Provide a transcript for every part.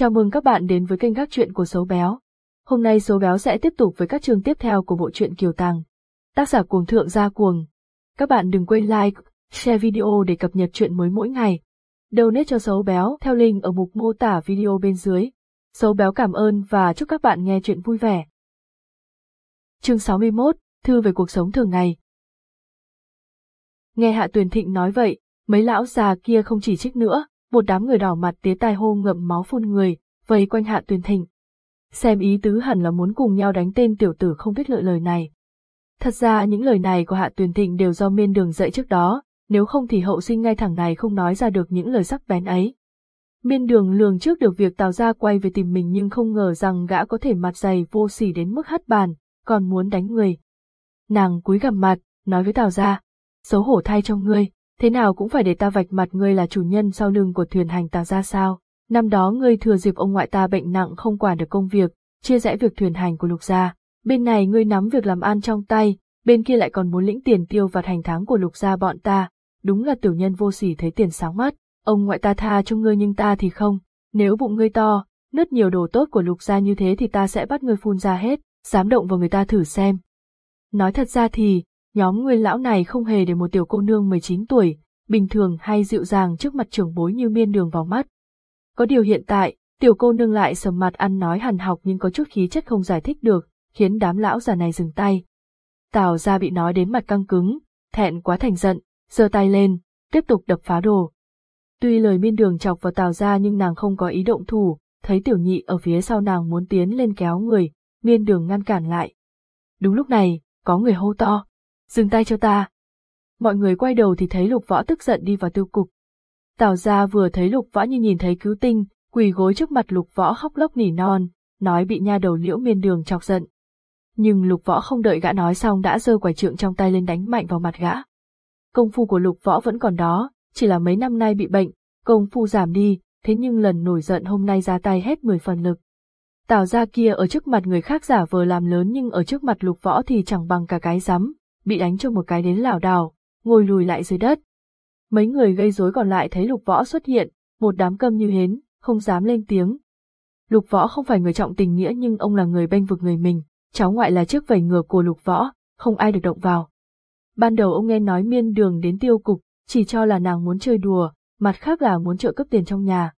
Chào mừng các bạn đến với kênh các truyện của Sấu Béo. Hôm nay Sấu Béo sẽ tiếp tục với các chương tiếp theo của bộ truyện Kiều Tàng. Tác giả cuồng thượng gia cuồng. Các bạn đừng quên like, share video để cập nhật truyện mới mỗi ngày. Donate cho Sấu Béo theo link ở mục mô tả video bên dưới. Sấu Béo cảm ơn và chúc các bạn nghe truyện vui vẻ. Chương 61, Thư về cuộc sống thường ngày. Nghe Hạ Tuyền Thịnh nói vậy, mấy lão già kia không chỉ trích nữa, một đám người đỏ mặt tía tai hô ngậm máu phun người, vây quanh Hạ Tuyền Thịnh. Xem ý tứ hẳn là muốn cùng nhau đánh tên tiểu tử không biết lợi lời này. Thật ra những lời này của Hạ Tuyền Thịnh đều do miên đường dạy trước đó, nếu không thì hậu sinh ngay thẳng này không nói ra được những lời sắc bén ấy. Miên đường lường trước được việc Tào Gia quay về tìm mình nhưng không ngờ rằng gã có thể mặt dày vô sỉ đến mức hất bàn, còn muốn đánh người. Nàng cúi gằm mặt, nói với Tào Gia, xấu hổ thay cho ngươi, thế nào cũng phải để ta vạch mặt ngươi là chủ nhân sau lưng của thuyền hành ta ra sao. Năm đó ngươi thừa dịp ông ngoại ta bệnh nặng không quản được công việc, chia rẽ việc thuyền hành của lục gia, bên này ngươi nắm việc làm ăn trong tay, bên kia lại còn muốn lĩnh tiền tiêu vặt hành tháng của lục gia bọn ta, đúng là tiểu nhân vô sỉ thấy tiền sáng mắt, ông ngoại ta tha cho ngươi nhưng ta thì không, nếu bụng ngươi to, nứt nhiều đồ tốt của lục gia như thế thì ta sẽ bắt ngươi phun ra hết, dám động vào người ta thử xem. Nói thật ra thì, nhóm nguyên lão này không hề để một tiểu cô nương 19 tuổi, bình thường hay dịu dàng trước mặt trưởng bối như miên đường vào mắt. Có điều hiện tại, tiểu cô nương lại sầm mặt ăn nói hằn học nhưng có chút khí chất không giải thích được, khiến đám lão già này dừng tay. Tào ra bị nói đến mặt căng cứng, thẹn quá thành giận, giơ tay lên, tiếp tục đập phá đồ. Tuy lời miên đường chọc vào tào ra nhưng nàng không có ý động thủ, thấy tiểu nhị ở phía sau nàng muốn tiến lên kéo người, miên đường ngăn cản lại. Đúng lúc này, có người hô to, dừng tay cho ta. Mọi người quay đầu thì thấy lục võ tức giận đi vào tiêu cục. Tào gia vừa thấy lục võ như nhìn thấy cứu tinh, quỳ gối trước mặt lục võ khóc lóc nỉ non, nói bị nha đầu liễu miên đường chọc giận. Nhưng lục võ không đợi gã nói xong đã giơ quả trượng trong tay lên đánh mạnh vào mặt gã. Công phu của lục võ vẫn còn đó, chỉ là mấy năm nay bị bệnh, công phu giảm đi, thế nhưng lần nổi giận hôm nay ra tay hết 10 phần lực. Tào gia kia ở trước mặt người khác giả vờ làm lớn nhưng ở trước mặt lục võ thì chẳng bằng cả cái rắm, bị đánh cho một cái đến lảo đảo, ngồi lùi lại dưới đất. Mấy người gây rối còn lại thấy lục võ xuất hiện, một đám câm như hến, không dám lên tiếng. Lục võ không phải người trọng tình nghĩa nhưng ông là người bênh vực người mình, cháu ngoại là chiếc vảy ngược của lục võ, không ai được động vào. Ban đầu ông nghe nói miên đường đến tiêu cục, chỉ cho là nàng muốn chơi đùa, mặt khác là muốn trợ cấp tiền trong nhà.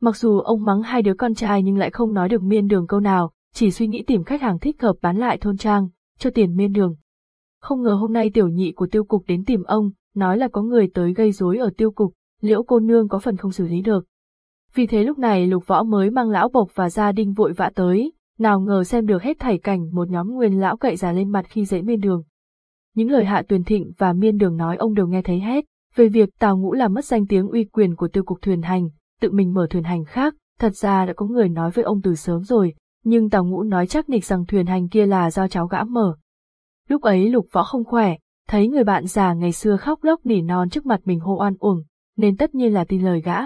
Mặc dù ông mắng hai đứa con trai nhưng lại không nói được miên đường câu nào, chỉ suy nghĩ tìm khách hàng thích hợp bán lại thôn trang, cho tiền miên đường. Không ngờ hôm nay tiểu nhị của tiêu cục đến tìm ông, nói là có người tới gây rối ở tiêu cục, liễu cô nương có phần không xử lý được. Vì thế lúc này lục võ mới mang lão bộc và gia đình vội vã tới, nào ngờ xem được hết thảy cảnh một nhóm nguyên lão cậy già lên mặt khi dễ miên đường. Những lời hạ tuyền thịnh và miên đường nói ông đều nghe thấy hết, về việc Tào Ngũ làm mất danh tiếng uy quyền của tiêu cục thuyền hành, tự mình mở thuyền hành khác, thật ra đã có người nói với ông từ sớm rồi, nhưng Tào Ngũ nói chắc nịch rằng thuyền hành kia là do cháu gã mở. Lúc ấy lục võ không khỏe, thấy người bạn già ngày xưa khóc lóc nỉ non trước mặt mình hô oan uổng, nên tất nhiên là tin lời gã.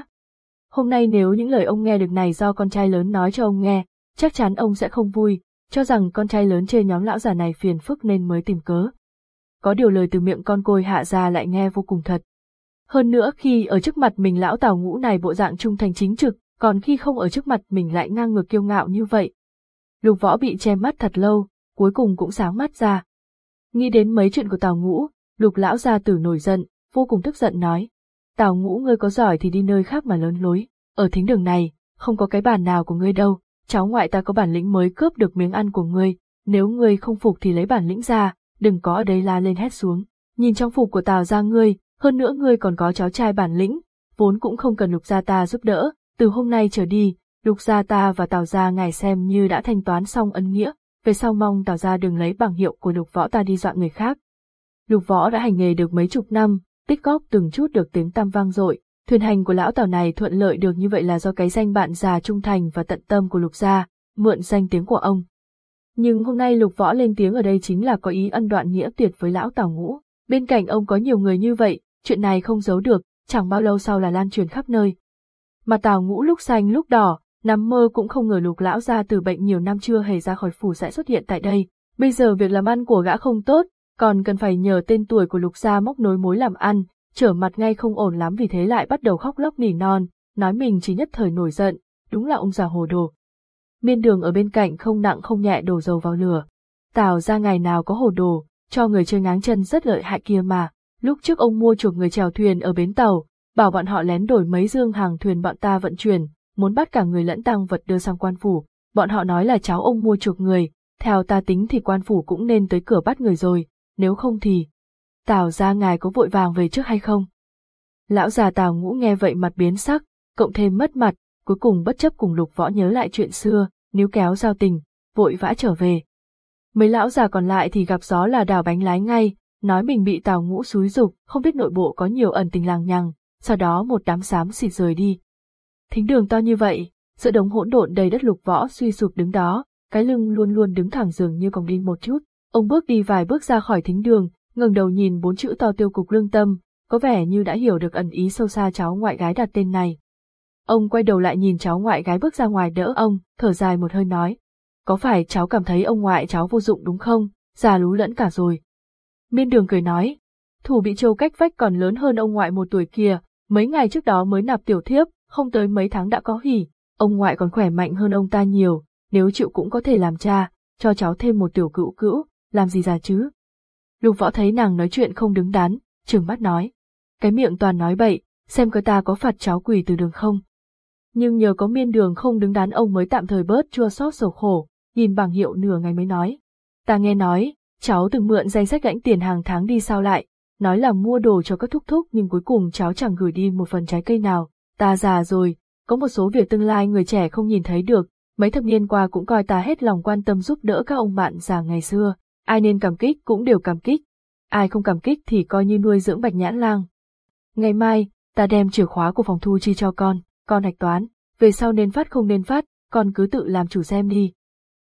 Hôm nay nếu những lời ông nghe được này do con trai lớn nói cho ông nghe, chắc chắn ông sẽ không vui, cho rằng con trai lớn chê nhóm lão già này phiền phức nên mới tìm cớ. Có điều lời từ miệng con côi hạ ra lại nghe vô cùng thật. Hơn nữa khi ở trước mặt mình lão tào ngũ này bộ dạng trung thành chính trực, còn khi không ở trước mặt mình lại ngang ngược kiêu ngạo như vậy. Lục võ bị che mắt thật lâu, cuối cùng cũng sáng mắt ra. Nghĩ đến mấy chuyện của tào ngũ, lục lão gia tử nổi giận, vô cùng tức giận nói. Tào ngũ ngươi có giỏi thì đi nơi khác mà lớn lối, ở thính đường này, không có cái bàn nào của ngươi đâu, cháu ngoại ta có bản lĩnh mới cướp được miếng ăn của ngươi, nếu ngươi không phục thì lấy bản lĩnh ra, đừng có ở đây la lên hét xuống. Nhìn trong phục của Tào gia ngươi, hơn nữa ngươi còn có cháu trai bản lĩnh, vốn cũng không cần lục gia ta giúp đỡ, từ hôm nay trở đi, lục gia ta và Tào gia ngài xem như đã thanh toán xong ân nghĩa, về sau mong tỏ ra đừng lấy bảng hiệu của lục võ ta đi dọa người khác. Lục võ đã hành nghề được mấy chục năm, tích góp từng chút được tiếng tăm vang dội, thuyền hành của lão Tào này thuận lợi được như vậy là do cái danh bạn già trung thành và tận tâm của lục gia, mượn danh tiếng của ông. Nhưng hôm nay lục võ lên tiếng ở đây chính là có ý ân đoạn nghĩa tuyệt với lão Tào ngũ, bên cạnh ông có nhiều người như vậy, chuyện này không giấu được, chẳng bao lâu sau là lan truyền khắp nơi. Mà Tào Ngũ lúc xanh lúc đỏ, nằm mơ cũng không ngờ lục lão ra từ bệnh nhiều năm chưa hề ra khỏi phủ sẽ xuất hiện tại đây. Bây giờ việc làm ăn của gã không tốt, còn cần phải nhờ tên tuổi của lục gia móc nối mối làm ăn, trở mặt ngay không ổn lắm vì thế lại bắt đầu khóc lóc nỉ non, nói mình chỉ nhất thời nổi giận, đúng là ông già hồ đồ. Miên đường ở bên cạnh không nặng không nhẹ đổ dầu vào lửa. Tào ra ngày nào có hồ đồ, cho người chơi ngáng chân rất lợi hại kia mà. Lúc trước ông mua chuộc người chèo thuyền ở bến tàu, bảo bọn họ lén đổi mấy dương hàng thuyền bọn ta vận chuyển, muốn bắt cả người lẫn tăng vật đưa sang quan phủ. Bọn họ nói là cháu ông mua chuộc người, theo ta tính thì quan phủ cũng nên tới cửa bắt người rồi, nếu không thì... Tào ra ngài có vội vàng về trước hay không? Lão già Tào ngũ nghe vậy mặt biến sắc, cộng thêm mất mặt, cuối cùng bất chấp cùng lục võ nhớ lại chuyện xưa, níu kéo giao tình, vội vã trở về. Mấy lão già còn lại thì gặp gió là đào bánh lái ngay, nói mình bị Tào ngũ xúi dục, không biết nội bộ có nhiều ẩn tình làng nhằng, sau đó một đám xám xịt rời đi. Thính đường to như vậy, giữa đống hỗn độn đầy đất lục võ suy sụp đứng đó, cái lưng luôn luôn đứng thẳng dường như còng đinh một chút. Ông bước đi vài bước ra khỏi thính đường, ngẩng đầu nhìn bốn chữ to tiêu cục lương tâm, có vẻ như đã hiểu được ẩn ý sâu xa cháu ngoại gái đặt tên này. Ông quay đầu lại nhìn cháu ngoại gái bước ra ngoài đỡ ông, thở dài một hơi nói. Có phải cháu cảm thấy ông ngoại cháu vô dụng đúng không, già lú lẫn cả rồi. Miên đường cười nói, thủ bị châu cách vách còn lớn hơn ông ngoại một tuổi kia, mấy ngày trước đó mới nạp tiểu thiếp, không tới mấy tháng đã có hỉ, ông ngoại còn khỏe mạnh hơn ông ta nhiều, nếu chịu cũng có thể làm cha, cho cháu thêm một tiểu cữu cữu, làm gì già chứ. Lục võ thấy nàng nói chuyện không đứng đắn, trừng mắt nói. Cái miệng toàn nói bậy, xem coi ta có phạt cháu quỳ từ đường không. Nhưng nhờ có miên đường không đứng đắn ông mới tạm thời bớt chua xót sầu khổ, nhìn bảng hiệu nửa ngày mới nói. Ta nghe nói, cháu từng mượn danh sách lãnh tiền hàng tháng đi sao lại, nói là mua đồ cho các thúc thúc nhưng cuối cùng cháu chẳng gửi đi một phần trái cây nào, ta già rồi, có một số việc tương lai người trẻ không nhìn thấy được, mấy thập niên qua cũng coi ta hết lòng quan tâm giúp đỡ các ông bạn già ngày xưa, ai nên cảm kích cũng đều cảm kích, ai không cảm kích thì coi như nuôi dưỡng bạch nhãn lang. Ngày mai, ta đem chìa khóa của phòng thu chi cho con, con hạch toán, về sau nên phát không nên phát, con cứ tự làm chủ xem đi.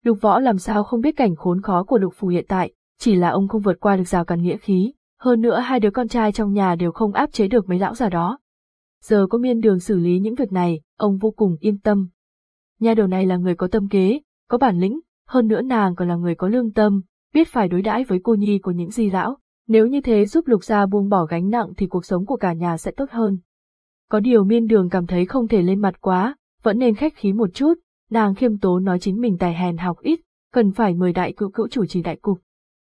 Lục võ làm sao không biết cảnh khốn khó của lục phủ hiện tại, chỉ là ông không vượt qua được rào cản nghĩa khí, hơn nữa hai đứa con trai trong nhà đều không áp chế được mấy lão già đó. Giờ có miên đường xử lý những việc này, ông vô cùng yên tâm. Nhà đầu này là người có tâm kế, có bản lĩnh, hơn nữa nàng còn là người có lương tâm, biết phải đối đãi với cô nhi của những di lão. Nếu như thế giúp lục gia buông bỏ gánh nặng thì cuộc sống của cả nhà sẽ tốt hơn. Có điều miên đường cảm thấy không thể lên mặt quá, vẫn nên khách khí một chút, nàng khiêm tố nói chính mình tài hèn học ít, cần phải mời đại cựu cữu chủ trì đại cục.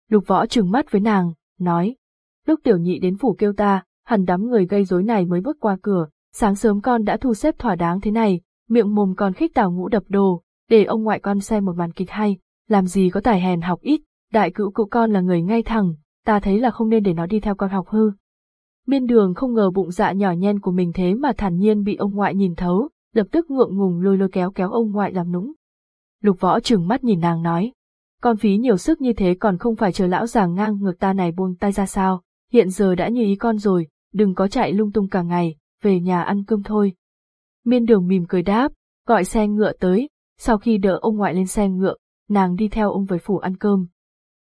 Lục võ trừng mắt với nàng, nói, lúc tiểu nhị đến phủ kêu ta, hẳn đám người gây rối này mới bước qua cửa, sáng sớm con đã thu xếp thỏa đáng thế này, miệng mồm còn khích tào ngũ đập đồ, để ông ngoại con xem một màn kịch hay, làm gì có tài hèn học ít, đại cữu cụ con là người ngay thẳng, ta thấy là không nên để nó đi theo con học hư. Miên đường không ngờ bụng dạ nhỏ nhen của mình thế mà thản nhiên bị ông ngoại nhìn thấu, lập tức ngượng ngùng lôi lôi kéo kéo ông ngoại làm nũng. Lục võ trừng mắt nhìn nàng nói, con phí nhiều sức như thế còn không phải chờ lão già ngang ngược ta này buông tay ra sao, hiện giờ đã như ý con rồi, đừng có chạy lung tung cả ngày, về nhà ăn cơm thôi. Miên đường mỉm cười đáp, gọi xe ngựa tới, sau khi đỡ ông ngoại lên xe ngựa, nàng đi theo ông với phủ ăn cơm.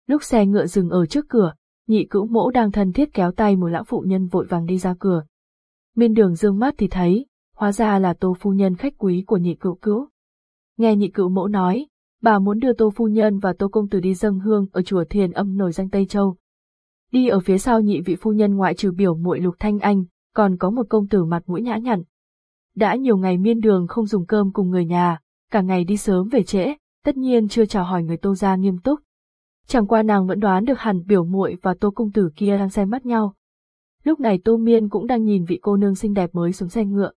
Lúc xe ngựa dừng ở trước cửa, nhị cữu mỗ đang thân thiết kéo tay một lão phụ nhân vội vàng đi ra cửa. Miên đường dương mắt thì thấy, hóa ra là tô phu nhân khách quý của nhị cữu cữu. Nghe nhị cữu mỗ nói, bà muốn đưa tô phu nhân và tô công tử đi dâng hương ở chùa thiền âm nổi danh Tây Châu. Đi ở phía sau nhị vị phu nhân ngoại trừ biểu muội lục thanh anh, còn có một công tử mặt mũi nhã nhặn. Đã nhiều ngày miên đường không dùng cơm cùng người nhà, cả ngày đi sớm về trễ, tất nhiên chưa chào hỏi người tô gia nghiêm túc. Chẳng qua nàng vẫn đoán được hẳn biểu muội và tô công tử kia đang xem mắt nhau. Lúc này tô miên cũng đang nhìn vị cô nương xinh đẹp mới xuống xe ngựa.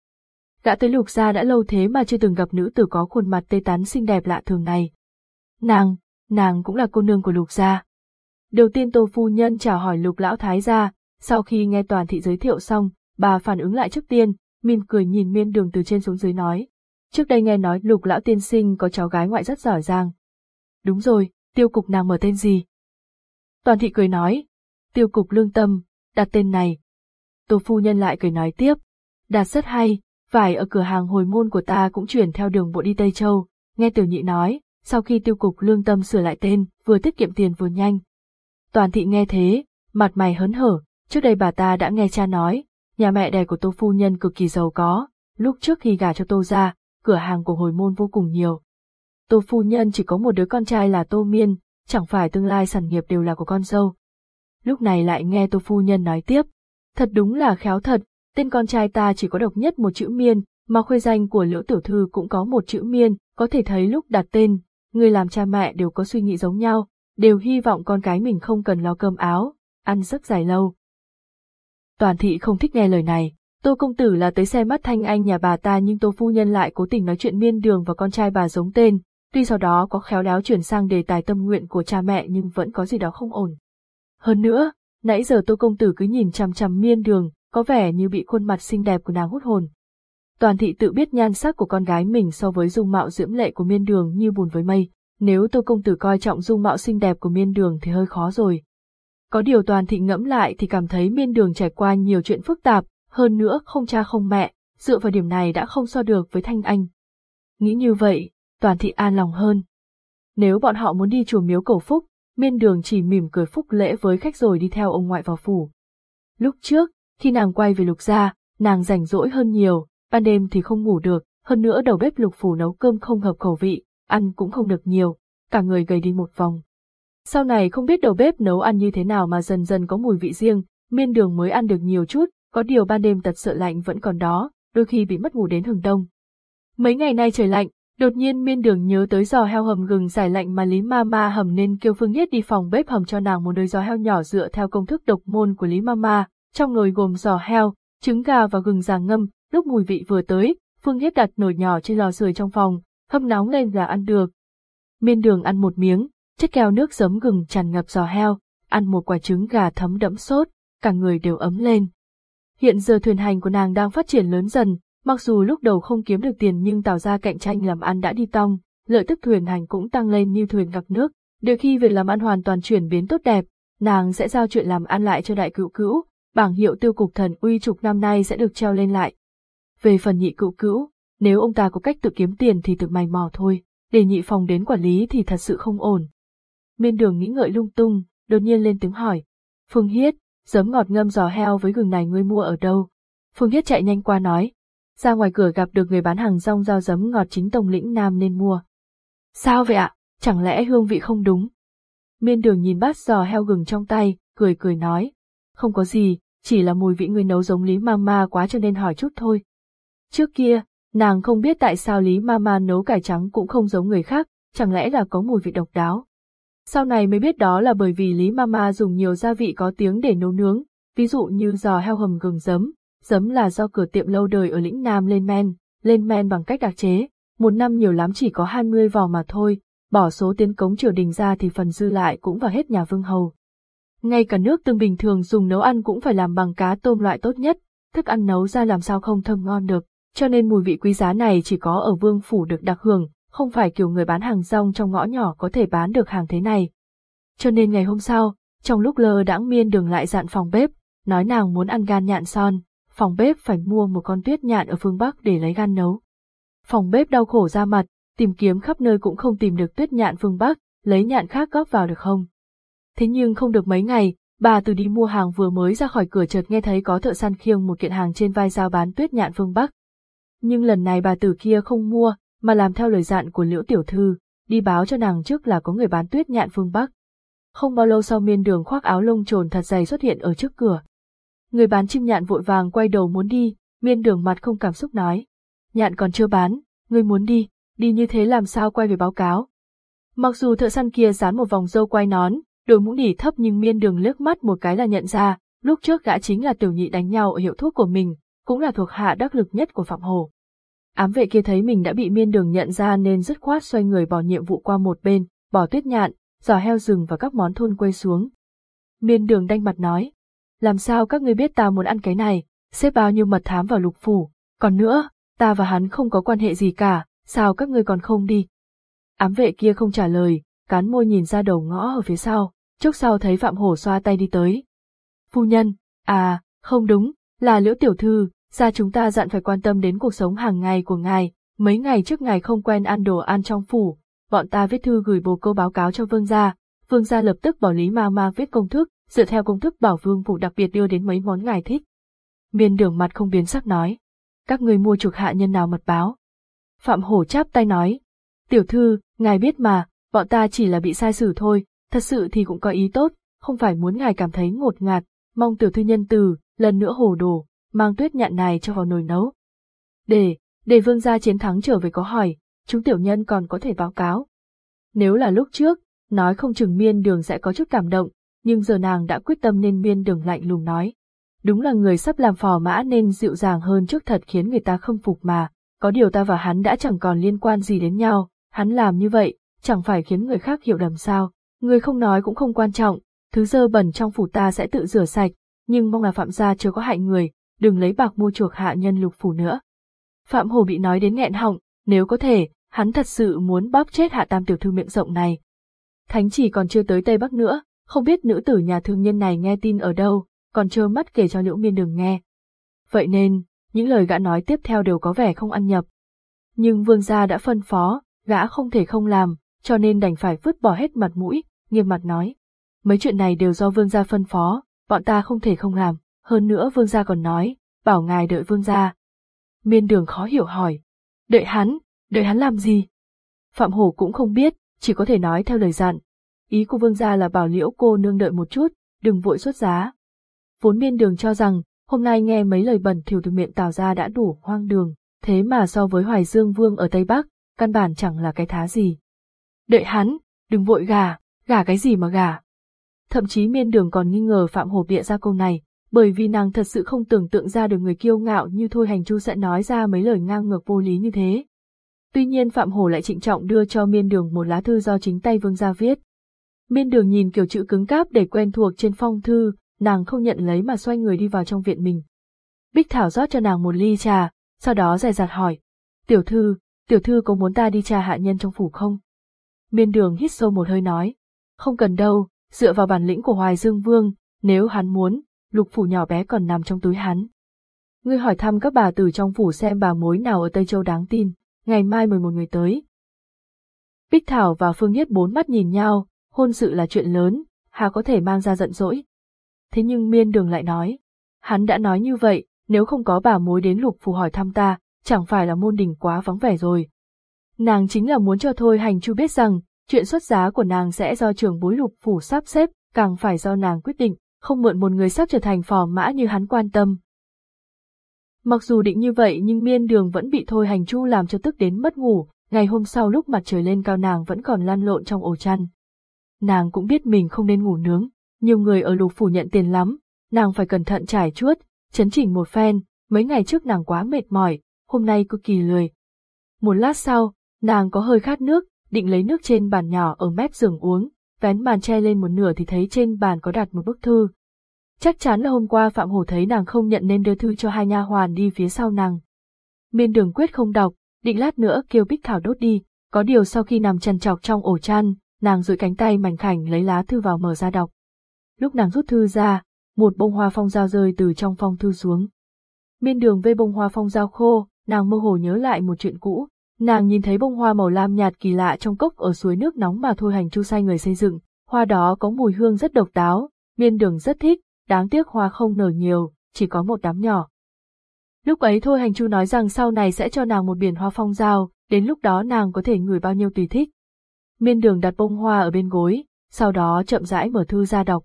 Gã tới lục gia đã lâu thế mà chưa từng gặp nữ tử có khuôn mặt tê tán xinh đẹp lạ thường này. Nàng, nàng cũng là cô nương của lục gia. Đầu tiên tô phu nhân chào hỏi lục lão thái gia, sau khi nghe toàn thị giới thiệu xong, bà phản ứng lại trước tiên, mỉm cười nhìn miên đường từ trên xuống dưới nói. Trước đây nghe nói lục lão tiên sinh có cháu gái ngoại rất giỏi giang. Đúng rồi, tiêu cục nàng mở tên gì? Toàn thị cười nói, tiêu cục lương tâm, đặt tên này. Tô phu nhân lại cười nói tiếp, đặt rất hay, vải ở cửa hàng hồi môn của ta cũng chuyển theo đường bộ đi Tây Châu, nghe tiểu nhị nói, sau khi tiêu cục lương tâm sửa lại tên, vừa tiết kiệm tiền vừa nhanh. Toàn thị nghe thế, mặt mày hớn hở, trước đây bà ta đã nghe cha nói, nhà mẹ đẻ của tô phu nhân cực kỳ giàu có, lúc trước khi gả cho tô ra, cửa hàng của hồi môn vô cùng nhiều. Tô phu nhân chỉ có một đứa con trai là tô miên, chẳng phải tương lai sản nghiệp đều là của con dâu. Lúc này lại nghe tô phu nhân nói tiếp, thật đúng là khéo thật, tên con trai ta chỉ có độc nhất một chữ miên, mà khuê danh của liễu tiểu thư cũng có một chữ miên, có thể thấy lúc đặt tên, người làm cha mẹ đều có suy nghĩ giống nhau, đều hy vọng con cái mình không cần lo cơm áo, ăn rất dài lâu. Toàn thị không thích nghe lời này, Tô công tử là tới xem mắt thanh anh nhà bà ta nhưng Tô phu nhân lại cố tình nói chuyện miên đường và con trai bà giống tên, tuy sau đó có khéo léo chuyển sang đề tài tâm nguyện của cha mẹ nhưng vẫn có gì đó không ổn. Hơn nữa, nãy giờ Tô công tử cứ nhìn chằm chằm miên đường, có vẻ như bị khuôn mặt xinh đẹp của nàng hút hồn. Toàn thị tự biết nhan sắc của con gái mình so với dung mạo diễm lệ của miên đường như bùn với mây, nếu Tô công tử coi trọng dung mạo xinh đẹp của miên đường thì hơi khó rồi. Có điều toàn thị ngẫm lại thì cảm thấy miên đường trải qua nhiều chuyện phức tạp, hơn nữa không cha không mẹ, dựa vào điểm này đã không so được với Thanh Anh. Nghĩ như vậy, toàn thị an lòng hơn. Nếu bọn họ muốn đi chùa miếu cầu phúc, miên đường chỉ mỉm cười phúc lễ với khách rồi đi theo ông ngoại vào phủ. Lúc trước, khi nàng quay về lục gia, nàng rảnh rỗi hơn nhiều, ban đêm thì không ngủ được, hơn nữa đầu bếp lục phủ nấu cơm không hợp khẩu vị, ăn cũng không được nhiều, cả người gầy đi một vòng. Sau này không biết đầu bếp nấu ăn như thế nào mà dần dần có mùi vị riêng, miên đường mới ăn được nhiều chút, có điều ban đêm tật sợ lạnh vẫn còn đó, đôi khi bị mất ngủ đến hừng đông. Mấy ngày nay trời lạnh, đột nhiên miên đường nhớ tới giò heo hầm gừng giải lạnh mà Lý Mama hầm nên kêu Phương Nhất đi phòng bếp hầm cho nàng một đôi giò heo nhỏ dựa theo công thức độc môn của Lý Mama, trong nồi gồm giò heo, trứng gà và gừng già ngâm, lúc mùi vị vừa tới, Phương Nhất đặt nồi nhỏ trên lò sưởi trong phòng, hâm nóng lên là ăn được. Miên đường ăn một miếng, chất keo nước giấm gừng tràn ngập giò heo, ăn một quả trứng gà thấm đẫm sốt, cả người đều ấm lên. Hiện giờ thuyền hành của nàng đang phát triển lớn dần, mặc dù lúc đầu không kiếm được tiền nhưng tạo ra cạnh tranh làm ăn đã đi tong, lợi tức thuyền hành cũng tăng lên như thuyền gặp nước, đợi khi việc làm ăn hoàn toàn chuyển biến tốt đẹp, nàng sẽ giao chuyện làm ăn lại cho đại cựu cữu, bảng hiệu tiêu cục thần uy chục năm nay sẽ được treo lên lại. Về phần nhị cựu cữu, nếu ông ta có cách tự kiếm tiền thì tự mày mò thôi, để nhị phòng đến quản lý thì thật sự không ổn. Miên đường nghĩ ngợi lung tung, đột nhiên lên tiếng hỏi. Phương Hiết, giấm ngọt ngâm giò heo với gừng này ngươi mua ở đâu? Phương Hiết chạy nhanh qua nói. Ra ngoài cửa gặp được người bán hàng rong rau giấm ngọt chính Tổng lĩnh Nam nên mua. Sao vậy ạ? Chẳng lẽ hương vị không đúng? Miên đường nhìn bát giò heo gừng trong tay, cười cười nói. Không có gì, chỉ là mùi vị người nấu giống Lý Mama quá cho nên hỏi chút thôi. Trước kia, nàng không biết tại sao Lý Mama nấu cải trắng cũng không giống người khác, chẳng lẽ là có mùi vị độc đáo. Sau này mới biết đó là bởi vì Lý Mama dùng nhiều gia vị có tiếng để nấu nướng, ví dụ như giò heo hầm gừng giấm, giấm là do cửa tiệm lâu đời ở lĩnh Nam lên men, lên men bằng cách đặc chế, một năm nhiều lắm chỉ có 20 vò mà thôi, bỏ số tiến cống triều đình ra thì phần dư lại cũng vào hết nhà vương hầu. Ngay cả nước tương bình thường dùng nấu ăn cũng phải làm bằng cá tôm loại tốt nhất, thức ăn nấu ra làm sao không thơm ngon được, cho nên mùi vị quý giá này chỉ có ở vương phủ được đặc hưởng, không phải kiểu người bán hàng rong trong ngõ nhỏ có thể bán được hàng thế này. Cho nên ngày hôm sau, trong lúc lơ đãng miên đường lại dặn phòng bếp, nói nàng muốn ăn gan nhạn son, phòng bếp phải mua một con tuyết nhạn ở phương Bắc để lấy gan nấu. Phòng bếp đau khổ ra mặt, tìm kiếm khắp nơi cũng không tìm được tuyết nhạn phương Bắc, lấy nhạn khác góp vào được không? Thế nhưng không được mấy ngày, bà từ đi mua hàng vừa mới ra khỏi cửa chợt nghe thấy có thợ săn khiêng một kiện hàng trên vai giao bán tuyết nhạn phương Bắc. Nhưng lần này bà tử kia không mua, mà làm theo lời dặn của liễu tiểu thư, đi báo cho nàng trước là có người bán tuyết nhạn phương Bắc. Không bao lâu sau miên đường khoác áo lông trồn thật dày xuất hiện ở trước cửa. Người bán chim nhạn vội vàng quay đầu muốn đi, miên đường mặt không cảm xúc nói. Nhạn còn chưa bán, ngươi muốn đi, đi như thế làm sao quay về báo cáo. Mặc dù thợ săn kia dán một vòng dâu quay nón, đội mũ nỉ thấp nhưng miên đường liếc mắt một cái là nhận ra, lúc trước gã chính là tiểu nhị đánh nhau ở hiệu thuốc của mình, cũng là thuộc hạ đắc lực nhất của Phạm Hồ. Ám vệ kia thấy mình đã bị miên đường nhận ra nên dứt khoát xoay người bỏ nhiệm vụ qua một bên, bỏ tuyết nhạn, giò heo rừng và các món thôn quê xuống. Miên đường đanh mặt nói, làm sao các ngươi biết ta muốn ăn cái này, xếp bao nhiêu mật thám vào lục phủ, còn nữa, ta và hắn không có quan hệ gì cả, sao các ngươi còn không đi. Ám vệ kia không trả lời, cán môi nhìn ra đầu ngõ ở phía sau, chốc sau thấy Phạm Hổ xoa tay đi tới. Phu nhân, à, không đúng, là liễu tiểu thư, gia chúng ta dặn phải quan tâm đến cuộc sống hàng ngày của ngài, mấy ngày trước ngài không quen ăn đồ ăn trong phủ, bọn ta viết thư gửi bồ câu báo cáo cho vương gia, vương gia lập tức bảo Lý Ma Ma viết công thức, dựa theo công thức bảo vương phủ đặc biệt đưa đến mấy món ngài thích. Miên đường mặt không biến sắc nói, các người mua chuộc hạ nhân nào mật báo. Phạm Hổ chắp tay nói, tiểu thư, ngài biết mà, bọn ta chỉ là bị sai xử thôi, thật sự thì cũng có ý tốt, không phải muốn ngài cảm thấy ngột ngạt, mong tiểu thư nhân từ, lần nữa hồ đồ, mang tuyết nhạn này cho vào nồi nấu. Để, Để vương gia chiến thắng trở về có hỏi, chúng tiểu nhân còn có thể báo cáo. Nếu là lúc trước, nói không chừng miên đường sẽ có chút cảm động, nhưng giờ nàng đã quyết tâm nên miên đường lạnh lùng nói. Đúng là người sắp làm phò mã nên dịu dàng hơn trước thật khiến người ta không phục mà, có điều ta và hắn đã chẳng còn liên quan gì đến nhau, hắn làm như vậy, chẳng phải khiến người khác hiểu lầm sao, người không nói cũng không quan trọng, thứ dơ bẩn trong phủ ta sẽ tự rửa sạch, nhưng mong là phạm gia chưa có hại người, đừng lấy bạc mua chuộc hạ nhân lục phủ nữa. Phạm Hồ bị nói đến nghẹn họng, nếu có thể, hắn thật sự muốn bóp chết hạ tam tiểu thư miệng rộng này. Thánh chỉ còn chưa tới Tây Bắc nữa, không biết nữ tử nhà thương nhân này nghe tin ở đâu, còn trơ mắt kể cho Liễu Miên Đường nghe. Vậy nên, những lời gã nói tiếp theo đều có vẻ không ăn nhập. Nhưng vương gia đã phân phó, gã không thể không làm, cho nên đành phải vứt bỏ hết mặt mũi, nghiêm mặt nói. Mấy chuyện này đều do vương gia phân phó, bọn ta không thể không làm, hơn nữa vương gia còn nói, bảo ngài đợi vương gia. Miên đường khó hiểu hỏi. Đợi hắn, đợi hắn làm gì? Phạm Hổ cũng không biết, chỉ có thể nói theo lời dặn. Ý của vương gia là bảo liễu cô nương đợi một chút, đừng vội xuất giá. Vốn miên đường cho rằng, hôm nay nghe mấy lời bẩn thỉu từ miệng tào ra đã đủ hoang đường, thế mà so với Hoài Dương Vương ở Tây Bắc, căn bản chẳng là cái thá gì. Đợi hắn, đừng vội gà, gà cái gì mà gà. Thậm chí miên đường còn nghi ngờ Phạm Hồ bịa ra câu này, bởi vì nàng thật sự không tưởng tượng ra được người kiêu ngạo như Thôi Hành Chu sẽ nói ra mấy lời ngang ngược vô lý như thế. Tuy nhiên Phạm Hổ lại trịnh trọng đưa cho miên đường một lá thư do chính tay vương gia viết. Miên đường nhìn kiểu chữ cứng cáp để quen thuộc trên phong thư, nàng không nhận lấy mà xoay người đi vào trong viện mình. Bích Thảo rót cho nàng một ly trà, sau đó dài dạt hỏi. Tiểu thư, tiểu thư có muốn ta đi trà hạ nhân trong phủ không? Miên đường hít sâu một hơi nói. Không cần đâu, dựa vào bản lĩnh của Hoài Dương Vương, nếu hắn muốn, lục phủ nhỏ bé còn nằm trong túi hắn. Ngươi hỏi thăm các bà tử trong phủ xem bà mối nào ở Tây Châu đáng tin, ngày mai mời một người tới. Bích Thảo và Phương Nhất bốn mắt nhìn nhau, hôn sự là chuyện lớn, hà có thể mang ra giận dỗi. Thế nhưng miên đường lại nói, hắn đã nói như vậy, nếu không có bà mối đến lục phủ hỏi thăm ta, chẳng phải là môn đình quá vắng vẻ rồi. Nàng chính là muốn cho thôi hành chu biết rằng, chuyện xuất giá của nàng sẽ do trưởng bối lục phủ sắp xếp, càng phải do nàng quyết định, không mượn một người sắp trở thành phò mã như hắn quan tâm. Mặc dù định như vậy nhưng miên đường vẫn bị thôi hành chu làm cho tức đến mất ngủ, ngày hôm sau lúc mặt trời lên cao nàng vẫn còn lăn lộn trong ổ chăn. Nàng cũng biết mình không nên ngủ nướng, nhiều người ở lục phủ nhận tiền lắm, nàng phải cẩn thận trải chuốt, chấn chỉnh một phen, mấy ngày trước nàng quá mệt mỏi, hôm nay cực kỳ lười. Một lát sau, nàng có hơi khát nước, định lấy nước trên bàn nhỏ ở mép giường uống, vén màn che lên một nửa thì thấy trên bàn có đặt một bức thư. Chắc chắn là hôm qua Phạm Hổ thấy nàng không nhận nên đưa thư cho hai nha hoàn đi phía sau nàng. Miên đường quyết không đọc, định lát nữa kêu Bích Thảo đốt đi, có điều sau khi nằm trần trọc trong ổ chăn, nàng duỗi cánh tay mảnh khảnh lấy lá thư vào mở ra đọc. Lúc nàng rút thư ra, một bông hoa phong dao rơi từ trong phong thư xuống. Miên đường vê bông hoa phong dao khô, nàng mơ hồ nhớ lại một chuyện cũ, Nàng nhìn thấy bông hoa màu lam nhạt kỳ lạ trong cốc ở suối nước nóng mà Thôi Hành Chu sai người xây dựng, hoa đó có mùi hương rất độc đáo, miên đường rất thích, đáng tiếc hoa không nở nhiều, chỉ có một đám nhỏ. Lúc ấy Thôi Hành Chu nói rằng sau này sẽ cho nàng một biển hoa phong giao, đến lúc đó nàng có thể ngửi bao nhiêu tùy thích. Miên đường đặt bông hoa ở bên gối, sau đó chậm rãi mở thư ra đọc.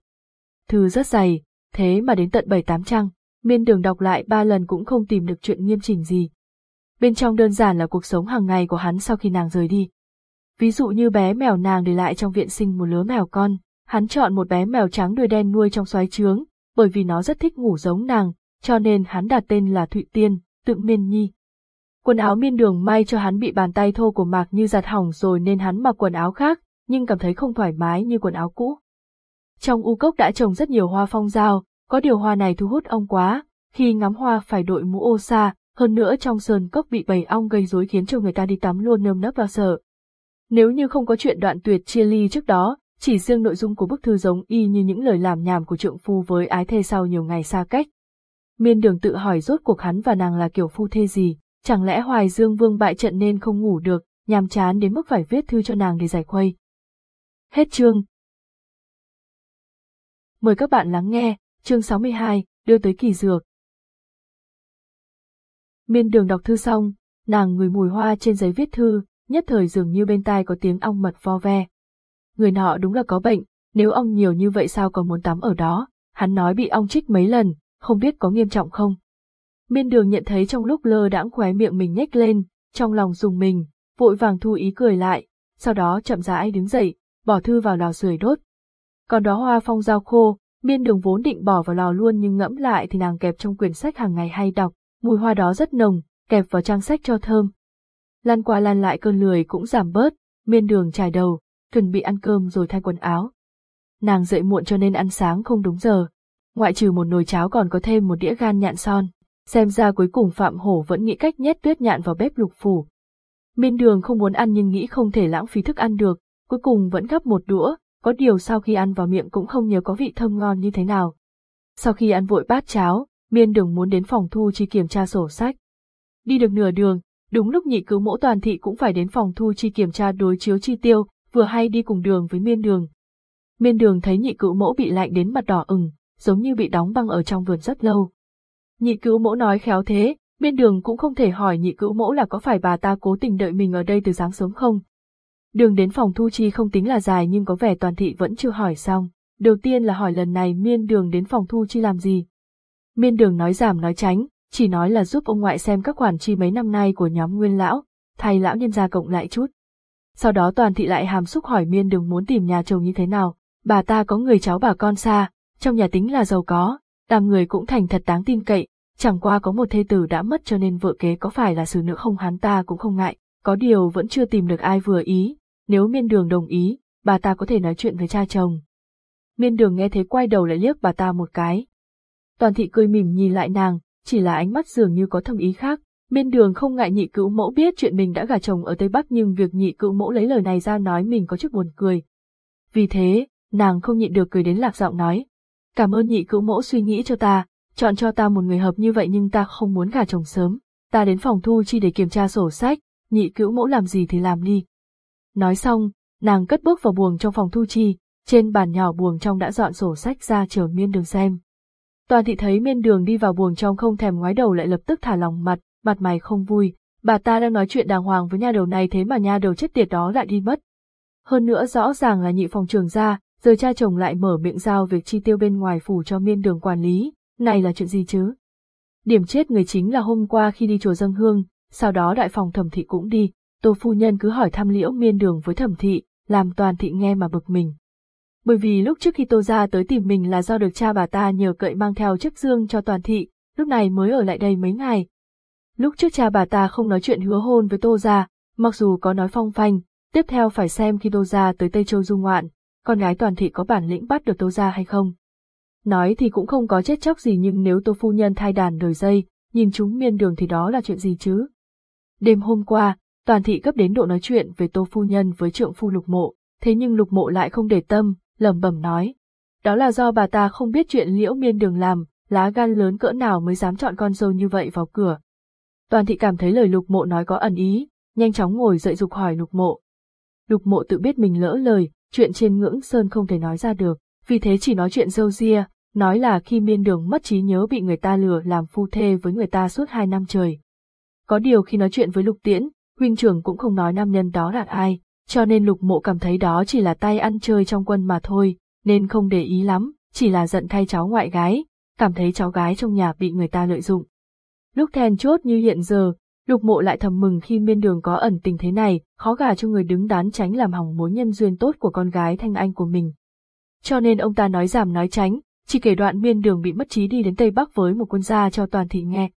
Thư rất dày, thế mà đến tận bảy tám trang, miên đường đọc lại ba lần cũng không tìm được chuyện nghiêm chỉnh gì bên trong đơn giản là cuộc sống hàng ngày của hắn sau khi nàng rời đi. Ví dụ như bé mèo nàng để lại trong viện sinh một lứa mèo con, hắn chọn một bé mèo trắng đuôi đen nuôi trong xoáy trướng, bởi vì nó rất thích ngủ giống nàng, cho nên hắn đặt tên là Thụy Tiên, tự miên nhi. Quần áo miên đường may cho hắn bị bàn tay thô của Mạc Như giặt hỏng rồi nên hắn mặc quần áo khác, nhưng cảm thấy không thoải mái như quần áo cũ. Trong u cốc đã trồng rất nhiều hoa phong giao, có điều hoa này thu hút ông quá, khi ngắm hoa phải đội mũ ô xa, hơn nữa trong sơn cốc bị bầy ong gây rối khiến cho người ta đi tắm luôn nơm nấp và sợ. Nếu như không có chuyện đoạn tuyệt chia ly trước đó, chỉ riêng nội dung của bức thư giống y như những lời làm nhảm của trượng phu với ái thê sau nhiều ngày xa cách. Miên đường tự hỏi rốt cuộc hắn và nàng là kiểu phu thê gì, chẳng lẽ Hoài Dương Vương bại trận nên không ngủ được, nhàm chán đến mức phải viết thư cho nàng để giải khuây. Hết chương. Mời các bạn lắng nghe, chương 62, đưa tới kỳ dược. Miên đường đọc thư xong, nàng ngửi mùi hoa trên giấy viết thư, nhất thời dường như bên tai có tiếng ong mật vo ve. Người nọ đúng là có bệnh, nếu ong nhiều như vậy sao còn muốn tắm ở đó, hắn nói bị ong chích mấy lần, không biết có nghiêm trọng không. Miên đường nhận thấy trong lúc lơ đãng khóe miệng mình nhếch lên, trong lòng dùng mình, vội vàng thu ý cười lại, sau đó chậm rãi đứng dậy, bỏ thư vào lò sưởi đốt. Còn đó hoa phong dao khô, miên đường vốn định bỏ vào lò luôn nhưng ngẫm lại thì nàng kẹp trong quyển sách hàng ngày hay đọc, mùi hoa đó rất nồng, kẹp vào trang sách cho thơm. Lan qua lan lại cơn lười cũng giảm bớt, miên đường trải đầu, chuẩn bị ăn cơm rồi thay quần áo. Nàng dậy muộn cho nên ăn sáng không đúng giờ, ngoại trừ một nồi cháo còn có thêm một đĩa gan nhạn son. Xem ra cuối cùng Phạm Hổ vẫn nghĩ cách nhét tuyết nhạn vào bếp lục phủ. Miên đường không muốn ăn nhưng nghĩ không thể lãng phí thức ăn được, cuối cùng vẫn gắp một đũa, có điều sau khi ăn vào miệng cũng không nhớ có vị thơm ngon như thế nào. Sau khi ăn vội bát cháo, miên đường muốn đến phòng thu chi kiểm tra sổ sách. Đi được nửa đường, đúng lúc nhị cứu mẫu toàn thị cũng phải đến phòng thu chi kiểm tra đối chiếu chi tiêu, vừa hay đi cùng đường với miên đường. Miên đường thấy nhị cữu mẫu bị lạnh đến mặt đỏ ửng, giống như bị đóng băng ở trong vườn rất lâu. Nhị cữu mẫu nói khéo thế, miên đường cũng không thể hỏi nhị cữu mẫu là có phải bà ta cố tình đợi mình ở đây từ sáng sớm không. Đường đến phòng thu chi không tính là dài nhưng có vẻ toàn thị vẫn chưa hỏi xong. Đầu tiên là hỏi lần này miên đường đến phòng thu chi làm gì. Miên đường nói giảm nói tránh, chỉ nói là giúp ông ngoại xem các khoản chi mấy năm nay của nhóm nguyên lão, thay lão nhân gia cộng lại chút. Sau đó toàn thị lại hàm xúc hỏi miên đường muốn tìm nhà chồng như thế nào, bà ta có người cháu bà con xa, trong nhà tính là giàu có, đàm người cũng thành thật đáng tin cậy, chẳng qua có một thê tử đã mất cho nên vợ kế có phải là xử nữ không hắn ta cũng không ngại, có điều vẫn chưa tìm được ai vừa ý, nếu miên đường đồng ý, bà ta có thể nói chuyện với cha chồng. Miên đường nghe thế quay đầu lại liếc bà ta một cái. Toàn thị cười mỉm nhìn lại nàng, chỉ là ánh mắt dường như có thâm ý khác. Miên đường không ngại nhị cữu mẫu biết chuyện mình đã gả chồng ở Tây Bắc nhưng việc nhị cữu mẫu lấy lời này ra nói mình có chút buồn cười. Vì thế, nàng không nhịn được cười đến lạc giọng nói. Cảm ơn nhị cữu mẫu suy nghĩ cho ta, chọn cho ta một người hợp như vậy nhưng ta không muốn gả chồng sớm. Ta đến phòng thu chi để kiểm tra sổ sách, nhị cữu mẫu làm gì thì làm đi. Nói xong, nàng cất bước vào buồng trong phòng thu chi, trên bàn nhỏ buồng trong đã dọn sổ sách ra chờ miên đường xem. Toàn thị thấy miên đường đi vào buồng trong không thèm ngoái đầu lại lập tức thả lòng mặt, mặt mày không vui, bà ta đang nói chuyện đàng hoàng với nha đầu này thế mà nha đầu chết tiệt đó lại đi mất. Hơn nữa rõ ràng là nhị phòng trường ra, giờ cha chồng lại mở miệng giao việc chi tiêu bên ngoài phủ cho miên đường quản lý, này là chuyện gì chứ? Điểm chết người chính là hôm qua khi đi chùa dâng hương, sau đó đại phòng thẩm thị cũng đi, tô phu nhân cứ hỏi thăm liễu miên đường với thẩm thị, làm toàn thị nghe mà bực mình. Bởi vì lúc trước khi tô ra tới tìm mình là do được cha bà ta nhờ cậy mang theo chiếc dương cho toàn thị, lúc này mới ở lại đây mấy ngày. Lúc trước cha bà ta không nói chuyện hứa hôn với tô gia, mặc dù có nói phong phanh, tiếp theo phải xem khi tô gia tới Tây Châu du ngoạn, con gái toàn thị có bản lĩnh bắt được tô gia hay không. Nói thì cũng không có chết chóc gì nhưng nếu tô phu nhân thay đàn đời dây, nhìn chúng miên đường thì đó là chuyện gì chứ. Đêm hôm qua, toàn thị cấp đến độ nói chuyện về tô phu nhân với trượng phu lục mộ, thế nhưng lục mộ lại không để tâm, lẩm bẩm nói. Đó là do bà ta không biết chuyện liễu miên đường làm, lá gan lớn cỡ nào mới dám chọn con dâu như vậy vào cửa. Toàn thị cảm thấy lời lục mộ nói có ẩn ý, nhanh chóng ngồi dậy dục hỏi lục mộ. Lục mộ tự biết mình lỡ lời, chuyện trên ngưỡng sơn không thể nói ra được, vì thế chỉ nói chuyện dâu ria, nói là khi miên đường mất trí nhớ bị người ta lừa làm phu thê với người ta suốt hai năm trời. Có điều khi nói chuyện với lục tiễn, huynh trưởng cũng không nói nam nhân đó là ai, cho nên lục mộ cảm thấy đó chỉ là tay ăn chơi trong quân mà thôi, nên không để ý lắm, chỉ là giận thay cháu ngoại gái, cảm thấy cháu gái trong nhà bị người ta lợi dụng. Lúc then chốt như hiện giờ, lục mộ lại thầm mừng khi miên đường có ẩn tình thế này, khó gả cho người đứng đắn tránh làm hỏng mối nhân duyên tốt của con gái thanh anh của mình. Cho nên ông ta nói giảm nói tránh, chỉ kể đoạn miên đường bị mất trí đi đến Tây Bắc với một quân gia cho toàn thị nghe.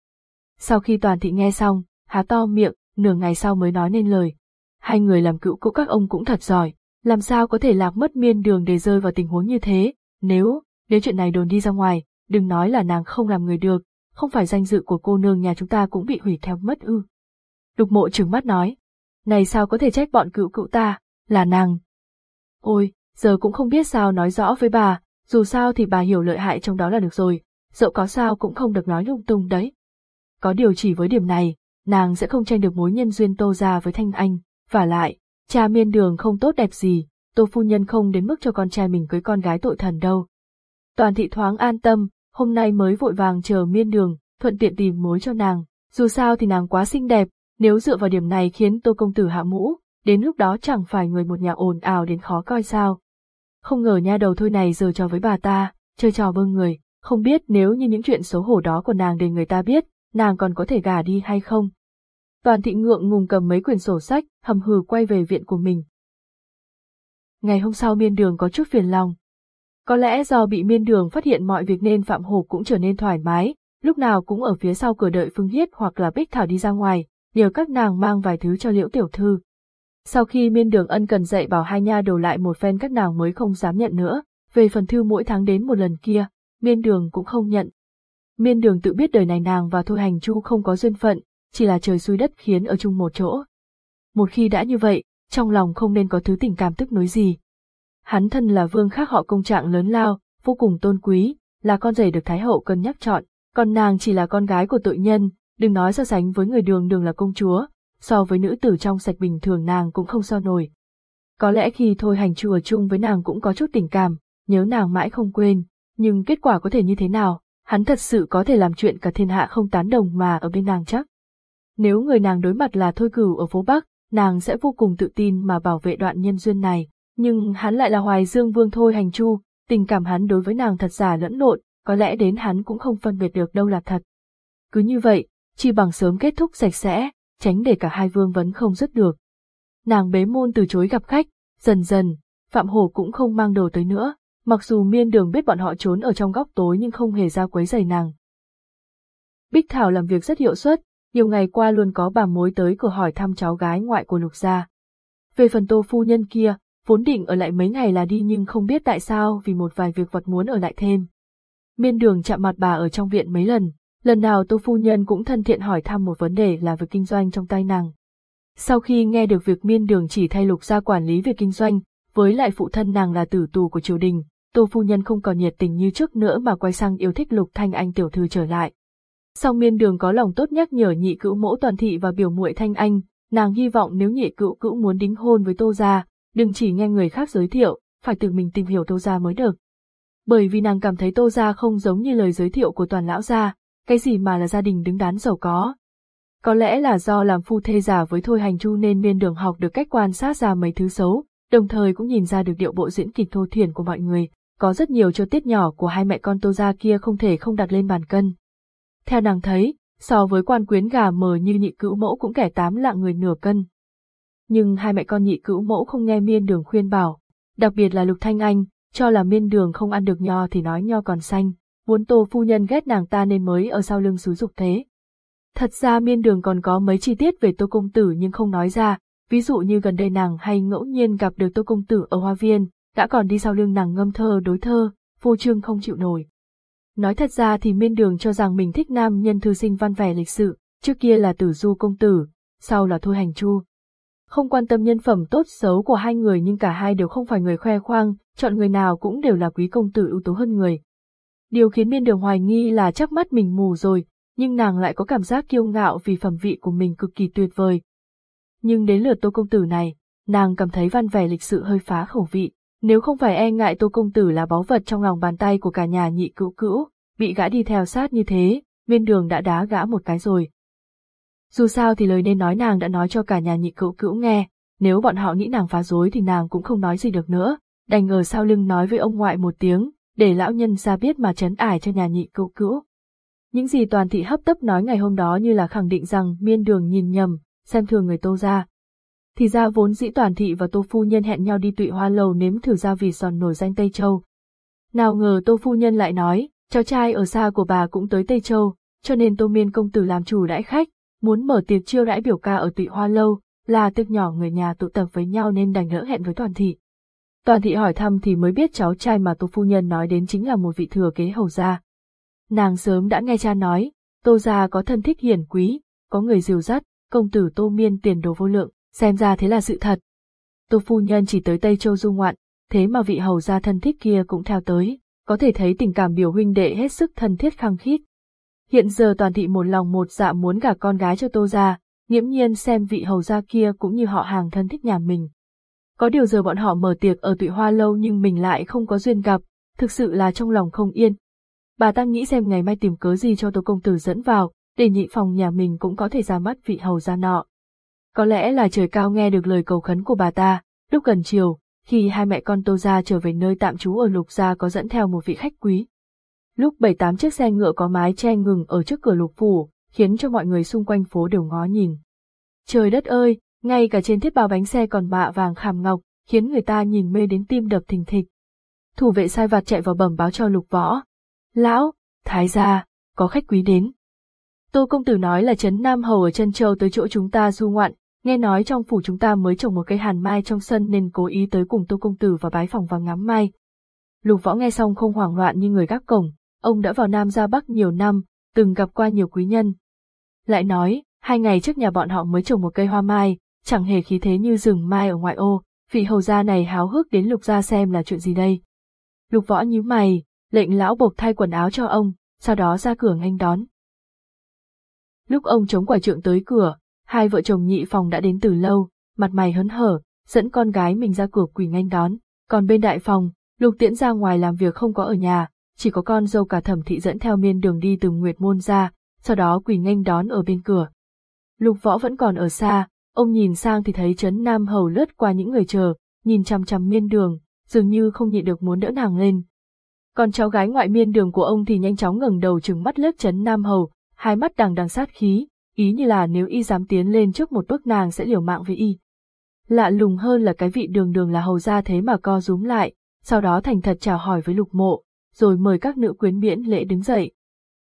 Sau khi toàn thị nghe xong, há to miệng, nửa ngày sau mới nói nên lời. Hai người làm cựu cũ các ông cũng thật giỏi, làm sao có thể lạc mất miên đường để rơi vào tình huống như thế, nếu, nếu chuyện này đồn đi ra ngoài, đừng nói là nàng không làm người được, không phải danh dự của cô nương nhà chúng ta cũng bị hủy theo mất ư. Lục mộ trừng mắt nói, này sao có thể trách bọn cựu cựu ta, là nàng. Ôi, giờ cũng không biết sao nói rõ với bà, dù sao thì bà hiểu lợi hại trong đó là được rồi, dẫu có sao cũng không được nói lung tung đấy. Có điều chỉ với điểm này, nàng sẽ không tranh được mối nhân duyên Tô ra với Thanh Anh, và lại, cha miên đường không tốt đẹp gì, Tô phu nhân không đến mức cho con trai mình cưới con gái tội thần đâu. Toàn thị thoáng an tâm, hôm nay mới vội vàng chờ miên đường, thuận tiện tìm mối cho nàng, dù sao thì nàng quá xinh đẹp, nếu dựa vào điểm này khiến Tô công tử hạ mũ, đến lúc đó chẳng phải người một nhà ồn ào đến khó coi sao. Không ngờ nha đầu thôi này giờ trò với bà ta, chơi trò bơ người, không biết nếu như những chuyện xấu hổ đó của nàng để người ta biết, nàng còn có thể gả đi hay không. Toàn thị ngượng ngùng cầm mấy quyển sổ sách, hầm hừ quay về viện của mình. Ngày hôm sau miên đường có chút phiền lòng. Có lẽ do bị miên đường phát hiện mọi việc nên Phạm Hổ cũng trở nên thoải mái, lúc nào cũng ở phía sau cửa đợi Phương Hiết hoặc là Bích Thảo đi ra ngoài, nhờ các nàng mang vài thứ cho liễu tiểu thư. Sau khi miên đường ân cần dạy bảo hai nha đầu lại một phen các nàng mới không dám nhận nữa, về phần thư mỗi tháng đến một lần kia, miên đường cũng không nhận. Miên đường tự biết đời này nàng và Thôi Hành Chu không có duyên phận, chỉ là trời xui đất khiến ở chung một chỗ. Một khi đã như vậy, trong lòng không nên có thứ tình cảm tức nối gì. Hắn thân là vương khác họ công trạng lớn lao, vô cùng tôn quý, là con rể được Thái Hậu cân nhắc chọn, còn nàng chỉ là con gái của tội nhân, đừng nói so sánh với người đường đường là công chúa, so với nữ tử trong sạch bình thường nàng cũng không so nổi. Có lẽ khi thôi hành chùa chung với nàng cũng có chút tình cảm, nhớ nàng mãi không quên, nhưng kết quả có thể như thế nào, hắn thật sự có thể làm chuyện cả thiên hạ không tán đồng mà ở bên nàng chắc. Nếu người nàng đối mặt là thôi cửu ở phố Bắc, nàng sẽ vô cùng tự tin mà bảo vệ đoạn nhân duyên này, nhưng hắn lại là hoài dương vương thôi hành chu, tình cảm hắn đối với nàng thật giả lẫn lộn, có lẽ đến hắn cũng không phân biệt được đâu là thật. Cứ như vậy, chi bằng sớm kết thúc sạch sẽ, tránh để cả hai vương vấn không dứt được. Nàng bế môn từ chối gặp khách, dần dần, Phạm Hổ cũng không mang đồ tới nữa, mặc dù miên đường biết bọn họ trốn ở trong góc tối nhưng không hề ra quấy giày nàng. Bích Thảo làm việc rất hiệu suất, nhiều ngày qua luôn có bà mối tới cửa hỏi thăm cháu gái ngoại của Lục Gia. Về phần tô phu nhân kia, vốn định ở lại mấy ngày là đi nhưng không biết tại sao vì một vài việc vật muốn ở lại thêm. Miên đường chạm mặt bà ở trong viện mấy lần, lần nào tô phu nhân cũng thân thiện hỏi thăm một vấn đề là việc kinh doanh trong tay nàng. Sau khi nghe được việc miên đường chỉ thay lục gia quản lý việc kinh doanh, với lại phụ thân nàng là tử tù của triều đình, tô phu nhân không còn nhiệt tình như trước nữa mà quay sang yêu thích lục thanh anh tiểu thư trở lại. Song miên đường có lòng tốt nhắc nhở nhị cữu mẫu toàn thị và biểu muội thanh anh, nàng hy vọng nếu nhị cữu cữu muốn đính hôn với tô gia, đừng chỉ nghe người khác giới thiệu, phải tự mình tìm hiểu tô gia mới được. Bởi vì nàng cảm thấy tô gia không giống như lời giới thiệu của toàn lão gia, cái gì mà là gia đình đứng đắn giàu có. Có lẽ là do làm phu thê giả với Thôi Hành Chu nên miên đường học được cách quan sát ra mấy thứ xấu, đồng thời cũng nhìn ra được điệu bộ diễn kịch thô thiển của mọi người, có rất nhiều cho tiết nhỏ của hai mẹ con tô gia kia không thể không đặt lên bàn cân. Theo nàng thấy, so với quan quyến gà mờ như nhị cữu mẫu cũng kẻ tám lạng người nửa cân. Nhưng hai mẹ con nhị cữu mẫu không nghe miên đường khuyên bảo, đặc biệt là Lục Thanh Anh, cho là miên đường không ăn được nho thì nói nho còn xanh, muốn tô phu nhân ghét nàng ta nên mới ở sau lưng xúi dục thế. Thật ra miên đường còn có mấy chi tiết về tô công tử nhưng không nói ra, ví dụ như gần đây nàng hay ngẫu nhiên gặp được tô công tử ở hoa viên, đã còn đi sau lưng nàng ngâm thơ đối thơ, vô trương không chịu nổi. Nói thật ra thì miên đường cho rằng mình thích nam nhân thư sinh văn vẻ lịch sự, trước kia là tử du công tử, sau là thôi hành chu. Không quan tâm nhân phẩm tốt xấu của hai người nhưng cả hai đều không phải người khoe khoang, chọn người nào cũng đều là quý công tử ưu tú hơn người. Điều khiến miên đường hoài nghi là chắc mắt mình mù rồi, nhưng nàng lại có cảm giác kiêu ngạo vì phẩm vị của mình cực kỳ tuyệt vời. Nhưng đến lượt tô công tử này, nàng cảm thấy văn vẻ lịch sự hơi phá khẩu vị. Nếu không phải e ngại tô công tử là báu vật trong lòng bàn tay của cả nhà nhị cữu cữu, bị gã đi theo sát như thế, miên đường đã đá gã một cái rồi. Dù sao thì lời nên nói nàng đã nói cho cả nhà nhị cữu cữu nghe, nếu bọn họ nghĩ nàng phá rối thì nàng cũng không nói gì được nữa, đành ngờ sau lưng nói với ông ngoại một tiếng, để lão nhân ra biết mà chấn ải cho nhà nhị cữu cữu. Những gì toàn thị hấp tấp nói ngày hôm đó như là khẳng định rằng miên đường nhìn nhầm, xem thường người tô ra, thì ra vốn dĩ toàn thị và tô phu nhân hẹn nhau đi tụy hoa lầu nếm thử gia vị giòn nổi danh Tây Châu. Nào ngờ tô phu nhân lại nói, cháu trai ở xa của bà cũng tới Tây Châu, cho nên tô miên công tử làm chủ đãi khách, muốn mở tiệc chiêu đãi biểu ca ở tụy hoa lâu, là tiệc nhỏ người nhà tụ tập với nhau nên đành lỡ hẹn với toàn thị. Toàn thị hỏi thăm thì mới biết cháu trai mà tô phu nhân nói đến chính là một vị thừa kế hầu gia. Nàng sớm đã nghe cha nói, tô gia có thân thích hiển quý, có người dìu dắt, công tử tô miên tiền đồ vô lượng, xem ra thế là sự thật. Tô phu nhân chỉ tới Tây Châu du ngoạn, thế mà vị hầu gia thân thích kia cũng theo tới, có thể thấy tình cảm biểu huynh đệ hết sức thân thiết khăng khít. Hiện giờ toàn thị một lòng một dạ muốn gả con gái cho tô gia, nghiễm nhiên xem vị hầu gia kia cũng như họ hàng thân thích nhà mình. Có điều giờ bọn họ mở tiệc ở tụy hoa lâu nhưng mình lại không có duyên gặp, thực sự là trong lòng không yên. Bà ta nghĩ xem ngày mai tìm cớ gì cho tô công tử dẫn vào, để nhị phòng nhà mình cũng có thể ra mắt vị hầu gia nọ. Có lẽ là trời cao nghe được lời cầu khấn của bà ta, lúc gần chiều, khi hai mẹ con Tô Gia trở về nơi tạm trú ở Lục Gia có dẫn theo một vị khách quý. Lúc bảy tám chiếc xe ngựa có mái che ngừng ở trước cửa lục phủ, khiến cho mọi người xung quanh phố đều ngó nhìn. Trời đất ơi, ngay cả trên thiết bao bánh xe còn mạ vàng khảm ngọc, khiến người ta nhìn mê đến tim đập thình thịch. Thủ vệ sai vặt chạy vào bẩm báo cho lục võ. Lão, thái gia, có khách quý đến. Tô công tử nói là Trấn Nam Hầu ở chân châu tới chỗ chúng ta du ngoạn, nghe nói trong phủ chúng ta mới trồng một cây hàn mai trong sân nên cố ý tới cùng Tô công tử vào bái phòng và ngắm mai. Lục võ nghe xong không hoảng loạn như người gác cổng, ông đã vào Nam ra Bắc nhiều năm, từng gặp qua nhiều quý nhân. Lại nói, hai ngày trước nhà bọn họ mới trồng một cây hoa mai, chẳng hề khí thế như rừng mai ở ngoại ô, vị hầu gia này háo hức đến lục gia xem là chuyện gì đây. Lục võ nhíu mày, lệnh lão bộc thay quần áo cho ông, sau đó ra cửa nghênh đón. Lúc ông chống quả trượng tới cửa, hai vợ chồng nhị phòng đã đến từ lâu, mặt mày hớn hở, dẫn con gái mình ra cửa quỳ nghênh đón, còn bên đại phòng, lục tiễn ra ngoài làm việc không có ở nhà, chỉ có con dâu cả thẩm thị dẫn theo miên đường đi từ Nguyệt Môn ra, sau đó quỳ nghênh đón ở bên cửa. Lục võ vẫn còn ở xa, ông nhìn sang thì thấy Trấn Nam Hầu lướt qua những người chờ, nhìn chằm chằm miên đường, dường như không nhịn được muốn đỡ nàng lên. Còn cháu gái ngoại miên đường của ông thì nhanh chóng ngẩng đầu trừng mắt lướt Trấn Nam Hầu, hai mắt đằng đằng sát khí, ý như là nếu y dám tiến lên trước một bước nàng sẽ liều mạng với y. Lạ lùng hơn là cái vị đường đường là hầu gia thế mà co rúm lại, sau đó thành thật chào hỏi với lục mộ, rồi mời các nữ quyến miễn lễ đứng dậy.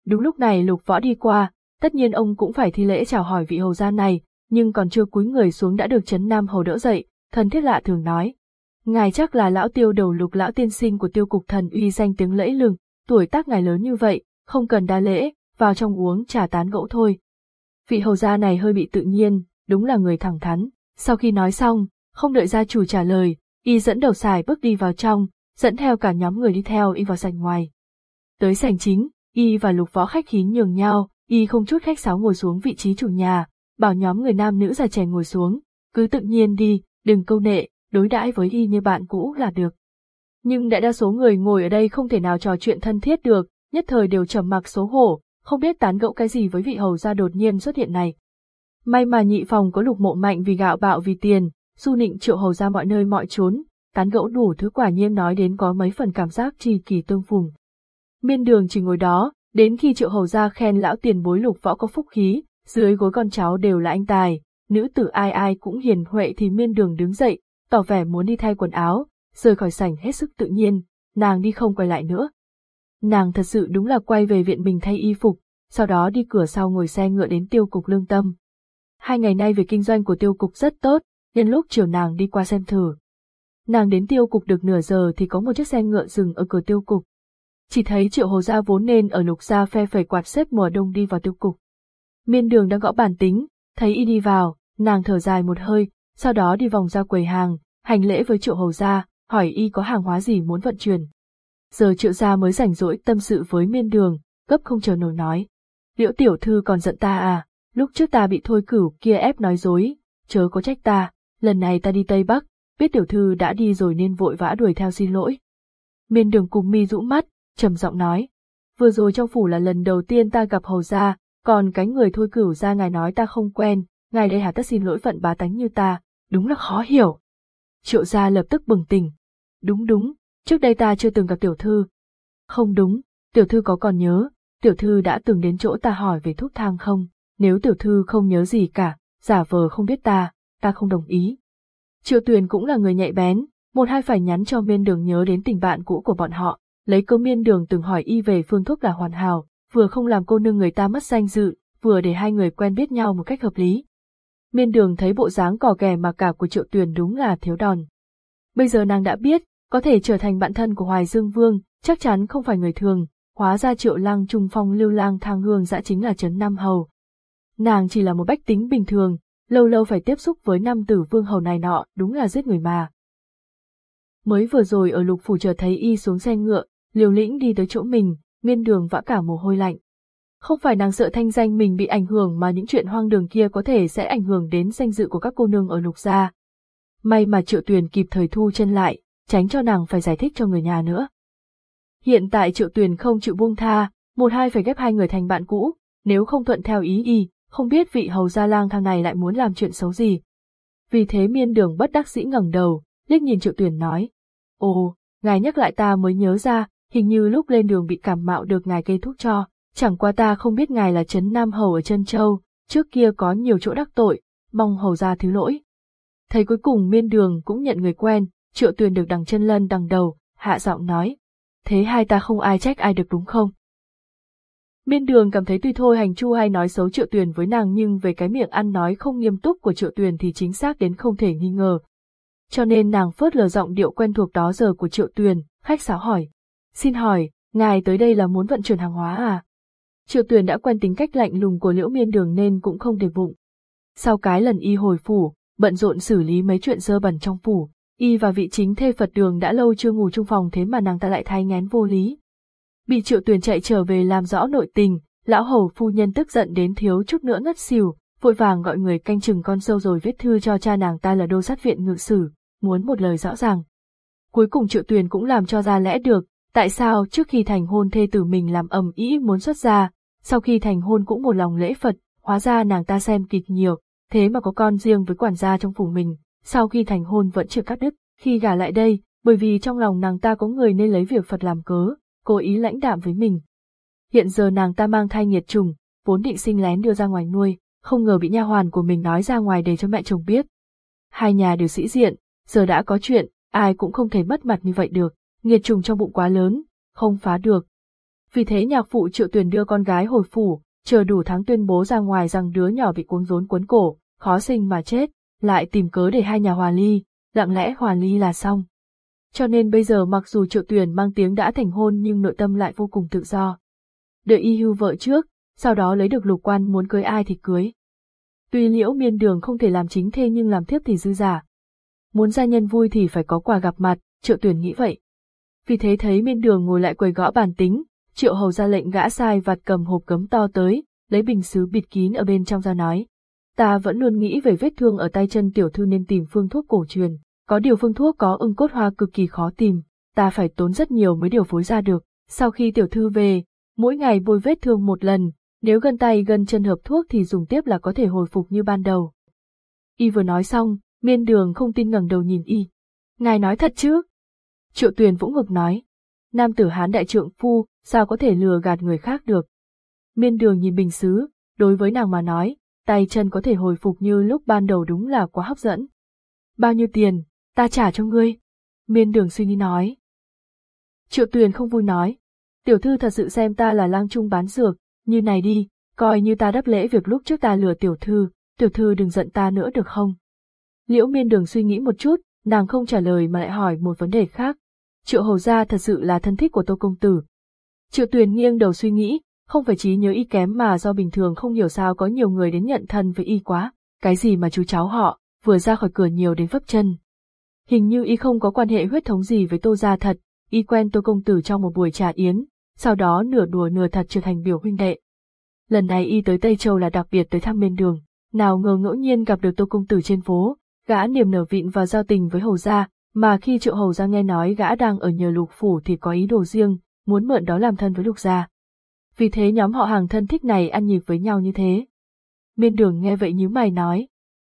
Đúng lúc này lục võ đi qua, tất nhiên ông cũng phải thi lễ chào hỏi vị hầu gia này, nhưng còn chưa cúi người xuống đã được chấn nam hầu đỡ dậy, thần thiết lạ thường nói. Ngài chắc là lão tiêu đầu lục lão tiên sinh của tiêu cục thần uy danh tiếng lẫy lừng, tuổi tác ngài lớn như vậy, không cần đa lễ, vào trong uống trà tán gẫu thôi. Vị hầu gia này hơi bị tự nhiên, đúng là người thẳng thắn, sau khi nói xong, không đợi gia chủ trả lời, y dẫn đầu xài bước đi vào trong, dẫn theo cả nhóm người đi theo y vào sảnh ngoài. Tới sảnh chính, y và lục võ khách khí nhường nhau, y không chút khách sáo ngồi xuống vị trí chủ nhà, bảo nhóm người nam nữ già trẻ ngồi xuống, cứ tự nhiên đi, đừng câu nệ, đối đãi với y như bạn cũ là được. Nhưng đại đa số người ngồi ở đây không thể nào trò chuyện thân thiết được, nhất thời đều trầm mặc xấu hổ, không biết tán gẫu cái gì với vị hầu gia đột nhiên xuất hiện này. May mà nhị phòng có lục mộ mạnh vì gạo bạo vì tiền, du nịnh triệu hầu ra mọi nơi mọi chốn, tán gẫu đủ thứ quả nhiên nói đến có mấy phần cảm giác trì kỳ tương phùng. Miên đường chỉ ngồi đó, đến khi triệu hầu ra khen lão tiền bối lục võ có phúc khí, dưới gối con cháu đều là anh tài, nữ tử ai ai cũng hiền huệ thì miên đường đứng dậy, tỏ vẻ muốn đi thay quần áo, rời khỏi sảnh hết sức tự nhiên, nàng đi không quay lại nữa. Nàng thật sự đúng là quay về viện mình thay y phục, sau đó đi cửa sau ngồi xe ngựa đến tiêu cục lương tâm. Hai ngày nay việc kinh doanh của tiêu cục rất tốt, nhân lúc chiều nàng đi qua xem thử. Nàng đến tiêu cục được nửa giờ thì có một chiếc xe ngựa dừng ở cửa tiêu cục. Chỉ thấy triệu hồ gia vốn nên ở lục gia phe phẩy quạt xếp mùa đông đi vào tiêu cục. Miên đường đang gõ bàn tính, thấy y đi vào, nàng thở dài một hơi, sau đó đi vòng ra quầy hàng, hành lễ với triệu hầu gia, hỏi y có hàng hóa gì muốn vận chuyển. Giờ triệu gia mới rảnh rỗi tâm sự với miên đường, gấp không chờ nổi nói. Liễu tiểu thư còn giận ta à, lúc trước ta bị thôi cửu kia ép nói dối, chớ có trách ta, lần này ta đi Tây Bắc, biết tiểu thư đã đi rồi nên vội vã đuổi theo xin lỗi. Miên đường cùng mi rũ mắt, trầm giọng nói, vừa rồi trong phủ là lần đầu tiên ta gặp hầu gia, còn cái người thôi cửu ra ngài nói ta không quen, ngài đây hà tất xin lỗi phận bá tánh như ta, đúng là khó hiểu. Triệu gia lập tức bừng tỉnh. Đúng đúng, trước đây ta chưa từng gặp tiểu thư. Không đúng, tiểu thư có còn nhớ, tiểu thư đã từng đến chỗ ta hỏi về thuốc thang không, nếu tiểu thư không nhớ gì cả, giả vờ không biết ta, ta không đồng ý. Triệu tuyền cũng là người nhạy bén, một hai phải nhắn cho miên đường nhớ đến tình bạn cũ của bọn họ, lấy câu miên đường từng hỏi y về phương thuốc là hoàn hảo, vừa không làm cô nương người ta mất danh dự, vừa để hai người quen biết nhau một cách hợp lý. Miên đường thấy bộ dáng cò kè mà cả của triệu tuyền đúng là thiếu đòn. Bây giờ nàng đã biết, có thể trở thành bạn thân của Hoài Dương Vương, chắc chắn không phải người thường, hóa ra triệu lang trung phong lưu lang thang hương dã chính là Trấn Nam Hầu. Nàng chỉ là một bách tính bình thường, lâu lâu phải tiếp xúc với nam tử vương hầu này nọ, đúng là giết người mà. Mới vừa rồi ở lục phủ chờ thấy y xuống xe ngựa, liều lĩnh đi tới chỗ mình, miên đường vã cả mồ hôi lạnh. Không phải nàng sợ thanh danh mình bị ảnh hưởng mà những chuyện hoang đường kia có thể sẽ ảnh hưởng đến danh dự của các cô nương ở lục gia. May mà triệu tuyền kịp thời thu chân lại, tránh cho nàng phải giải thích cho người nhà nữa. Hiện tại triệu tuyền không chịu buông tha, một hai phải ghép hai người thành bạn cũ, nếu không thuận theo ý y, không biết vị hầu gia lang thang này lại muốn làm chuyện xấu gì. Vì thế miên đường bất đắc dĩ ngẩng đầu, liếc nhìn triệu tuyền nói. Ồ, ngài nhắc lại ta mới nhớ ra, hình như lúc lên đường bị cảm mạo được ngài kê thuốc cho, chẳng qua ta không biết ngài là Trấn Nam Hầu ở Trân Châu, trước kia có nhiều chỗ đắc tội, mong hầu ra thứ lỗi. Thấy cuối cùng miên đường cũng nhận người quen, triệu tuyền được đằng chân lân đằng đầu, hạ giọng nói. Thế hai ta không ai trách ai được đúng không? Miên đường cảm thấy tuy thôi hành chu hay nói xấu triệu tuyền với nàng nhưng về cái miệng ăn nói không nghiêm túc của triệu tuyền thì chính xác đến không thể nghi ngờ. Cho nên nàng phớt lờ giọng điệu quen thuộc đó giờ của triệu tuyền, khách sáo hỏi. Xin hỏi, ngài tới đây là muốn vận chuyển hàng hóa à? Triệu tuyền đã quen tính cách lạnh lùng của liễu miên đường nên cũng không để bụng. Sau cái lần y hồi phủ, bận rộn xử lý mấy chuyện dơ bẩn trong phủ, y và vị chính thê Phật đường đã lâu chưa ngủ chung phòng thế mà nàng ta lại thay ngén vô lý. Bị triệu tuyền chạy trở về làm rõ nội tình, lão hầu phu nhân tức giận đến thiếu chút nữa ngất xỉu, vội vàng gọi người canh chừng con sâu rồi viết thư cho cha nàng ta là đô sát viện ngự sử, muốn một lời rõ ràng. Cuối cùng triệu tuyền cũng làm cho ra lẽ được, tại sao trước khi thành hôn thê tử mình làm ầm ĩ muốn xuất gia, sau khi thành hôn cũng một lòng lễ Phật, hóa ra nàng ta xem kịch nhiều, thế mà có con riêng với quản gia trong phủ mình, sau khi thành hôn vẫn chưa cắt đứt, khi gả lại đây, bởi vì trong lòng nàng ta có người nên lấy việc Phật làm cớ, cố ý lãnh đạm với mình. Hiện giờ nàng ta mang thai nhiệt trùng, vốn định sinh lén đưa ra ngoài nuôi, không ngờ bị nha hoàn của mình nói ra ngoài để cho mẹ chồng biết. Hai nhà đều sĩ diện, giờ đã có chuyện, ai cũng không thể mất mặt như vậy được, nghiệt trùng trong bụng quá lớn, không phá được. Vì thế nhạc phụ triệu tuyển đưa con gái hồi phủ, chờ đủ tháng tuyên bố ra ngoài rằng đứa nhỏ bị cuốn rốn cuốn cổ, khó sinh mà chết, lại tìm cớ để hai nhà hòa ly, lặng lẽ hòa ly là xong. Cho nên bây giờ mặc dù triệu tuyển mang tiếng đã thành hôn nhưng nội tâm lại vô cùng tự do. Đợi y hưu vợ trước, sau đó lấy được lục quan muốn cưới ai thì cưới. Tuy liễu miên đường không thể làm chính thê nhưng làm thiếp thì dư giả. Muốn gia nhân vui thì phải có quà gặp mặt, triệu tuyển nghĩ vậy. Vì thế thấy miên đường ngồi lại quầy gõ bàn tính, triệu hầu ra lệnh gã sai vặt cầm hộp cấm to tới, lấy bình sứ bịt kín ở bên trong ra nói. Ta vẫn luôn nghĩ về vết thương ở tay chân tiểu thư nên tìm phương thuốc cổ truyền, có điều phương thuốc có ưng cốt hoa cực kỳ khó tìm, ta phải tốn rất nhiều mới điều phối ra được. Sau khi tiểu thư về, mỗi ngày bôi vết thương một lần, nếu gân tay gân chân hợp thuốc thì dùng tiếp là có thể hồi phục như ban đầu. Y vừa nói xong, miên đường không tin ngẩng đầu nhìn Y. Ngài nói thật chứ? Triệu tuyền vũng ngực nói. Nam tử hán đại trượng phu, sao có thể lừa gạt người khác được? Miên đường nhìn bình xứ, đối với nàng mà nói, tay chân có thể hồi phục như lúc ban đầu đúng là quá hấp dẫn. Bao nhiêu tiền, ta trả cho ngươi. Miên đường suy nghĩ nói. Triệu tuyền không vui nói. Tiểu thư thật sự xem ta là lang trung bán dược, như này đi, coi như ta đáp lễ việc lúc trước ta lừa tiểu thư, tiểu thư đừng giận ta nữa được không? Liễu miên đường suy nghĩ một chút, nàng không trả lời mà lại hỏi một vấn đề khác. Triệu hầu gia thật sự là thân thích của tô công tử. Triệu tuyền nghiêng đầu suy nghĩ, không phải trí nhớ y kém mà do bình thường không hiểu sao có nhiều người đến nhận thân với y quá, cái gì mà chú cháu họ, vừa ra khỏi cửa nhiều đến vấp chân. Hình như y không có quan hệ huyết thống gì với tô gia thật, y quen tô công tử trong một buổi trà yến, sau đó nửa đùa nửa thật trở thành biểu huynh đệ. Lần này y tới Tây Châu là đặc biệt tới thăm bên đường, nào ngờ ngẫu nhiên gặp được tô công tử trên phố, gã niềm nở vịn và giao tình với hầu gia, mà khi triệu hầu gia nghe nói gã đang ở nhờ lục phủ thì có ý đồ riêng, muốn mượn đó làm thân với lục gia. Vì thế nhóm họ hàng thân thích này ăn nhịp với nhau như thế. Miên đường nghe vậy nhíu mày nói,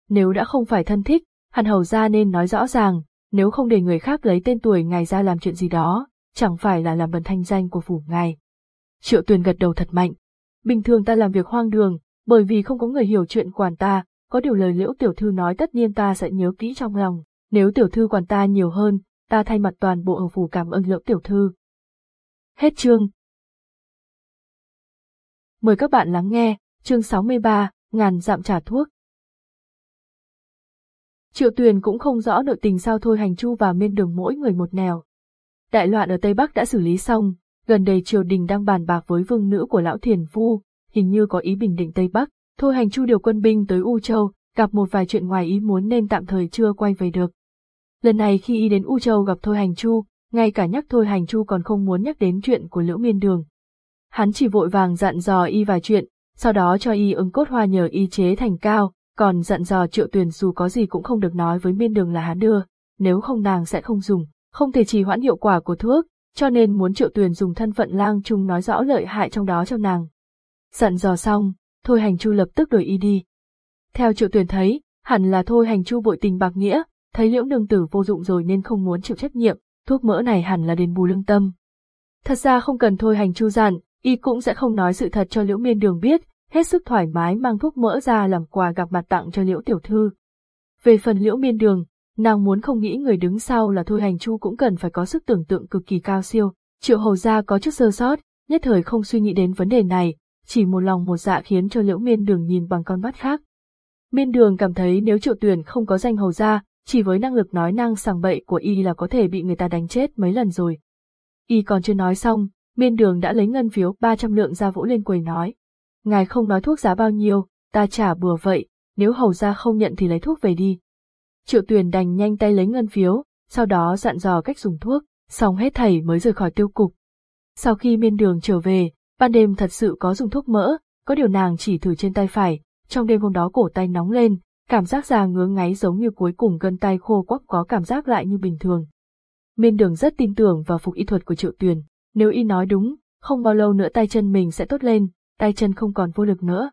nếu đã không phải thân thích, hẳn hầu gia nên nói rõ ràng, nếu không để người khác lấy tên tuổi ngài ra làm chuyện gì đó, chẳng phải là làm bẩn thanh danh của phủ ngài. Triệu tuyền gật đầu thật mạnh. Bình thường ta làm việc hoang đường, bởi vì không có người hiểu chuyện quản ta, có điều lời liễu tiểu thư nói tất nhiên ta sẽ nhớ kỹ trong lòng. Nếu tiểu thư quản ta nhiều hơn, ta thay mặt toàn bộ ở phủ cảm ơn liễu tiểu thư. Hết chương. Mời các bạn lắng nghe, chương 63, ngàn dặm trả thuốc. Triệu Tuyền cũng không rõ nội tình sao thôi hành chu và miên đường mỗi người một nẻo. Đại loạn ở Tây Bắc đã xử lý xong, gần đây triều đình đang bàn bạc với vương nữ của lão thiền phu, hình như có ý bình định Tây Bắc, thôi hành chu điều quân binh tới U Châu, gặp một vài chuyện ngoài ý muốn nên tạm thời chưa quay về được. Lần này khi y đến U Châu gặp Thôi Hành Chu, ngay cả nhắc Thôi Hành Chu còn không muốn nhắc đến chuyện của Liễu Miên Đường. Hắn chỉ vội vàng dặn dò y vài chuyện, sau đó cho y ứng cốt hoa nhờ y chế thành cao, còn dặn dò triệu tuyền dù có gì cũng không được nói với Miên Đường là hắn đưa, nếu không nàng sẽ không dùng, không thể trì hoãn hiệu quả của thuốc, cho nên muốn triệu tuyền dùng thân phận lang trung nói rõ lợi hại trong đó cho nàng. Dặn dò xong, Thôi Hành Chu lập tức đổi y đi. Theo triệu tuyền thấy, hẳn là Thôi Hành Chu bội tình bạc nghĩa, thấy liễu nương tử vô dụng rồi nên không muốn chịu trách nhiệm, thuốc mỡ này hẳn là đền bù lương tâm. Thật ra không cần thôi hành chu dặn, y cũng sẽ không nói sự thật cho Liễu Miên Đường biết, hết sức thoải mái mang thuốc mỡ ra làm quà gặp mặt tặng cho Liễu Tiểu Thư. Về phần Liễu Miên Đường, nàng muốn không nghĩ người đứng sau là Thôi Hành Chu cũng cần phải có sức tưởng tượng cực kỳ cao siêu. Triệu Hầu Gia có chút sơ sót, nhất thời không suy nghĩ đến vấn đề này, chỉ một lòng một dạ khiến cho Liễu Miên Đường nhìn bằng con mắt khác. Miên Đường cảm thấy nếu Triệu tuyển không có danh Hầu Gia, chỉ với năng lực nói năng sàng bậy của y là có thể bị người ta đánh chết mấy lần rồi. Y còn chưa nói xong, Miên Đường đã lấy ngân phiếu 300 lượng ra vỗ lên quầy nói. Ngài không nói thuốc giá bao nhiêu, ta trả bừa vậy, nếu hầu ra không nhận thì lấy thuốc về đi. Triệu Tuyền đành nhanh tay lấy ngân phiếu, sau đó dặn dò cách dùng thuốc, xong hết thầy mới rời khỏi tiêu cục. Sau khi miên đường trở về, ban đêm thật sự có dùng thuốc mỡ, có điều nàng chỉ thử trên tay phải, trong đêm hôm đó cổ tay nóng lên, cảm giác già ngứa ngáy giống như cuối cùng gân tay khô quắc có cảm giác lại như bình thường. Miên đường rất tin tưởng vào phục y thuật của triệu tuyền, nếu y nói đúng, không bao lâu nữa tay chân mình sẽ tốt lên, tay chân không còn vô lực nữa.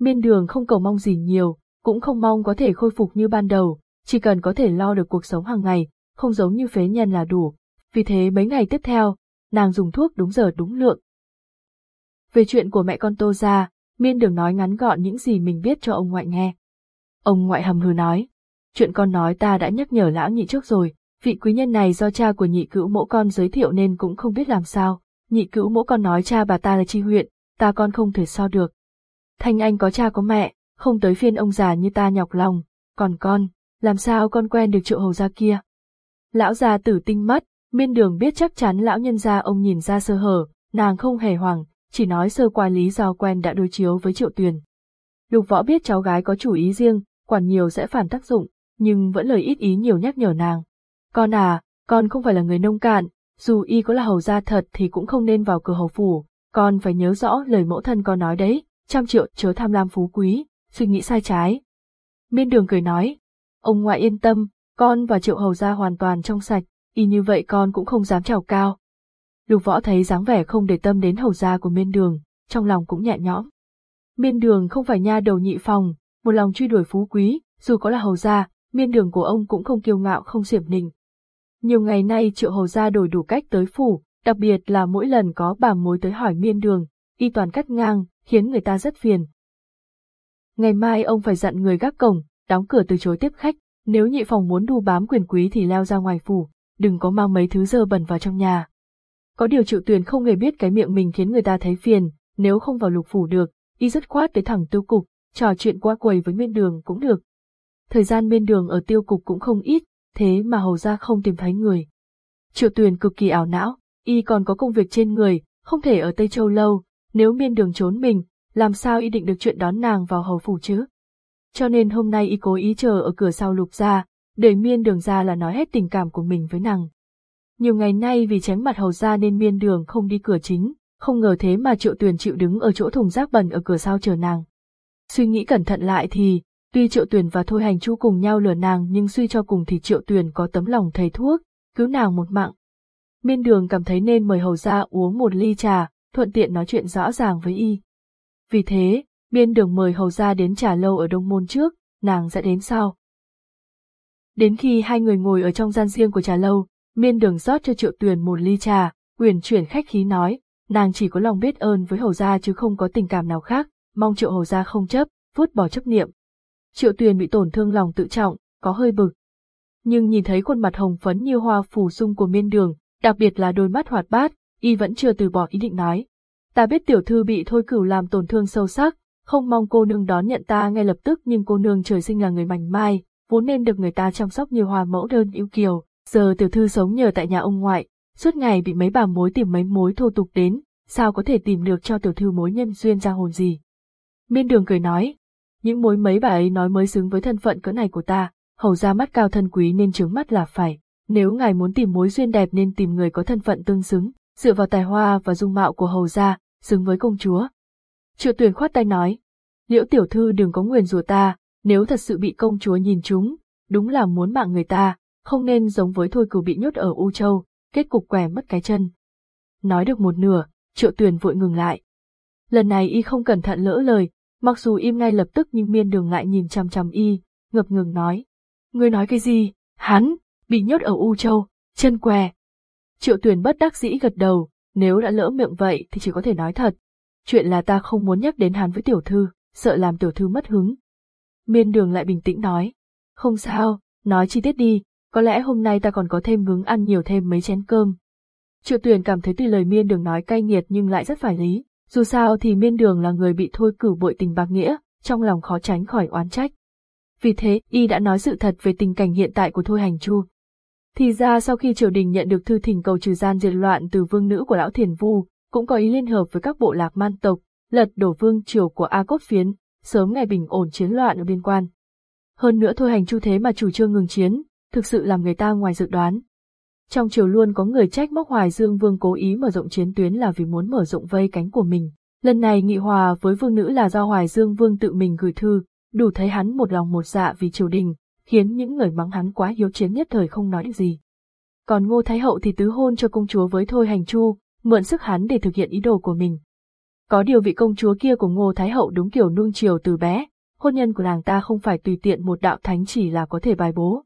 Miên đường không cầu mong gì nhiều, cũng không mong có thể khôi phục như ban đầu, chỉ cần có thể lo được cuộc sống hàng ngày, không giống như phế nhân là đủ. Vì thế mấy ngày tiếp theo, nàng dùng thuốc đúng giờ đúng lượng. Về chuyện của mẹ con Tô ra, Miên đường nói ngắn gọn những gì mình biết cho ông ngoại nghe. Ông ngoại hầm hừ nói, chuyện con nói ta đã nhắc nhở lão nhị trước rồi, vị quý nhân này do cha của nhị cữu mẫu con giới thiệu nên cũng không biết làm sao, nhị cữu mẫu con nói cha bà ta là chi huyện, ta con không thể so được. Thanh Anh có cha có mẹ, không tới phiên ông già như ta nhọc lòng, còn con, làm sao con quen được triệu hầu gia kia. Lão già tử tinh mắt, miên đường biết chắc chắn lão nhân gia ông nhìn ra sơ hở, nàng không hề hoảng, chỉ nói sơ qua lý do quen đã đối chiếu với triệu tuyền. Lục võ biết cháu gái có chủ ý riêng, quản nhiều sẽ phản tác dụng, nhưng vẫn lời ít ý nhiều nhắc nhở nàng. Con à, con không phải là người nông cạn, dù y có là hầu gia thật thì cũng không nên vào cửa hầu phủ, con phải nhớ rõ lời mẫu thân con nói đấy, trăm triệu chớ tham lam phú quý, suy nghĩ sai trái. Miên đường cười nói, ông ngoại yên tâm, con và triệu hầu gia hoàn toàn trong sạch, y như vậy con cũng không dám trào cao. Lục võ thấy dáng vẻ không để tâm đến hầu gia của miên đường, trong lòng cũng nhẹ nhõm. Miên đường không phải nha đầu nhị phòng, một lòng truy đuổi phú quý, dù có là hầu gia, miên đường của ông cũng không kiêu ngạo không siểm nịnh. Nhiều ngày nay triệu hầu gia đổi đủ cách tới phủ, đặc biệt là mỗi lần có bà mối tới hỏi miên đường, y toàn cắt ngang, khiến người ta rất phiền. Ngày mai ông phải dặn người gác cổng, đóng cửa từ chối tiếp khách, nếu nhị phòng muốn đu bám quyền quý thì leo ra ngoài phủ, đừng có mang mấy thứ dơ bẩn vào trong nhà. Có điều triệu tuyền không hề biết cái miệng mình khiến người ta thấy phiền, nếu không vào lục phủ được, y rất khoát tới thẳng tiêu cục, trò chuyện qua quầy với miên đường cũng được. Thời gian miên đường ở tiêu cục cũng không ít, thế mà hầu ra không tìm thấy người. Triệu tuyền cực kỳ ảo não, y còn có công việc trên người, không thể ở Tây Châu lâu, nếu miên đường trốn mình, làm sao y định được chuyện đón nàng vào hầu phủ chứ? Cho nên hôm nay y cố ý chờ ở cửa sau lục ra, để miên đường ra là nói hết tình cảm của mình với nàng. Nhiều ngày nay vì tránh mặt hầu ra nên miên đường không đi cửa chính, không ngờ thế mà triệu tuyền chịu đứng ở chỗ thùng rác bẩn ở cửa sau chờ nàng. Suy nghĩ cẩn thận lại thì, tuy triệu tuyền và thôi hành chu cùng nhau lừa nàng nhưng suy cho cùng thì triệu tuyền có tấm lòng thầy thuốc, cứu nàng một mạng. Miên đường cảm thấy nên mời hầu ra uống một ly trà, thuận tiện nói chuyện rõ ràng với y. Vì thế, miên đường mời hầu ra đến trà lâu ở Đông Môn trước, nàng sẽ đến sau. Đến khi hai người ngồi ở trong gian riêng của trà lâu, miên đường rót cho triệu tuyền một ly trà, quyền chuyển khách khí nói, nàng chỉ có lòng biết ơn với hầu gia chứ không có tình cảm nào khác, mong triệu hầu gia không chấp, vút bỏ chấp niệm. Triệu tuyền bị tổn thương lòng tự trọng, có hơi bực. Nhưng nhìn thấy khuôn mặt hồng phấn như hoa phủ sung của miên đường, đặc biệt là đôi mắt hoạt bát, y vẫn chưa từ bỏ ý định nói. Ta biết tiểu thư bị thôi cửu làm tổn thương sâu sắc, không mong cô nương đón nhận ta ngay lập tức nhưng cô nương trời sinh là người mảnh mai, vốn nên được người ta chăm sóc như hoa mẫu đơn yêu kiều, giờ tiểu thư sống nhờ tại nhà ông ngoại, suốt ngày bị mấy bà mối tìm mấy mối thô tục đến, sao có thể tìm được cho tiểu thư mối nhân duyên ra hồn gì. Miên đường cười nói, những mối mấy bà ấy nói mới xứng với thân phận cỡ này của ta, hầu ra mắt cao thân quý nên trướng mắt là phải, nếu ngài muốn tìm mối duyên đẹp nên tìm người có thân phận tương xứng, dựa vào tài hoa và dung mạo của hầu gia, xứng với công chúa. Triệu tuyển khoát tay nói, liễu tiểu thư đừng có nguyền rủa ta, nếu thật sự bị công chúa nhìn chúng, đúng là muốn mạng người ta, không nên giống với thôi cửu bị nhốt ở U Châu, kết cục quẻ mất cái chân. Nói được một nửa, triệu tuyển vội ngừng lại. Lần này y không cẩn thận lỡ lời, mặc dù im ngay lập tức nhưng miên đường lại nhìn chằm chằm y, ngập ngừng nói. Ngươi nói cái gì? Hắn, bị nhốt ở U Châu, chân què. Triệu tuyển bất đắc dĩ gật đầu, nếu đã lỡ miệng vậy thì chỉ có thể nói thật. Chuyện là ta không muốn nhắc đến hắn với tiểu thư, sợ làm tiểu thư mất hứng. Miên đường lại bình tĩnh nói. Không sao, nói chi tiết đi, có lẽ hôm nay ta còn có thêm hứng ăn nhiều thêm mấy chén cơm. Triệu tuyển cảm thấy tuy lời miên đường nói cay nghiệt nhưng lại rất phải lý, dù sao thì miên đường là người bị thôi cử bội tình bạc nghĩa, trong lòng khó tránh khỏi oán trách. Vì thế, y đã nói sự thật về tình cảnh hiện tại của Thôi Hành Chu. Thì ra sau khi triều đình nhận được thư thỉnh cầu trừ gian diệt loạn từ vương nữ của lão Thiền Vu, cũng có ý liên hợp với các bộ lạc man tộc, lật đổ vương triều của A Cốt Phiến, sớm ngày bình ổn chiến loạn ở biên quan. Hơn nữa Thôi Hành Chu thế mà chủ trương ngừng chiến, thực sự làm người ta ngoài dự đoán. Trong triều luôn có người trách móc Hoài Dương Vương cố ý mở rộng chiến tuyến là vì muốn mở rộng vây cánh của mình. Lần này nghị hòa với vương nữ là do Hoài Dương Vương tự mình gửi thư, đủ thấy hắn một lòng một dạ vì triều đình, khiến những người mắng hắn quá hiếu chiến nhất thời không nói được gì. Còn Ngô Thái Hậu thì tứ hôn cho công chúa với Thôi Hành Chu, mượn sức hắn để thực hiện ý đồ của mình. Có điều vị công chúa kia của Ngô Thái Hậu đúng kiểu nuông chiều từ bé, hôn nhân của nàng ta không phải tùy tiện một đạo thánh chỉ là có thể bài bố.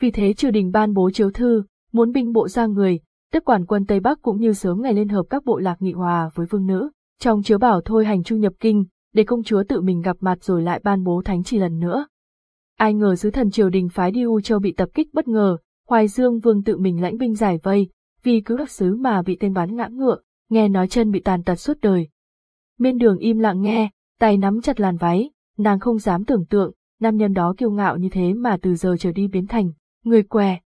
Vì thế triều đình ban bố chiếu thư, muốn binh bộ ra người, tiếp quản quân Tây Bắc cũng như sớm ngày liên hợp các bộ lạc nghị hòa với vương nữ. Trong chiếu bảo thôi hành chu nhập kinh, để công chúa tự mình gặp mặt rồi lại ban bố thánh chỉ lần nữa. Ai ngờ sứ thần triều đình phái đi U Châu bị tập kích bất ngờ, Hoài Dương Vương tự mình lãnh binh giải vây, vì cứu đặc sứ mà bị tên bắn ngã ngựa, nghe nói chân bị tàn tật suốt đời. Miên đường im lặng nghe, tay nắm chặt làn váy, nàng không dám tưởng tượng, nam nhân đó kiêu ngạo như thế mà từ giờ trở đi biến thành, người què.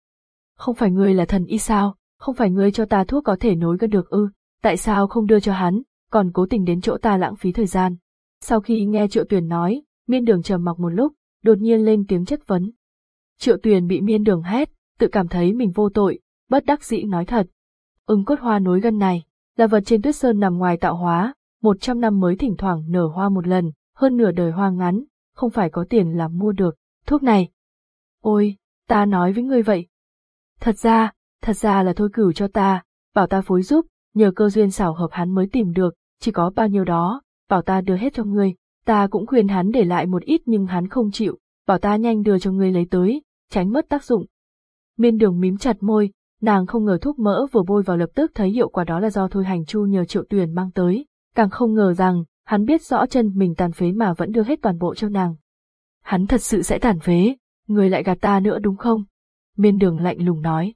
Không phải ngươi là thần y sao, không phải ngươi cho ta thuốc có thể nối gần được ư, tại sao không đưa cho hắn, còn cố tình đến chỗ ta lãng phí thời gian. Sau khi nghe Triệu Tuyền nói, miên đường trầm mặc một lúc, đột nhiên lên tiếng chất vấn. Triệu Tuyền bị miên đường hét, tự cảm thấy mình vô tội, bất đắc dĩ nói thật. Ứng cốt hoa nối gân này, là vật trên tuyết sơn nằm ngoài tạo hóa, một trăm năm mới thỉnh thoảng nở hoa một lần, hơn nửa đời hoa ngắn, không phải có tiền là mua được, thuốc này. Ôi, ta nói với ngươi vậy. Thật ra, thật ra là thôi cửu cho ta, bảo ta phối giúp, nhờ cơ duyên xảo hợp hắn mới tìm được, chỉ có bao nhiêu đó, bảo ta đưa hết cho ngươi, ta cũng khuyên hắn để lại một ít nhưng hắn không chịu, bảo ta nhanh đưa cho ngươi lấy tới, tránh mất tác dụng. Miên đường mím chặt môi, nàng không ngờ thuốc mỡ vừa bôi vào lập tức thấy hiệu quả đó là do thôi hành chu nhờ triệu tuyển mang tới, càng không ngờ rằng, hắn biết rõ chân mình tàn phế mà vẫn đưa hết toàn bộ cho nàng. Hắn thật sự sẽ tàn phế, người lại gạt ta nữa đúng không? Miên đường lạnh lùng nói.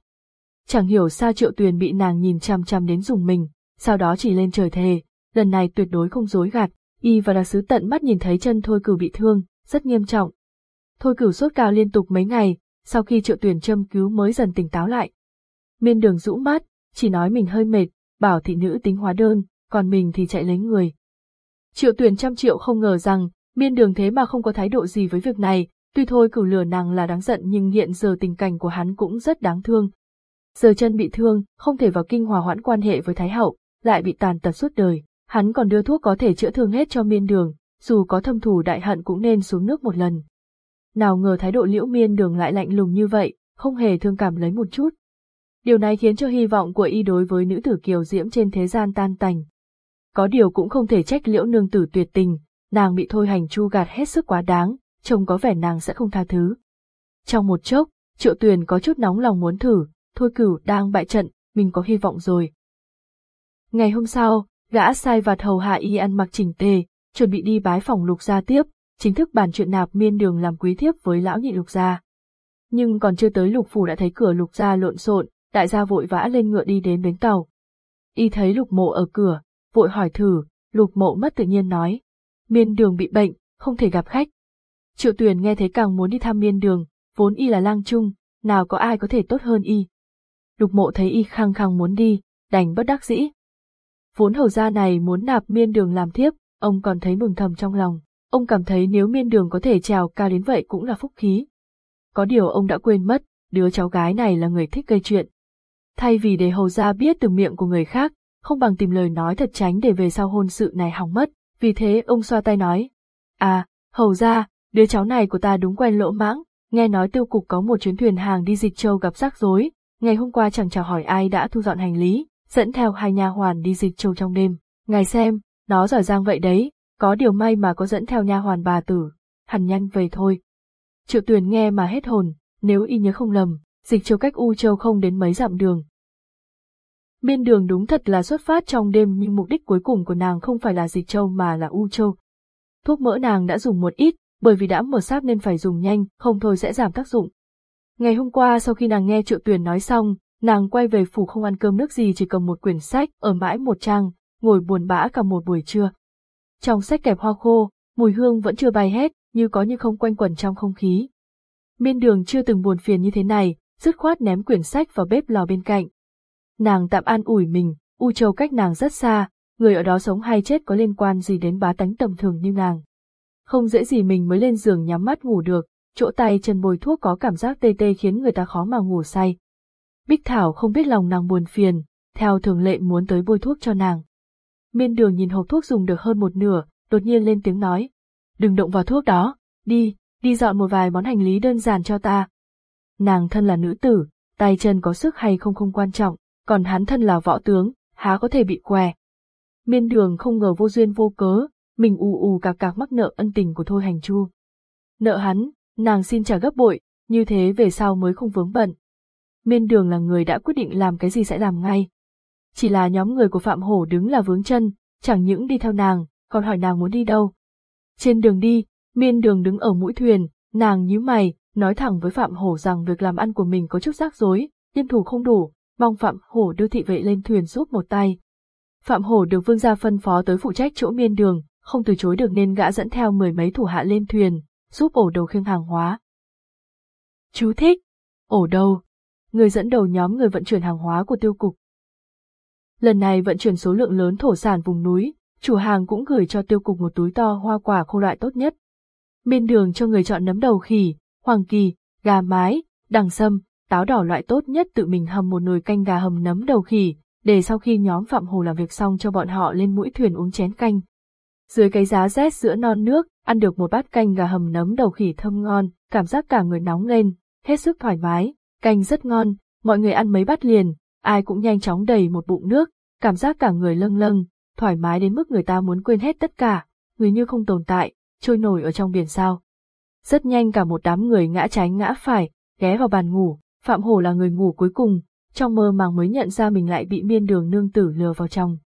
Chẳng hiểu sao triệu tuyền bị nàng nhìn chăm chăm đến dùng mình, sau đó chỉ lên trời thề, lần này tuyệt đối không dối gạt, y và đặc sứ tận mắt nhìn thấy chân thôi cửu bị thương, rất nghiêm trọng. Thôi cửu sốt cao liên tục mấy ngày, sau khi triệu tuyển châm cứu mới dần tỉnh táo lại. Miên đường rũ mắt, chỉ nói mình hơi mệt, bảo thị nữ tính hóa đơn, còn mình thì chạy lấy người. Triệu tuyển trăm triệu không ngờ rằng, miên đường thế mà không có thái độ gì với việc này, tuy thôi cửu lừa nàng là đáng giận nhưng hiện giờ tình cảnh của hắn cũng rất đáng thương. Giờ chân bị thương, không thể vào kinh hòa hoãn quan hệ với Thái Hậu, lại bị tàn tật suốt đời, hắn còn đưa thuốc có thể chữa thương hết cho miên đường, dù có thâm thù đại hận cũng nên xuống nước một lần. Nào ngờ thái độ liễu miên đường lại lạnh lùng như vậy, không hề thương cảm lấy một chút. Điều này khiến cho hy vọng của y đối với nữ tử kiều diễm trên thế gian tan tành. Có điều cũng không thể trách liễu nương tử tuyệt tình, nàng bị thôi hành chu gạt hết sức quá đáng, trông có vẻ nàng sẽ không tha thứ. Trong một chốc, triệu tuyền có chút nóng lòng muốn thử, thôi cửu đang bại trận, mình có hy vọng rồi. Ngày hôm sau, gã sai vặt hầu hạ y ăn mặc chỉnh tề, chuẩn bị đi bái phòng lục gia tiếp, chính thức bàn chuyện nạp miên đường làm quý thiếp với lão nhị lục gia. Nhưng còn chưa tới lục phủ đã thấy cửa lục gia lộn xộn, đại gia vội vã lên ngựa đi đến bến tàu. Y thấy lục mộ ở cửa, vội hỏi thử, lục mộ mất tự nhiên nói. Miên đường bị bệnh, không thể gặp khách. Triệu tuyền nghe thấy càng muốn đi thăm miên đường, vốn y là lang trung, nào có ai có thể tốt hơn y. Lục mộ thấy y khăng khăng muốn đi, đành bất đắc dĩ. Vốn hầu gia này muốn nạp miên đường làm thiếp, ông còn thấy mừng thầm trong lòng. Ông cảm thấy nếu miên đường có thể trèo cao đến vậy cũng là phúc khí. Có điều ông đã quên mất, đứa cháu gái này là người thích gây chuyện. Thay vì để hầu gia biết từ miệng của người khác, không bằng tìm lời nói thật tránh để về sau hôn sự này hỏng mất, vì thế ông xoa tay nói. À, hầu gia, đứa cháu này của ta đúng quen lỗ mãng, nghe nói tiêu cục có một chuyến thuyền hàng đi dịch châu gặp rắc rối, ngày hôm qua chẳng chào hỏi ai đã thu dọn hành lý, dẫn theo hai nha hoàn đi dịch châu trong đêm, ngài xem, nó giỏi giang vậy đấy, có điều may mà có dẫn theo nha hoàn bà tử, hẳn nhanh về thôi. Triệu tuyền nghe mà hết hồn, nếu y nhớ không lầm, dịch châu cách U Châu không đến mấy dặm đường. Miên đường đúng thật là xuất phát trong đêm nhưng mục đích cuối cùng của nàng không phải là dịch châu mà là u châu. Thuốc mỡ nàng đã dùng một ít, bởi vì đã mở sáp nên phải dùng nhanh, không thôi sẽ giảm tác dụng. Ngày hôm qua sau khi nàng nghe triệu Tuyền nói xong, nàng quay về phủ không ăn cơm nước gì chỉ cầm một quyển sách ở mãi một trang, ngồi buồn bã cả một buổi trưa. Trong sách kẹp hoa khô, mùi hương vẫn chưa bay hết, như có như không quanh quẩn trong không khí. Miên đường chưa từng buồn phiền như thế này, dứt khoát ném quyển sách vào bếp lò bên cạnh. Nàng tạm an ủi mình, U Châu cách nàng rất xa, người ở đó sống hay chết có liên quan gì đến bá tánh tầm thường như nàng. Không dễ gì mình mới lên giường nhắm mắt ngủ được, chỗ tay chân bồi thuốc có cảm giác tê tê khiến người ta khó mà ngủ say. Bích Thảo không biết lòng nàng buồn phiền, theo thường lệ muốn tới bôi thuốc cho nàng. Miên đường nhìn hộp thuốc dùng được hơn một nửa, đột nhiên lên tiếng nói. Đừng động vào thuốc đó, đi, đi dọn một vài món hành lý đơn giản cho ta. Nàng thân là nữ tử, tay chân có sức hay không không quan trọng, còn hắn thân là võ tướng, há có thể bị què. Miên đường không ngờ vô duyên vô cớ, mình ù ù cạc cạc mắc nợ ân tình của Thôi Hành Chu. Nợ hắn, nàng xin trả gấp bội, như thế về sau mới không vướng bận. Miên đường là người đã quyết định làm cái gì sẽ làm ngay. Chỉ là nhóm người của Phạm Hổ đứng là vướng chân, chẳng những đi theo nàng, còn hỏi nàng muốn đi đâu. Trên đường đi, miên đường đứng ở mũi thuyền, nàng nhíu mày, nói thẳng với Phạm Hổ rằng việc làm ăn của mình có chút rắc rối, nhân thủ không đủ, mong Phạm Hổ đưa thị vệ lên thuyền giúp một tay. Phạm Hổ được vương gia phân phó tới phụ trách chỗ miên đường, không từ chối được nên gã dẫn theo mười mấy thủ hạ lên thuyền, giúp ổ đầu khiêng hàng hóa. Chú thích. Ổ đầu. Người dẫn đầu nhóm người vận chuyển hàng hóa của tiêu cục. Lần này vận chuyển số lượng lớn thổ sản vùng núi, chủ hàng cũng gửi cho tiêu cục một túi to hoa quả khô loại tốt nhất. Bên đường cho người chọn nấm đầu khỉ, hoàng kỳ, gà mái, đằng sâm, táo đỏ loại tốt nhất tự mình hầm một nồi canh gà hầm nấm đầu khỉ, để sau khi nhóm Phạm Hồ làm việc xong cho bọn họ lên mũi thuyền uống chén canh. Dưới cái giá rét giữa non nước, ăn được một bát canh gà hầm nấm đầu khỉ thơm ngon, cảm giác cả người nóng lên, hết sức thoải mái, canh rất ngon, mọi người ăn mấy bát liền, ai cũng nhanh chóng đầy một bụng nước, cảm giác cả người lâng lâng, thoải mái đến mức người ta muốn quên hết tất cả, người như không tồn tại, trôi nổi ở trong biển sao. Rất nhanh cả một đám người ngã trái ngã phải, ghé vào bàn ngủ, Phạm Hổ là người ngủ cuối cùng, trong mơ màng mới nhận ra mình lại bị miên đường nương tử lừa vào trong.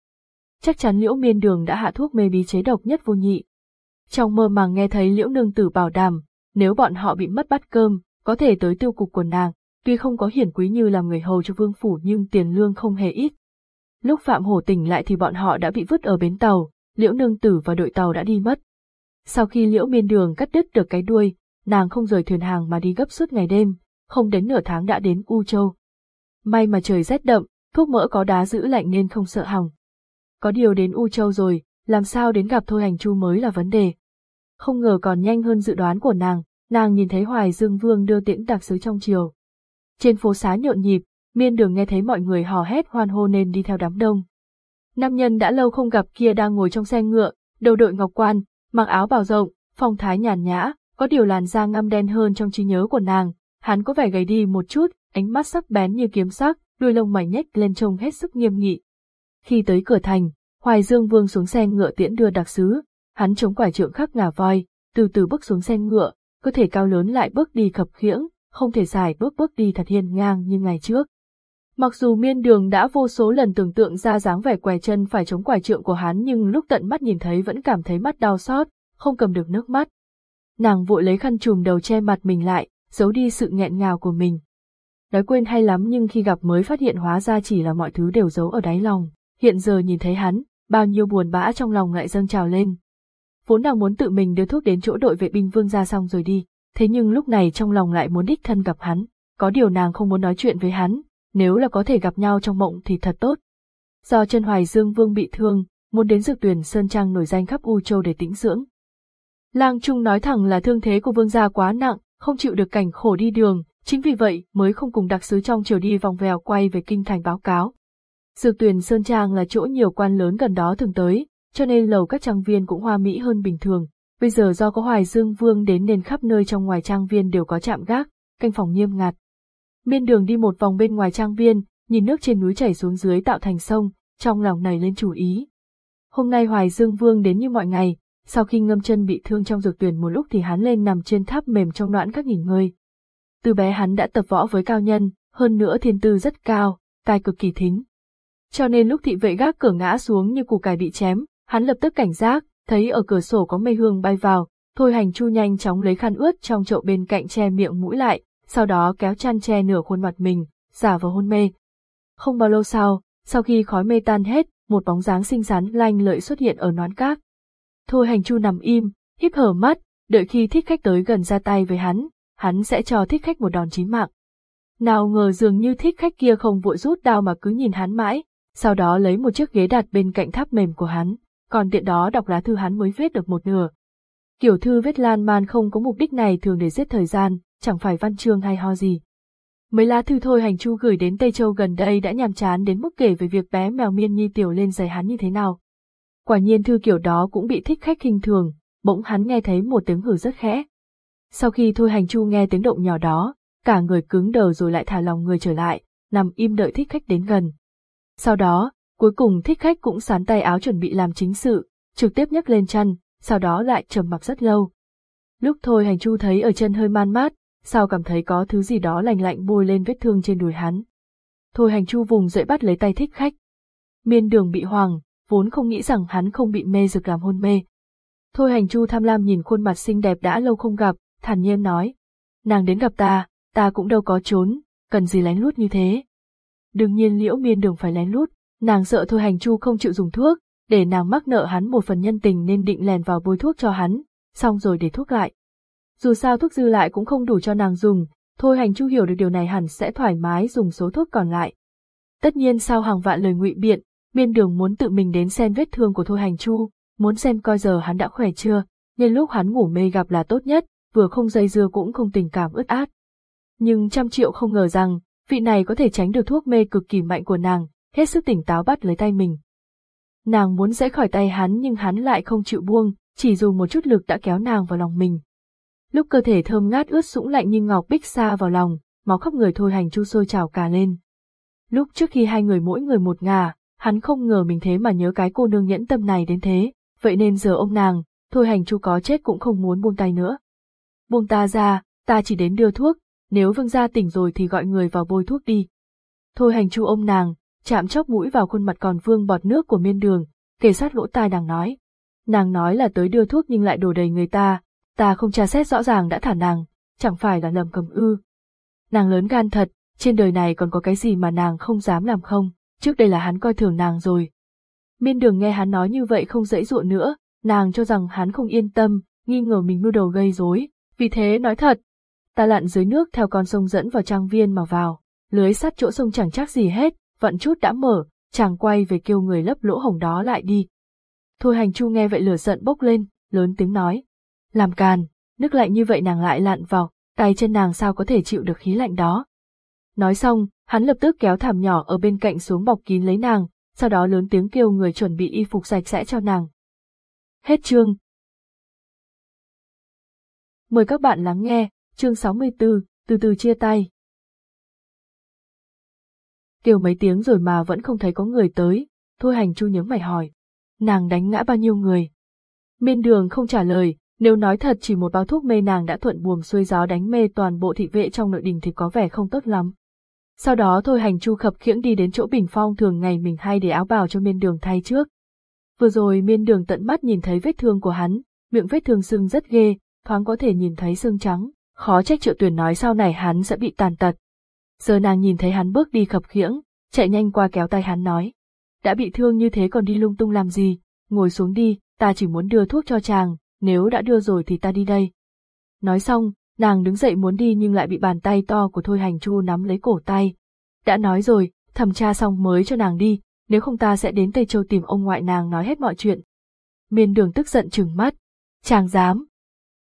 Chắc chắn liễu miên đường đã hạ thuốc mê bí chế độc nhất vô nhị. Trong mơ màng nghe thấy liễu nương tử bảo đảm, nếu bọn họ bị mất bát cơm, có thể tới tiêu cục của nàng, tuy không có hiển quý như làm người hầu cho vương phủ nhưng tiền lương không hề ít. Lúc Phạm Hổ tỉnh lại thì bọn họ đã bị vứt ở bến tàu, liễu nương tử và đội tàu đã đi mất. Sau khi liễu miên đường cắt đứt được cái đuôi, nàng không rời thuyền hàng mà đi gấp suốt ngày đêm, không đến nửa tháng đã đến U Châu. May mà trời rét đậm, thuốc mỡ có đá giữ lạnh nên không sợ hỏng. Có điều đến U Châu rồi, làm sao đến gặp Thôi Hành Chu mới là vấn đề. Không ngờ còn nhanh hơn dự đoán của nàng, nàng nhìn thấy Hoài Dương Vương đưa tiễn đặc sứ trong chiều. Trên phố xá nhộn nhịp, miên đường nghe thấy mọi người hò hét hoan hô nên đi theo đám đông. Nam nhân đã lâu không gặp kia đang ngồi trong xe ngựa, đầu đội ngọc quan, mặc áo bào rộng, phong thái nhàn nhã, có điều làn da ngăm đen hơn trong trí nhớ của nàng, hắn có vẻ gầy đi một chút, ánh mắt sắc bén như kiếm sắc, đuôi lông mày nhếch lên trông hết sức nghiêm nghị. Khi tới cửa thành, Hoài Dương Vương xuống xe ngựa tiễn đưa đặc sứ, hắn chống quải trượng khắc ngà voi, từ từ bước xuống xe ngựa, cơ thể cao lớn lại bước đi khập khiễng, không thể dài bước bước đi thật hiên ngang như ngày trước. Mặc dù miên đường đã vô số lần tưởng tượng ra dáng vẻ què chân phải chống quải trượng của hắn nhưng lúc tận mắt nhìn thấy vẫn cảm thấy mắt đau xót, không cầm được nước mắt. Nàng vội lấy khăn trùm đầu che mặt mình lại, giấu đi sự nghẹn ngào của mình. Nói quên hay lắm nhưng khi gặp mới phát hiện hóa ra chỉ là mọi thứ đều giấu ở đáy lòng. Hiện giờ nhìn thấy hắn, bao nhiêu buồn bã trong lòng lại dâng trào lên. Vốn nàng muốn tự mình đưa thuốc đến chỗ đội vệ binh vương ra xong rồi đi, thế nhưng lúc này trong lòng lại muốn đích thân gặp hắn, có điều nàng không muốn nói chuyện với hắn, nếu là có thể gặp nhau trong mộng thì thật tốt. Do chân hoài dương vương bị thương, muốn đến dược tuyển Sơn Trang nổi danh khắp U Châu để tĩnh dưỡng. Lang Trung nói thẳng là thương thế của vương gia quá nặng, không chịu được cảnh khổ đi đường, chính vì vậy mới không cùng đặc sứ trong chiều đi vòng vèo quay về kinh thành báo cáo. Dược tuyển Sơn Trang là chỗ nhiều quan lớn gần đó thường tới, cho nên lầu các trang viên cũng hoa mỹ hơn bình thường. Bây giờ do có Hoài Dương Vương đến nên khắp nơi trong ngoài trang viên đều có chạm gác, canh phòng nghiêm ngặt. Miên đường đi một vòng bên ngoài trang viên, nhìn nước trên núi chảy xuống dưới tạo thành sông, trong lòng này lên chủ ý. Hôm nay Hoài Dương Vương đến như mọi ngày, sau khi ngâm chân bị thương trong dược tuyển một lúc thì hắn lên nằm trên tháp mềm trong noãn các nghỉ ngơi. Từ bé hắn đã tập võ với cao nhân, hơn nữa thiên tư rất cao, tai cực kỳ thính. Cho nên lúc thị vệ gác cửa ngã xuống như củ cải bị chém, hắn lập tức cảnh giác, thấy ở cửa sổ có mây hương bay vào, thôi hành chu nhanh chóng lấy khăn ướt trong chậu bên cạnh che miệng mũi lại, sau đó kéo chăn che nửa khuôn mặt mình, giả vào hôn mê. Không bao lâu sau, sau khi khói mê tan hết, một bóng dáng xinh xắn lanh lợi xuất hiện ở nón cát. Thôi hành chu nằm im, híp hở mắt, đợi khi thích khách tới gần ra tay với hắn, hắn sẽ cho thích khách một đòn chí mạng. Nào ngờ dường như thích khách kia không vội rút đao mà cứ nhìn hắn mãi, sau đó lấy một chiếc ghế đặt bên cạnh tháp mềm của hắn, còn tiện đó đọc lá thư hắn mới viết được một nửa. Kiểu thư viết lan man không có mục đích này thường để giết thời gian, chẳng phải văn chương hay ho gì. Mấy lá thư thôi hành chu gửi đến Tây Châu gần đây đã nhàm chán đến mức kể về việc bé mèo miên nhi tiểu lên giày hắn như thế nào. Quả nhiên thư kiểu đó cũng bị thích khách khinh thường, bỗng hắn nghe thấy một tiếng hử rất khẽ. Sau khi thôi hành chu nghe tiếng động nhỏ đó, cả người cứng đờ rồi lại thả lòng người trở lại, nằm im đợi thích khách đến gần. Sau đó, cuối cùng thích khách cũng sán tay áo chuẩn bị làm chính sự, trực tiếp nhấc lên chân, sau đó lại trầm mặc rất lâu. Lúc thôi hành chu thấy ở chân hơi man mát, sao cảm thấy có thứ gì đó lành lạnh bôi lên vết thương trên đùi hắn. Thôi hành chu vùng dậy bắt lấy tay thích khách. Miên đường bị hoàng, vốn không nghĩ rằng hắn không bị mê rực làm hôn mê. Thôi hành chu tham lam nhìn khuôn mặt xinh đẹp đã lâu không gặp, thản nhiên nói. Nàng đến gặp ta, ta cũng đâu có trốn, cần gì lén lút như thế. Đương nhiên liễu miên đường phải lén lút, nàng sợ thôi hành chu không chịu dùng thuốc, để nàng mắc nợ hắn một phần nhân tình nên định lèn vào bôi thuốc cho hắn, xong rồi để thuốc lại. Dù sao thuốc dư lại cũng không đủ cho nàng dùng, thôi hành chu hiểu được điều này hẳn sẽ thoải mái dùng số thuốc còn lại. Tất nhiên sau hàng vạn lời ngụy biện, miên đường muốn tự mình đến xem vết thương của thôi hành chu, muốn xem coi giờ hắn đã khỏe chưa, nên lúc hắn ngủ mê gặp là tốt nhất, vừa không dây dưa cũng không tình cảm ướt át. Nhưng trăm triệu không ngờ rằng, vị này có thể tránh được thuốc mê cực kỳ mạnh của nàng, hết sức tỉnh táo bắt lấy tay mình. Nàng muốn rẽ khỏi tay hắn nhưng hắn lại không chịu buông, chỉ dùng một chút lực đã kéo nàng vào lòng mình. Lúc cơ thể thơm ngát ướt sũng lạnh như ngọc bích xa vào lòng, máu khắp người thôi hành chu sôi trào cả lên. Lúc trước khi hai người mỗi người một ngả, hắn không ngờ mình thế mà nhớ cái cô nương nhẫn tâm này đến thế, vậy nên giờ ông nàng, thôi hành chu có chết cũng không muốn buông tay nữa. Buông ta ra, ta chỉ đến đưa thuốc, nếu vương gia tỉnh rồi thì gọi người vào bôi thuốc đi. Thôi hành chu ông nàng, chạm chóc mũi vào khuôn mặt còn vương bọt nước của miên đường, kề sát lỗ tai nàng nói. Nàng nói là tới đưa thuốc nhưng lại đổ đầy người ta, ta không tra xét rõ ràng đã thả nàng, chẳng phải là lầm cầm ư. Nàng lớn gan thật, trên đời này còn có cái gì mà nàng không dám làm không, trước đây là hắn coi thường nàng rồi. Miên đường nghe hắn nói như vậy không dễ dụa nữa, nàng cho rằng hắn không yên tâm, nghi ngờ mình mưu đầu gây rối, vì thế nói thật. Ta lặn dưới nước theo con sông dẫn vào trang viên mà vào, lưới sắt chỗ sông chẳng chắc gì hết, vận chút đã mở, chàng quay về kêu người lấp lỗ hồng đó lại đi. Thôi hành chu nghe vậy lửa giận bốc lên, lớn tiếng nói. Làm càn, nước lạnh như vậy nàng lại lặn vào, tay chân nàng sao có thể chịu được khí lạnh đó. Nói xong, hắn lập tức kéo thảm nhỏ ở bên cạnh xuống bọc kín lấy nàng, sau đó lớn tiếng kêu người chuẩn bị y phục sạch sẽ cho nàng. Hết chương. Mời các bạn lắng nghe, chương 64, từ từ chia tay. Kêu mấy tiếng rồi mà vẫn không thấy có người tới, thôi hành chu nhớ mày hỏi. Nàng đánh ngã bao nhiêu người? Miên đường không trả lời, nếu nói thật chỉ một bao thuốc mê nàng đã thuận buồm xuôi gió đánh mê toàn bộ thị vệ trong nội đình thì có vẻ không tốt lắm. Sau đó thôi hành chu khập khiễng đi đến chỗ bình phong thường ngày mình hay để áo bào cho miên đường thay trước. Vừa rồi miên đường tận mắt nhìn thấy vết thương của hắn, miệng vết thương sưng rất ghê, thoáng có thể nhìn thấy xương trắng, khó trách triệu tuyển nói sau này hắn sẽ bị tàn tật. Giờ nàng nhìn thấy hắn bước đi khập khiễng, chạy nhanh qua kéo tay hắn nói. Đã bị thương như thế còn đi lung tung làm gì, ngồi xuống đi, ta chỉ muốn đưa thuốc cho chàng, nếu đã đưa rồi thì ta đi đây. Nói xong, nàng đứng dậy muốn đi nhưng lại bị bàn tay to của Thôi Hành Chu nắm lấy cổ tay. Đã nói rồi, thẩm tra xong mới cho nàng đi, nếu không ta sẽ đến Tây Châu tìm ông ngoại nàng nói hết mọi chuyện. Miên đường tức giận trừng mắt. Chàng dám.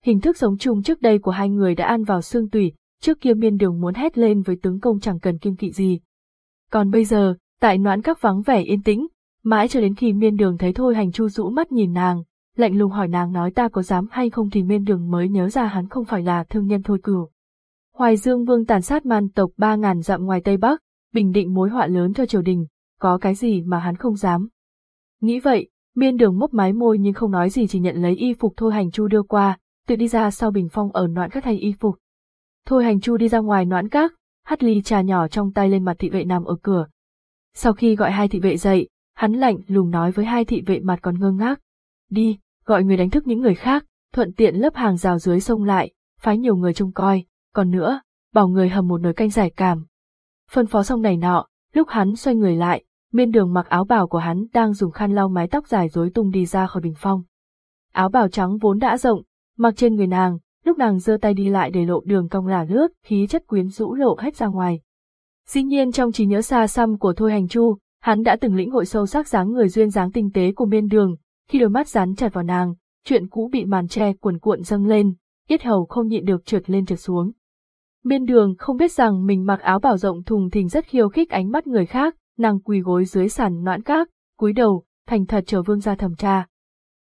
Hình thức sống chung trước đây của hai người đã ăn vào xương tủy, trước kia miên đường muốn hét lên với tướng công chẳng cần kiêng kỵ gì. Còn bây giờ, tại noãn các vắng vẻ yên tĩnh, mãi cho đến khi miên đường thấy thôi hành chu rũ mắt nhìn nàng, lạnh lùng hỏi nàng nói ta có dám hay không thì miên đường mới nhớ ra hắn không phải là thương nhân thôi cửu. Hoài Dương Vương tàn sát man tộc ba ngàn dặm ngoài Tây Bắc, bình định mối họa lớn cho triều đình, có cái gì mà hắn không dám. Nghĩ vậy, miên đường mấp mái môi nhưng không nói gì chỉ nhận lấy y phục thôi hành chu đưa qua, tự đi ra sau bình phong ở noãn các thay y phục. Thôi hành chu đi ra ngoài noãn các, hắt ly trà nhỏ trong tay lên mặt thị vệ nằm ở cửa. Sau khi gọi hai thị vệ dậy, hắn lạnh lùng nói với hai thị vệ mặt còn ngơ ngác. Đi, gọi người đánh thức những người khác, thuận tiện lấp hàng rào dưới sông lại, phái nhiều người trông coi, còn nữa, bảo người hầm một nồi canh giải cảm. Phân phó xong này nọ, lúc hắn xoay người lại, miên đường mặc áo bào của hắn đang dùng khăn lau mái tóc dài rối tung đi ra khỏi bình phong. Áo bào trắng vốn đã rộng, mặc trên người nàng, lúc nàng giơ tay đi lại để lộ đường cong là lướt, khí chất quyến rũ lộ hết ra ngoài. Dĩ nhiên trong trí nhớ xa xăm của Thôi Hành Chu, hắn đã từng lĩnh hội sâu sắc dáng người duyên dáng tinh tế của miên đường, khi đôi mắt dán chặt vào nàng, chuyện cũ bị màn che cuộn cuộn dâng lên, yết hầu không nhịn được trượt lên trượt xuống. Miên đường không biết rằng mình mặc áo bảo rộng thùng thình rất khiêu khích ánh mắt người khác, nàng quỳ gối dưới sàn noãn các, cúi đầu, thành thật chờ vương ra thẩm tra.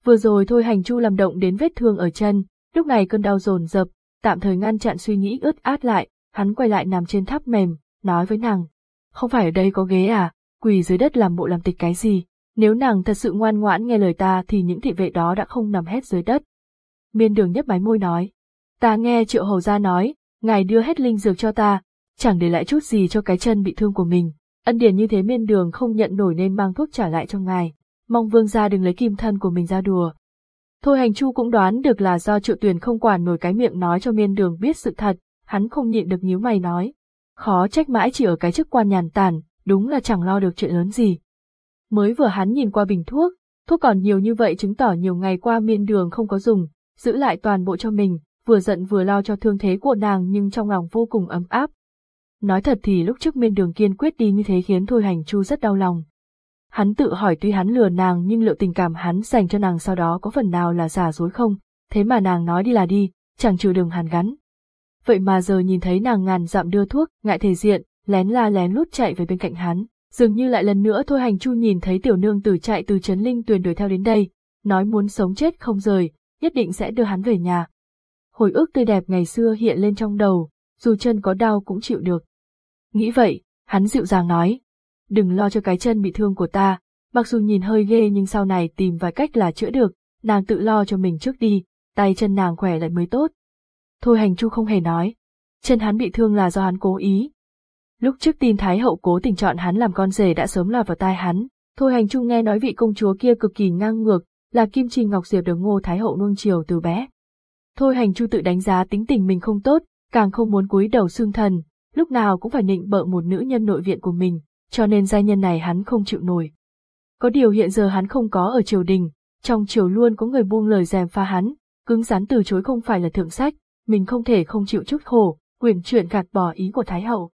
Vừa rồi thôi hành chu làm động đến vết thương ở chân, lúc này cơn đau dồn dập, tạm thời ngăn chặn suy nghĩ ướt át lại, hắn quay lại nằm trên tháp mềm, nói với nàng. Không phải ở đây có ghế à, quỳ dưới đất làm bộ làm tịch cái gì, nếu nàng thật sự ngoan ngoãn nghe lời ta thì những thị vệ đó đã không nằm hết dưới đất. Miên đường nhấp mái môi nói. Ta nghe triệu hầu gia nói, ngài đưa hết linh dược cho ta, chẳng để lại chút gì cho cái chân bị thương của mình. Ân điển như thế miên đường không nhận nổi nên mang thuốc trả lại cho ngài. Mong vương gia đừng lấy kim thân của mình ra đùa. Thôi hành chu cũng đoán được là do triệu tuyền không quản nổi cái miệng nói cho miên đường biết sự thật, hắn không nhịn được nhíu mày nói. Khó trách mãi chỉ ở cái chức quan nhàn tản, đúng là chẳng lo được chuyện lớn gì. Mới vừa hắn nhìn qua bình thuốc, thuốc còn nhiều như vậy chứng tỏ nhiều ngày qua miên đường không có dùng, giữ lại toàn bộ cho mình, vừa giận vừa lo cho thương thế của nàng nhưng trong lòng vô cùng ấm áp. Nói thật thì lúc trước miên đường kiên quyết đi như thế khiến Thôi Hành Chu rất đau lòng. Hắn tự hỏi tuy hắn lừa nàng nhưng liệu tình cảm hắn dành cho nàng sau đó có phần nào là giả dối không, thế mà nàng nói đi là đi, chẳng trừ đường hàn gắn. Vậy mà giờ nhìn thấy nàng ngàn dặm đưa thuốc, ngại thể diện, lén la lén lút chạy về bên cạnh hắn, dường như lại lần nữa thôi hành chu nhìn thấy tiểu nương tử chạy từ trấn linh tuyền đuổi theo đến đây, nói muốn sống chết không rời, nhất định sẽ đưa hắn về nhà. Hồi ức tươi đẹp ngày xưa hiện lên trong đầu, dù chân có đau cũng chịu được. Nghĩ vậy, hắn dịu dàng nói, đừng lo cho cái chân bị thương của ta, mặc dù nhìn hơi ghê nhưng sau này tìm vài cách là chữa được, nàng tự lo cho mình trước đi, tay chân nàng khỏe lại mới tốt. Thôi hành chu không hề nói, chân hắn bị thương là do hắn cố ý, Lúc trước tin Thái hậu cố tình chọn hắn làm con rể đã sớm lọt vào tai hắn, thôi hành chu nghe nói vị công chúa kia cực kỳ ngang ngược, là Kim Trì Ngọc Diệp được ngô Thái hậu nuông chiều từ bé. Thôi hành chu tự đánh giá tính tình mình không tốt, càng không muốn cúi đầu xương thần, lúc nào cũng phải nịnh bợ một nữ nhân nội viện của mình, cho nên gia nhân này hắn không chịu nổi. Có điều hiện giờ hắn không có ở triều đình, trong triều luôn có người buông lời dèm pha hắn, cứng rắn từ chối không phải là thượng sách, mình không thể không chịu chút khổ, quyền chuyện gạt bỏ ý của Thái hậu.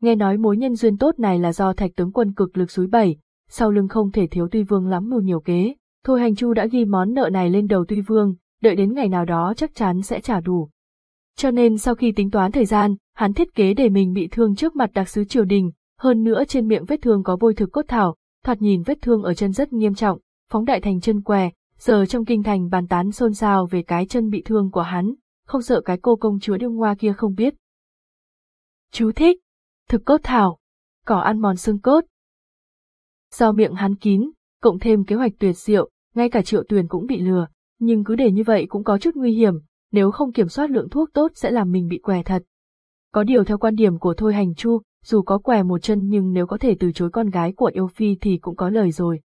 Nghe nói mối nhân duyên tốt này là do thạch tướng quân cực lực suối bảy, sau lưng không thể thiếu Tuy Vương lắm mưu nhiều kế. Thôi hành chu đã ghi món nợ này lên đầu Tuy Vương, đợi đến ngày nào đó chắc chắn sẽ trả đủ. Cho nên sau khi tính toán thời gian, hắn thiết kế để mình bị thương trước mặt đặc sứ triều đình, hơn nữa trên miệng vết thương có bôi thực cốt thảo, thoạt nhìn vết thương ở chân rất nghiêm trọng, phóng đại thành chân què, giờ trong kinh thành bàn tán xôn xao về cái chân bị thương của hắn, không sợ cái cô công chúa điêu hoa kia không biết. Chú thích, thực cốt thảo, cỏ ăn mòn xương cốt. Do miệng hắn kín, cộng thêm kế hoạch tuyệt diệu, ngay cả triệu tuyền cũng bị lừa, nhưng cứ để như vậy cũng có chút nguy hiểm, nếu không kiểm soát lượng thuốc tốt sẽ làm mình bị què thật. Có điều theo quan điểm của Thôi Hành Chu, dù có què một chân nhưng nếu có thể từ chối con gái của yêu phi thì cũng có lời rồi.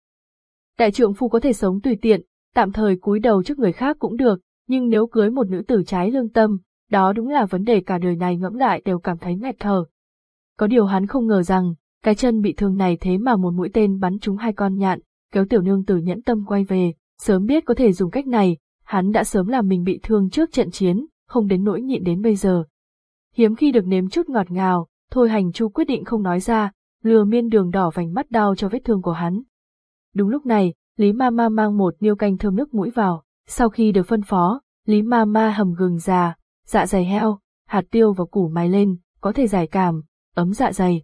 Đại trượng phu có thể sống tùy tiện, tạm thời cúi đầu trước người khác cũng được, nhưng nếu cưới một nữ tử trái lương tâm, đó đúng là vấn đề cả đời này ngẫm lại đều cảm thấy nghẹt thở, có điều hắn không ngờ rằng, cái chân bị thương này thế mà một mũi tên bắn trúng hai con nhạn, kéo tiểu nương tử nhẫn tâm quay về, sớm biết có thể dùng cách này, hắn đã sớm làm mình bị thương trước trận chiến, không đến nỗi nhịn đến bây giờ. Hiếm khi được nếm chút ngọt ngào, thôi hành chu quyết định không nói ra, lừa miên đường đỏ vành mắt đau cho vết thương của hắn. Đúng lúc này, Lý Ma Ma mang một niêu canh thơm nước mũi vào, sau khi được phân phó, Lý Ma Ma hầm gừng già, dạ dày heo, hạt tiêu và củ mài lên, có thể giải cảm, ấm dạ dày.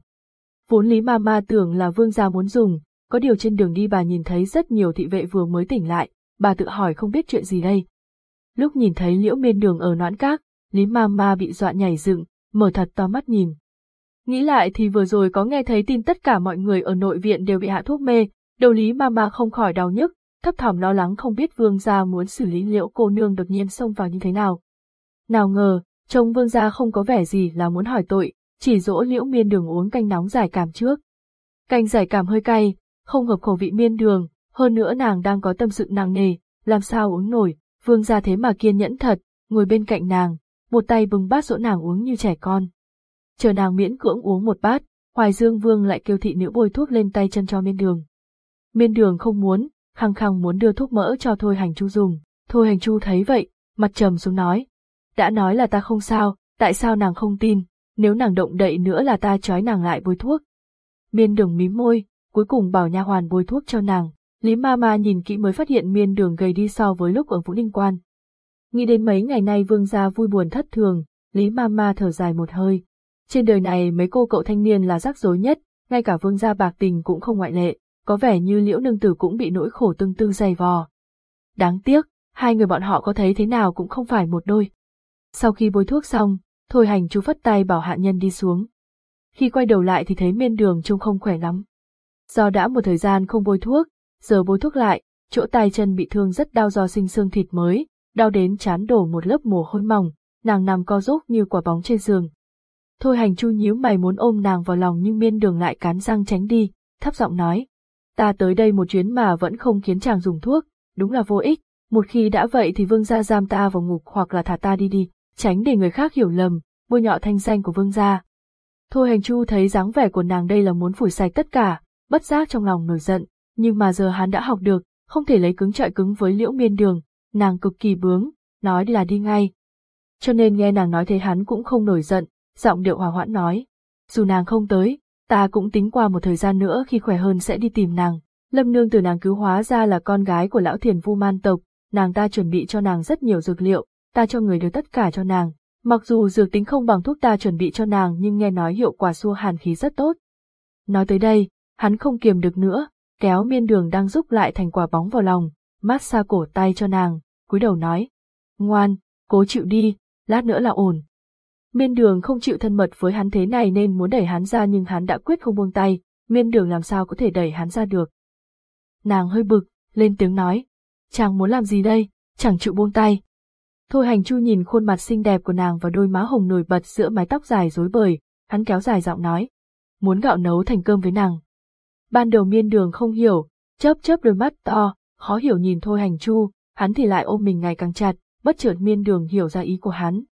Vốn lý ma ma tưởng là vương gia muốn dùng, có điều trên đường đi bà nhìn thấy rất nhiều thị vệ vừa mới tỉnh lại, bà tự hỏi không biết chuyện gì đây. Lúc nhìn thấy liễu miên đường ở noãn các, lý ma ma bị dọa nhảy dựng, mở thật to mắt nhìn. Nghĩ lại thì vừa rồi có nghe thấy tin tất cả mọi người ở nội viện đều bị hạ thuốc mê, đầu lý ma ma không khỏi đau nhức, thấp thỏm lo lắng không biết vương gia muốn xử lý liễu cô nương đột nhiên xông vào như thế nào. Nào ngờ, trông vương gia không có vẻ gì là muốn hỏi tội, chỉ dỗ liễu miên đường uống canh nóng giải cảm trước. Canh giải cảm hơi cay, không hợp khẩu vị miên đường, hơn nữa nàng đang có tâm sự nặng nề, làm sao uống nổi, vương gia thế mà kiên nhẫn thật, ngồi bên cạnh nàng, một tay bưng bát dỗ nàng uống như trẻ con. Chờ nàng miễn cưỡng uống một bát, Hoài Dương Vương lại kêu thị nữ bôi thuốc lên tay chân cho miên đường. Miên đường không muốn, khăng khăng muốn đưa thuốc mỡ cho Thôi Hành Chu dùng. Thôi Hành Chu thấy vậy, mặt trầm xuống nói. Đã nói là ta không sao, tại sao nàng không tin, nếu nàng động đậy nữa là ta trói nàng lại bôi thuốc. Miên đường mím môi, cuối cùng bảo nha hoàn bôi thuốc cho nàng. Lý ma ma nhìn kỹ mới phát hiện miên đường gầy đi so với lúc ở Vũ Ninh Quan. Nghĩ đến mấy ngày nay vương gia vui buồn thất thường, Lý ma ma thở dài một hơi. Trên đời này mấy cô cậu thanh niên là rắc rối nhất, ngay cả vương gia bạc tình cũng không ngoại lệ, có vẻ như liễu nương tử cũng bị nỗi khổ tương tư dày vò. Đáng tiếc, hai người bọn họ có thấy thế nào cũng không phải một đôi. Sau khi bôi thuốc xong, Thôi hành chú phất tay bảo hạ nhân đi xuống. Khi quay đầu lại thì thấy miên đường trông không khỏe lắm. Do đã một thời gian không bôi thuốc, giờ bôi thuốc lại, chỗ tay chân bị thương rất đau do sinh xương thịt mới, đau đến chán đổ một lớp mồ hôi mỏng, nàng nằm co rúc như quả bóng trên giường. Thôi hành chu nhíu mày muốn ôm nàng vào lòng nhưng miên đường lại cắn răng tránh đi, thấp giọng nói. Ta tới đây một chuyến mà vẫn không khiến chàng dùng thuốc, đúng là vô ích, một khi đã vậy thì vương gia giam ta vào ngục hoặc là thả ta đi đi, tránh để người khác hiểu lầm, bôi nhọ thanh danh của vương gia. Thôi hành chu thấy dáng vẻ của nàng đây là muốn phủi sạch tất cả, bất giác trong lòng nổi giận, nhưng mà giờ hắn đã học được, không thể lấy cứng trọi cứng với liễu miên đường, nàng cực kỳ bướng, nói là đi ngay. Cho nên nghe nàng nói thế hắn cũng không nổi giận, giọng điệu hòa hoãn nói. Dù nàng không tới, ta cũng tính qua một thời gian nữa khi khỏe hơn sẽ đi tìm nàng. Lâm nương từ nàng cứu hóa ra là con gái của lão thiền vu man tộc, nàng ta chuẩn bị cho nàng rất nhiều dược liệu, ta cho người đưa tất cả cho nàng. Mặc dù dược tính không bằng thuốc ta chuẩn bị cho nàng nhưng nghe nói hiệu quả xua hàn khí rất tốt. Nói tới đây, hắn không kiềm được nữa, kéo miên đường đang giúp lại thành quả bóng vào lòng, mát xa cổ tay cho nàng, cúi đầu nói. Ngoan, cố chịu đi, lát nữa là ổn. Miên đường không chịu thân mật với hắn thế này nên muốn đẩy hắn ra nhưng hắn đã quyết không buông tay, miên đường làm sao có thể đẩy hắn ra được. Nàng hơi bực, lên tiếng nói. Chàng muốn làm gì đây, chẳng chịu buông tay. Thôi hành chu nhìn khuôn mặt xinh đẹp của nàng và đôi má hồng nổi bật giữa mái tóc dài rối bời, hắn kéo dài giọng nói. Muốn gạo nấu thành cơm với nàng. Ban đầu miên đường không hiểu, chớp chớp đôi mắt to, khó hiểu nhìn thôi hành chu, hắn thì lại ôm mình ngày càng chặt, bất chợt miên đường hiểu ra ý của hắn.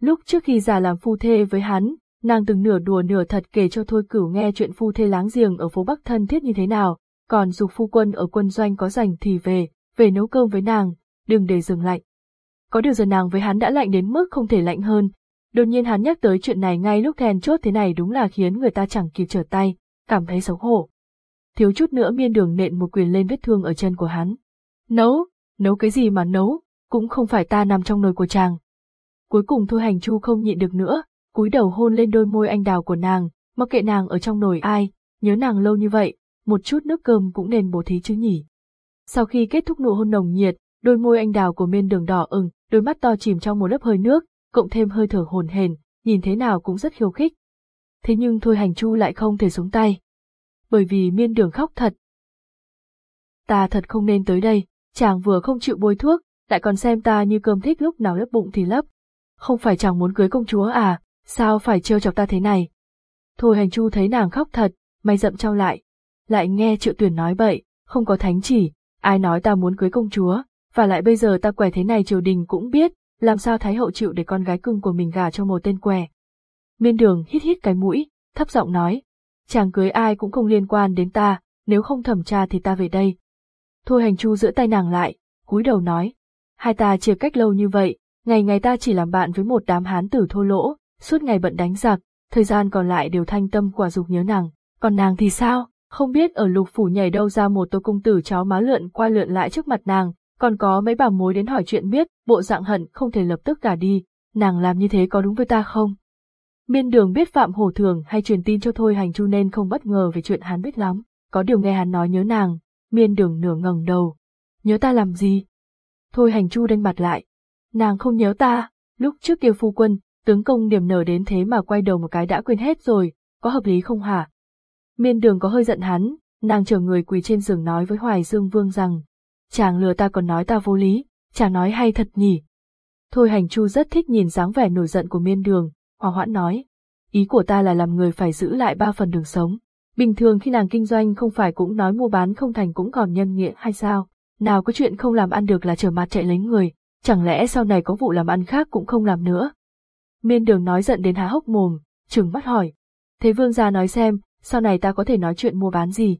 Lúc trước khi già làm phu thê với hắn, nàng từng nửa đùa nửa thật kể cho thôi cửu nghe chuyện phu thê láng giềng ở phố Bắc thân thiết như thế nào, còn dục phu quân ở quân doanh có rảnh thì về, về nấu cơm với nàng, đừng để dừng lạnh. Có điều giờ nàng với hắn đã lạnh đến mức không thể lạnh hơn. Đột nhiên hắn nhắc tới chuyện này ngay lúc then chốt thế này đúng là khiến người ta chẳng kịp trở tay, cảm thấy xấu hổ. Thiếu chút nữa miên đường nện một quyền lên vết thương ở chân của hắn. Nấu, nấu cái gì mà nấu, cũng không phải ta nằm trong nồi của chàng. Cuối cùng Thôi Hành Chu không nhịn được nữa, cúi đầu hôn lên đôi môi anh đào của nàng, mặc kệ nàng ở trong nồi ai, nhớ nàng lâu như vậy, một chút nước cơm cũng nên bố thí chứ nhỉ. Sau khi kết thúc nụ hôn nồng nhiệt, đôi môi anh đào của miên đường đỏ ửng, đôi mắt to chìm trong một lớp hơi nước, cộng thêm hơi thở hồn hển, nhìn thế nào cũng rất khiêu khích. Thế nhưng Thôi Hành Chu lại không thể xuống tay. Bởi vì miên đường khóc thật. Ta thật không nên tới đây, chàng vừa không chịu bôi thuốc, lại còn xem ta như cơm thích lúc nào lấp bụng thì lấp. Không phải chàng muốn cưới công chúa à, sao phải trêu chọc ta thế này? Thôi hành chu thấy nàng khóc thật, mày dậm trao lại. Lại nghe triệu tuyển nói bậy, không có thánh chỉ, ai nói ta muốn cưới công chúa, và lại bây giờ ta quẻ thế này triều đình cũng biết, làm sao thái hậu chịu để con gái cưng của mình gả cho một tên què. Miên đường hít hít cái mũi, thấp giọng nói, chàng cưới ai cũng không liên quan đến ta, nếu không thẩm tra thì ta về đây. Thôi hành chu giữ tay nàng lại, cúi đầu nói, hai ta chia cách lâu như vậy, ngày ngày ta chỉ làm bạn với một đám hán tử thô lỗ, suốt ngày bận đánh giặc, thời gian còn lại đều thanh tâm quả dục nhớ nàng, còn nàng thì sao, không biết ở lục phủ nhảy đâu ra một tô công tử cháu má lượn qua lượn lại trước mặt nàng, còn có mấy bà mối đến hỏi chuyện biết, bộ dạng hận không thể lập tức cả đi, nàng làm như thế có đúng với ta không? Miên đường biết Phạm Hổ Thường hay truyền tin cho Thôi Hành Chu nên không bất ngờ về chuyện hắn biết lắm, có điều nghe hắn nói nhớ nàng, miên đường nửa ngẩng đầu. Nhớ ta làm gì? Thôi Hành Chu đanh mặt lại. Nàng không nhớ ta, lúc trước kia phu quân, tướng công điểm nở đến thế mà quay đầu một cái đã quên hết rồi, có hợp lý không hả? Miên đường có hơi giận hắn, nàng chờ người quỳ trên giường nói với Hoài Dương Vương rằng, chàng lừa ta còn nói ta vô lý, chàng nói hay thật nhỉ. Thôi hành chu rất thích nhìn dáng vẻ nổi giận của miên đường, hòa hoãn nói. Ý của ta là làm người phải giữ lại ba phần đường sống. Bình thường khi nàng kinh doanh không phải cũng nói mua bán không thành cũng còn nhân nghĩa hay sao? Nào có chuyện không làm ăn được là trở mặt chạy lấy người, chẳng lẽ sau này có vụ làm ăn khác cũng không làm nữa? Miên đường nói giận đến há hốc mồm, trừng mắt hỏi. Thế vương gia nói xem, sau này ta có thể nói chuyện mua bán gì?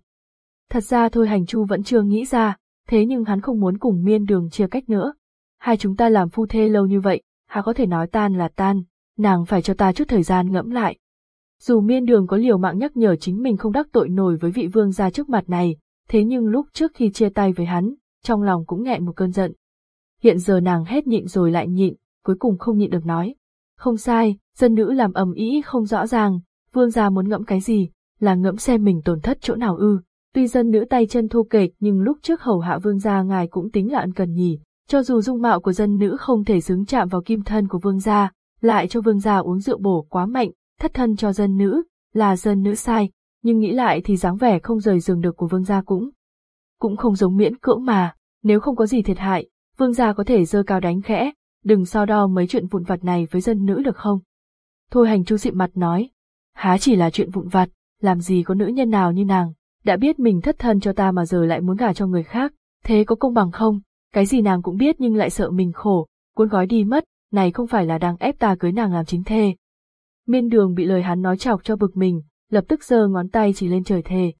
Thật ra thôi hành chu vẫn chưa nghĩ ra, thế nhưng hắn không muốn cùng miên đường chia cách nữa. Hai chúng ta làm phu thê lâu như vậy, há có thể nói tan là tan, nàng phải cho ta chút thời gian ngẫm lại. Dù miên đường có liều mạng nhắc nhở chính mình không đắc tội nổi với vị vương gia trước mặt này, thế nhưng lúc trước khi chia tay với hắn, trong lòng cũng nghẹn một cơn giận. Hiện giờ nàng hết nhịn rồi lại nhịn, cuối cùng không nhịn được nói. Không sai, dân nữ làm ầm ý không rõ ràng, vương gia muốn ngẫm cái gì, là ngẫm xem mình tổn thất chỗ nào ư. Tuy dân nữ tay chân thô kệch nhưng lúc trước hầu hạ vương gia ngài cũng tính là ân cần nhỉ, cho dù dung mạo của dân nữ không thể xứng chạm vào kim thân của vương gia, lại cho vương gia uống rượu bổ quá mạnh, thất thân cho dân nữ, là dân nữ sai, nhưng nghĩ lại thì dáng vẻ không rời giường được của vương gia cũng cũng không giống miễn cưỡng mà, nếu không có gì thiệt hại, vương gia có thể dơ cao đánh khẽ, đừng so đo mấy chuyện vụn vặt này với dân nữ được không? Thôi hành chu xịn mặt nói, há chỉ là chuyện vụn vặt, làm gì có nữ nhân nào như nàng, đã biết mình thất thân cho ta mà giờ lại muốn gả cho người khác, thế có công bằng không? Cái gì nàng cũng biết nhưng lại sợ mình khổ, cuốn gói đi mất, này không phải là đang ép ta cưới nàng làm chính thê. Miên đường bị lời hắn nói chọc cho bực mình, lập tức giơ ngón tay chỉ lên trời thề.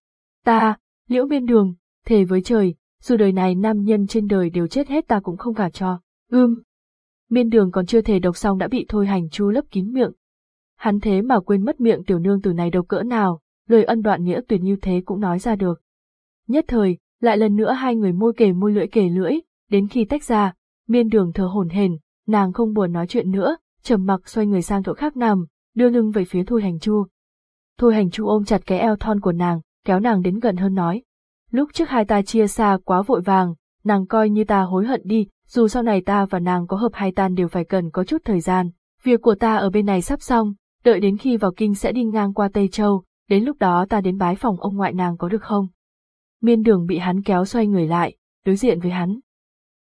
Ta, liễu miên đường, thề với trời, dù đời này nam nhân trên đời đều chết hết ta cũng không gả cho. Ưm. Miên đường còn chưa thể độc xong đã bị thôi hành chu lấp kín miệng. Hắn thế mà quên mất miệng tiểu nương từ này độc cỡ nào, lời ân đoạn nghĩa tuyệt như thế cũng nói ra được. Nhất thời, lại lần nữa hai người môi kề môi lưỡi kề lưỡi, đến khi tách ra, miên đường thở hổn hển, nàng không buồn nói chuyện nữa, trầm mặc xoay người sang chỗ khác nằm, đưa lưng về phía Thôi Hành Chu. Thôi Hành Chu ôm chặt cái eo thon của nàng, kéo nàng đến gần hơn nói. Lúc trước hai ta chia xa quá vội vàng, nàng coi như ta hối hận đi, dù sau này ta và nàng có hợp hay tan đều phải cần có chút thời gian. Việc của ta ở bên này sắp xong, đợi đến khi vào kinh sẽ đi ngang qua Tây Châu, đến lúc đó ta đến bái phòng ông ngoại nàng có được không? Miên đường bị hắn kéo xoay người lại, đối diện với hắn.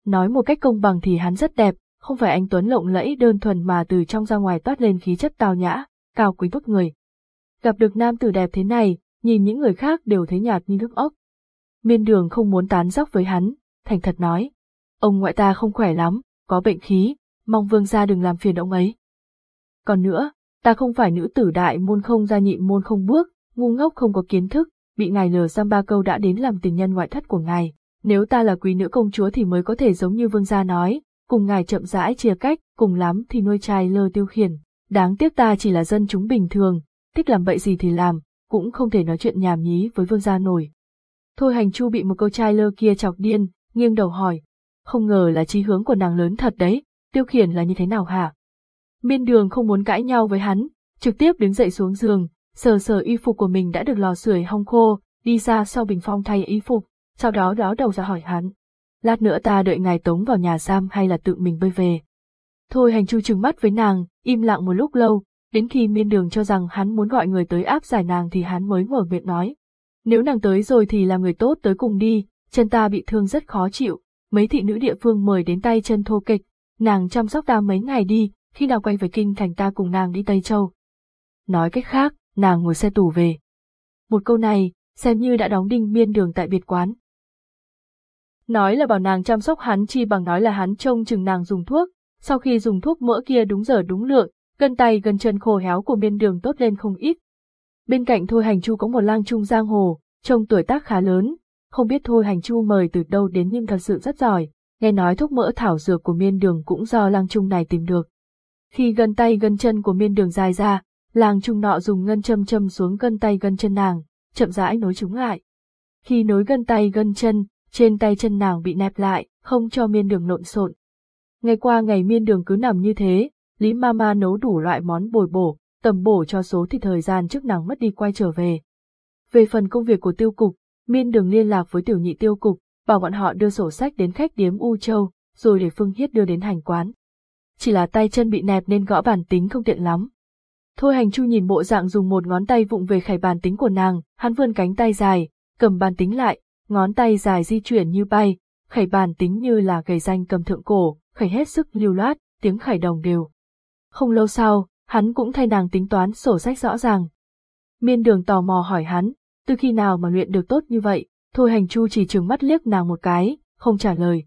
Nói một cách công bằng thì hắn rất đẹp, không phải anh Tuấn lộng lẫy đơn thuần mà từ trong ra ngoài toát lên khí chất tào nhã, cao quý bức người. Gặp được nam tử đẹp thế này, nhìn những người khác đều thấy nhạt như nước ốc. Miên đường không muốn tán dóc với hắn, thành thật nói. Ông ngoại ta không khỏe lắm, có bệnh khí, mong vương gia đừng làm phiền ông ấy. Còn nữa, ta không phải nữ tử đại môn không gia nhị môn không bước, ngu ngốc không có kiến thức, bị ngài lừa giam ba câu đã đến làm tình nhân ngoại thất của ngài. Nếu ta là quý nữ công chúa thì mới có thể giống như vương gia nói, cùng ngài chậm rãi chia cách, cùng lắm thì nuôi trai lơ tiêu khiển. Đáng tiếc ta chỉ là dân chúng bình thường, thích làm bậy gì thì làm, cũng không thể nói chuyện nhảm nhí với vương gia nổi. Thôi hành chu bị một câu trai lơ kia chọc điên, nghiêng đầu hỏi. Không ngờ là chí hướng của nàng lớn thật đấy, tiêu khiển là như thế nào hả? Miên đường không muốn cãi nhau với hắn, trực tiếp đứng dậy xuống giường, sờ sờ y phục của mình đã được lò sưởi hong khô, đi ra sau bình phong thay y phục, sau đó đó đầu ra hỏi hắn. Lát nữa ta đợi ngài tống vào nhà giam hay là tự mình bơi về. Thôi hành chu trừng mắt với nàng, im lặng một lúc lâu, đến khi miên đường cho rằng hắn muốn gọi người tới áp giải nàng thì hắn mới mở miệng nói. Nếu nàng tới rồi thì là người tốt tới cùng đi, chân ta bị thương rất khó chịu, mấy thị nữ địa phương mời đến tay chân thô kịch, nàng chăm sóc ta mấy ngày đi, khi nào quay về kinh thành ta cùng nàng đi Tây Châu. Nói cách khác, nàng ngồi xe tù về. Một câu này, xem như đã đóng đinh miên đường tại biệt quán. Nói là bảo nàng chăm sóc hắn chi bằng nói là hắn trông chừng nàng dùng thuốc, sau khi dùng thuốc mỡ kia đúng giờ đúng lượng, gân tay gân chân khô héo của miên đường tốt lên không ít. Bên cạnh Thôi Hành Chu có một lang trung giang hồ, trông tuổi tác khá lớn, không biết Thôi Hành Chu mời từ đâu đến nhưng thật sự rất giỏi, nghe nói thuốc mỡ thảo dược của miên đường cũng do lang trung này tìm được. Khi gân tay gân chân của miên đường dài ra, lang trung nọ dùng ngân châm châm xuống gân tay gân chân nàng, chậm rãi nối chúng lại. Khi nối gân tay gân chân, trên tay chân nàng bị nẹp lại, không cho miên đường lộn xộn. Ngày qua ngày miên đường cứ nằm như thế, Lý Mama nấu đủ loại món bồi bổ, tầm bổ cho số thì thời gian trước nàng mất đi quay trở về. Về phần công việc của tiêu cục, miên đường liên lạc với tiểu nhị tiêu cục, bảo bọn họ đưa sổ sách đến khách điếm U Châu, rồi để Phương Hiết đưa đến hành quán. Chỉ là tay chân bị nẹp nên gõ bàn tính không tiện lắm. Thôi hành chu nhìn bộ dạng dùng một ngón tay vụng về khải bàn tính của nàng, hắn vươn cánh tay dài, cầm bàn tính lại, ngón tay dài di chuyển như bay, khẩy bàn tính như là gầy danh cầm thượng cổ, khẩy hết sức lưu loát, tiếng khẩy đồng đều. Không lâu sau, hắn cũng thay nàng tính toán sổ sách rõ ràng. Miên đường tò mò hỏi hắn, từ khi nào mà luyện được tốt như vậy, thôi hành chu chỉ trừng mắt liếc nàng một cái, không trả lời.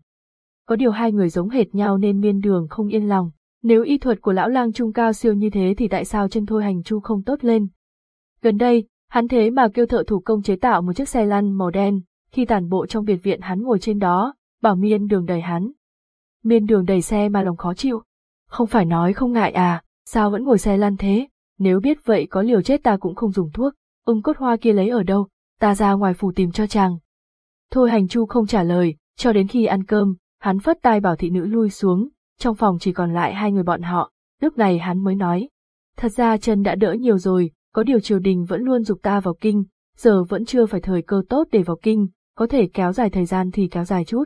Có điều hai người giống hệt nhau nên miên đường không yên lòng, nếu y thuật của lão lang trung cao siêu như thế thì tại sao chân thôi hành chu không tốt lên. Gần đây, hắn thế mà kêu thợ thủ công chế tạo một chiếc xe lăn màu đen, khi tản bộ trong biệt viện hắn ngồi trên đó, bảo miên đường đẩy hắn. Miên đường đẩy xe mà lòng khó chịu. Không phải nói không ngại à, sao vẫn ngồi xe lăn thế, nếu biết vậy có liều chết ta cũng không dùng thuốc, Ung cốt hoa kia lấy ở đâu, ta ra ngoài phủ tìm cho chàng. Thôi hành chu không trả lời, cho đến khi ăn cơm, hắn phất tay bảo thị nữ lui xuống, trong phòng chỉ còn lại hai người bọn họ, lúc này hắn mới nói. Thật ra chân đã đỡ nhiều rồi, có điều triều đình vẫn luôn dục ta vào kinh, giờ vẫn chưa phải thời cơ tốt để vào kinh, có thể kéo dài thời gian thì kéo dài chút.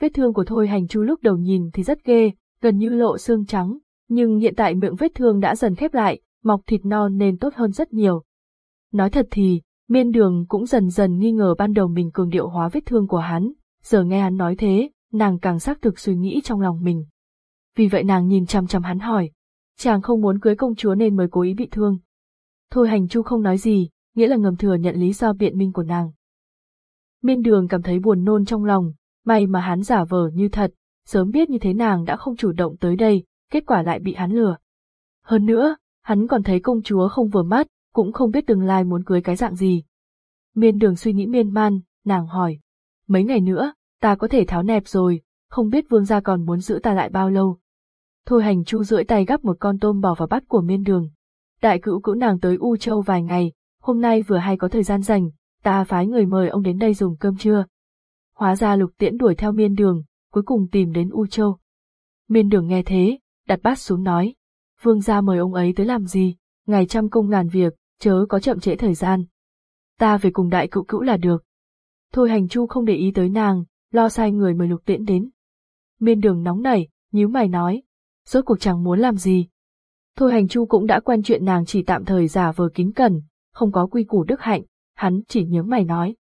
Vết thương của Thôi Hành Chu lúc đầu nhìn thì rất ghê, gần như lộ xương trắng, nhưng hiện tại miệng vết thương đã dần khép lại, mọc thịt non nên tốt hơn rất nhiều. Nói thật thì, miên đường cũng dần dần nghi ngờ ban đầu mình cường điệu hóa vết thương của hắn, giờ nghe hắn nói thế, nàng càng xác thực suy nghĩ trong lòng mình. Vì vậy nàng nhìn chăm chăm hắn hỏi, chàng không muốn cưới công chúa nên mới cố ý bị thương. Thôi hành chu không nói gì, nghĩa là ngầm thừa nhận lý do biện minh của nàng. Miên đường cảm thấy buồn nôn trong lòng, may mà hắn giả vờ như thật, sớm biết như thế nàng đã không chủ động tới đây, kết quả lại bị hắn lừa. Hơn nữa, hắn còn thấy công chúa không vừa mắt, cũng không biết tương lai muốn cưới cái dạng gì. Miên đường suy nghĩ miên man, nàng hỏi. Mấy ngày nữa, ta có thể tháo nẹp rồi, không biết vương gia còn muốn giữ ta lại bao lâu. Thôi hành chu rưỡi tay gắp một con tôm bò vào bát của miên đường. Đại cữu cữu nàng tới U Châu vài ngày, hôm nay vừa hay có thời gian rảnh, ta phái người mời ông đến đây dùng cơm trưa. Hóa ra lục tiễn đuổi theo miên đường, cuối cùng tìm đến U Châu. Miên đường nghe thế, đặt bát xuống nói, vương gia mời ông ấy tới làm gì, ngày trăm công ngàn việc, chớ có chậm trễ thời gian. Ta về cùng đại cựu cữu là được. Thôi hành chu không để ý tới nàng, lo sai người mời lục tiễn đến. Miên đường nóng nảy, nhíu mày nói, rốt cuộc chẳng muốn làm gì. Thôi hành chu cũng đã quen chuyện nàng chỉ tạm thời giả vờ kính cẩn, không có quy củ đức hạnh, hắn chỉ nhớ mày nói.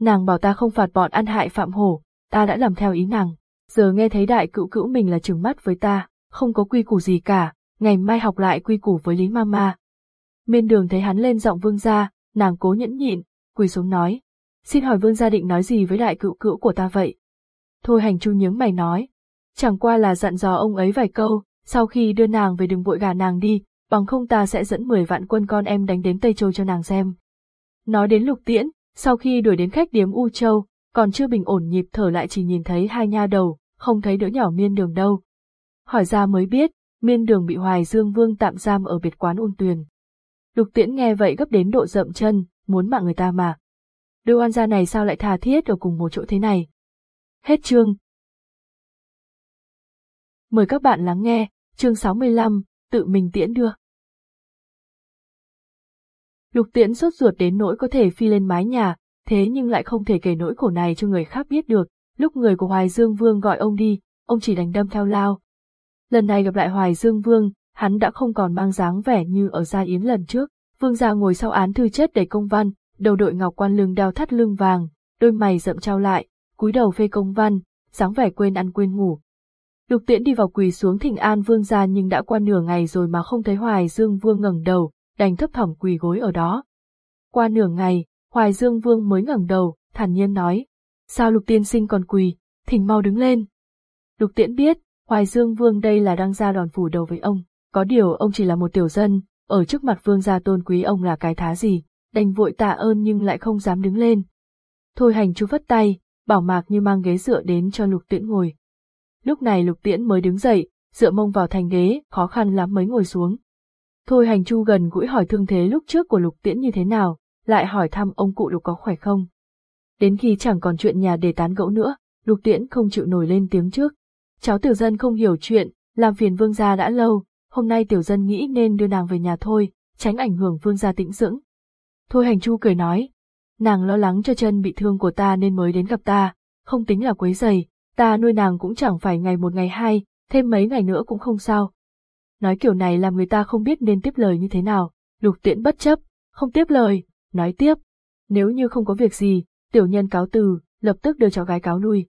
Nàng bảo ta không phạt bọn ăn hại phạm hổ, ta đã làm theo ý nàng. Giờ nghe thấy đại cựu cữu mình là trừng mắt với ta, không có quy củ gì cả, ngày mai học lại quy củ với Lý Mama. Miên đường thấy hắn lên giọng vương gia, nàng cố nhẫn nhịn, quỳ xuống nói. Xin hỏi vương gia định nói gì với đại cựu cữu của ta vậy? Thôi hành chu nhướng mày nói. Chẳng qua là dặn dò ông ấy vài câu, sau khi đưa nàng về đừng vội gà nàng đi, bằng không ta sẽ dẫn 10 vạn quân con em đánh đến Tây Châu cho nàng xem. Nói đến lục tiễn, sau khi đuổi đến khách điếm U Châu, còn chưa bình ổn nhịp thở lại chỉ nhìn thấy hai nha đầu, không thấy đứa nhỏ miên đường đâu. Hỏi ra mới biết, miên đường bị Hoài Dương Vương tạm giam ở biệt quán ôn tuyền. Lục tiễn nghe vậy gấp đến độ rậm chân, muốn mạng người ta mà. Đôi oan gia này sao lại thà thiết ở cùng một chỗ thế này? Hết chương. Mời các bạn lắng nghe, chương 65, tự mình tiễn đưa. Lục tiễn sốt ruột đến nỗi có thể phi lên mái nhà, thế nhưng lại không thể kể nỗi khổ này cho người khác biết được, lúc người của Hoài Dương Vương gọi ông đi, ông chỉ đánh đâm theo lao. Lần này gặp lại Hoài Dương Vương, hắn đã không còn mang dáng vẻ như ở gia yến lần trước, vương gia ngồi sau án thư chất đầy công văn, đầu đội ngọc quan lưng đeo thắt lưng vàng, đôi mày rậm trao lại, cúi đầu phê công văn, dáng vẻ quên ăn quên ngủ. Lục tiễn đi vào quỳ xuống thỉnh an vương gia nhưng đã qua nửa ngày rồi mà không thấy Hoài Dương Vương ngẩng đầu, đành thấp thỏm quỳ gối ở đó. Qua nửa ngày, Hoài Dương Vương mới ngẩng đầu, thản nhiên nói, sao lục tiên sinh còn quỳ, thỉnh mau đứng lên. Lục tiễn biết, Hoài Dương Vương đây là đang ra đòn phủ đầu với ông, có điều ông chỉ là một tiểu dân, ở trước mặt vương gia tôn quý ông là cái thá gì, đành vội tạ ơn nhưng lại không dám đứng lên. Thôi hành chú vất tay, bảo mạc như mang ghế dựa đến cho lục tiễn ngồi. Lúc này lục tiễn mới đứng dậy, dựa mông vào thành ghế, khó khăn lắm mới ngồi xuống. Thôi hành chu gần gũi hỏi thương thế lúc trước của lục tiễn như thế nào, lại hỏi thăm ông cụ lục có khỏe không. Đến khi chẳng còn chuyện nhà để tán gẫu nữa, lục tiễn không chịu nổi lên tiếng trước. Cháu tiểu dân không hiểu chuyện, làm phiền vương gia đã lâu, hôm nay tiểu dân nghĩ nên đưa nàng về nhà thôi, tránh ảnh hưởng vương gia tĩnh dưỡng. Thôi hành chu cười nói, nàng lo lắng cho chân bị thương của ta nên mới đến gặp ta, không tính là quấy giày, ta nuôi nàng cũng chẳng phải ngày một ngày hai, thêm mấy ngày nữa cũng không sao. Nói kiểu này làm người ta không biết nên tiếp lời như thế nào, lục tiễn bất chấp, không tiếp lời, nói tiếp. Nếu như không có việc gì, tiểu nhân cáo từ, lập tức đưa cháu gái cáo nuôi.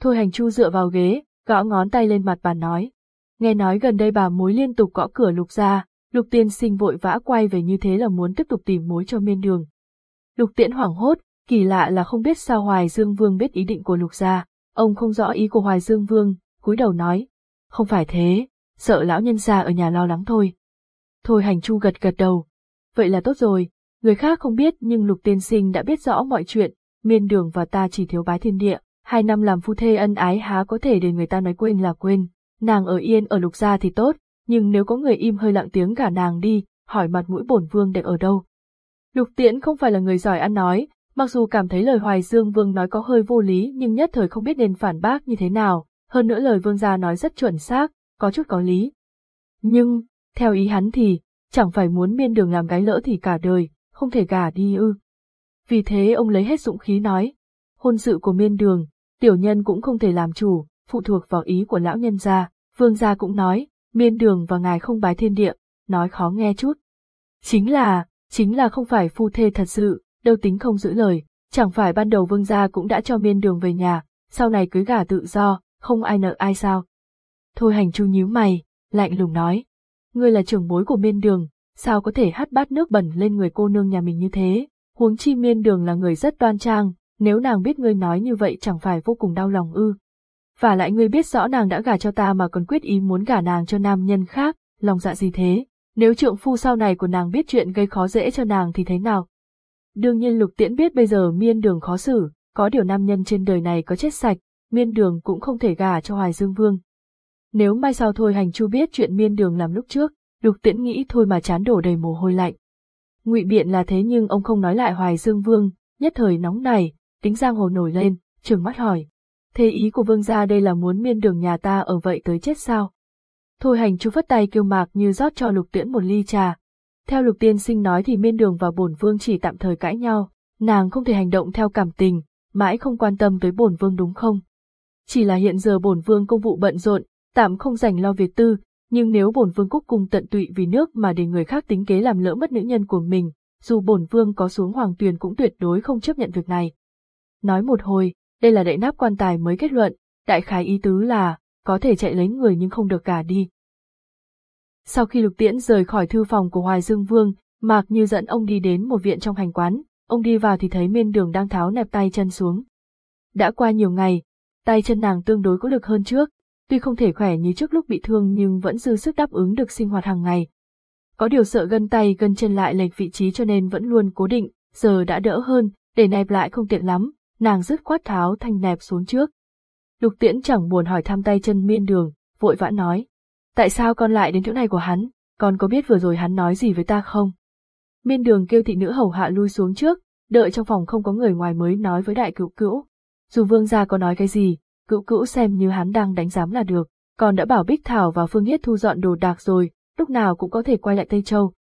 Thôi hành chu dựa vào ghế, gõ ngón tay lên mặt bàn nói. Nghe nói gần đây bà mối liên tục gõ cửa lục ra, lục tiên sinh vội vã quay về như thế là muốn tiếp tục tìm mối cho miên đường. Lục tiễn hoảng hốt, kỳ lạ là không biết sao Hoài Dương Vương biết ý định của Lục gia, ông không rõ ý của Hoài Dương Vương, cúi đầu nói, không phải thế, sợ lão nhân gia ở nhà lo lắng thôi. Thôi hành chu gật gật đầu. Vậy là tốt rồi, người khác không biết nhưng lục tiên sinh đã biết rõ mọi chuyện, miên đường và ta chỉ thiếu bái thiên địa, hai năm làm phu thê ân ái há có thể để người ta nói quên là quên, nàng ở yên ở lục gia thì tốt, nhưng nếu có người im hơi lặng tiếng cả nàng đi, hỏi mặt mũi bổn vương để ở đâu. Lục tiễn không phải là người giỏi ăn nói, mặc dù cảm thấy lời Hoài Dương Vương nói có hơi vô lý nhưng nhất thời không biết nên phản bác như thế nào, hơn nữa lời Vương gia nói rất chuẩn xác, có chút có lý. Nhưng, theo ý hắn thì, chẳng phải muốn miên đường làm gái lỡ thì cả đời, không thể gả đi ư. Vì thế ông lấy hết dũng khí nói, hôn sự của miên đường, tiểu nhân cũng không thể làm chủ, phụ thuộc vào ý của lão nhân gia, vương gia cũng nói, miên đường và ngài không bái thiên địa, nói khó nghe chút. Chính là, chính là không phải phu thê thật sự, đâu tính không giữ lời, chẳng phải ban đầu vương gia cũng đã cho miên đường về nhà, sau này cưới gả tự do, không ai nợ ai sao. Thôi hành chu nhíu mày, lạnh lùng nói, ngươi là trưởng bối của miên đường, sao có thể hắt bát nước bẩn lên người cô nương nhà mình như thế, huống chi miên đường là người rất đoan trang, nếu nàng biết ngươi nói như vậy chẳng phải vô cùng đau lòng ư. Và lại ngươi biết rõ nàng đã gả cho ta mà còn quyết ý muốn gả nàng cho nam nhân khác, lòng dạ gì thế, nếu trượng phu sau này của nàng biết chuyện gây khó dễ cho nàng thì thế nào? Đương nhiên lục tiễn biết bây giờ miên đường khó xử, có điều nam nhân trên đời này có chết sạch, miên đường cũng không thể gả cho Hoài Dương Vương. Nếu mai sau thôi hành chu biết chuyện miên đường làm lúc trước, lục tiễn nghĩ thôi mà chán đổ đầy mồ hôi lạnh. Ngụy biện là thế nhưng ông không nói lại Hoài Dương Vương, nhất thời nóng này, tính giang hồ nổi lên, trừng mắt hỏi. Thế ý của vương gia đây là muốn miên đường nhà ta ở vậy tới chết sao? Thôi hành chu vất tay kêu mạc như rót cho lục tiễn một ly trà. Theo lục tiên sinh nói thì miên đường và bổn vương chỉ tạm thời cãi nhau, nàng không thể hành động theo cảm tình, mãi không quan tâm tới bổn vương đúng không? Chỉ là hiện giờ bổn vương công vụ bận rộn, tạm không dành lo việc tư, nhưng nếu bổn vương cúc cung tận tụy vì nước mà để người khác tính kế làm lỡ mất nữ nhân của mình, dù bổn vương có xuống hoàng tuyền cũng tuyệt đối không chấp nhận việc này. Nói một hồi, đây là đại nắp quan tài mới kết luận, đại khái ý tứ là, có thể chạy lấy người nhưng không được cả đi. Sau khi lục tiễn rời khỏi thư phòng của Hoài Dương Vương, Mạc Như dẫn ông đi đến một viện trong hành quán, ông đi vào thì thấy miên đường đang tháo nẹp tay chân xuống. Đã qua nhiều ngày, tay chân nàng tương đối có lực hơn trước, tuy không thể khỏe như trước lúc bị thương nhưng vẫn dư sức đáp ứng được sinh hoạt hàng ngày. Có điều sợ gân tay gân chân lại lệch vị trí cho nên vẫn luôn cố định, giờ đã đỡ hơn, để nẹp lại không tiện lắm, nàng dứt quát tháo thanh nẹp xuống trước. Lục tiễn chẳng buồn hỏi thăm tay chân miên đường, vội vã nói. Tại sao con lại đến chỗ này của hắn, con có biết vừa rồi hắn nói gì với ta không? Miên đường kêu thị nữ hầu hạ lui xuống trước, đợi trong phòng không có người ngoài mới nói với đại cựu cữu. Dù vương gia có nói cái gì, cựu cữu xem như hắn đang đánh giám là được, còn đã bảo Bích Thảo và Phương Hiết thu dọn đồ đạc rồi, lúc nào cũng có thể quay lại Tây Châu.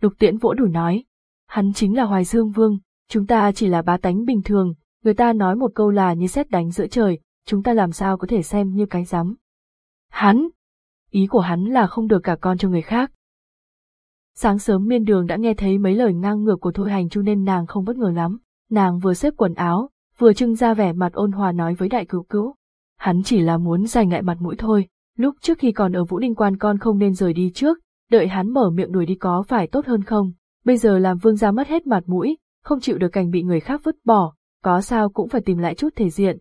Lục tiễn vỗ đùi nói, hắn chính là Hoài Dương Vương, chúng ta chỉ là bá tánh bình thường, người ta nói một câu là như xét đánh giữa trời, chúng ta làm sao có thể xem như cái rắm. Hắn! Ý của hắn là không được cả con cho người khác. Sáng sớm miên đường đã nghe thấy mấy lời ngang ngược của Thôi Hành Chu nên nàng không bất ngờ lắm. Nàng vừa xếp quần áo, vừa trưng ra vẻ mặt ôn hòa nói với đại cứu cữu. Hắn chỉ là muốn giành lại mặt mũi thôi, lúc trước khi còn ở Vũ Ninh Quan con không nên rời đi trước, đợi hắn mở miệng đuổi đi có phải tốt hơn không, bây giờ làm vương gia mất hết mặt mũi, không chịu được cảnh bị người khác vứt bỏ, có sao cũng phải tìm lại chút thể diện.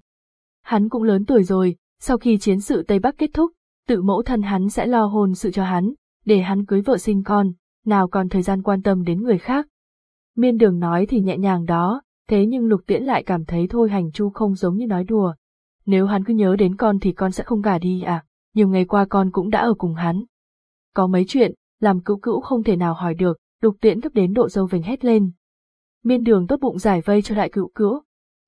Hắn cũng lớn tuổi rồi, sau khi chiến sự Tây Bắc kết thúc, tự mẫu thân hắn sẽ lo hôn sự cho hắn, để hắn cưới vợ sinh con, nào còn thời gian quan tâm đến người khác. Miên đường nói thì nhẹ nhàng đó, thế nhưng lục tiễn lại cảm thấy thôi hành chu không giống như nói đùa. Nếu hắn cứ nhớ đến con thì con sẽ không gả đi à, nhiều ngày qua con cũng đã ở cùng hắn. Có mấy chuyện, làm cữu cữu không thể nào hỏi được, lục tiễn gấp đến độ dâu vành hét lên. Miên đường tốt bụng giải vây cho đại cữu cữu.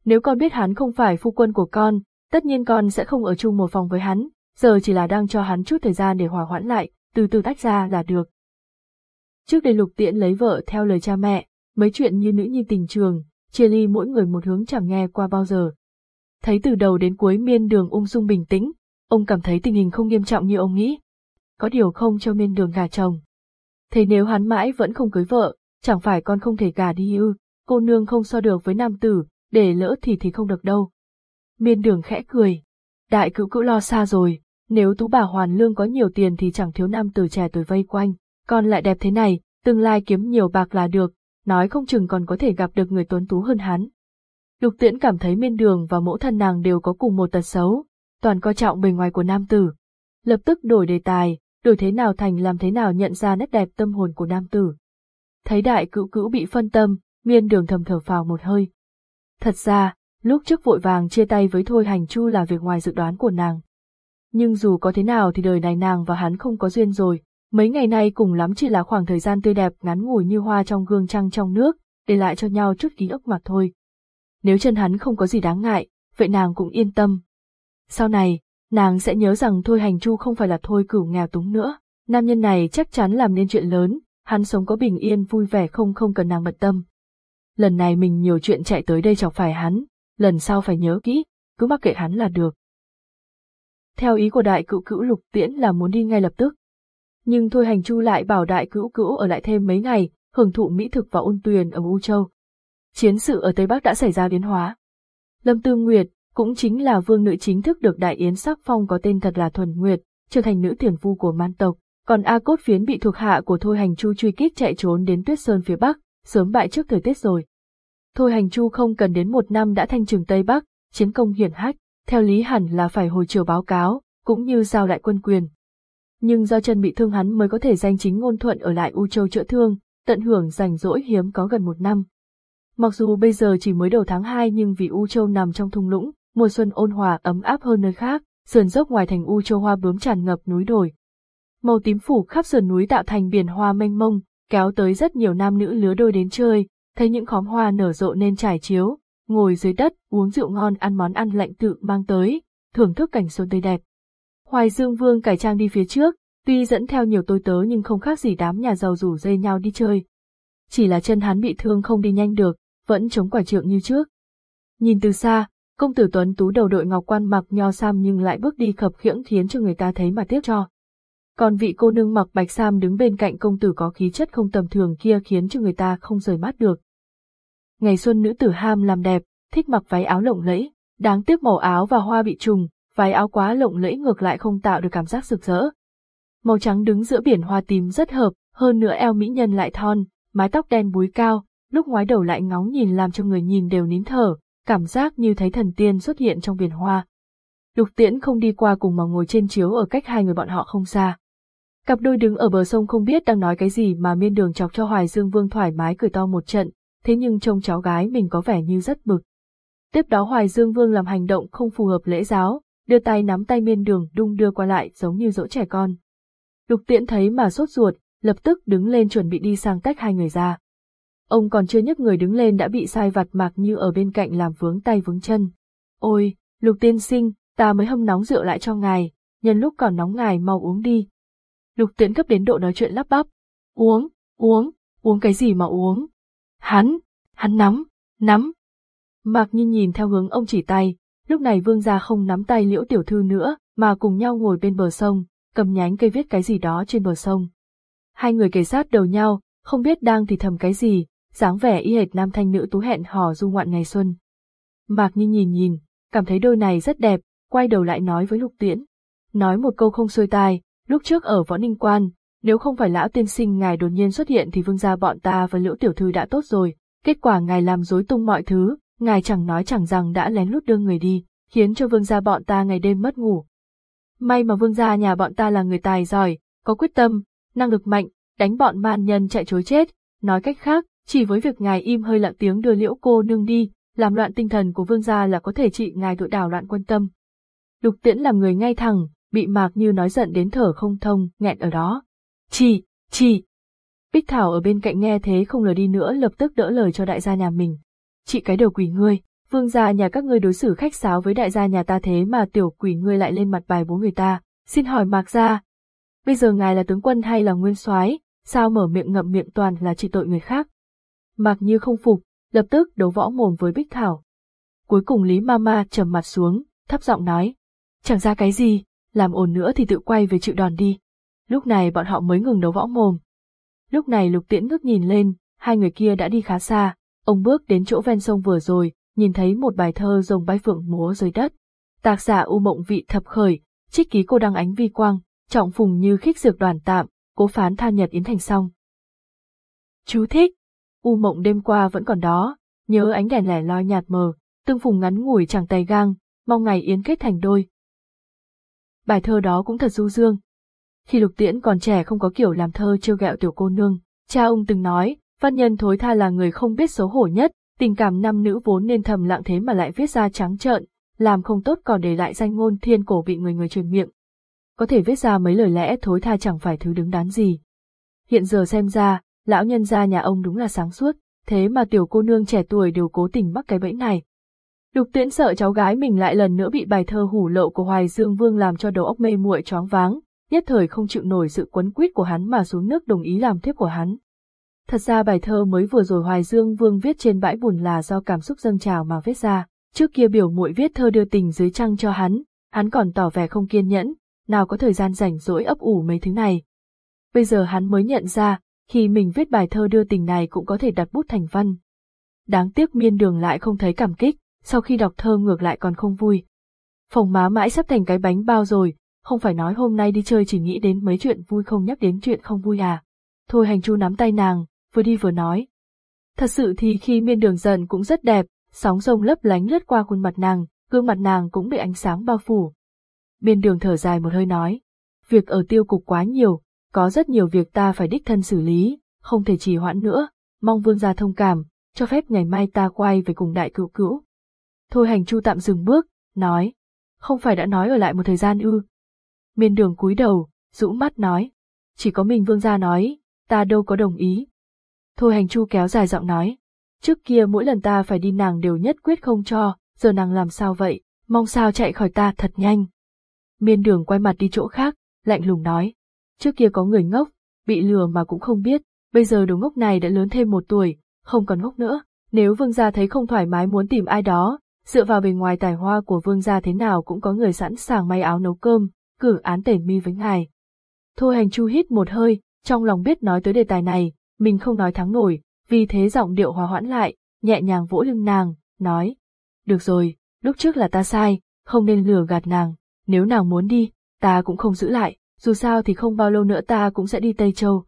Nếu con biết hắn không phải phu quân của con, tất nhiên con sẽ không ở chung một phòng với hắn, giờ chỉ là đang cho hắn chút thời gian để hòa hoãn lại, từ từ tách ra là được. Trước đây lục tiễn lấy vợ theo lời cha mẹ, mấy chuyện như nữ nhi tình trường, chia ly mỗi người một hướng chẳng nghe qua bao giờ. Thấy từ đầu đến cuối miên đường ung dung bình tĩnh, ông cảm thấy tình hình không nghiêm trọng như ông nghĩ. Có điều không cho miên đường gà chồng. Thế nếu hắn mãi vẫn không cưới vợ, chẳng phải con không thể gà đi ư, cô nương không so được với nam tử, để lỡ thì thì không được đâu. Miên đường khẽ cười. Đại cữu cữu lo xa rồi, nếu tú bà hoàn lương có nhiều tiền thì chẳng thiếu nam tử trẻ tuổi vây quanh, còn lại đẹp thế này, tương lai kiếm nhiều bạc là được, nói không chừng còn có thể gặp được người tuấn tú hơn hắn. Lục tiễn cảm thấy miên đường và mẫu thân nàng đều có cùng một tật xấu, toàn coi trọng bề ngoài của nam tử. Lập tức đổi đề tài, đổi thế nào thành làm thế nào nhận ra nét đẹp tâm hồn của nam tử. Thấy đại cữu cữu bị phân tâm, miên đường thầm thở phào một hơi. Thật ra, lúc trước vội vàng chia tay với Thôi Hành Chu là việc ngoài dự đoán của nàng. Nhưng dù có thế nào thì đời này nàng và hắn không có duyên rồi, mấy ngày nay cùng lắm chỉ là khoảng thời gian tươi đẹp ngắn ngủi như hoa trong gương trăng trong nước, để lại cho nhau chút ký ức mà thôi. Nếu chân hắn không có gì đáng ngại, vậy nàng cũng yên tâm. Sau này, nàng sẽ nhớ rằng Thôi Hành Chu không phải là Thôi cửu nghèo túng nữa. Nam nhân này chắc chắn làm nên chuyện lớn, hắn sống có bình yên vui vẻ không không cần nàng bận tâm. Lần này mình nhiều chuyện chạy tới đây chọc phải hắn, lần sau phải nhớ kỹ, cứ mắc kệ hắn là được. Theo ý của đại cữu cữu lục tiễn là muốn đi ngay lập tức. Nhưng thôi hành chu lại bảo đại cữu cữu ở lại thêm mấy ngày, hưởng thụ mỹ thực và ôn tuyền ở U Châu. Chiến sự ở Tây Bắc đã xảy ra biến hóa. Lâm Tư Nguyệt, cũng chính là vương nữ chính thức được đại yến sắc phong có tên thật là Thuần Nguyệt, trở thành nữ tiền phu của man tộc, còn A Cốt Phiến bị thuộc hạ của Thôi Hành Chu truy kích chạy trốn đến Tuyết Sơn phía Bắc, sớm bại trước thời tiết rồi. Thôi Hành Chu không cần đến một năm đã thanh trừng Tây Bắc, chiến công hiển hách, theo lý hẳn là phải hồi chiều báo cáo, cũng như giao lại quân quyền. Nhưng do chân bị thương hắn mới có thể danh chính ngôn thuận ở lại U Châu chữa thương, tận hưởng rảnh rỗi hiếm có gần một năm. Mặc dù bây giờ chỉ mới đầu tháng 2 nhưng vì U Châu nằm trong thung lũng, mùa xuân ôn hòa ấm áp hơn nơi khác, sườn dốc ngoài thành U Châu hoa bướm tràn ngập núi đồi. Màu tím phủ khắp sườn núi tạo thành biển hoa mênh mông, kéo tới rất nhiều nam nữ lứa đôi đến chơi, thấy những khóm hoa nở rộ nên trải chiếu, ngồi dưới đất, uống rượu ngon ăn món ăn lạnh tự mang tới, thưởng thức cảnh xuân tươi đẹp. Hoài Dương Vương cải trang đi phía trước, tuy dẫn theo nhiều tôi tớ nhưng không khác gì đám nhà giàu rủ dây nhau đi chơi. Chỉ là chân hắn bị thương không đi nhanh được, vẫn chống quả trượng như trước. Nhìn từ xa, công tử Tuấn Tú đầu đội ngọc quan mặc nho sam nhưng lại bước đi khập khiễng khiến cho người ta thấy mà tiếc cho. Còn vị cô nương mặc bạch sam đứng bên cạnh công tử có khí chất không tầm thường kia khiến cho người ta không rời mắt được. Ngày xuân nữ tử ham làm đẹp, thích mặc váy áo lộng lẫy, đáng tiếc màu áo và hoa bị trùng, váy áo quá lộng lẫy ngược lại không tạo được cảm giác rực rỡ. Màu trắng đứng giữa biển hoa tím rất hợp, hơn nữa eo mỹ nhân lại thon, mái tóc đen búi cao, lúc ngoái đầu lại ngóng nhìn làm cho người nhìn đều nín thở, cảm giác như thấy thần tiên xuất hiện trong biển hoa. Lục tiễn không đi qua cùng mà ngồi trên chiếu ở cách hai người bọn họ không xa. Cặp đôi đứng ở bờ sông không biết đang nói cái gì mà miên đường chọc cho Hoài Dương Vương thoải mái cười to một trận, thế nhưng trông cháu gái mình có vẻ như rất bực. Tiếp đó Hoài Dương Vương làm hành động không phù hợp lễ giáo, đưa tay nắm tay miên đường đung đưa qua lại giống như dỗ trẻ con. Lục tiễn thấy mà sốt ruột, lập tức đứng lên chuẩn bị đi sang tách hai người ra. Ông còn chưa nhấc người đứng lên đã bị sai vặt mạc như ở bên cạnh làm vướng tay vướng chân. Ôi, lục tiên sinh, ta mới hâm nóng rượu lại cho ngài, nhân lúc còn nóng ngài mau uống đi. Lục tiễn cấp đến độ nói chuyện lắp bắp. Uống, uống, uống cái gì mà uống? Hắn, hắn nắm, nắm. Mạc Nhi nhìn theo hướng ông chỉ tay, lúc này vương gia không nắm tay liễu tiểu thư nữa, mà cùng nhau ngồi bên bờ sông, cầm nhánh cây viết cái gì đó trên bờ sông. Hai người kề sát đầu nhau, không biết đang thì thầm cái gì, dáng vẻ y hệt nam thanh nữ tú hẹn hò du ngoạn ngày xuân. Mạc Nhi nhìn nhìn, cảm thấy đôi này rất đẹp, quay đầu lại nói với Lục Tiễn. Nói một câu không xuôi tai, lúc trước ở Võ Ninh Quan, nếu không phải lão tiên sinh ngài đột nhiên xuất hiện thì vương gia bọn ta và liễu tiểu thư đã tốt rồi, kết quả ngài làm rối tung mọi thứ, ngài chẳng nói chẳng rằng đã lén lút đưa người đi, khiến cho vương gia bọn ta ngày đêm mất ngủ. May mà vương gia nhà bọn ta là người tài giỏi, có quyết tâm, năng lực mạnh, đánh bọn man nhân chạy chối chết, nói cách khác, chỉ với việc ngài im hơi lặng tiếng đưa liễu cô nương đi, làm loạn tinh thần của vương gia là có thể trị ngài tội đảo loạn quân tâm. Lục tiễn làm người ngay thẳng, bị mạc như nói giận đến thở không thông, nghẹn ở đó. Chị, chị. Bích Thảo ở bên cạnh nghe thế không lời đi nữa lập tức đỡ lời cho đại gia nhà mình. Chị cái đầu quỷ ngươi, vương gia nhà các ngươi đối xử khách sáo với đại gia nhà ta thế mà tiểu quỷ ngươi lại lên mặt bài bố người ta, xin hỏi mạc gia. Bây giờ ngài là tướng quân hay là nguyên soái, sao mở miệng ngậm miệng toàn là trị tội người khác. Mạc như không phục, lập tức đấu võ mồm với Bích Thảo. Cuối cùng Lý Mama trầm mặt xuống, thấp giọng nói. Chẳng ra cái gì, làm ồn nữa thì tự quay về chịu đòn đi. Lúc này bọn họ mới ngừng đấu võ mồm. Lúc này lục tiễn ngước nhìn lên, hai người kia đã đi khá xa, ông bước đến chỗ ven sông vừa rồi, nhìn thấy một bài thơ rồng bay phượng múa dưới đất. Tạc giả U Mộng Vị thập khởi, trích ký cô đăng ánh vi quang, trọng phùng như khích dược đoàn tạm, cố phán tha nhật yến thành xong. Chú thích. u mộng đêm qua vẫn còn đó, nhớ ánh đèn lẻ loi nhạt mờ, tương phùng ngắn ngủi chẳng tay gang, mong ngày yến kết thành đôi. Bài thơ đó cũng thật du dương. Khi Lục Tiễn còn trẻ không có kiểu làm thơ trêu ghẹo tiểu cô nương, cha ông từng nói, văn nhân thối tha là người không biết xấu hổ nhất, tình cảm nam nữ vốn nên thầm lặng thế mà lại viết ra trắng trợn, làm không tốt còn để lại danh ngôn thiên cổ bị người người truyền miệng. Có thể viết ra mấy lời lẽ thối tha chẳng phải thứ đứng đắn gì. Hiện giờ xem ra, lão nhân gia nhà ông đúng là sáng suốt, thế mà tiểu cô nương trẻ tuổi đều cố tình mắc cái bẫy này. Lục Tiễn sợ cháu gái mình lại lần nữa bị bài thơ hủ lậu của Hoài Dương Vương làm cho đầu óc mê muội choáng váng, nhất thời không chịu nổi sự quấn quýt của hắn mà xuống nước đồng ý làm thiếp của hắn. Thật ra bài thơ mới vừa rồi Hoài Dương Vương viết trên bãi bùn là do cảm xúc dâng trào mà viết ra, trước kia biểu muội viết thơ đưa tình dưới trăng cho hắn, hắn còn tỏ vẻ không kiên nhẫn, nào có thời gian rảnh rỗi ấp ủ mấy thứ này. Bây giờ hắn mới nhận ra, khi mình viết bài thơ đưa tình này cũng có thể đặt bút thành văn. Đáng tiếc miên đường lại không thấy cảm kích, sau khi đọc thơ ngược lại còn không vui. Phòng má mãi sắp thành cái bánh bao rồi, không phải nói hôm nay đi chơi chỉ nghĩ đến mấy chuyện vui không nhắc đến chuyện không vui à. Thôi hành chu nắm tay nàng, vừa đi vừa nói. Thật sự thì khi miên đường dần cũng rất đẹp, sóng rông lấp lánh lướt qua khuôn mặt nàng, gương mặt nàng cũng bị ánh sáng bao phủ. Miên đường thở dài một hơi nói. Việc ở tiêu cục quá nhiều, có rất nhiều việc ta phải đích thân xử lý, không thể trì hoãn nữa, mong vương gia thông cảm, cho phép ngày mai ta quay về cùng đại cựu cữu. Thôi hành chu tạm dừng bước, nói, không phải đã nói ở lại một thời gian ư. Miên đường cúi đầu, rũ mắt nói, chỉ có mình vương gia nói, ta đâu có đồng ý. Thôi hành chu kéo dài giọng nói, trước kia mỗi lần ta phải đi nàng đều nhất quyết không cho, giờ nàng làm sao vậy, mong sao chạy khỏi ta thật nhanh. Miên đường quay mặt đi chỗ khác, lạnh lùng nói, trước kia có người ngốc, bị lừa mà cũng không biết, bây giờ đồ ngốc này đã lớn thêm một tuổi, không còn ngốc nữa. Nếu vương gia thấy không thoải mái muốn tìm ai đó, dựa vào bề ngoài tài hoa của vương gia thế nào cũng có người sẵn sàng may áo nấu cơm, cử án tể mi với ngài. Thôi hành chu hít một hơi, trong lòng biết nói tới đề tài này, mình không nói thắng nổi, vì thế giọng điệu hòa hoãn lại, nhẹ nhàng vỗ lưng nàng, nói. Được rồi, lúc trước là ta sai, không nên lừa gạt nàng, nếu nàng muốn đi, ta cũng không giữ lại, dù sao thì không bao lâu nữa ta cũng sẽ đi Tây Châu.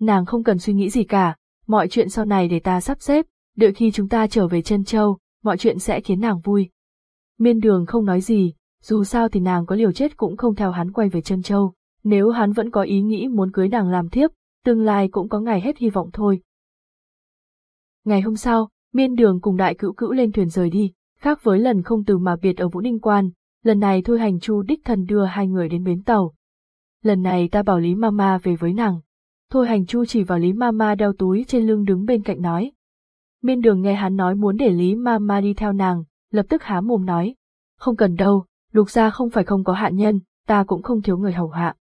Nàng không cần suy nghĩ gì cả, mọi chuyện sau này để ta sắp xếp, đợi khi chúng ta trở về chân Châu, mọi chuyện sẽ khiến nàng vui. Miên đường không nói gì, dù sao thì nàng có liều chết cũng không theo hắn quay về chân Châu, nếu hắn vẫn có ý nghĩ muốn cưới nàng làm thiếp, tương lai cũng có ngày hết hy vọng thôi. Ngày hôm sau, miên đường cùng đại cữu cữu lên thuyền rời đi, khác với lần không từ mà biệt ở Vũ Ninh Quan, lần này Thôi Hành Chu đích thần đưa hai người đến bến tàu. Lần này ta bảo Lý Mama về với nàng. Thôi Hành Chu chỉ vào Lý Mama đeo túi trên lưng đứng bên cạnh nói. Miên đường nghe hắn nói muốn để Lý Ma Ma đi theo nàng, lập tức há mồm nói. Không cần đâu, lục gia không phải không có hạ nhân, ta cũng không thiếu người hầu hạ.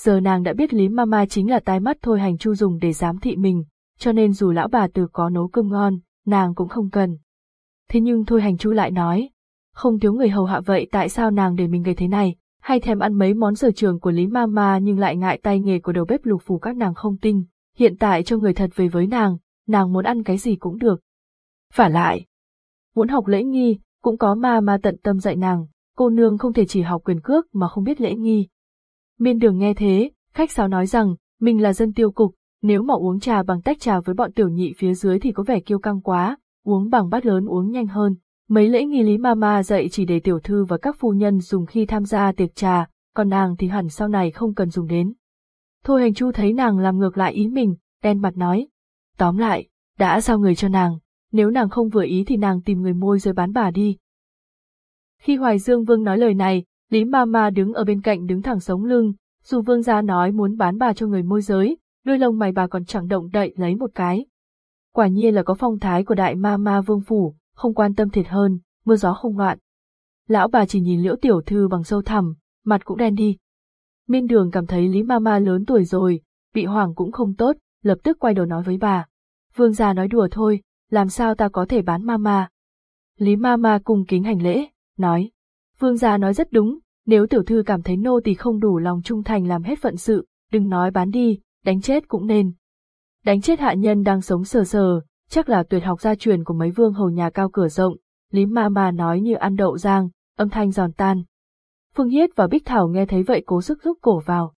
Giờ nàng đã biết Lý Ma Ma chính là tai mắt Thôi Hành Chu dùng để giám thị mình, cho nên dù lão bà từ có nấu cơm ngon, nàng cũng không cần. Thế nhưng Thôi Hành Chu lại nói, không thiếu người hầu hạ vậy tại sao nàng để mình gây thế này, hay thèm ăn mấy món sở trường của Lý Ma Ma nhưng lại ngại tay nghề của đầu bếp lục phủ các nàng không tinh, hiện tại cho người thật về với nàng, nàng muốn ăn cái gì cũng được. Phả lại, muốn học lễ nghi, cũng có ma ma tận tâm dạy nàng, cô nương không thể chỉ học quyền cước mà không biết lễ nghi. Miên đường nghe thế, khách sáo nói rằng, mình là dân tiêu cục, nếu mà uống trà bằng tách trà với bọn tiểu nhị phía dưới thì có vẻ kiêu căng quá, uống bằng bát lớn uống nhanh hơn. Mấy lễ nghi lý mama dạy chỉ để tiểu thư và các phu nhân dùng khi tham gia tiệc trà, còn nàng thì hẳn sau này không cần dùng đến. Thôi hành chu thấy nàng làm ngược lại ý mình, đen mặt nói. Tóm lại, đã giao người cho nàng, nếu nàng không vừa ý thì nàng tìm người môi giới bán bà đi. Khi Hoài Dương Vương nói lời này, Lý Mama đứng ở bên cạnh đứng thẳng sống lưng, dù Vương gia nói muốn bán bà cho người môi giới, đôi lông mày bà còn chẳng động đậy lấy một cái. Quả nhiên là có phong thái của đại Mama Vương Phủ, không quan tâm thiệt hơn, mưa gió không loạn. Lão bà chỉ nhìn liễu tiểu thư bằng sâu thẳm, mặt cũng đen đi. Miên đường cảm thấy Lý Mama lớn tuổi rồi, bị hoảng cũng không tốt, lập tức quay đầu nói với bà. Vương gia nói đùa thôi, làm sao ta có thể bán Mama? Lý Mama cùng kính hành lễ, nói. Vương gia nói rất đúng, nếu tiểu thư cảm thấy nô tỳ không đủ lòng trung thành làm hết phận sự, đừng nói bán đi, đánh chết cũng nên. Đánh chết hạ nhân đang sống sờ sờ, chắc là tuyệt học gia truyền của mấy vương hầu nhà cao cửa rộng, Lý Ma Ma nói như ăn đậu rang, âm thanh giòn tan. Phương Hiết và Bích Thảo nghe thấy vậy cố sức rút cổ vào.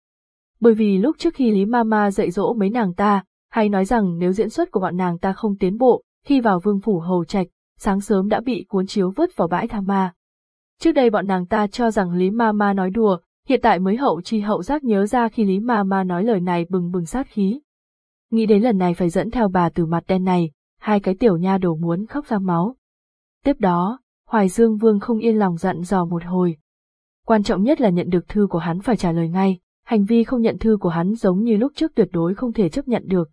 Bởi vì lúc trước khi Lý Ma Ma dạy dỗ mấy nàng ta, hay nói rằng nếu diễn xuất của bọn nàng ta không tiến bộ, khi vào vương phủ hầu trạch, sáng sớm đã bị cuốn chiếu vứt vào bãi tham ma. Trước đây bọn nàng ta cho rằng Lý Ma Ma nói đùa, hiện tại mới hậu chi hậu giác nhớ ra khi Lý Ma Ma nói lời này bừng bừng sát khí. Nghĩ đến lần này phải dẫn theo bà từ mặt đen này, hai cái tiểu nha đổ muốn khóc ra máu. Tiếp đó, Hoài Dương Vương không yên lòng dặn dò một hồi. Quan trọng nhất là nhận được thư của hắn phải trả lời ngay, hành vi không nhận thư của hắn giống như lúc trước tuyệt đối không thể chấp nhận được.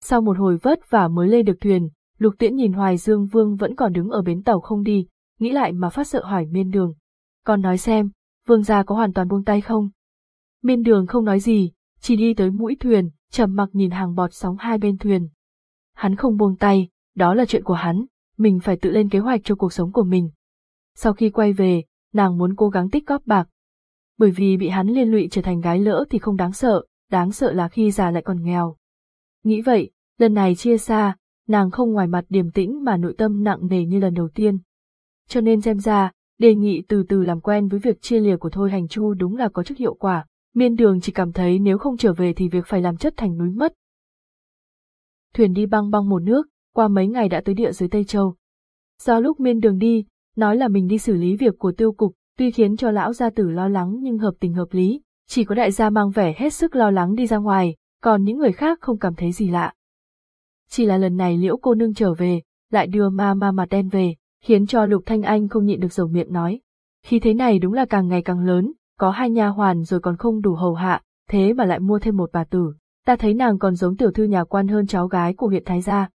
Sau một hồi vất vả mới lên được thuyền, Lục Tiễn nhìn Hoài Dương Vương vẫn còn đứng ở bến tàu không đi, nghĩ lại mà phát sợ hỏi miên đường. Còn nói xem, Vương gia có hoàn toàn buông tay không? Miên đường không nói gì, chỉ đi tới mũi thuyền, trầm mặc nhìn hàng bọt sóng hai bên thuyền. Hắn không buông tay, đó là chuyện của hắn, mình phải tự lên kế hoạch cho cuộc sống của mình. Sau khi quay về, nàng muốn cố gắng tích góp bạc. Bởi vì bị hắn liên lụy trở thành gái lỡ thì không đáng sợ, đáng sợ là khi già lại còn nghèo. Nghĩ vậy, lần này chia xa, nàng không ngoài mặt điềm tĩnh mà nội tâm nặng nề như lần đầu tiên. Cho nên xem ra, đề nghị từ từ làm quen với việc chia lìa của Thôi Hành Chu đúng là có chút hiệu quả, miên đường chỉ cảm thấy nếu không trở về thì việc phải làm chất thành núi mất. Thuyền đi băng băng một nước, qua mấy ngày đã tới địa dưới Tây Châu. Do lúc miên đường đi, nói là mình đi xử lý việc của tiêu cục, tuy khiến cho lão gia tử lo lắng nhưng hợp tình hợp lý, chỉ có đại gia mang vẻ hết sức lo lắng đi ra ngoài, còn những người khác không cảm thấy gì lạ. Chỉ là lần này liễu cô nương trở về, lại đưa ma ma mặt đen về, khiến cho Lục Thanh Anh không nhịn được dầu miệng nói. Khi thế này đúng là càng ngày càng lớn, có hai nha hoàn rồi còn không đủ hầu hạ, thế mà lại mua thêm một bà tử. Ta thấy nàng còn giống tiểu thư nhà quan hơn cháu gái của huyện Thái Gia.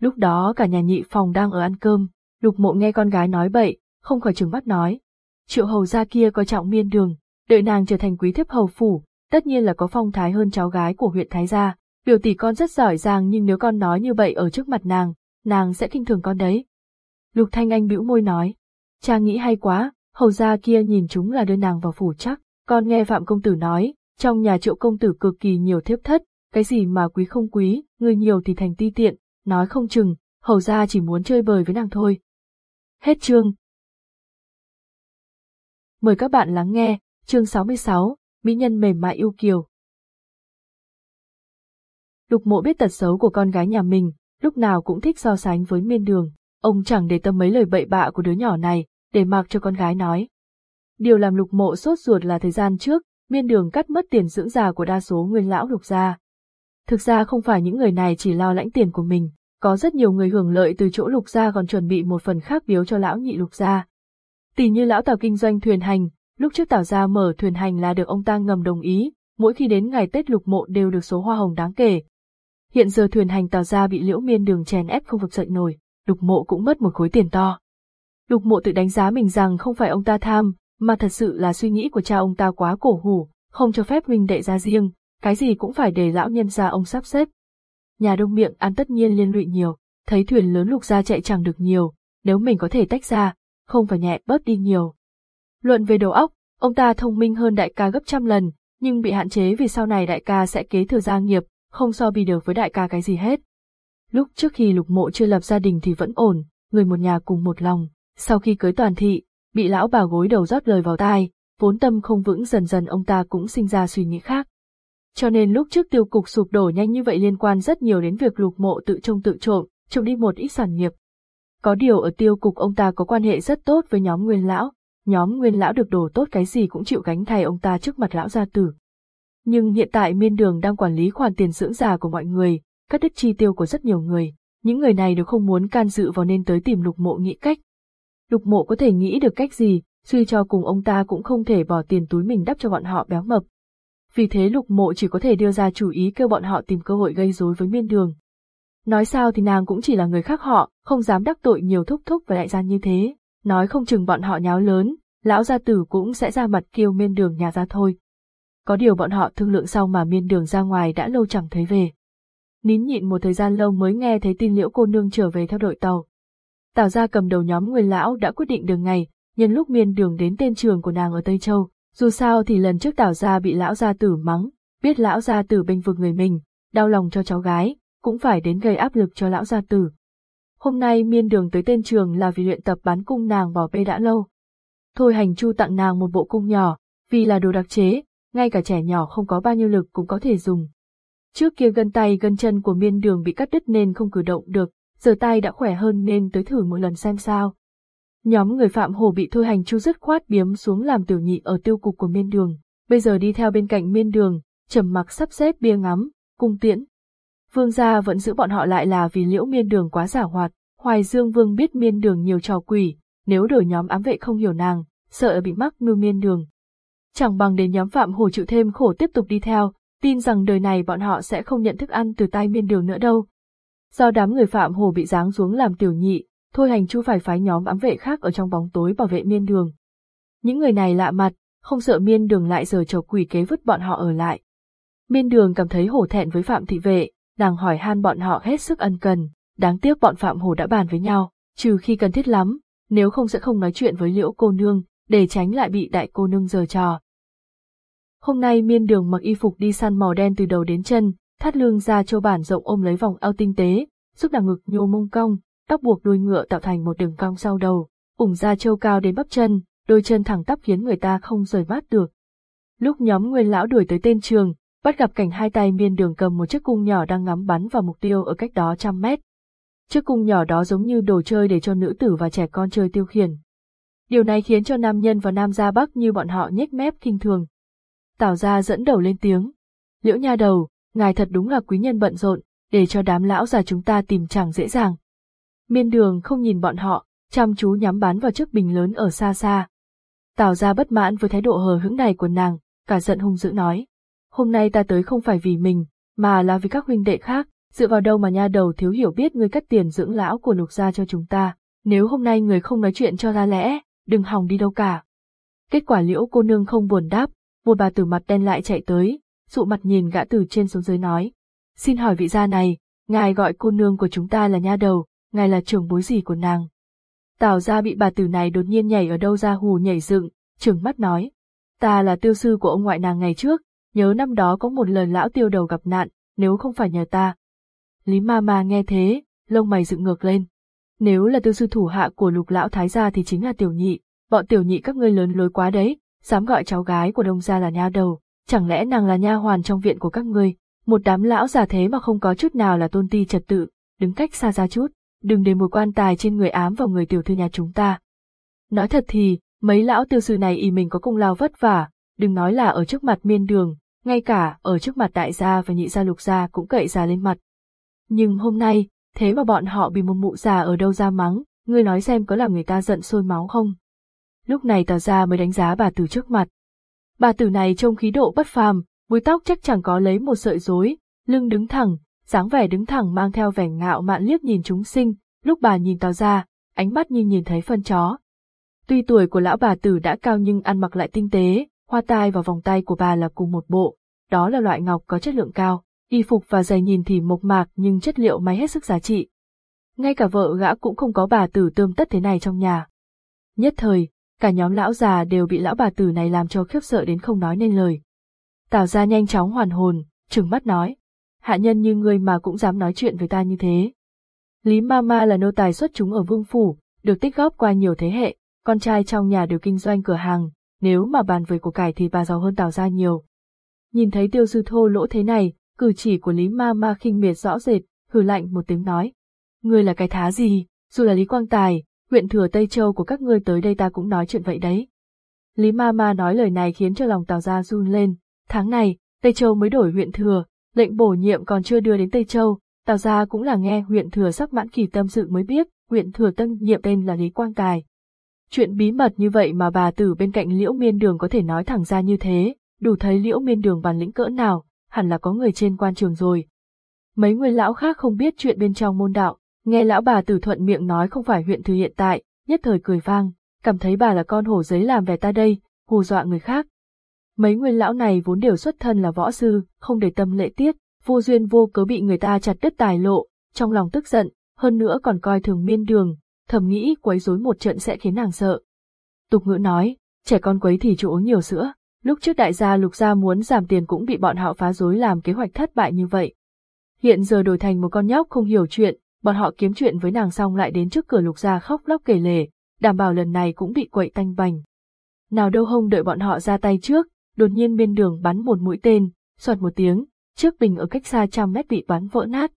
Lúc đó cả nhà nhị phòng đang ở ăn cơm, lục mộ nghe con gái nói bậy, không khỏi trừng mắt nói. Triệu hầu gia kia có trọng miên đường, đợi nàng trở thành quý thiếp hầu phủ, tất nhiên là có phong thái hơn cháu gái của huyện Thái Gia. Biểu tỷ con rất giỏi giang nhưng nếu con nói như vậy ở trước mặt nàng, nàng sẽ kinh thường con đấy. Lục Thanh Anh bĩu môi nói, cha nghĩ hay quá, hầu gia kia nhìn chúng là đưa nàng vào phủ chắc, con nghe Phạm Công Tử nói, trong nhà triệu công tử cực kỳ nhiều thiếp thất, cái gì mà quý không quý, người nhiều thì thành ti tiện, nói không chừng, hầu gia chỉ muốn chơi bời với nàng thôi. Hết chương. Mời các bạn lắng nghe, chương 66, Mỹ nhân mềm mại yêu kiều. Lục mộ biết tật xấu của con gái nhà mình, lúc nào cũng thích so sánh với miên đường, ông chẳng để tâm mấy lời bậy bạ của đứa nhỏ này, để mặc cho con gái nói. Điều làm lục mộ sốt ruột là thời gian trước, miên đường cắt mất tiền dưỡng già của đa số nguyên lão lục gia. Thực ra không phải những người này chỉ lo lãnh tiền của mình, có rất nhiều người hưởng lợi từ chỗ lục gia còn chuẩn bị một phần khác biếu cho lão nhị lục gia. Tỷ như lão Tào kinh doanh thuyền hành, lúc trước Tào gia mở thuyền hành là được ông ta ngầm đồng ý, mỗi khi đến ngày Tết lục mộ đều được số hoa hồng đáng kể. Hiện giờ thuyền hành Tào gia bị liễu miên đường chèn ép không vực dậy nổi, lục mộ cũng mất một khối tiền to. Lục mộ tự đánh giá mình rằng không phải ông ta tham, mà thật sự là suy nghĩ của cha ông ta quá cổ hủ, không cho phép huynh đệ ra riêng, cái gì cũng phải để lão nhân gia ông sắp xếp. Nhà đông miệng ăn tất nhiên liên lụy nhiều, thấy thuyền lớn lục gia chạy chẳng được nhiều, nếu mình có thể tách ra, không phải nhẹ bớt đi nhiều. Luận về đầu óc, ông ta thông minh hơn đại ca gấp trăm lần, nhưng bị hạn chế vì sau này đại ca sẽ kế thừa gia nghiệp, không so bì được với đại ca cái gì hết. Lúc trước khi lục mộ chưa lập gia đình thì vẫn ổn, người một nhà cùng một lòng, sau khi cưới toàn thị, bị lão bà gối đầu rót lời vào tai, vốn tâm không vững dần dần ông ta cũng sinh ra suy nghĩ khác. Cho nên lúc trước tiêu cục sụp đổ nhanh như vậy liên quan rất nhiều đến việc lục mộ tự trông tự trộm, trộm đi một ít sản nghiệp. Có điều ở tiêu cục ông ta có quan hệ rất tốt với nhóm nguyên lão, nhóm nguyên lão được đổ tốt cái gì cũng chịu gánh thay ông ta trước mặt lão gia tử. Nhưng hiện tại miên đường đang quản lý khoản tiền dưỡng già của mọi người, cắt đứt chi tiêu của rất nhiều người, những người này đều không muốn can dự vào nên tới tìm lục mộ nghĩ cách. Lục mộ có thể nghĩ được cách gì, suy cho cùng ông ta cũng không thể bỏ tiền túi mình đắp cho bọn họ béo mập. Vì thế lục mộ chỉ có thể đưa ra chủ ý kêu bọn họ tìm cơ hội gây rối với miên đường. Nói sao thì nàng cũng chỉ là người khác họ, không dám đắc tội nhiều thúc thúc và đại gia như thế, nói không chừng bọn họ nháo lớn, lão gia tử cũng sẽ ra mặt kêu miên đường nhà ra thôi. Có điều bọn họ thương lượng sau mà miên đường ra ngoài đã lâu chẳng thấy về nín nhịn một thời gian lâu mới nghe thấy tin liễu cô nương trở về theo đội tàu. Tào gia cầm đầu nhóm người lão đã quyết định đường ngày, nhân lúc miên đường đến tên trường của nàng ở Tây Châu, dù sao thì lần trước Tào gia bị lão gia tử mắng, biết lão gia tử bênh vực người mình, đau lòng cho cháu gái, cũng phải đến gây áp lực cho lão gia tử. Hôm nay miên đường tới tên trường là vì luyện tập bắn cung nàng bỏ bê đã lâu. Thôi hành chu tặng nàng một bộ cung nhỏ, vì là đồ đặc chế, ngay cả trẻ nhỏ không có bao nhiêu lực cũng có thể dùng. Trước kia gân tay gân chân của miên đường bị cắt đứt nên không cử động được, giờ tay đã khỏe hơn nên tới thử một lần xem sao. Nhóm người phạm hồ bị thôi hành chu dứt khoát biếm xuống làm tiểu nhị ở tiêu cục của miên đường, bây giờ đi theo bên cạnh miên đường, trầm mặc sắp xếp bia ngắm, cung tiễn. Vương gia vẫn giữ bọn họ lại là vì liễu miên đường quá giả hoạt, Hoài Dương Vương biết miên đường nhiều trò quỷ, nếu đổi nhóm ám vệ không hiểu nàng, sợ bị mắc mưu miên đường. Chẳng bằng để nhóm phạm hồ chịu thêm khổ tiếp tục đi theo, tin rằng đời này bọn họ sẽ không nhận thức ăn từ tay miên đường nữa đâu. Do đám người phạm hồ bị giáng xuống làm tiểu nhị, thôi hành chu phải phái nhóm ám vệ khác ở trong bóng tối bảo vệ miên đường. Những người này lạ mặt, không sợ miên đường lại giờ trò quỷ kế vứt bọn họ ở lại. Miên đường cảm thấy hổ thẹn với phạm thị vệ, nàng hỏi han bọn họ hết sức ân cần, đáng tiếc bọn phạm hồ đã bàn với nhau, trừ khi cần thiết lắm, nếu không sẽ không nói chuyện với liễu cô nương, để tránh lại bị đại cô nương giở trò. Hôm nay miên đường mặc y phục đi săn màu đen từ đầu đến chân, thắt lưng ra châu bản rộng ôm lấy vòng eo tinh tế, giúp nàng ngực nhô mông cong, tóc buộc đuôi ngựa tạo thành một đường cong sau đầu, ủng ra châu cao đến bắp chân, đôi chân thẳng tắp khiến người ta không rời mắt được. Lúc nhóm nguyên lão đuổi tới tên trường, bắt gặp cảnh hai tay miên đường cầm một chiếc cung nhỏ đang ngắm bắn vào mục tiêu ở cách đó trăm mét. Chiếc cung nhỏ đó giống như đồ chơi để cho nữ tử và trẻ con chơi tiêu khiển. Điều này khiến cho nam nhân và nam gia bắc như bọn họ nhếch mép kinh thường. Tào gia dẫn đầu lên tiếng. Liễu nha đầu, ngài thật đúng là quý nhân bận rộn, để cho đám lão già chúng ta tìm chẳng dễ dàng. Miên đường không nhìn bọn họ, chăm chú nhắm bắn vào chiếc bình lớn ở xa xa. Tào gia bất mãn với thái độ hờ hững này của nàng, cả giận hung dữ nói. Hôm nay ta tới không phải vì mình, mà là vì các huynh đệ khác, dựa vào đâu mà nha đầu thiếu hiểu biết ngươi cắt tiền dưỡng lão của lục gia cho chúng ta, nếu hôm nay người không nói chuyện cho ra lẽ, đừng hòng đi đâu cả. Kết quả liễu cô nương không buồn đáp, một bà tử mặt đen lại chạy tới, dụ mặt nhìn gã từ trên xuống dưới nói. Xin hỏi vị gia này, ngài gọi cô nương của chúng ta là nha đầu, ngài là trưởng bối gì của nàng. Tào gia bị bà tử này đột nhiên nhảy ở đâu ra hù nhảy dựng, trừng mắt nói. Ta là tiêu sư của ông ngoại nàng ngày trước, nhớ năm đó có một lần lão tiêu đầu gặp nạn, nếu không phải nhờ ta. Lý ma ma nghe thế, lông mày dựng ngược lên. Nếu là tiêu sư thủ hạ của lục lão thái gia thì chính là tiểu nhị, bọn tiểu nhị các ngươi lớn lối quá đấy, dám gọi cháu gái của đông gia là nha đầu, chẳng lẽ nàng là nha hoàn trong viện của các ngươi, một đám lão già thế mà không có chút nào là tôn ti trật tự, đứng cách xa ra chút, đừng để một quan tài trên người ám vào người tiểu thư nhà chúng ta. Nói thật thì, mấy lão tiêu sư này ý mình có công lao vất vả, đừng nói là ở trước mặt miên đường, ngay cả ở trước mặt đại gia và nhị gia lục gia cũng cậy ra lên mặt. Nhưng hôm nay, thế mà bọn họ bị một mụ già ở đâu ra mắng, ngươi nói xem có làm người ta giận sôi máu không? Lúc này tào gia mới đánh giá bà tử trước mặt. Bà tử này trông khí độ bất phàm, búi tóc chắc chẳng có lấy một sợi rối, lưng đứng thẳng, dáng vẻ đứng thẳng mang theo vẻ ngạo mạn liếc nhìn chúng sinh, lúc bà nhìn tào gia, ánh mắt như nhìn thấy phân chó. Tuy tuổi của lão bà tử đã cao nhưng ăn mặc lại tinh tế, hoa tai và vòng tay của bà là cùng một bộ, đó là loại ngọc có chất lượng cao, y phục và giày nhìn thì mộc mạc nhưng chất liệu máy hết sức giá trị. Ngay cả vợ gã cũng không có bà tử tươm tất thế này trong nhà. Nhất thời, cả nhóm lão già đều bị lão bà tử này làm cho khiếp sợ đến không nói nên lời. Tào gia nhanh chóng hoàn hồn, trừng mắt nói, hạ nhân như ngươi mà cũng dám nói chuyện với ta như thế. Lý Mama là nô tài xuất chúng ở vương phủ, được tích góp qua nhiều thế hệ, con trai trong nhà đều kinh doanh cửa hàng, nếu mà bàn về của cải thì bà giàu hơn Tào gia nhiều. Nhìn thấy tiêu sư thô lỗ thế này, cử chỉ của Lý Ma Ma khinh miệt rõ rệt, hừ lạnh một tiếng nói. Ngươi là cái thá gì, dù là Lý Quang Tài, huyện thừa Tây Châu của các ngươi tới đây ta cũng nói chuyện vậy đấy. Lý Ma Ma nói lời này khiến cho lòng Tào Gia run lên, tháng này, Tây Châu mới đổi huyện thừa, lệnh bổ nhiệm còn chưa đưa đến Tây Châu, Tào Gia cũng là nghe huyện thừa sắp mãn kỳ tâm sự mới biết, huyện thừa tân nhiệm tên là Lý Quang Tài. Chuyện bí mật như vậy mà bà tử bên cạnh Liễu Miên Đường có thể nói thẳng ra như thế, đủ thấy Liễu Miên Đường bản lĩnh cỡ nào, hẳn là có người trên quan trường rồi. Mấy người lão khác không biết chuyện bên trong môn đạo, Nghe lão bà tử thuận miệng nói không phải huyện thư hiện tại, nhất thời cười vang, cảm thấy bà là con hổ giấy làm về ta đây, hù dọa người khác. Mấy nguyên lão này vốn đều xuất thân là võ sư, không để tâm lễ tiết, vô duyên vô cớ bị người ta chặt đứt tài lộ, trong lòng tức giận, hơn nữa còn coi thường miên đường, thầm nghĩ quấy rối một trận sẽ khiến nàng sợ. Tục ngữ nói, trẻ con quấy thì chủ uống nhiều sữa, lúc trước đại gia lục gia muốn giảm tiền cũng bị bọn họ phá rối làm kế hoạch thất bại như vậy. Hiện giờ đổi thành một con nhóc không hiểu chuyện, bọn họ kiếm chuyện với nàng xong lại đến trước cửa lục gia khóc lóc kể lể, đảm bảo lần này cũng bị quậy tanh bành. Nào đâu hông đợi bọn họ ra tay trước, đột nhiên bên đường bắn một mũi tên, soạt một tiếng, trước bình ở cách xa trăm mét bị bắn vỡ nát.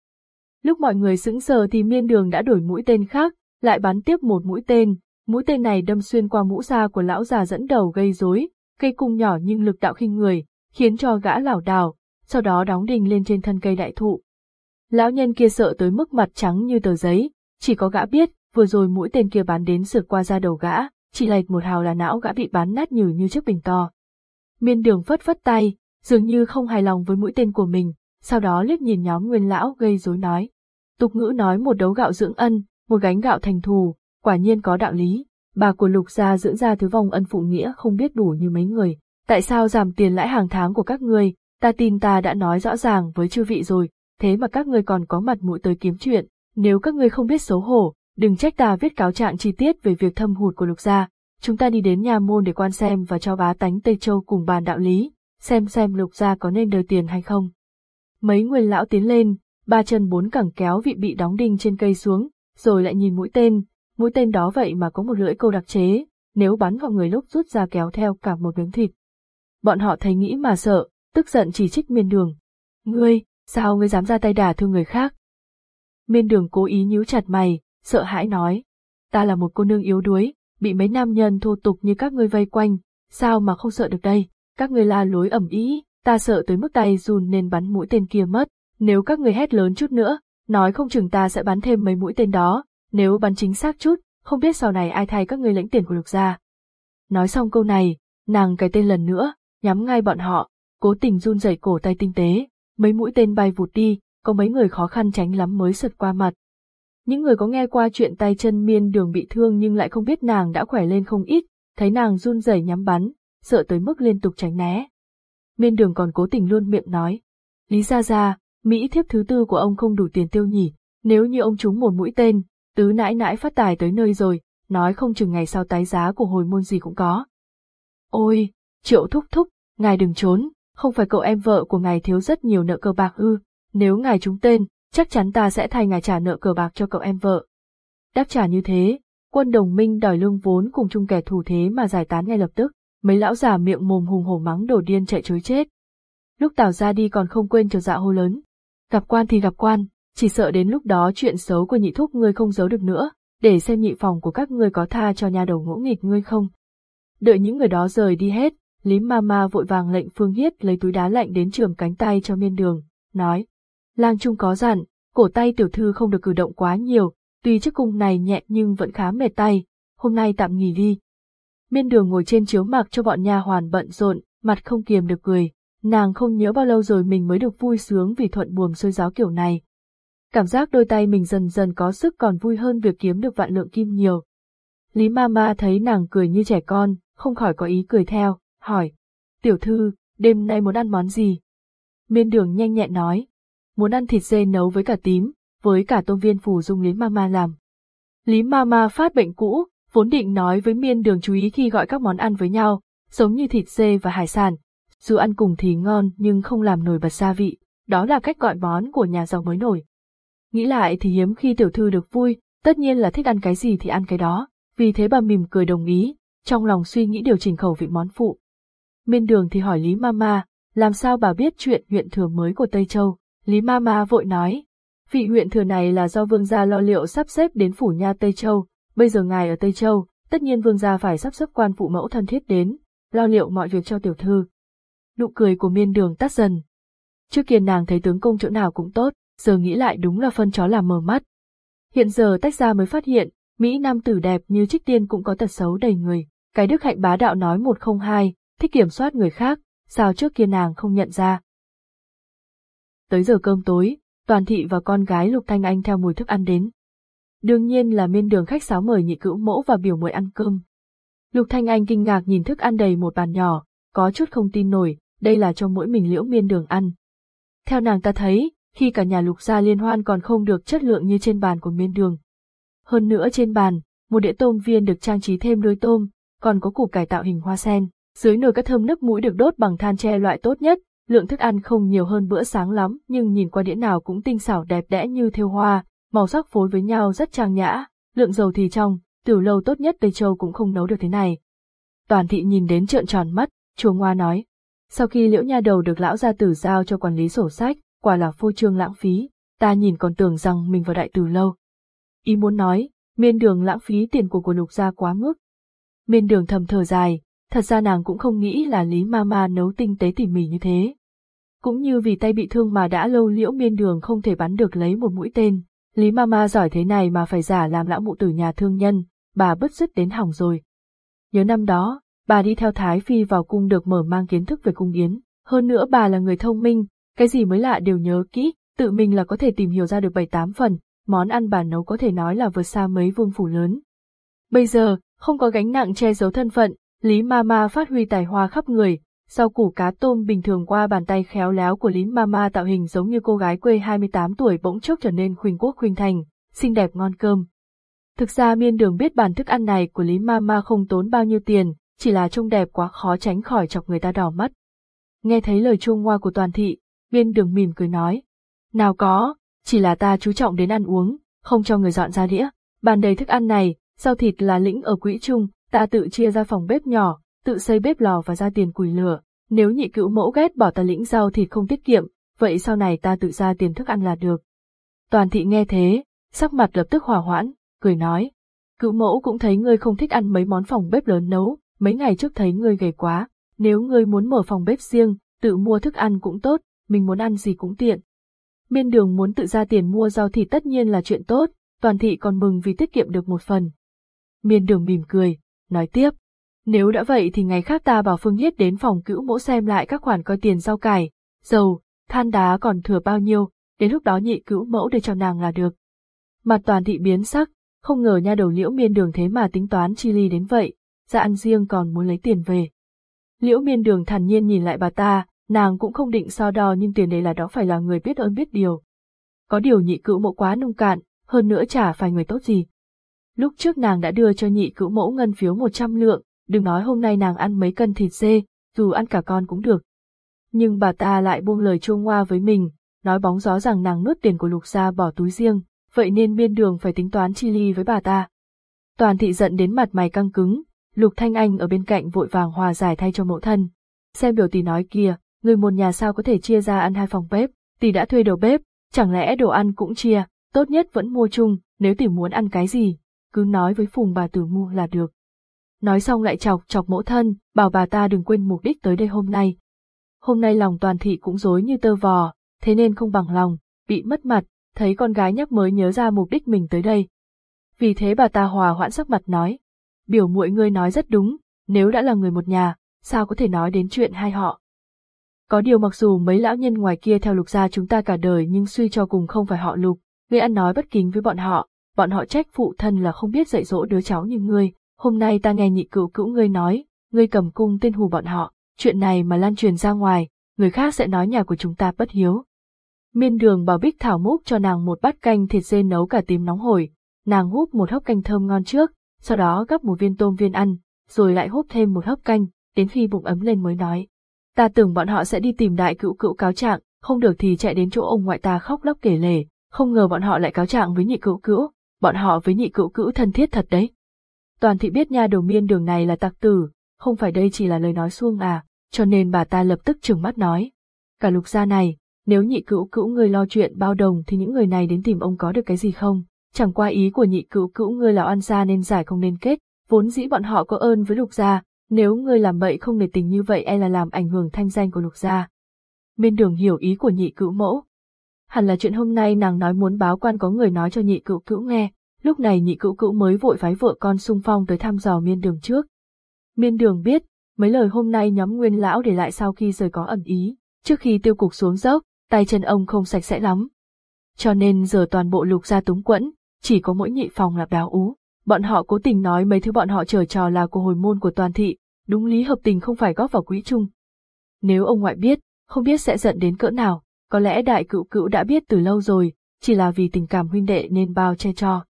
Lúc mọi người sững sờ thì miên đường đã đổi mũi tên khác, lại bắn tiếp một mũi tên, mũi tên này đâm xuyên qua mũ da của lão già dẫn đầu gây rối, cây cung nhỏ nhưng lực đạo khinh người, khiến cho gã lảo đảo, sau đó đóng đinh lên trên thân cây đại thụ. Lão nhân kia sợ tới mức mặt trắng như tờ giấy, chỉ có gã biết, vừa rồi mũi tên kia bắn đến sượt qua da đầu gã, chỉ lệch một hào là não gã bị bắn nát nhừ như chiếc bình to. Miên đường phất phất tay, dường như không hài lòng với mũi tên của mình, sau đó liếc nhìn nhóm nguyên lão gây rối nói. Tục ngữ nói một đấu gạo dưỡng ân, một gánh gạo thành thù, quả nhiên có đạo lý. Bà của lục gia dưỡng ra thứ vong ân phụ nghĩa không biết đủ như mấy người. Tại sao giảm tiền lãi hàng tháng của các ngươi, ta tin ta đã nói rõ ràng với chư vị rồi, thế mà các ngươi còn có mặt mũi tới kiếm chuyện. Nếu các ngươi không biết xấu hổ, đừng trách ta viết cáo trạng chi tiết về việc thâm hụt của lục gia. Chúng ta đi đến nhà môn để quan xem và cho bá tánh Tây Châu cùng bàn đạo lý, xem xem lục gia có nên đời tiền hay không. Mấy nguyên lão tiến lên, ba chân bốn cẳng kéo vị bị đóng đinh trên cây xuống, rồi lại nhìn mũi tên, mũi tên đó vậy mà có một lưỡi câu đặc chế, nếu bắn vào người lúc rút ra kéo theo cả một miếng thịt. Bọn họ thấy nghĩ mà sợ, tức giận chỉ trích miên đường. Ngươi, sao ngươi dám ra tay đả thương người khác? Miên đường cố ý nhíu chặt mày, sợ hãi nói. Ta là một cô nương yếu đuối, bị mấy nam nhân thô tục như các ngươi vây quanh, sao mà không sợ được đây? Các ngươi la lối ẩm ý, ta sợ tới mức tay run nên bắn mũi tên kia mất. Nếu các ngươi hét lớn chút nữa, nói không chừng ta sẽ bắn thêm mấy mũi tên đó, nếu bắn chính xác chút, không biết sau này ai thay các ngươi lãnh tiền của lục gia. Nói xong câu này, nàng cái tên lần nữa, nhắm ngay bọn họ, cố tình run rẩy cổ tay tinh tế, mấy mũi tên bay vụt đi, có mấy người khó khăn tránh lắm mới sượt qua mặt. Những người có nghe qua chuyện tay chân miên đường bị thương nhưng lại không biết nàng đã khỏe lên không ít, thấy nàng run rẩy nhắm bắn, sợ tới mức liên tục tránh né. Miên đường còn cố tình luôn miệng nói. Lý ra ra, Mỹ thiếp thứ tư của ông không đủ tiền tiêu nhỉ, nếu như ông trúng một mũi tên, tứ nãi nãi phát tài tới nơi rồi, nói không chừng ngày sau tái giá của hồi môn gì cũng có. Ôi, triệu thúc thúc, ngài đừng trốn, không phải cậu em vợ của ngài thiếu rất nhiều nợ cờ bạc ư, nếu ngài trúng tên, chắc chắn ta sẽ thay ngài trả nợ cờ bạc cho cậu em vợ. Đáp trả như thế, quân đồng minh đòi lương vốn cùng chung kẻ thù thế mà giải tán ngay lập tức, mấy lão già miệng mồm hùng hổ mắng đổ điên chạy chối chết. Lúc tào ra đi còn không quên cho dạ hô lớn. Gặp quan thì gặp quan, chỉ sợ đến lúc đó chuyện xấu của nhị thúc ngươi không giấu được nữa, để xem nhị phòng của các ngươi có tha cho nhà đầu ngỗ nghịch ngươi không. Đợi những người đó rời đi hết, Lý Mama vội vàng lệnh Phương Hiết lấy túi đá lạnh đến trường cánh tay cho miên đường, nói. Lang Trung có dặn, cổ tay tiểu thư không được cử động quá nhiều, tuy chiếc cung này nhẹ nhưng vẫn khá mệt tay, hôm nay tạm nghỉ đi. Miên đường ngồi trên chiếu mặc cho bọn nha hoàn bận rộn, mặt không kiềm được cười, nàng không nhớ bao lâu rồi mình mới được vui sướng vì thuận buồm xuôi gió kiểu này. Cảm giác đôi tay mình dần dần có sức còn vui hơn việc kiếm được vạn lượng kim nhiều. Lý Mama thấy nàng cười như trẻ con, không khỏi có ý cười theo, hỏi. Tiểu thư, đêm nay muốn ăn món gì? Miên đường nhanh nhẹn nói. Muốn ăn thịt dê nấu với cả tím, với cả tôm viên phủ dung Lý Mama làm. Lý Mama phát bệnh cũ, vốn định nói với miên đường chú ý khi gọi các món ăn với nhau, giống như thịt dê và hải sản. Dù ăn cùng thì ngon nhưng không làm nổi bật gia vị, đó là cách gọi món của nhà giàu mới nổi. Nghĩ lại thì hiếm khi tiểu thư được vui, tất nhiên là thích ăn cái gì thì ăn cái đó, vì thế bà mỉm cười đồng ý, trong lòng suy nghĩ điều chỉnh khẩu vị món phụ. Miên đường thì hỏi Lý Mama, làm sao bà biết chuyện huyện thừa mới của Tây Châu, Lý Mama vội nói. Vị huyện thừa này là do vương gia lo liệu sắp xếp đến phủ nha Tây Châu, bây giờ ngài ở Tây Châu, tất nhiên vương gia phải sắp xếp quan phụ mẫu thân thiết đến, lo liệu mọi việc cho tiểu thư. Nụ cười của miên đường tắt dần. Trước kia nàng thấy tướng công chỗ nào cũng tốt, giờ nghĩ lại đúng là phân chó làm mờ mắt. Hiện giờ tách ra mới phát hiện, Mỹ Nam tử đẹp như trích tiên cũng có tật xấu đầy người. Cái đức hạnh bá đạo nói một không hai, thích kiểm soát người khác, sao trước kia nàng không nhận ra. Tới giờ cơm tối, toàn thị và con gái Lục Thanh Anh theo mùi thức ăn đến. Đương nhiên là miên đường khách sáo mời nhị cữu mẫu và biểu muội ăn cơm. Lục Thanh Anh kinh ngạc nhìn thức ăn đầy một bàn nhỏ, có chút không tin nổi, đây là cho mỗi mình liễu miên đường ăn. Theo nàng ta thấy, khi cả nhà lục gia liên hoan còn không được chất lượng như trên bàn của miên đường. Hơn nữa trên bàn, một đĩa tôm viên được trang trí thêm đôi tôm, còn có củ cải tạo hình hoa sen, dưới nồi các thơm nước mũi được đốt bằng than tre loại tốt nhất, lượng thức ăn không nhiều hơn bữa sáng lắm nhưng nhìn qua đĩa nào cũng tinh xảo đẹp đẽ như thêu hoa, màu sắc phối với nhau rất trang nhã, lượng dầu thì trong, tiểu lâu tốt nhất Tây Châu cũng không nấu được thế này. Toàn thị nhìn đến trợn tròn mắt, chùa ngoa nói. Sau khi liễu nha đầu được lão gia tử giao cho quản lý sổ sách, quả là phô trương lãng phí, ta nhìn còn tưởng rằng mình vào đại tử lâu. Ý muốn nói, miên đường lãng phí tiền của của lục gia quá mức. Miên đường thầm thở dài, thật ra nàng cũng không nghĩ là Lý Mama nấu tinh tế tỉ mỉ như thế. Cũng như vì tay bị thương mà đã lâu liễu miên đường không thể bắn được lấy một mũi tên, Lý Mama giỏi thế này mà phải giả làm lão mụ tử nhà thương nhân, bà bứt rứt đến hỏng rồi. Nhớ năm đó, bà đi theo Thái Phi vào cung được mở mang kiến thức về cung yến, hơn nữa bà là người thông minh, cái gì mới lạ đều nhớ kỹ, tự mình là có thể tìm hiểu ra được bảy tám phần, món ăn bà nấu có thể nói là vượt xa mấy vương phủ lớn. Bây giờ, không có gánh nặng che giấu thân phận, Lý Mama phát huy tài hoa khắp người, sau củ cá tôm bình thường qua bàn tay khéo léo của Lý Mama tạo hình giống như cô gái quê 28 tuổi bỗng chốc trở nên khuynh quốc khuynh thành, xinh đẹp ngon cơm. Thực ra miên đường biết bàn thức ăn này của Lý Mama không tốn bao nhiêu tiền, chỉ là trông đẹp quá khó tránh khỏi chọc người ta đỏ mắt. Nghe thấy lời chuông ngoa của toàn thị, viên đường mỉm cười nói. Nào có, chỉ là ta chú trọng đến ăn uống, không cho người dọn ra đĩa. Bàn đầy thức ăn này, rau thịt là lĩnh ở quỹ chung, ta tự chia ra phòng bếp nhỏ, tự xây bếp lò và ra tiền củi lửa. Nếu nhị cữu mẫu ghét bỏ ta lĩnh rau thịt không tiết kiệm, vậy sau này ta tự ra tiền thức ăn là được. Toàn thị nghe thế, sắc mặt lập tức hỏa hoãn, cười nói. Cữu mẫu cũng thấy ngươi không thích ăn mấy món phòng bếp lớn nấu, mấy ngày trước thấy ngươi gầy quá, nếu ngươi muốn mở phòng bếp riêng, tự mua thức ăn cũng tốt, mình muốn ăn gì cũng tiện. Miên đường muốn tự ra tiền mua rau thì tất nhiên là chuyện tốt, toàn thị còn mừng vì tiết kiệm được một phần. Miên đường mỉm cười, nói tiếp. Nếu đã vậy thì ngày khác ta bảo Phương Nhiết đến phòng cữu mẫu xem lại các khoản coi tiền rau cải, dầu, than đá còn thừa bao nhiêu, đến lúc đó nhị cữu mẫu để cho nàng là được. Mặt toàn thị biến sắc, không ngờ nha đầu liễu miên đường thế mà tính toán chi ly đến vậy, ra ăn riêng còn muốn lấy tiền về. Liễu miên đường thản nhiên nhìn lại bà ta, nàng cũng không định so đo nhưng tiền đấy là đó phải là người biết ơn biết điều. Có điều nhị cữu mẫu quá nông cạn, hơn nữa chả phải người tốt gì. Lúc trước nàng đã đưa cho nhị cữu mẫu ngân phiếu 100 lượng, đừng nói hôm nay nàng ăn mấy cân thịt dê, dù ăn cả con cũng được. Nhưng bà ta lại buông lời chuông hoa với mình, nói bóng gió rằng nàng nuốt tiền của lục gia bỏ túi riêng, vậy nên miên đường phải tính toán chi ly với bà ta. Toàn thị giận đến mặt mày căng cứng, lục thanh anh ở bên cạnh vội vàng hòa giải thay cho mẫu thân. Xem biểu tỷ nói kia, người một nhà sao có thể chia ra ăn hai phòng bếp, tỷ đã thuê đầu bếp, chẳng lẽ đồ ăn cũng chia, tốt nhất vẫn mua chung, nếu tỷ muốn ăn cái gì, cứ nói với phùng bà tử mua là được. Nói xong lại chọc chọc mẫu thân, bảo bà ta đừng quên mục đích tới đây hôm nay. Hôm nay lòng toàn thị cũng dối như tơ vò, thế nên không bằng lòng, bị mất mặt, thấy con gái nhắc mới nhớ ra mục đích mình tới đây. Vì thế bà ta hòa hoãn sắc mặt nói, biểu muội ngươi nói rất đúng, nếu đã là người một nhà, sao có thể nói đến chuyện hai họ. Có điều mặc dù mấy lão nhân ngoài kia theo lục gia chúng ta cả đời nhưng suy cho cùng không phải họ lục, ngươi ăn nói bất kính với bọn họ, bọn họ trách phụ thân là không biết dạy dỗ đứa cháu như ngươi, hôm nay ta nghe nhị cựu cữu ngươi nói, ngươi cầm cung tên hù bọn họ, chuyện này mà lan truyền ra ngoài, người khác sẽ nói nhà của chúng ta bất hiếu. Miên đường bảo Bích Thảo múc cho nàng một bát canh thịt dê nấu cả tím nóng hổi, nàng húp một hốc canh thơm ngon trước, sau đó gắp một viên tôm viên ăn, rồi lại húp thêm một hớp canh, đến khi bụng ấm lên mới nói. Ta tưởng bọn họ sẽ đi tìm đại cựu cựu cáo trạng, không được thì chạy đến chỗ ông ngoại ta khóc lóc kể lể, không ngờ bọn họ lại cáo trạng với nhị cựu cữu, bọn họ với nhị cựu cữu thân thiết thật đấy. Toàn thị biết nha đầu miên đường này là tặc tử, không phải đây chỉ là lời nói suông à, cho nên bà ta lập tức trừng mắt nói. Cả lục gia này, nếu nhị cữu cữu người lo chuyện bao đồng thì những người này đến tìm ông có được cái gì không? Chẳng qua ý của nhị cữu cữu ngươi là oan gia nên giải không nên kết, vốn dĩ bọn họ có ơn với lục gia, nếu ngươi làm bậy không nể tình như vậy e là làm ảnh hưởng thanh danh của lục gia. Miên đường hiểu ý của nhị cữu mẫu. Hẳn là chuyện hôm nay nàng nói muốn báo quan có người nói cho nhị cữu cữu nghe, lúc này nhị cữu cữu mới vội phái vợ con sung phong tới thăm dò miên đường trước. Miên đường biết, mấy lời hôm nay nhóm nguyên lão để lại sau khi rời có ẩn ý, trước khi tiêu cục xuống dốc, tay chân ông không sạch sẽ lắm. Cho nên giờ toàn bộ lục gia túng quẫn, chỉ có mỗi nhị phòng là đáo ú. Bọn họ cố tình nói mấy thứ bọn họ trở trò là của hồi môn của toàn thị, đúng lý hợp tình không phải góp vào quỹ chung. Nếu ông ngoại biết, không biết sẽ giận đến cỡ nào, có lẽ đại cựu cựu đã biết từ lâu rồi, chỉ là vì tình cảm huynh đệ nên bao che cho.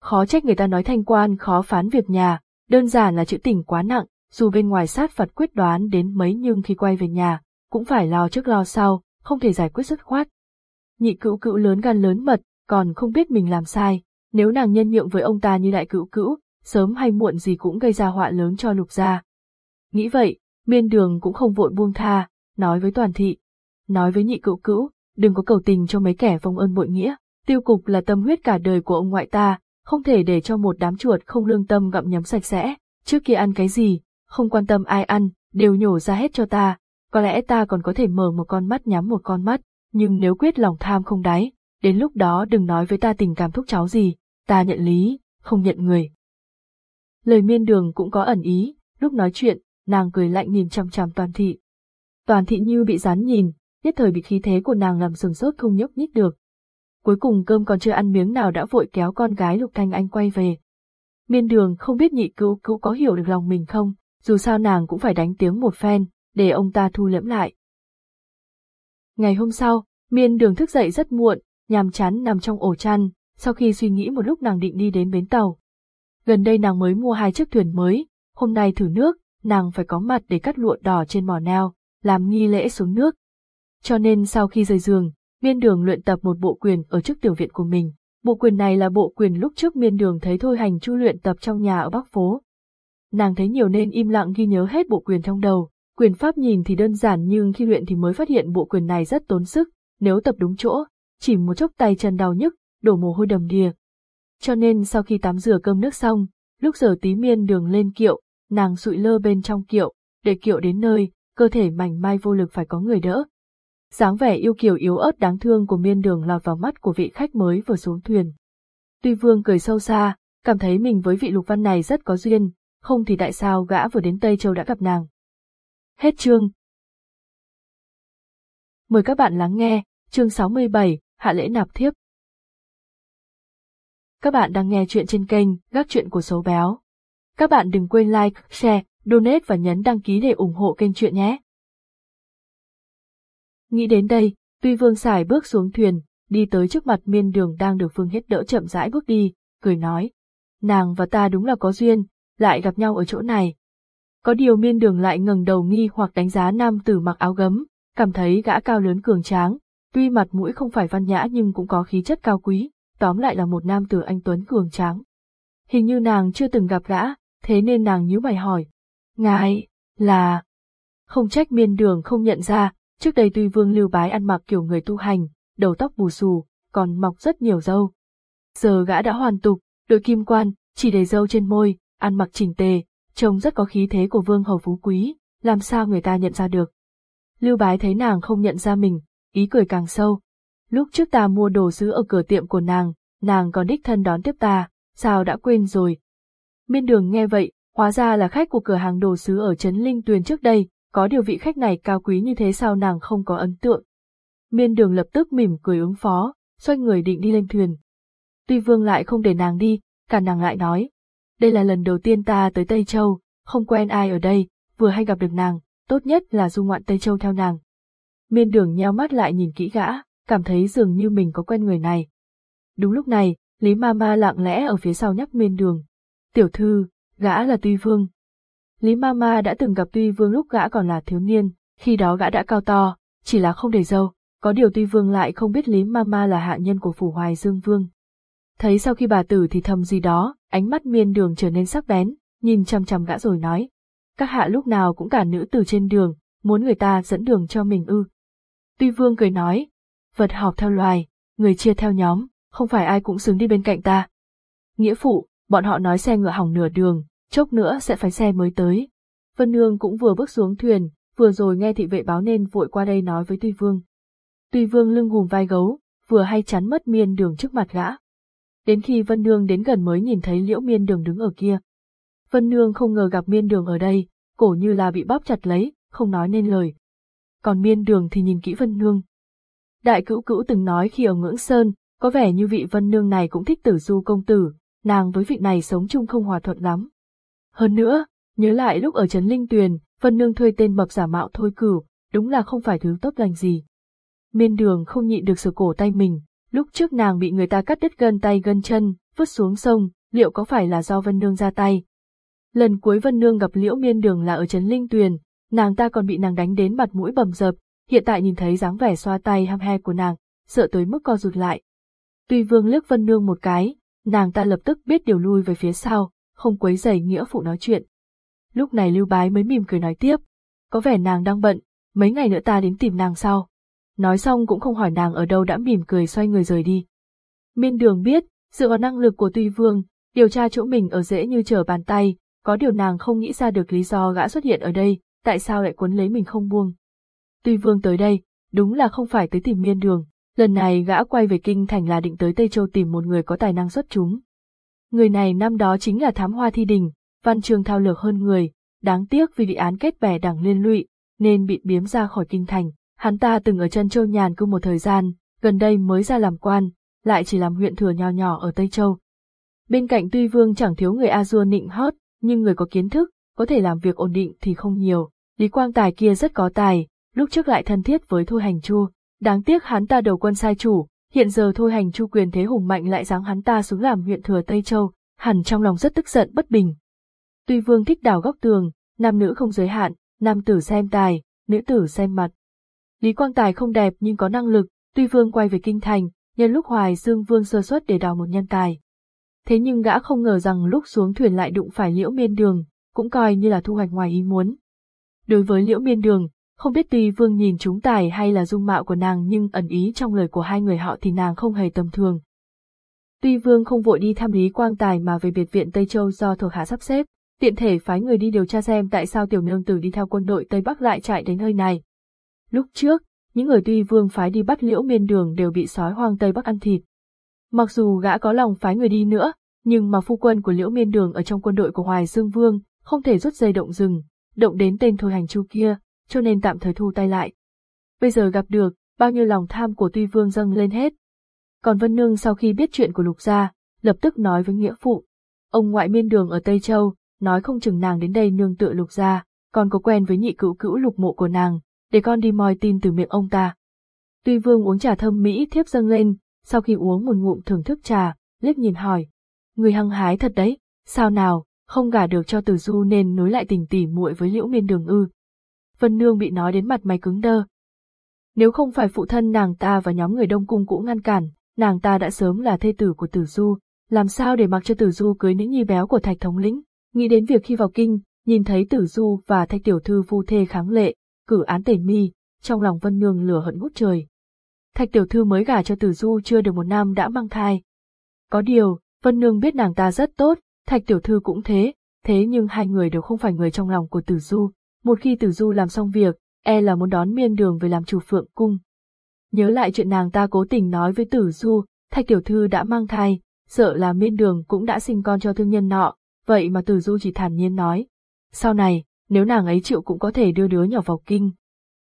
Khó trách người ta nói thanh quan khó phán việc nhà, đơn giản là chữ tình quá nặng, dù bên ngoài sát phạt quyết đoán đến mấy nhưng khi quay về nhà, cũng phải lo trước lo sau, không thể giải quyết dứt khoát. Nhị cựu cựu lớn gan lớn mật, còn không biết mình làm sai, nếu nàng nhân nhượng với ông ta như đại cữu cữu, sớm hay muộn gì cũng gây ra họa lớn cho lục gia. Nghĩ vậy, miên đường cũng không vội buông tha, nói với toàn thị, nói với nhị cữu cữu, đừng có cầu tình cho mấy kẻ vong ơn bội nghĩa, tiêu cục là tâm huyết cả đời của ông ngoại ta, không thể để cho một đám chuột không lương tâm gặm nhấm sạch sẽ, trước kia ăn cái gì, không quan tâm ai ăn, đều nhổ ra hết cho ta, có lẽ ta còn có thể mở một con mắt nhắm một con mắt, nhưng nếu quyết lòng tham không đáy, đến lúc đó đừng nói với ta tình cảm thúc cháu gì, ta nhận lý, không nhận người. Lời miên đường cũng có ẩn ý, lúc nói chuyện, nàng cười lạnh nhìn chằm chằm toàn thị. Toàn thị như bị rán nhìn, nhất thời bị khí thế của nàng làm sừng sốt không nhúc nhích được. Cuối cùng cơm còn chưa ăn miếng nào đã vội kéo con gái Lục Thanh Anh quay về. Miên đường không biết nhị cứu cứu có hiểu được lòng mình không, dù sao nàng cũng phải đánh tiếng một phen, để ông ta thu liễm lại. Ngày hôm sau, miên đường thức dậy rất muộn, nhàm chán nằm trong ổ chăn, sau khi suy nghĩ một lúc nàng định đi đến bến tàu. Gần đây nàng mới mua hai chiếc thuyền mới, hôm nay thử nước, nàng phải có mặt để cắt lụa đỏ trên mỏ neo, làm nghi lễ xuống nước. Cho nên sau khi rời giường, miên đường luyện tập một bộ quyền ở trước tiểu viện của mình. Bộ quyền này là bộ quyền lúc trước miên đường thấy thôi hành chu luyện tập trong nhà ở Bắc Phố. Nàng thấy nhiều nên im lặng ghi nhớ hết bộ quyền trong đầu, quyền pháp nhìn thì đơn giản nhưng khi luyện thì mới phát hiện bộ quyền này rất tốn sức, nếu tập đúng chỗ, chỉ một chốc tay chân đau nhức, đổ mồ hôi đầm đìa. Cho nên sau khi tắm rửa cơm nước xong, lúc giờ tí miên đường lên kiệu, nàng sụi lơ bên trong kiệu, để kiệu đến nơi, cơ thể mảnh mai vô lực phải có người đỡ. dáng vẻ yêu kiều yếu ớt đáng thương của miên đường lọt vào mắt của vị khách mới vừa xuống thuyền. Tuy vương cười sâu xa, cảm thấy mình với vị lục văn này rất có duyên, không thì tại sao gã vừa đến Tây Châu đã gặp nàng. Hết chương. Mời các bạn lắng nghe, chương 67, Hạ lễ nạp thiếp. Các bạn đang nghe chuyện trên kênh Gác Chuyện của Số Béo. Các bạn đừng quên like, share, donate và nhấn đăng ký để ủng hộ kênh chuyện nhé. Nghĩ đến đây, Tuy Vương xài bước xuống thuyền, đi tới trước mặt miên đường đang được Phương Hết đỡ chậm rãi bước đi, cười nói. Nàng và ta đúng là có duyên, lại gặp nhau ở chỗ này. Có điều miên đường lại ngẩng đầu nghi hoặc đánh giá nam tử mặc áo gấm, cảm thấy gã cao lớn cường tráng, tuy mặt mũi không phải văn nhã nhưng cũng có khí chất cao quý, tóm lại là một nam tử anh Tuấn cường tráng. Hình như nàng chưa từng gặp gã, thế nên nàng nhíu mày hỏi. Ngài, là... Không trách miên đường không nhận ra, trước đây tuy vương lưu bái ăn mặc kiểu người tu hành, đầu tóc bù xù, còn mọc rất nhiều râu. Giờ gã đã hoàn tục, đội kim quan, chỉ đầy râu trên môi, ăn mặc chỉnh tề, trông rất có khí thế của vương hầu phú quý, làm sao người ta nhận ra được. Lưu bái thấy nàng không nhận ra mình, ý cười càng sâu. Lúc trước ta mua đồ sứ ở cửa tiệm của nàng, nàng còn đích thân đón tiếp ta, sao đã quên rồi. Miên đường nghe vậy, hóa ra là khách của cửa hàng đồ sứ ở Trấn Linh Tuyền trước đây, có điều vị khách này cao quý như thế sao nàng không có ấn tượng. Miên đường lập tức mỉm cười ứng phó, xoay người định đi lên thuyền. Tuy vương lại không để nàng đi, cả nàng lại nói, đây là lần đầu tiên ta tới Tây Châu, không quen ai ở đây, vừa hay gặp được nàng, tốt nhất là du ngoạn Tây Châu theo nàng. Miên đường nheo mắt lại nhìn kỹ gã, cảm thấy dường như mình có quen người này. Đúng lúc này, Lý Mama lặng lẽ ở phía sau nhắc miên đường. Tiểu thư, gã là Tuy Vương. Lý Mama đã từng gặp Tuy Vương lúc gã còn là thiếu niên, khi đó gã đã cao to, chỉ là không để dâu, có điều Tuy Vương lại không biết Lý Mama là hạ nhân của phủ Hoài Dương Vương. Thấy sau khi bà tử thì thầm gì đó, ánh mắt miên đường trở nên sắc bén, nhìn chăm chăm gã rồi nói. Các hạ lúc nào cũng cả nữ từ trên đường, muốn người ta dẫn đường cho mình ư. Tuy vương cười nói, vật học theo loài, người chia theo nhóm, không phải ai cũng xứng đi bên cạnh ta. Nghĩa phụ, bọn họ nói xe ngựa hỏng nửa đường, chốc nữa sẽ phải xe mới tới. Vân Nương cũng vừa bước xuống thuyền, vừa rồi nghe thị vệ báo nên vội qua đây nói với Tuy Vương. Tuy Vương lưng hùm vai gấu, vừa hay chắn mất miên đường trước mặt gã. Đến khi Vân Nương đến gần mới nhìn thấy liễu miên đường đứng ở kia. Vân Nương không ngờ gặp miên đường ở đây, cổ như là bị bóp chặt lấy, không nói nên lời. Còn miên đường thì nhìn kỹ Vân Nương. Đại cữu cữu từng nói khi ở ngưỡng sơn, có vẻ như vị Vân Nương này cũng thích tử du công tử, nàng với vị này sống chung không hòa thuận lắm. Hơn nữa, nhớ lại lúc ở Trấn Linh Tuyền, Vân Nương thuê tên mập giả mạo thôi cửu, đúng là không phải thứ tốt lành gì. Miên đường không nhịn được sửa cổ tay mình, lúc trước nàng bị người ta cắt đứt gân tay gân chân, vứt xuống sông, liệu có phải là do Vân Nương ra tay? Lần cuối Vân Nương gặp Liễu Miên Đường là ở Trấn Linh Tuyền, nàng ta còn bị nàng đánh đến mặt mũi bầm dập, hiện tại nhìn thấy dáng vẻ xoa tay ham he của nàng, sợ tới mức co rụt lại. Tuy Vương liếc Vân Nương một cái, nàng ta lập tức biết điều lui về phía sau, không quấy rầy nghĩa phụ nói chuyện. Lúc này Lưu Bái mới mỉm cười nói tiếp, có vẻ nàng đang bận, mấy ngày nữa ta đến tìm nàng sau. Nói xong cũng không hỏi nàng ở đâu đã mỉm cười xoay người rời đi. Miên đường biết, dựa vào năng lực của Tuy Vương, điều tra chỗ mình ở dễ như trở bàn tay, có điều nàng không nghĩ ra được lý do gã xuất hiện ở đây, tại sao lại cuốn lấy mình không buông. Tuy Vương tới đây, đúng là không phải tới tìm miên đường, lần này gã quay về kinh thành là định tới Tây Châu tìm một người có tài năng xuất chúng. Người này năm đó chính là thám hoa thi đình, văn trường thao lược hơn người, đáng tiếc vì bị án kết bè đảng liên lụy, nên bị biếm ra khỏi kinh thành. Hắn ta từng ở chân châu nhàn cư một thời gian, gần đây mới ra làm quan, lại chỉ làm huyện thừa nho nhỏ ở Tây Châu. Bên cạnh tuy vương chẳng thiếu người a dua nịnh hót, nhưng người có kiến thức, có thể làm việc ổn định thì không nhiều. Lý Quang Tài kia rất có tài, lúc trước lại thân thiết với Thôi Hành Chu. Đáng tiếc hắn ta đầu quân sai chủ, hiện giờ Thôi Hành Chu quyền thế hùng mạnh lại giáng hắn ta xuống làm huyện thừa Tây Châu, hẳn trong lòng rất tức giận bất bình. Tuy vương thích đào góc tường, nam nữ không giới hạn, nam tử xem tài, nữ tử xem mặt. Lý Quang Tài không đẹp nhưng có năng lực, tuy vương quay về kinh thành, nhân lúc Hoài Dương Vương sơ suất để đào một nhân tài. Thế nhưng gã không ngờ rằng lúc xuống thuyền lại đụng phải liễu miên đường, cũng coi như là thu hoạch ngoài ý muốn. Đối với liễu miên đường, không biết tuy vương nhìn chúng tài hay là dung mạo của nàng nhưng ẩn ý trong lời của hai người họ thì nàng không hề tầm thường. Tuy vương không vội đi thăm Lý Quang Tài mà về biệt viện Tây Châu do thuộc hạ sắp xếp, tiện thể phái người đi điều tra xem tại sao tiểu nương tử đi theo quân đội Tây Bắc lại chạy đến nơi này. Lúc trước, những người tuy vương phái đi bắt liễu miên đường đều bị sói hoang Tây Bắc ăn thịt. Mặc dù gã có lòng phái người đi nữa, nhưng mà phu quân của liễu miên đường ở trong quân đội của Hoài Dương Vương, không thể rút dây động rừng, động đến tên thôi hành chu kia, cho nên tạm thời thu tay lại. Bây giờ gặp được, bao nhiêu lòng tham của tuy vương dâng lên hết. Còn Vân Nương sau khi biết chuyện của Lục Gia, lập tức nói với nghĩa phụ. Ông ngoại miên đường ở Tây Châu, nói không chừng nàng đến đây nương tựa Lục Gia, còn có quen với nhị cữu cữu lục mộ của nàng, để con đi moi tin từ miệng ông ta. Tuy vương uống trà thơm mỹ thiếp dâng lên, sau khi uống một ngụm thưởng thức trà, liếc nhìn hỏi. Người hăng hái thật đấy, sao nào, không gả được cho Tử Du nên nối lại tình tỉ muội với Liễu Miên Đường ư. Vân Nương bị nói đến mặt mày cứng đơ. Nếu không phải phụ thân nàng ta và nhóm người Đông Cung cũ ngăn cản, nàng ta đã sớm là thê tử của Tử Du, làm sao để mặc cho Tử Du cưới những nhi béo của Thạch Thống lĩnh, nghĩ đến việc khi vào kinh, nhìn thấy Tử Du và Thạch Tiểu Thư vu thê kháng lệ, cử án tẩy mi, trong lòng Vân Nương lửa hận ngút trời. Thạch Tiểu Thư mới gả cho Tử Du chưa được một năm đã mang thai. Có điều, Vân Nương biết nàng ta rất tốt, Thạch Tiểu Thư cũng thế, thế nhưng hai người đều không phải người trong lòng của Tử Du. Một khi Tử Du làm xong việc, e là muốn đón miên đường về làm chủ phượng cung. Nhớ lại chuyện nàng ta cố tình nói với Tử Du, Thạch Tiểu Thư đã mang thai, sợ là miên đường cũng đã sinh con cho thương nhân nọ, vậy mà Tử Du chỉ thản nhiên nói. Sau này, nếu nàng ấy chịu cũng có thể đưa đứa nhỏ vào kinh.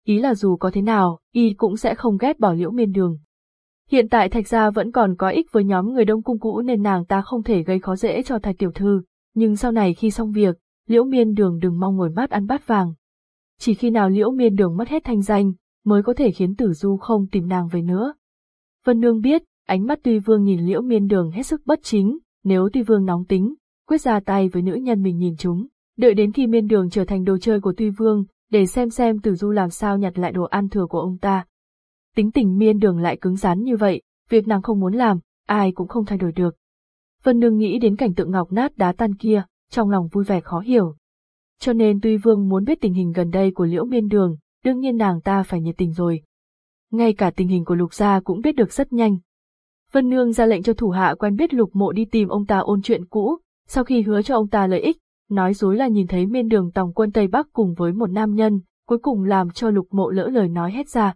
Ý là dù có thế nào, y cũng sẽ không ghét bỏ liễu miên đường. Hiện tại Thạch Gia vẫn còn có ích với nhóm người đông cung cũ nên nàng ta không thể gây khó dễ cho Thạch Tiểu Thư, nhưng sau này khi xong việc, Liễu Miên Đường đừng mong ngồi bát ăn bát vàng. Chỉ khi nào Liễu Miên Đường mất hết thanh danh, mới có thể khiến Tử Du không tìm nàng về nữa. Vân Nương biết, ánh mắt Tuy Vương nhìn Liễu Miên Đường hết sức bất chính, nếu Tuy Vương nóng tính, quyết ra tay với nữ nhân mình nhìn chúng, đợi đến khi Miên Đường trở thành đồ chơi của Tuy Vương, để xem xem Tử Du làm sao nhặt lại đồ ăn thừa của ông ta. Tính tình Miên Đường lại cứng rắn như vậy, việc nàng không muốn làm, ai cũng không thay đổi được. Vân Nương nghĩ đến cảnh tượng ngọc nát đá tan kia, trong lòng vui vẻ khó hiểu. Cho nên tuy Vương muốn biết tình hình gần đây của Liễu Miên Đường, đương nhiên nàng ta phải nhiệt tình rồi. Ngay cả tình hình của Lục Gia cũng biết được rất nhanh. Vân Nương ra lệnh cho thủ hạ quen biết Lục Mộ đi tìm ông ta ôn chuyện cũ, sau khi hứa cho ông ta lợi ích, nói dối là nhìn thấy Miên Đường tòng quân Tây Bắc cùng với một nam nhân, cuối cùng làm cho Lục Mộ lỡ lời nói hết ra.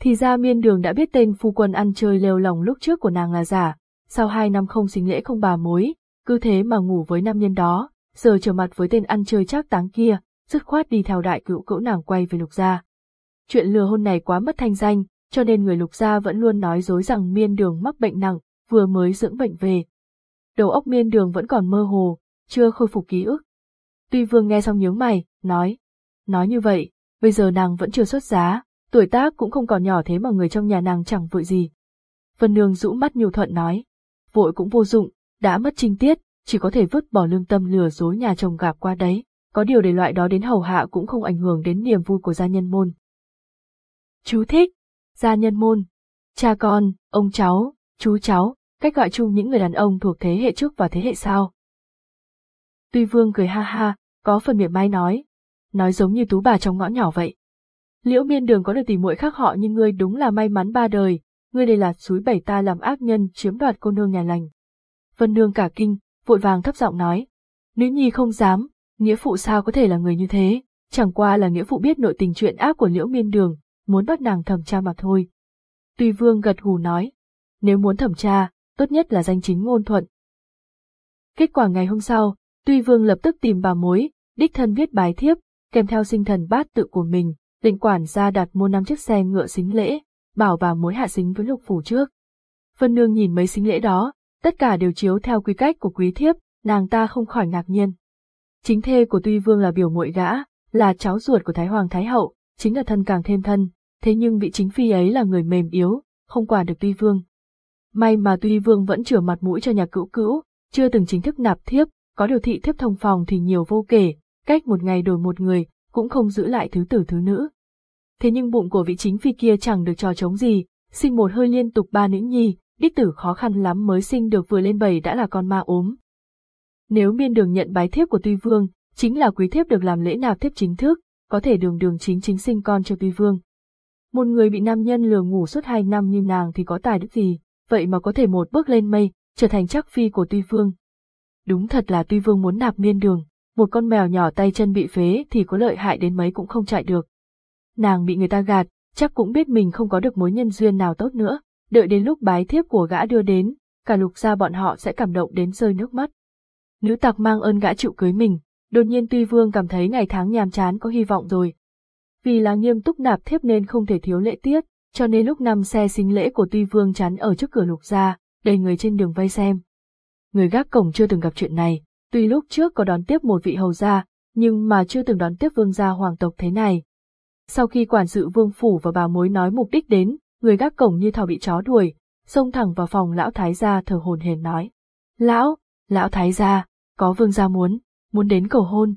Thì ra Miên Đường đã biết tên phu quân ăn chơi lêu lòng lúc trước của nàng là giả, sau hai năm không xính lễ không bà mối, cứ thế mà ngủ với nam nhân đó, giờ trở mặt với tên ăn chơi chắc táng kia, dứt khoát đi theo đại cữu cữu nàng quay về lục gia. Chuyện lừa hôn này quá mất thanh danh, cho nên người lục gia vẫn luôn nói dối rằng miên đường mắc bệnh nặng, vừa mới dưỡng bệnh về. Đầu óc miên đường vẫn còn mơ hồ, chưa khôi phục ký ức. Tuy vương nghe xong nhướng mày, nói, nói như vậy, bây giờ nàng vẫn chưa xuất giá, tuổi tác cũng không còn nhỏ thế mà người trong nhà nàng chẳng vội gì. Vân Nương rũ mắt nhu thuận nói, vội cũng vô dụng, đã mất trinh tiết, chỉ có thể vứt bỏ lương tâm lừa dối nhà chồng gặp qua đấy, có điều để loại đó đến hầu hạ cũng không ảnh hưởng đến niềm vui của gia nhân môn. Chú thích, gia nhân môn, cha con, ông cháu, chú cháu, cách gọi chung những người đàn ông thuộc thế hệ trước và thế hệ sau. Tuy vương cười ha ha, có phần miệng mai nói, nói giống như tú bà trong ngõ nhỏ vậy. Liễu miên đường có được tỷ muội khác họ nhưng ngươi đúng là may mắn ba đời, ngươi đây là suối bảy ta làm ác nhân chiếm đoạt cô nương nhà lành. Vân nương cả kinh, vội vàng thấp giọng nói. Nữ nhi không dám, nghĩa phụ sao có thể là người như thế, chẳng qua là nghĩa phụ biết nội tình chuyện ác của liễu miên đường, muốn bắt nàng thẩm tra mà thôi. Tuy vương gật gù nói, nếu muốn thẩm tra, tốt nhất là danh chính ngôn thuận. Kết quả ngày hôm sau, Tuy Vương lập tức tìm bà mối, đích thân viết bài thiếp, kèm theo sinh thần bát tự của mình, định quản gia đặt mua năm chiếc xe ngựa xính lễ, bảo bà mối hạ xính với lục phủ trước. Vân Nương nhìn mấy xính lễ đó, tất cả đều chiếu theo quy cách của quý thiếp, nàng ta không khỏi ngạc nhiên. Chính thê của Tuy Vương là biểu muội gã, là cháu ruột của Thái Hoàng Thái Hậu, chính là thân càng thêm thân, thế nhưng vị chính phi ấy là người mềm yếu, không quản được Tuy Vương. May mà Tuy Vương vẫn chừa mặt mũi cho nhà cữu cữu, chưa từng chính thức nạp thiếp, có điều thị thiếp thông phòng thì nhiều vô kể, cách một ngày đổi một người, cũng không giữ lại thứ tử thứ nữ. Thế nhưng bụng của vị chính phi kia chẳng được trò chống gì, sinh một hơi liên tục ba nữ nhi, đích tử khó khăn lắm mới sinh được vừa lên bầy đã là con ma ốm. Nếu miên đường nhận bái thiếp của Tuy Vương, chính là quý thiếp được làm lễ nạp thiếp chính thức, có thể đường đường chính chính sinh con cho Tuy Vương. Một người bị nam nhân lừa ngủ suốt hai năm như nàng thì có tài đức gì, vậy mà có thể một bước lên mây, trở thành chắc phi của Tuy Vương, Đúng thật là tuy vương muốn nạp miên đường, một con mèo nhỏ tay chân bị phế thì có lợi hại đến mấy cũng không chạy được. Nàng bị người ta gạt, chắc cũng biết mình không có được mối nhân duyên nào tốt nữa, đợi đến lúc bái thiếp của gã đưa đến, cả lục gia bọn họ sẽ cảm động đến rơi nước mắt. Nữ tặc mang ơn gã chịu cưới mình, đột nhiên tuy vương cảm thấy ngày tháng nhàm chán có hy vọng rồi. Vì là nghiêm túc nạp thiếp nên không thể thiếu lễ tiết, cho nên lúc năm xe xính lễ của tuy vương chắn ở trước cửa lục gia, đầy người trên đường vây xem người gác cổng chưa từng gặp chuyện này, tuy lúc trước có đón tiếp một vị hầu gia, nhưng mà chưa từng đón tiếp vương gia hoàng tộc thế này. Sau khi quản sự vương phủ và bà mối nói mục đích đến, người gác cổng như thỏ bị chó đuổi, xông thẳng vào phòng lão thái gia thở hồn hển nói. Lão, lão thái gia, có vương gia muốn, muốn đến cầu hôn.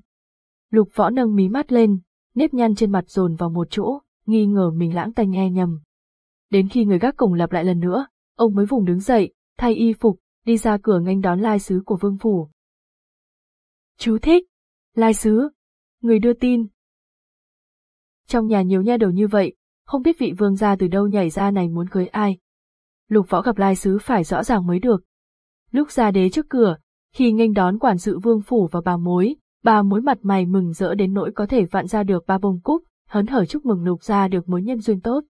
Lục võ nâng mí mắt lên, nếp nhăn trên mặt dồn vào một chỗ, nghi ngờ mình lãng tay nghe nhầm. Đến khi người gác cổng lặp lại lần nữa, ông mới vùng đứng dậy, thay y phục, đi ra cửa nghênh đón lai sứ của vương phủ. Chú thích. Lai sứ. Người đưa tin. Trong nhà nhiều nha đầu như vậy, không biết vị vương gia từ đâu nhảy ra này muốn cưới ai. Lục võ gặp lai sứ phải rõ ràng mới được. Lúc ra đế trước cửa, khi nghênh đón quản sự vương phủ và bà mối, bà mối mặt mày mừng rỡ đến nỗi có thể vặn ra được ba bông cúc, hớn hở chúc mừng lục gia được mối nhân duyên tốt.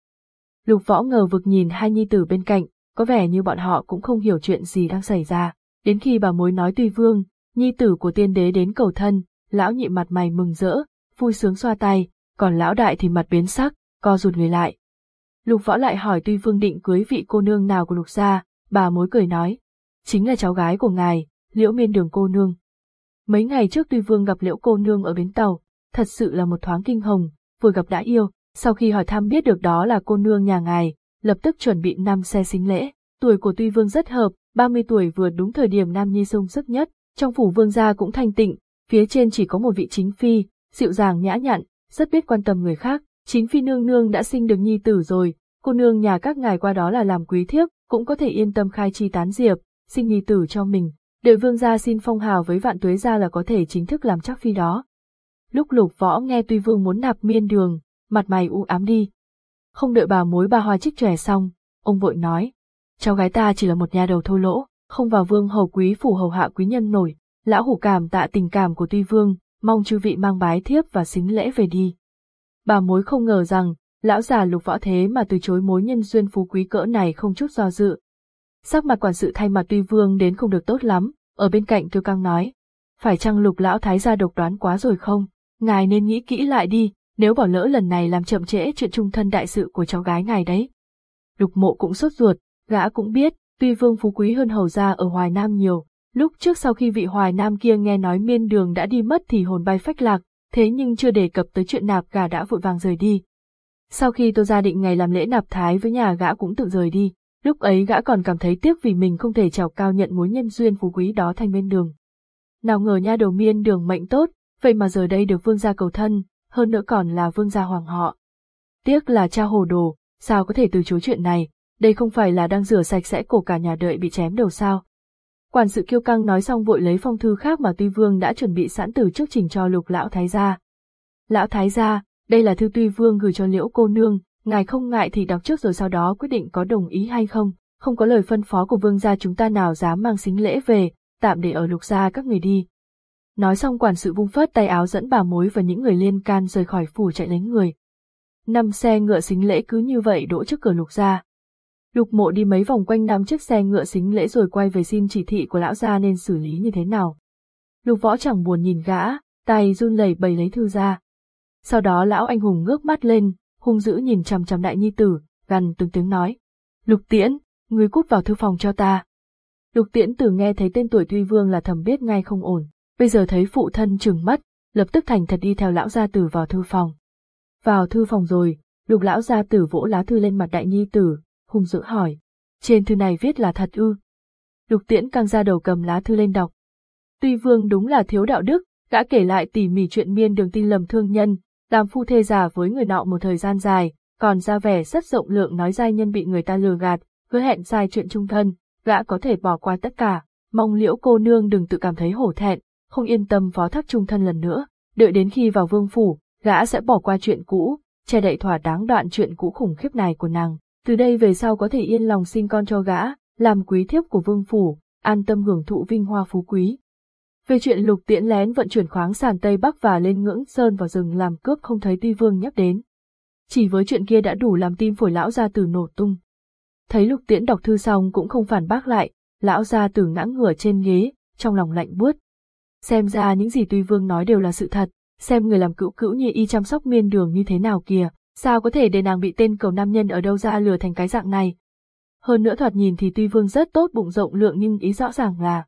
Lục võ ngờ vực nhìn hai nhi tử bên cạnh, có vẻ như bọn họ cũng không hiểu chuyện gì đang xảy ra. Đến khi bà mối nói tùy vương, nhi tử của tiên đế đến cầu thân, lão nhị mặt mày mừng rỡ, vui sướng xoa tay, còn lão đại thì mặt biến sắc, co rụt người lại. Lục võ lại hỏi tuy vương định cưới vị cô nương nào của lục gia, bà mối cười nói, chính là cháu gái của ngài, liễu miên đường cô nương. Mấy ngày trước tuy vương gặp liễu cô nương ở bến tàu, thật sự là một thoáng kinh hồng, vừa gặp đã yêu, sau khi hỏi thăm biết được đó là cô nương nhà ngài, lập tức chuẩn bị năm xe xính lễ. Tuổi của Tuy Vương rất hợp, 30 tuổi vừa đúng thời điểm Nam Nhi sung sức nhất, trong phủ vương gia cũng thanh tịnh, phía trên chỉ có một vị chính phi, dịu dàng nhã nhặn, rất biết quan tâm người khác. Chính phi nương nương đã sinh được nhi tử rồi, cô nương nhà các ngài qua đó là làm quý thiếp, cũng có thể yên tâm khai chi tán diệp, sinh nhi tử cho mình. Đợi vương gia xin phong hào với vạn tuế gia là có thể chính thức làm chắc phi đó. Lúc lục võ nghe tuy vương muốn nạp miên đường, mặt mày u ám đi, không đợi bà mối bà hoa trích trẻ xong, ông vội nói. Cháu gái ta chỉ là một nhà đầu thô lỗ, không vào vương hầu quý phủ hầu hạ quý nhân nổi, lão hủ cảm tạ tình cảm của tuy vương, mong chư vị mang bái thiếp và xính lễ về đi. Bà mối không ngờ rằng, lão già lục võ thế mà từ chối mối nhân duyên phú quý cỡ này không chút do dự. Sắc mặt quản sự thay mặt tuy vương đến không được tốt lắm, ở bên cạnh tiêu căng nói. Phải chăng lục lão thái gia độc đoán quá rồi không? Ngài nên nghĩ kỹ lại đi, nếu bỏ lỡ lần này làm chậm trễ chuyện trung thân đại sự của cháu gái ngài đấy. Lục mộ cũng sốt ruột, gã cũng biết, tuy vương phú quý hơn hầu gia ở Hoài Nam nhiều, lúc trước sau khi vị Hoài Nam kia nghe nói miên đường đã đi mất thì hồn bay phách lạc, thế nhưng chưa đề cập tới chuyện nạp gà đã vội vàng rời đi. Sau khi tô gia định ngày làm lễ nạp thái với nhà gã cũng tự rời đi, lúc ấy gã còn cảm thấy tiếc vì mình không thể trèo cao nhận mối nhân duyên phú quý đó thành miên đường. Nào ngờ nha đầu miên đường mệnh tốt, vậy mà giờ đây được vương gia cầu thân, hơn nữa còn là vương gia hoàng họ. Tiếc là cha hồ đồ, sao có thể từ chối chuyện này, đây không phải là đang rửa sạch sẽ cổ cả nhà đợi bị chém đầu sao. Quản sự kiêu căng nói xong vội lấy phong thư khác mà tuy vương đã chuẩn bị sẵn từ trước trình cho lục lão thái gia. Lão thái gia, đây là thư tuy vương gửi cho liễu cô nương, ngài không ngại thì đọc trước rồi sau đó quyết định có đồng ý hay không, không có lời phân phó của vương gia chúng ta nào dám mang xính lễ về, tạm để ở lục gia các người đi. Nói xong quản sự vung phất tay áo dẫn bà mối và những người liên can rời khỏi phủ chạy lấy người. Năm xe ngựa xính lễ cứ như vậy đỗ trước cửa lục gia. Lục mộ đi mấy vòng quanh năm chiếc xe ngựa xính lễ rồi quay về xin chỉ thị của lão gia nên xử lý như thế nào. Lục võ chẳng buồn nhìn gã, tay run lẩy bẩy lấy thư ra. Sau đó lão anh hùng ngước mắt lên, hung dữ nhìn chằm chằm đại nhi tử, gần từng tiếng nói. Lục tiễn, ngươi cút vào thư phòng cho ta. Lục tiễn tử nghe thấy tên tuổi tuy vương là thầm biết ngay không ổn, bây giờ thấy phụ thân trừng mắt, lập tức thành thật đi theo lão gia tử vào thư phòng. Vào thư phòng rồi, lục lão gia tử vỗ lá thư lên mặt đại nhi tử, hung dữ hỏi. Trên thư này viết là thật ư. Lục tiễn căng ra đầu cầm lá thư lên đọc. Tuy vương đúng là thiếu đạo đức, gã kể lại tỉ mỉ chuyện miên đường tin lầm thương nhân, làm phu thê giả với người nọ một thời gian dài, còn ra vẻ rất rộng lượng nói giai nhân bị người ta lừa gạt, hứa hẹn sai chuyện trung thân, gã có thể bỏ qua tất cả, mong liễu cô nương đừng tự cảm thấy hổ thẹn, không yên tâm phó thác trung thân lần nữa, đợi đến khi vào vương phủ, gã sẽ bỏ qua chuyện cũ, che đậy thỏa đáng đoạn chuyện cũ khủng khiếp này của nàng, từ đây về sau có thể yên lòng sinh con cho gã, làm quý thiếp của vương phủ, an tâm hưởng thụ vinh hoa phú quý. Về chuyện lục tiễn lén vận chuyển khoáng sản Tây Bắc và lên ngưỡng sơn vào rừng làm cướp không thấy Tuy Vương nhắc đến. Chỉ với chuyện kia đã đủ làm tim phổi lão gia tử nổ tung. Thấy lục tiễn đọc thư xong cũng không phản bác lại, lão gia tử ngã ngửa trên ghế, trong lòng lạnh buốt. Xem ra những gì Tuy Vương nói đều là sự thật, xem người làm cữu cữu như y chăm sóc miên đường như thế nào kìa, sao có thể để nàng bị tên cầu nam nhân ở đâu ra lừa thành cái dạng này. Hơn nữa thoạt nhìn thì Tuy Vương rất tốt bụng rộng lượng nhưng ý rõ ràng là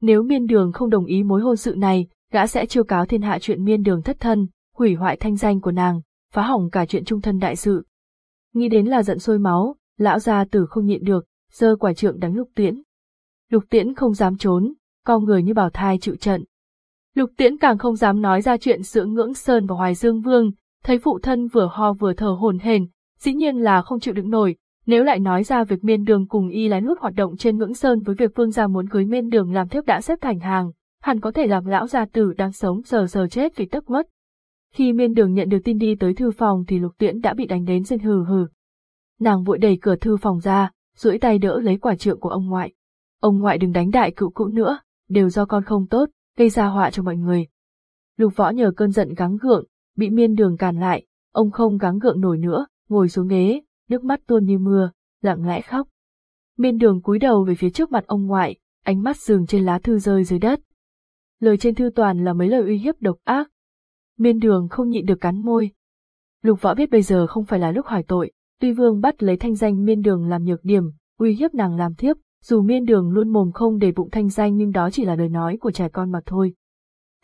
nếu miên đường không đồng ý mối hôn sự này, gã sẽ chiêu cáo thiên hạ chuyện miên đường thất thân, hủy hoại thanh danh của nàng, phá hỏng cả chuyện trung thân đại sự. Nghĩ đến là giận sôi máu, lão gia tử không nhịn được, giơ quả trượng đánh lục tiễn. Lục tiễn không dám trốn, co người như bảo thai chịu trận. Lục tiễn càng không dám nói ra chuyện giữa ngưỡng sơn và hoài dương vương, thấy phụ thân vừa ho vừa thở hồn hển, dĩ nhiên là không chịu đựng nổi, nếu lại nói ra việc miên đường cùng y lén lút hoạt động trên ngưỡng sơn với việc vương gia muốn cưới miên đường làm thiếp đã xếp thành hàng, hẳn có thể làm lão gia tử đang sống giờ giờ chết vì tức mất. Khi miên đường nhận được tin đi tới thư phòng thì lục tiễn đã bị đánh đến rên hừ hừ. Nàng vội đẩy cửa thư phòng ra, duỗi tay đỡ lấy quả trượng của ông ngoại. Ông ngoại đừng đánh đại cựu cũ nữa, đều do con không tốt, gây ra họa cho mọi người. Lục võ nhờ cơn giận gắng gượng, bị miên đường càn lại, ông không gắng gượng nổi nữa, ngồi xuống ghế, nước mắt tuôn như mưa, lặng lẽ khóc. Miên đường cúi đầu về phía trước mặt ông ngoại, ánh mắt dường trên lá thư rơi dưới đất. Lời trên thư toàn là mấy lời uy hiếp độc ác. Miên đường không nhịn được cắn môi. Lục võ biết bây giờ không phải là lúc hỏi tội, tuy vương bắt lấy thanh danh miên đường làm nhược điểm, uy hiếp nàng làm thiếp, dù miên đường luôn mồm không để bụng thanh danh nhưng đó chỉ là lời nói của trẻ con mà thôi.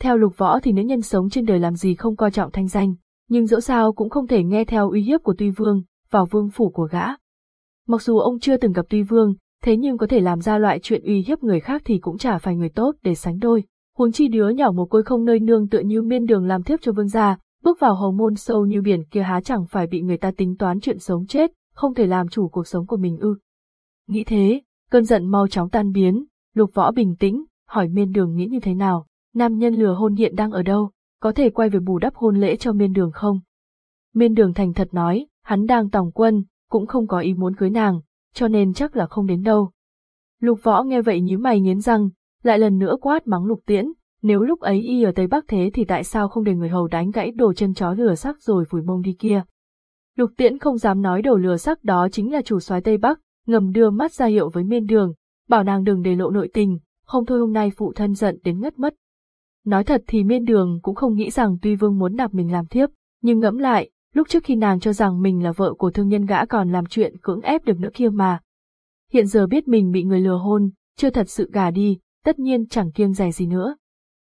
Theo lục võ thì nữ nhân sống trên đời làm gì không coi trọng thanh danh, nhưng dẫu sao cũng không thể nghe theo uy hiếp của tuy vương, vào vương phủ của gã. Mặc dù ông chưa từng gặp Tuy Vương, thế nhưng có thể làm ra loại chuyện uy hiếp người khác thì cũng chả phải người tốt để sánh đôi. Huống chi đứa nhỏ một côi không nơi nương tựa như miên đường làm thiếp cho vương gia, bước vào hầu môn sâu như biển kia há chẳng phải bị người ta tính toán chuyện sống chết, không thể làm chủ cuộc sống của mình ư. Nghĩ thế, cơn giận mau chóng tan biến, lục võ bình tĩnh, hỏi miên đường nghĩ như thế nào, nam nhân lừa hôn hiện đang ở đâu, có thể quay về bù đắp hôn lễ cho miên đường không? Miên đường thành thật nói, hắn đang tòng quân, cũng không có ý muốn cưới nàng, cho nên chắc là không đến đâu. Lục võ nghe vậy nhíu mày nghiến răng, lại lần nữa quát mắng lục tiễn, nếu lúc ấy y ở Tây Bắc thế thì tại sao không để người hầu đánh gãy đồ chân chó lừa sắc rồi vùi mông đi kia. Lục tiễn không dám nói đầu lừa sắc đó chính là chủ soái Tây Bắc, ngầm đưa mắt ra hiệu với miên đường, bảo nàng đừng để lộ nội tình, không thôi hôm nay phụ thân giận đến ngất mất. Nói thật thì miên đường cũng không nghĩ rằng tuy vương muốn nạp mình làm thiếp, nhưng ngẫm lại, lúc trước khi nàng cho rằng mình là vợ của thương nhân gã còn làm chuyện cưỡng ép được nữa kia mà. Hiện giờ biết mình bị người lừa hôn, chưa thật sự gả đi, tất nhiên chẳng kiêng dè gì nữa.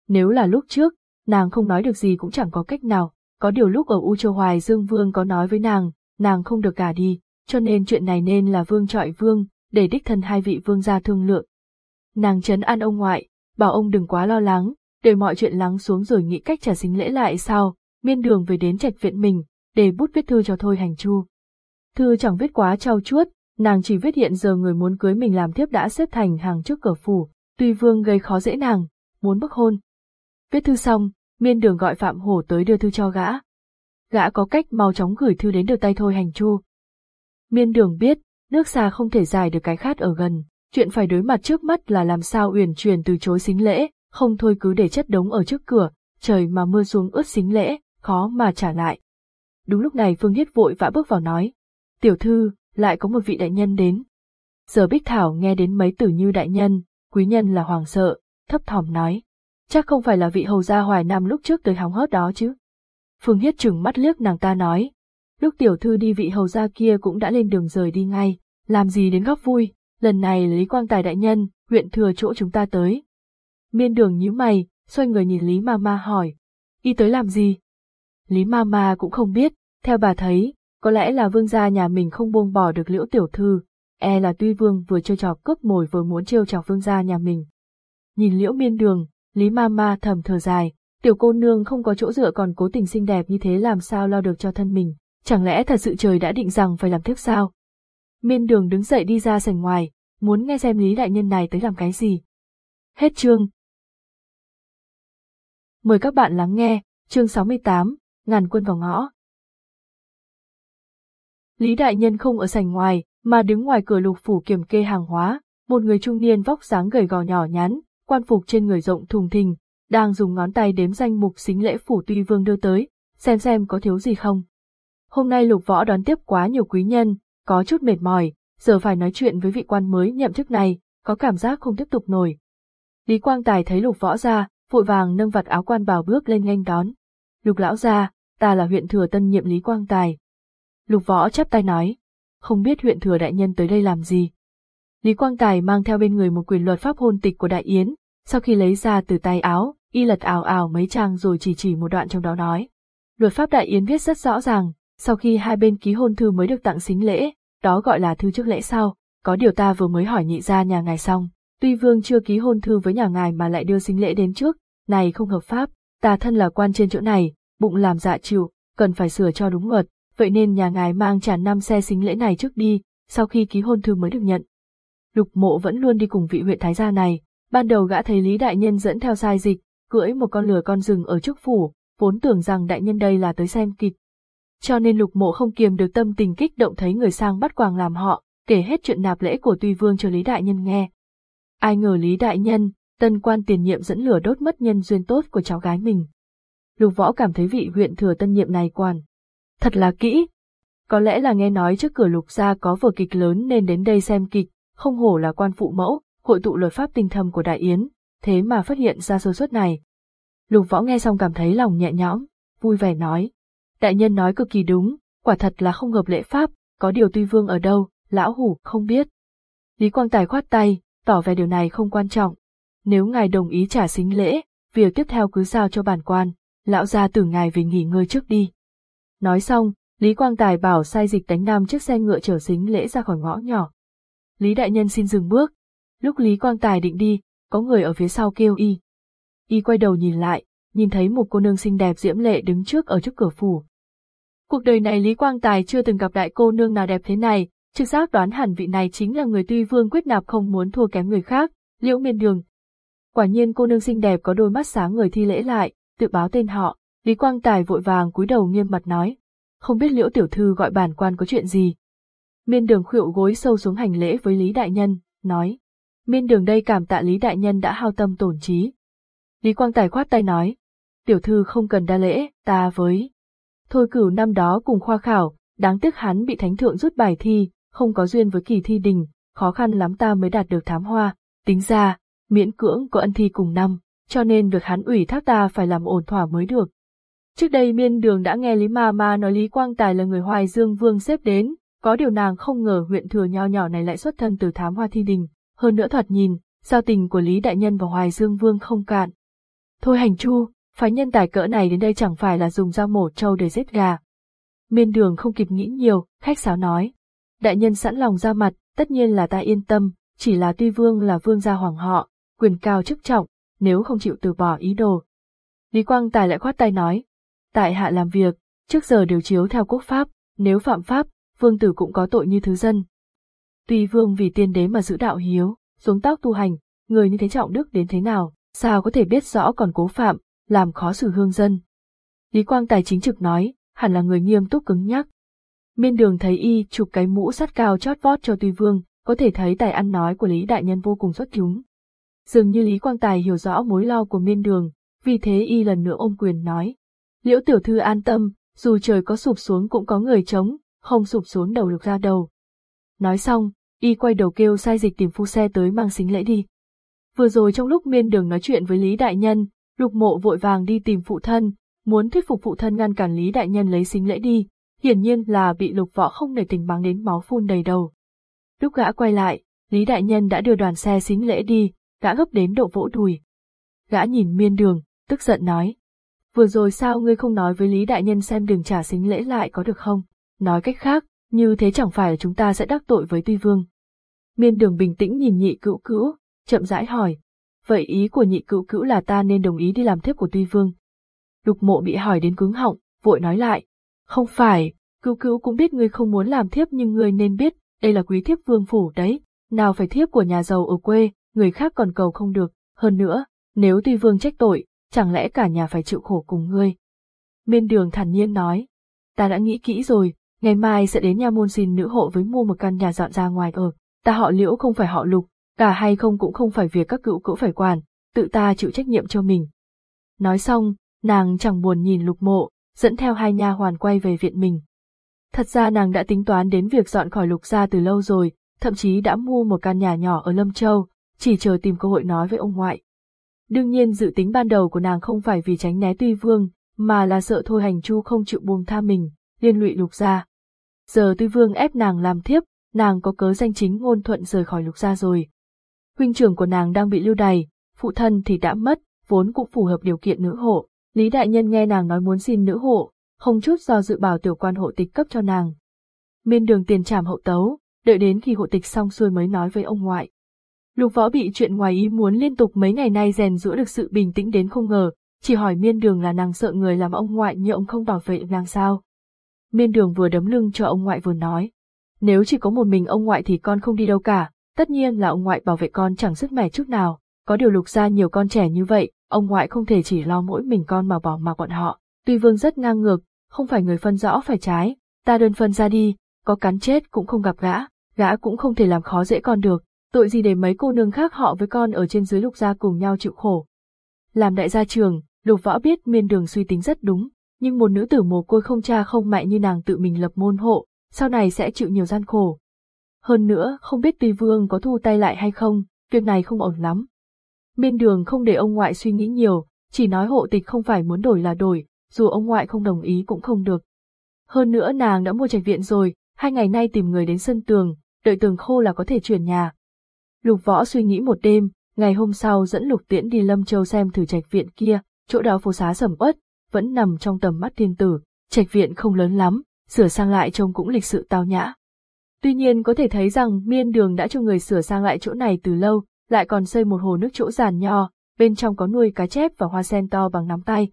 Nếu là lúc trước, nàng không nói được gì cũng chẳng có cách nào, có điều lúc ở U Châu Hoài Dương Vương có nói với nàng, nàng không được gả đi, cho nên chuyện này nên là vương trọi vương, để đích thân hai vị vương gia thương lượng. Nàng chấn an ông ngoại, bảo ông đừng quá lo lắng, để mọi chuyện lắng xuống rồi nghĩ cách trả xính lễ lại sao, miên đường về đến trạch viện mình, để bút viết thư cho Thôi Hành Chu. Thư chẳng viết quá trao chuốt, nàng chỉ viết hiện giờ người muốn cưới mình làm thiếp đã xếp thành hàng trước cửa phủ, tuy vương gây khó dễ nàng, muốn bức hôn. Viết thư xong, miên đường gọi Phạm Hổ tới đưa thư cho gã. gã có cách mau chóng gửi thư đến được tay thôi hành chu. Miên đường biết, nước xa không thể giải được cái khát ở gần, chuyện phải đối mặt trước mắt là làm sao uyển chuyển từ chối xính lễ, không thôi cứ để chất đống ở trước cửa, trời mà mưa xuống ướt xính lễ, khó mà trả lại. Đúng lúc này Phương Hiết vội vã bước vào nói, tiểu thư, lại có một vị đại nhân đến. Giờ Bích Thảo nghe đến mấy từ như đại nhân, quý nhân là hoàng sợ, thấp thỏm nói, chắc không phải là vị hầu gia hoài nam lúc trước tới hóng hớt đó chứ. Phương Hiết trừng mắt liếc nàng ta nói, lúc tiểu thư đi vị hầu gia kia cũng đã lên đường rời đi ngay, làm gì đến góc vui, lần này Lý Quang Tài đại nhân, huyện thừa chỗ chúng ta tới. Miên đường nhíu mày, xoay người nhìn Lý mama hỏi, y tới làm gì? Lý mama cũng không biết, theo bà thấy, có lẽ là vương gia nhà mình không buông bỏ được liễu tiểu thư, e là tuy vương vừa chơi trò cướp mồi vừa muốn trêu chọc vương gia nhà mình. Nhìn liễu miên đường, Lý mama thầm thở dài, tiểu cô nương không có chỗ dựa còn cố tình xinh đẹp như thế làm sao lo được cho thân mình, chẳng lẽ thật sự trời đã định rằng phải làm thiếp sao? Miên đường đứng dậy đi ra sảnh ngoài, muốn nghe xem Lý đại nhân này tới làm cái gì. Hết chương. Mời các bạn lắng nghe, chương 68, ngàn quân vào ngõ. Lý đại nhân không ở sảnh ngoài, mà đứng ngoài cửa lục phủ kiểm kê hàng hóa, một người trung niên vóc dáng gầy gò nhỏ nhắn, quan phục trên người rộng thùng thình, đang dùng ngón tay đếm danh mục xính lễ phủ tuy vương đưa tới, xem xem có thiếu gì không. Hôm nay lục võ đón tiếp quá nhiều quý nhân, có chút mệt mỏi, giờ phải nói chuyện với vị quan mới nhậm chức này, có cảm giác không tiếp tục nổi. Lý Quang Tài thấy lục võ ra, vội vàng nâng vạt áo quan bào bước lên nghênh đón. Lục lão gia ta là huyện thừa tân nhiệm Lý Quang Tài. Lục võ chắp tay nói, không biết huyện thừa đại nhân tới đây làm gì. Lý Quang Tài mang theo bên người một quyền luật pháp hôn tịch của đại yến, sau khi lấy ra từ tay áo, y lật ảo ảo mấy trang rồi chỉ chỉ một đoạn trong đó nói. Luật pháp đại yến viết rất rõ ràng, sau khi hai bên ký hôn thư mới được tặng xính lễ, đó gọi là thư trước lễ sau, có điều ta vừa mới hỏi nhị ra nhà ngài xong, tuy vương chưa ký hôn thư với nhà ngài mà lại đưa xính lễ đến trước, này không hợp pháp, ta thân là quan trên chỗ này, bụng làm dạ chịu, cần phải sửa cho đúng luật, vậy nên nhà ngài mang trả năm xe xính lễ này trước đi, sau khi ký hôn thư mới được nhận. Lục mộ vẫn luôn đi cùng vị huyện thái gia này, ban đầu gã thấy Lý Đại Nhân dẫn theo sai dịch, cưỡi một con lừa con rừng ở trước phủ, vốn tưởng rằng đại nhân đây là tới xem kịch. Cho nên lục mộ không kiềm được tâm tình kích động thấy người sang bắt quàng làm họ, kể hết chuyện nạp lễ của Tuy Vương cho Lý Đại Nhân nghe. Ai ngờ Lý Đại Nhân, tân quan tiền nhiệm dẫn lửa đốt mất nhân duyên tốt của cháu gái mình. Lục võ cảm thấy vị huyện thừa tân nhiệm này quan. Thật là kỹ. Có lẽ là nghe nói trước cửa lục gia có vở kịch lớn nên đến đây xem kịch, không hổ là quan phụ mẫu, hội tụ luật pháp tinh thầm của Đại Yến, thế mà phát hiện ra sơ suất này. Lục võ nghe xong cảm thấy lòng nhẹ nhõm, vui vẻ nói. Đại nhân nói cực kỳ đúng, quả thật là không hợp lễ pháp, có điều tuy vương ở đâu, lão hủ không biết. Lý Quang Tài khoát tay, tỏ vẻ điều này không quan trọng. Nếu ngài đồng ý trả xính lễ, việc tiếp theo cứ giao cho bản quan, lão gia tử ngài về nghỉ ngơi trước đi. Nói xong, Lý Quang Tài bảo sai dịch đánh nam chiếc xe ngựa chở xính lễ ra khỏi ngõ nhỏ. Lý Đại Nhân xin dừng bước. Lúc Lý Quang Tài định đi, có người ở phía sau kêu y. Y quay đầu nhìn lại, nhìn thấy một cô nương xinh đẹp diễm lệ đứng trước ở trước cửa phủ. Cuộc đời này Lý Quang Tài chưa từng gặp đại cô nương nào đẹp thế này, trực giác đoán hẳn vị này chính là người tuy vương quyết nạp không muốn thua kém người khác, liễu miên đường. Quả nhiên cô nương xinh đẹp có đôi mắt sáng người thi lễ lại, tự báo tên họ, Lý Quang Tài vội vàng cúi đầu nghiêm mặt nói, không biết liễu tiểu thư gọi bản quan có chuyện gì. Miên đường khuỵu gối sâu xuống hành lễ với Lý Đại Nhân, nói, miên đường đây cảm tạ Lý Đại Nhân đã hao tâm tổn trí. Lý Quang Tài khoát tay nói, tiểu thư không cần đa lễ, ta với. Thôi cửu năm đó cùng khoa khảo, đáng tiếc hắn bị thánh thượng rút bài thi, không có duyên với kỳ thi đình, khó khăn lắm ta mới đạt được thám hoa, tính ra, miễn cưỡng có ân thi cùng năm, cho nên việc hắn ủy thác ta phải làm ổn thỏa mới được. Trước đây miên đường đã nghe Lý Ma Ma nói Lý Quang Tài là người Hoài Dương Vương xếp đến, có điều nàng không ngờ huyện thừa nho nhỏ này lại xuất thân từ thám hoa thi đình, hơn nữa thoạt nhìn, giao tình của Lý Đại Nhân và Hoài Dương Vương không cạn. Thôi hành chu, phái nhân tài cỡ này đến đây chẳng phải là dùng dao mổ trâu để giết gà. Miên đường không kịp nghĩ nhiều, khách sáo nói. Đại nhân sẵn lòng ra mặt, tất nhiên là ta yên tâm, chỉ là tuy vương là vương gia hoàng họ, quyền cao chức trọng, nếu không chịu từ bỏ ý đồ. Lý Quang Tài lại khoát tay nói, tại hạ làm việc, trước giờ đều chiếu theo quốc pháp, nếu phạm pháp, vương tử cũng có tội như thứ dân. Tuy vương vì tiên đế mà giữ đạo hiếu, xuống tóc tu hành, người như thế trọng đức đến thế nào, sao có thể biết rõ còn cố phạm, làm khó xử hương dân. Lý Quang Tài chính trực nói, hẳn là người nghiêm túc cứng nhắc. Miên đường thấy y chụp cái mũ sắt cao chót vót cho Tuy Vương, có thể thấy tài ăn nói của Lý Đại Nhân vô cùng xuất chúng. Dường như Lý Quang Tài hiểu rõ mối lo của miên đường, vì thế y lần nữa ôm quyền nói. Liễu tiểu thư an tâm, dù trời có sụp xuống cũng có người chống, không sụp xuống đầu lục ra đầu. Nói xong, y quay đầu kêu sai dịch tìm phu xe tới mang xính lễ đi. Vừa rồi trong lúc miên đường nói chuyện với Lý Đại Nhân, lục mộ vội vàng đi tìm phụ thân, muốn thuyết phục phụ thân ngăn cản Lý Đại Nhân lấy xính lễ đi, hiển nhiên là bị lục võ không để tình bắn đến máu phun đầy đầu. Lúc gã quay lại, Lý Đại Nhân đã đưa đoàn xe xính lễ đi, gã gấp đến độ vỗ đùi. Gã nhìn miên đường, tức giận nói. Vừa rồi sao ngươi không nói với Lý Đại Nhân xem đường trả xính lễ lại có được không? Nói cách khác, như thế chẳng phải là chúng ta sẽ đắc tội với Tuy Vương. Miên đường bình tĩnh nhìn nhị cữu cữu, chậm rãi hỏi. Vậy ý của nhị cữu cữu là ta nên đồng ý đi làm thiếp của Tuy Vương. Lục mộ bị hỏi đến cứng họng, vội nói lại. Không phải, cữu cữu cũng biết ngươi không muốn làm thiếp nhưng ngươi nên biết, đây là quý thiếp vương phủ đấy, nào phải thiếp của nhà giàu ở quê, người khác còn cầu không được, hơn nữa, nếu Tuy Vương trách tội, chẳng lẽ cả nhà phải chịu khổ cùng ngươi. Miên đường thản nhiên nói, ta đã nghĩ kỹ rồi, ngày mai sẽ đến nhà môn xin nữ hộ với mua một căn nhà dọn ra ngoài ở, ta họ liễu không phải họ lục, cả hay không cũng không phải việc các cựu cữu phải quản, tự ta chịu trách nhiệm cho mình. Nói xong, nàng chẳng buồn nhìn lục mộ, dẫn theo hai nha hoàn quay về viện mình. Thật ra nàng đã tính toán đến việc dọn khỏi lục gia từ lâu rồi, thậm chí đã mua một căn nhà nhỏ ở Lâm Châu, chỉ chờ tìm cơ hội nói với ông ngoại. Đương nhiên dự tính ban đầu của nàng không phải vì tránh né Tuy Vương, mà là sợ Thôi Hành Chu không chịu buông tha mình, liên lụy lục gia. Giờ Tuy Vương ép nàng làm thiếp, nàng có cớ danh chính ngôn thuận rời khỏi lục gia rồi. Huynh trưởng của nàng đang bị lưu đày, phụ thân thì đã mất, vốn cũng phù hợp điều kiện nữ hộ. Lý Đại Nhân nghe nàng nói muốn xin nữ hộ, không chút do dự bảo tiểu quan hộ tịch cấp cho nàng. Miên đường tiền trảm hậu tấu, đợi đến khi hộ tịch xong xuôi mới nói với ông ngoại. Lục võ bị chuyện ngoài ý muốn liên tục mấy ngày nay rèn rũa được sự bình tĩnh đến không ngờ, chỉ hỏi miên đường là nàng sợ người làm ông ngoại như ông không bảo vệ nàng sao. Miên đường vừa đấm lưng cho ông ngoại vừa nói. Nếu chỉ có một mình ông ngoại thì con không đi đâu cả, tất nhiên là ông ngoại bảo vệ con chẳng sức mẻ chút nào, có điều lục ra nhiều con trẻ như vậy, ông ngoại không thể chỉ lo mỗi mình con mà bỏ mặc bọn họ. Tuy vương rất ngang ngược, không phải người phân rõ phải trái, ta đơn phân ra đi, có cắn chết cũng không gặp gã, gã cũng không thể làm khó dễ con được, tội gì để mấy cô nương khác họ với con ở trên dưới lục gia cùng nhau chịu khổ. Làm đại gia trường, lục võ biết miên đường suy tính rất đúng, nhưng một nữ tử mồ côi không cha không mẹ như nàng tự mình lập môn hộ, sau này sẽ chịu nhiều gian khổ. Hơn nữa, không biết tùy vương có thu tay lại hay không, việc này không ổn lắm. Miên đường không để ông ngoại suy nghĩ nhiều, chỉ nói hộ tịch không phải muốn đổi là đổi, dù ông ngoại không đồng ý cũng không được. Hơn nữa nàng đã mua trạch viện rồi, hai ngày nay tìm người đến sân tường, đợi tường khô là có thể chuyển nhà. Lục võ suy nghĩ một đêm, ngày hôm sau dẫn lục tiễn đi Lâm Châu xem thử trạch viện kia, chỗ đó phố xá sầm uất, vẫn nằm trong tầm mắt thiên tử, trạch viện không lớn lắm, sửa sang lại trông cũng lịch sự tao nhã. Tuy nhiên có thể thấy rằng miên đường đã cho người sửa sang lại chỗ này từ lâu, lại còn xây một hồ nước chỗ giàn nho, bên trong có nuôi cá chép và hoa sen to bằng nắm tay.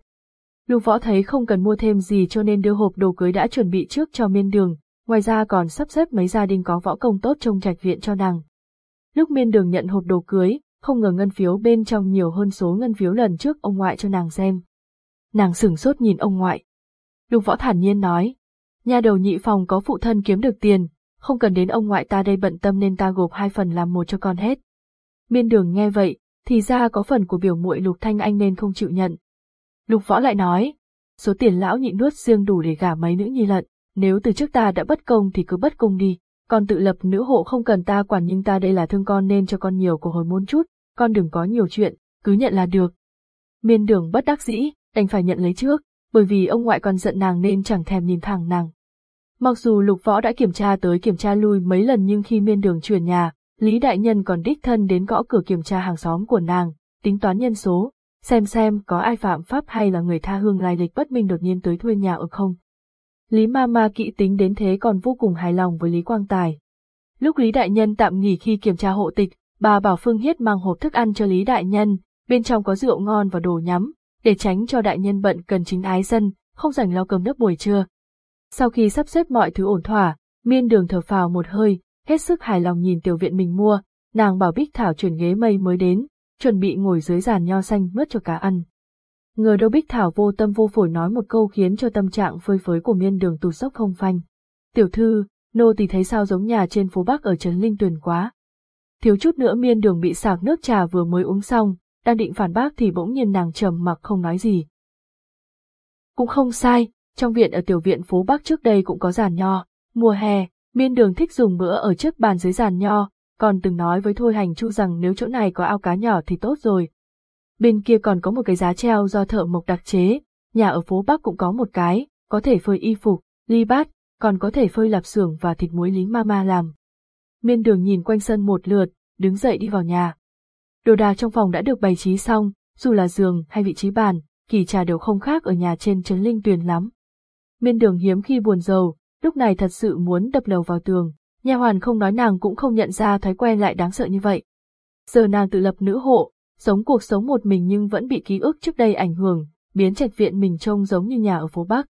Lục võ thấy không cần mua thêm gì cho nên đưa hộp đồ cưới đã chuẩn bị trước cho miên đường, ngoài ra còn sắp xếp mấy gia đình có võ công tốt trong trạch viện cho nàng. Lúc miên đường nhận hộp đồ cưới, không ngờ ngân phiếu bên trong nhiều hơn số ngân phiếu lần trước ông ngoại cho nàng xem. Nàng sửng sốt nhìn ông ngoại. Lục võ thản nhiên nói, nhà đầu nhị phòng có phụ thân kiếm được tiền, không cần đến ông ngoại ta đây bận tâm nên ta gộp hai phần làm một cho con hết. Miên đường nghe vậy, thì ra có phần của biểu muội Lục Thanh Anh nên không chịu nhận. Lục võ lại nói, số tiền lão nhị nuốt riêng đủ để gả mấy nữ nhi lận, nếu từ trước ta đã bất công thì cứ bất công đi, con tự lập nữ hộ không cần ta quản nhưng ta đây là thương con nên cho con nhiều của hồi môn chút, con đừng có nhiều chuyện, cứ nhận là được. Miên đường bất đắc dĩ, đành phải nhận lấy trước, bởi vì ông ngoại còn giận nàng nên chẳng thèm nhìn thẳng nàng. Mặc dù lục võ đã kiểm tra tới kiểm tra lui mấy lần nhưng khi miên đường chuyển nhà, Lý Đại Nhân còn đích thân đến gõ cửa kiểm tra hàng xóm của nàng, tính toán nhân số, xem xem có ai phạm pháp hay là người tha hương lai lịch bất minh đột nhiên tới thuê nhà ở không. Lý Ma Ma kỵ tính đến thế còn vô cùng hài lòng với Lý Quang Tài. Lúc Lý Đại Nhân tạm nghỉ khi kiểm tra hộ tịch, bà bảo Phương Hiết mang hộp thức ăn cho Lý Đại Nhân, bên trong có rượu ngon và đồ nhắm, để tránh cho Đại Nhân bận cần chính ái dân, không rảnh lo cơm nước buổi trưa. Sau khi sắp xếp mọi thứ ổn thỏa, miên đường thở phào một hơi, hết sức hài lòng nhìn tiểu viện mình mua, nàng bảo Bích Thảo chuyển ghế mây mới đến, chuẩn bị ngồi dưới giàn nho xanh mướt cho cá ăn. Ngờ đâu Bích Thảo vô tâm vô phổi nói một câu khiến cho tâm trạng phơi phới của miên đường tù sốc không phanh. Tiểu thư, nô tỳ thấy sao giống nhà trên phố Bắc ở Trấn Linh Tuyền quá. Thiếu chút nữa miên đường bị sạc nước trà vừa mới uống xong, đang định phản bác thì bỗng nhiên nàng trầm mặc không nói gì. Cũng không sai, trong viện ở tiểu viện phố Bắc trước đây cũng có giàn nho, mùa hè, miên đường thích dùng bữa ở trước bàn dưới giàn nho, còn từng nói với Thôi Hành Chu rằng nếu chỗ này có ao cá nhỏ thì tốt rồi. Bên kia còn có một cái giá treo do thợ mộc đặc chế, nhà ở phố Bắc cũng có một cái, có thể phơi y phục, ly bát, còn có thể phơi lạp xưởng và thịt muối lính mama làm. Miên đường nhìn quanh sân một lượt, đứng dậy đi vào nhà. Đồ đạc trong phòng đã được bày trí xong, dù là giường hay vị trí bàn, kỳ trà đều không khác ở nhà trên trấn linh tuyền lắm. Miên đường hiếm khi buồn giàu, lúc này thật sự muốn đập đầu vào tường, nhà hoàn không nói nàng cũng không nhận ra thói quen lại đáng sợ như vậy. Giờ nàng tự lập nữ hộ, sống cuộc sống một mình nhưng vẫn bị ký ức trước đây ảnh hưởng, biến trạch viện mình trông giống như nhà ở phố Bắc.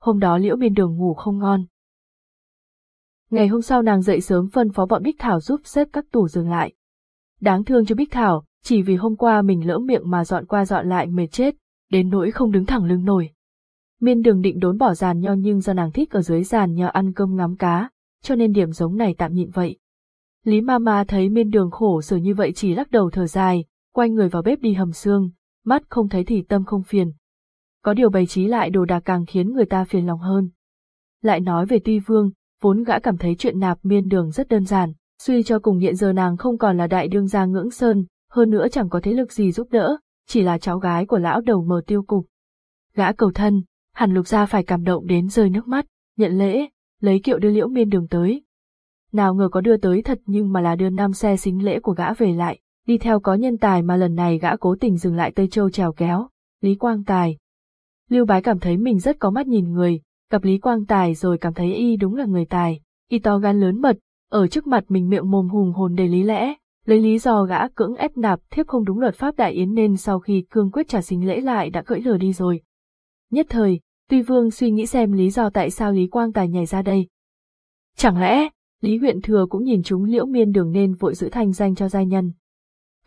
Hôm đó liễu miên đường ngủ không ngon. Ngày hôm sau nàng dậy sớm phân phó bọn Bích Thảo giúp xếp các tủ giường lại. Đáng thương cho Bích Thảo, chỉ vì hôm qua mình lỡ miệng mà dọn qua dọn lại mệt chết, đến nỗi không đứng thẳng lưng nổi. Miên đường định đốn bỏ giàn nho nhưng do nàng thích ở dưới giàn nho ăn cơm ngắm cá, cho nên điểm giống này tạm nhịn vậy. Lý Mama thấy miên đường khổ sở như vậy chỉ lắc đầu thở dài, quay người vào bếp đi hầm xương, mắt không thấy thì tâm không phiền. Có điều bày trí lại đồ đạc càng khiến người ta phiền lòng hơn. Lại nói về Tuy Vương, vốn gã cảm thấy chuyện nạp miên đường rất đơn giản, suy cho cùng hiện giờ nàng không còn là đại đương gia ngưỡng sơn, hơn nữa chẳng có thế lực gì giúp đỡ, chỉ là cháu gái của lão đầu mờ tiêu cục. Gã cầu thân, hẳn lục gia phải cảm động đến rơi nước mắt, nhận lễ, lấy kiệu đưa liễu miên đường tới. Nào ngờ có đưa tới thật nhưng mà là đưa năm xe xính lễ của gã về lại, đi theo có nhân tài mà lần này gã cố tình dừng lại Tây Châu trèo kéo, Lý Quang Tài. Lưu Bái cảm thấy mình rất có mắt nhìn người, gặp Lý Quang Tài rồi cảm thấy y đúng là người tài, y to gan lớn mật, ở trước mặt mình miệng mồm hùng hồn đầy lý lẽ, lấy lý do gã cưỡng ép nạp thiếp không đúng luật pháp đại yến nên sau khi cương quyết trả xính lễ lại đã cưỡi lừa đi rồi. Nhất thời, Tuy Vương suy nghĩ xem lý do tại sao Lý Quang Tài nhảy ra đây. Chẳng lẽ, Lý huyện thừa cũng nhìn chúng liễu miên đường nên vội giữ thanh danh cho giai nhân.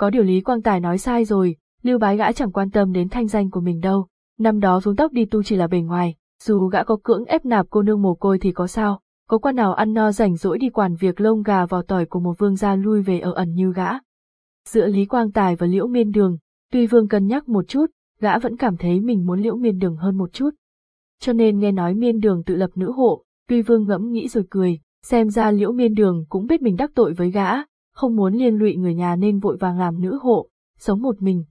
Có điều Lý Quang Tài nói sai rồi, lưu bái gã chẳng quan tâm đến thanh danh của mình đâu, năm đó xuống tóc đi tu chỉ là bề ngoài, dù gã có cưỡng ép nạp cô nương mồ côi thì có sao, có quan nào ăn no rảnh rỗi đi quản việc lông gà vào tỏi của một vương gia lui về ở ẩn như gã. Giữa Lý Quang Tài và Liễu Miên Đường, tuy vương cân nhắc một chút, gã vẫn cảm thấy mình muốn Liễu Miên Đường hơn một chút. Cho nên nghe nói Miên Đường tự lập nữ hộ, tuy vương ngẫm nghĩ rồi cười, xem ra Liễu Miên Đường cũng biết mình đắc tội với gã, không muốn liên lụy người nhà nên vội vàng làm nữ hộ, sống một mình.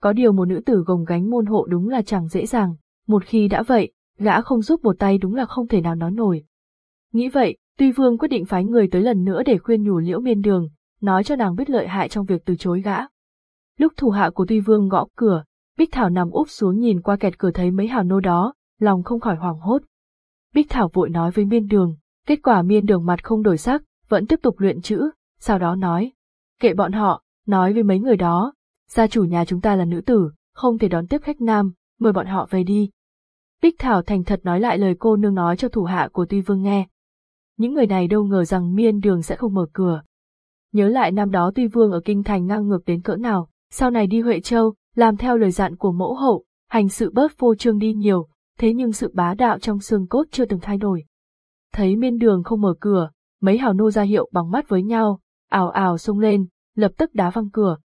Có điều một nữ tử gồng gánh môn hộ đúng là chẳng dễ dàng, một khi đã vậy, gã không giúp một tay đúng là không thể nào nói nổi. Nghĩ vậy, Tuy Vương quyết định phái người tới lần nữa để khuyên nhủ Liễu Miên Đường, nói cho nàng biết lợi hại trong việc từ chối gã. Lúc thủ hạ của Tuy Vương gõ cửa, Bích Thảo nằm úp xuống nhìn qua kẹt cửa thấy mấy hào nô đó, lòng không khỏi hoảng hốt. Bích Thảo vội nói với Miên Đường, kết quả Miên Đường mặt không đổi sắc, vẫn tiếp tục luyện chữ, sau đó nói, kệ bọn họ, nói với mấy người đó, gia chủ nhà chúng ta là nữ tử, không thể đón tiếp khách nam, mời bọn họ về đi. Bích Thảo thành thật nói lại lời cô nương nói cho thủ hạ của Tuy Vương nghe. Những người này đâu ngờ rằng miên đường sẽ không mở cửa. Nhớ lại năm đó Tuy Vương ở Kinh Thành ngang ngược đến cỡ nào, sau này đi Huệ Châu, làm theo lời dặn của mẫu hậu, hành sự bớt vô trương đi nhiều, thế nhưng sự bá đạo trong xương cốt chưa từng thay đổi. Thấy miên đường không mở cửa, mấy hào nô ra hiệu bằng mắt với nhau, ảo ảo xông lên, lập tức đá văng cửa.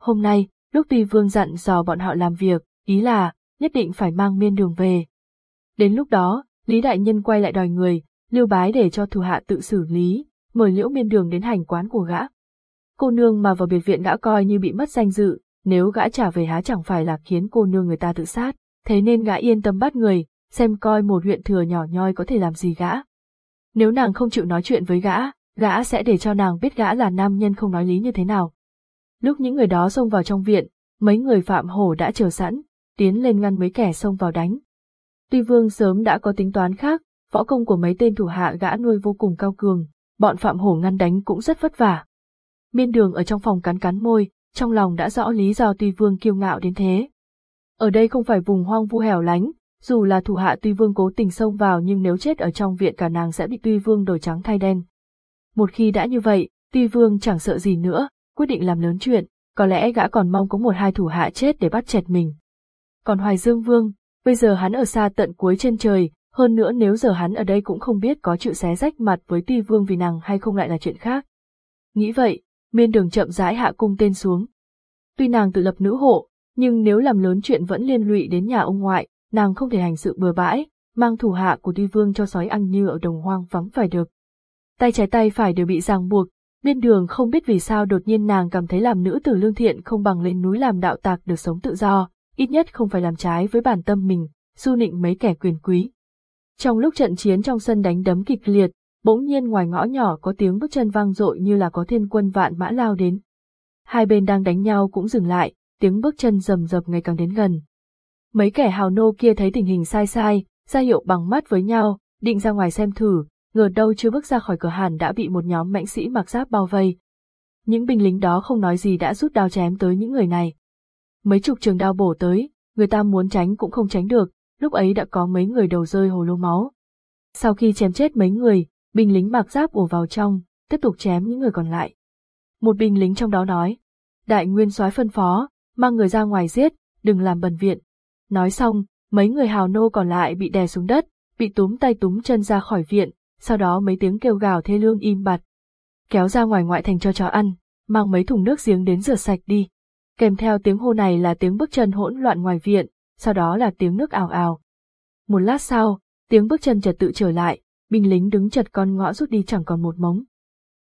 Hôm nay, lúc Tuy Vương dặn dò bọn họ làm việc, ý là, nhất định phải mang miên đường về. Đến lúc đó, Lý Đại Nhân quay lại đòi người, lưu bái để cho thủ hạ tự xử lý, mời liễu miên đường đến hành quán của gã. Cô nương mà vào biệt viện đã coi như bị mất danh dự, nếu gã trả về há chẳng phải là khiến cô nương người ta tự sát, thế nên gã yên tâm bắt người, xem coi một huyện thừa nhỏ nhoi có thể làm gì gã. Nếu nàng không chịu nói chuyện với gã, gã sẽ để cho nàng biết gã là nam nhân không nói lý như thế nào. Lúc những người đó xông vào trong viện, mấy người phạm hổ đã chờ sẵn, tiến lên ngăn mấy kẻ xông vào đánh. Tuy vương sớm đã có tính toán khác, võ công của mấy tên thủ hạ gã nuôi vô cùng cao cường, bọn phạm hổ ngăn đánh cũng rất vất vả. Miên đường ở trong phòng cắn cắn môi, trong lòng đã rõ lý do Tuy Vương kiêu ngạo đến thế. Ở đây không phải vùng hoang vu hẻo lánh, dù là thủ hạ Tuy Vương cố tình xông vào nhưng nếu chết ở trong viện cả nàng sẽ bị Tuy Vương đổi trắng thay đen. Một khi đã như vậy, Tuy Vương chẳng sợ gì nữa, quyết định làm lớn chuyện, có lẽ gã còn mong có một hai thủ hạ chết để bắt chẹt mình. Còn Hoài Dương Vương, bây giờ hắn ở xa tận cuối trên trời, hơn nữa nếu giờ hắn ở đây cũng không biết có chịu xé rách mặt với Tuy Vương vì nàng hay không lại là chuyện khác. Nghĩ vậy, miên đường chậm rãi hạ cung tên xuống. Tuy nàng tự lập nữ hộ, nhưng nếu làm lớn chuyện vẫn liên lụy đến nhà ông ngoại, nàng không thể hành sự bừa bãi, mang thủ hạ của Tuy Vương cho sói ăn như ở đồng hoang vắng phải được. Tay trái tay phải đều bị ràng buộc, miên đường không biết vì sao đột nhiên nàng cảm thấy làm nữ tử lương thiện không bằng lên núi làm đạo tạc được sống tự do, ít nhất không phải làm trái với bản tâm mình, du nịnh mấy kẻ quyền quý. Trong lúc trận chiến trong sân đánh đấm kịch liệt, bỗng nhiên ngoài ngõ nhỏ có tiếng bước chân vang dội như là có thiên quân vạn mã lao đến. Hai bên đang đánh nhau cũng dừng lại, tiếng bước chân rầm rập ngày càng đến gần. Mấy kẻ hào nô kia thấy tình hình sai sai, ra hiệu bằng mắt với nhau, định ra ngoài xem thử, ngờ đâu chưa bước ra khỏi cửa hàn đã bị một nhóm mãnh sĩ mặc giáp bao vây. Những binh lính đó không nói gì đã rút đao chém tới những người này. Mấy chục trường đao bổ tới, người ta muốn tránh cũng không tránh được, lúc ấy đã có mấy người đầu rơi hồ lô máu. Sau khi chém chết mấy người, binh lính mặc giáp ùa vào trong, tiếp tục chém những người còn lại. Một binh lính trong đó nói, đại nguyên soái phân phó, mang người ra ngoài giết, đừng làm bần viện. Nói xong, mấy người hào nô còn lại bị đè xuống đất, bị túm tay túm chân ra khỏi viện, sau đó mấy tiếng kêu gào thê lương im bặt. Kéo ra ngoài ngoại thành cho chó ăn, mang mấy thùng nước giếng đến rửa sạch đi. Kèm theo tiếng hô này là tiếng bước chân hỗn loạn ngoài viện, sau đó là tiếng nước ảo ảo. Một lát sau, tiếng bước chân trật tự trở lại, binh lính đứng chật con ngõ rút đi chẳng còn một mống.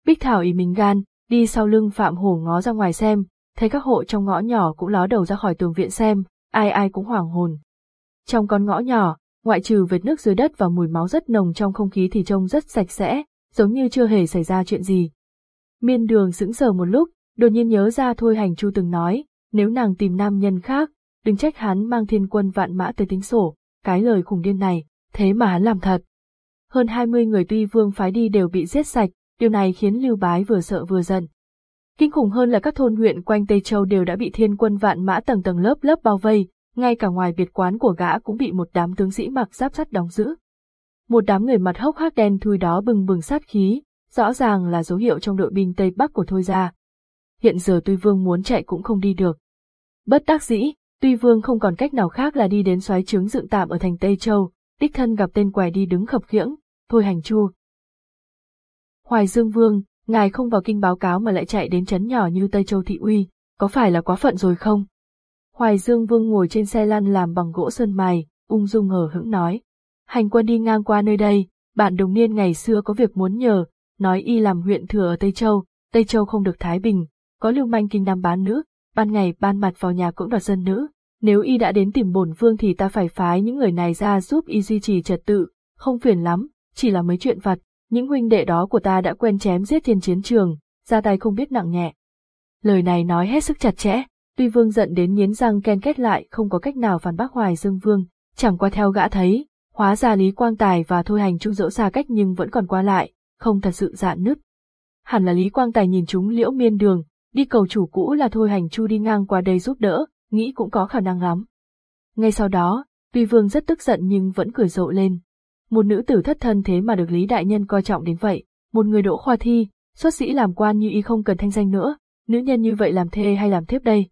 Bích Thảo ý mình gan, đi sau lưng Phạm Hổ ngó ra ngoài xem, thấy các hộ trong ngõ nhỏ cũng ló đầu ra khỏi tường viện xem, ai ai cũng hoảng hồn. Trong con ngõ nhỏ, ngoại trừ vệt nước dưới đất và mùi máu rất nồng trong không khí thì trông rất sạch sẽ, giống như chưa hề xảy ra chuyện gì. Miên đường sững sờ một lúc, đột nhiên nhớ ra Thôi Hành Chu từng nói, nếu nàng tìm nam nhân khác, đừng trách hắn mang thiên quân vạn mã tới tính sổ, cái lời khủng điên này, thế mà hắn làm thật. Hơn 20 người tuy vương phái đi đều bị giết sạch, điều này khiến Lưu Bái vừa sợ vừa giận. Kinh khủng hơn là các thôn huyện quanh Tây Châu đều đã bị thiên quân vạn mã tầng tầng lớp lớp bao vây, ngay cả ngoài biệt quán của gã cũng bị một đám tướng sĩ mặc giáp sắt đóng giữ. Một đám người mặt hốc hác đen thui đó bừng bừng sát khí, rõ ràng là dấu hiệu trong đội binh Tây Bắc của Thôi gia. Hiện giờ Tuy Vương muốn chạy cũng không đi được. Bất đắc dĩ, Tuy Vương không còn cách nào khác là đi đến xoáy trướng dựng tạm ở thành Tây Châu, đích thân gặp tên què đi đứng khập khiễng, thôi hành chu. Hoài Dương Vương, ngài không vào kinh báo cáo mà lại chạy đến chấn nhỏ như Tây Châu Thị Uy, có phải là quá phận rồi không? Hoài Dương Vương ngồi trên xe lăn làm bằng gỗ sơn mài, ung dung hờ hững nói. Hành quân đi ngang qua nơi đây, bạn đồng niên ngày xưa có việc muốn nhờ, nói y làm huyện thừa ở Tây Châu, Tây Châu không được thái bình, có lưu manh kinh nam bán nữ, ban ngày ban mặt vào nhà cũng đoạt dân nữ. Nếu y đã đến tìm bổn vương thì ta phải phái những người này ra giúp y duy trì trật tự, không phiền lắm, chỉ là mấy chuyện vặt, những huynh đệ đó của ta đã quen chém giết trên chiến trường, ra tay không biết nặng nhẹ. Lời này nói hết sức chặt chẽ, tuy vương giận đến nghiến răng ken kết lại không có cách nào phản bác hoài dương vương, chẳng qua theo gã thấy, hóa ra Lý Quang Tài và Thôi Hành Trung dỗ xa cách nhưng vẫn còn qua lại, không thật sự dạn nứt. Hẳn là Lý Quang Tài nhìn chúng liễu miên đường, đi cầu chủ cũ là Thôi Hành Chu đi ngang qua đây giúp đỡ, nghĩ cũng có khả năng lắm. Ngay sau đó, tuy vương rất tức giận nhưng vẫn cười rộ lên. Một nữ tử thất thân thế mà được Lý Đại Nhân coi trọng đến vậy, một người đỗ khoa thi, xuất sĩ làm quan như y không cần thanh danh nữa, nữ nhân như vậy làm thê hay làm thiếp đây.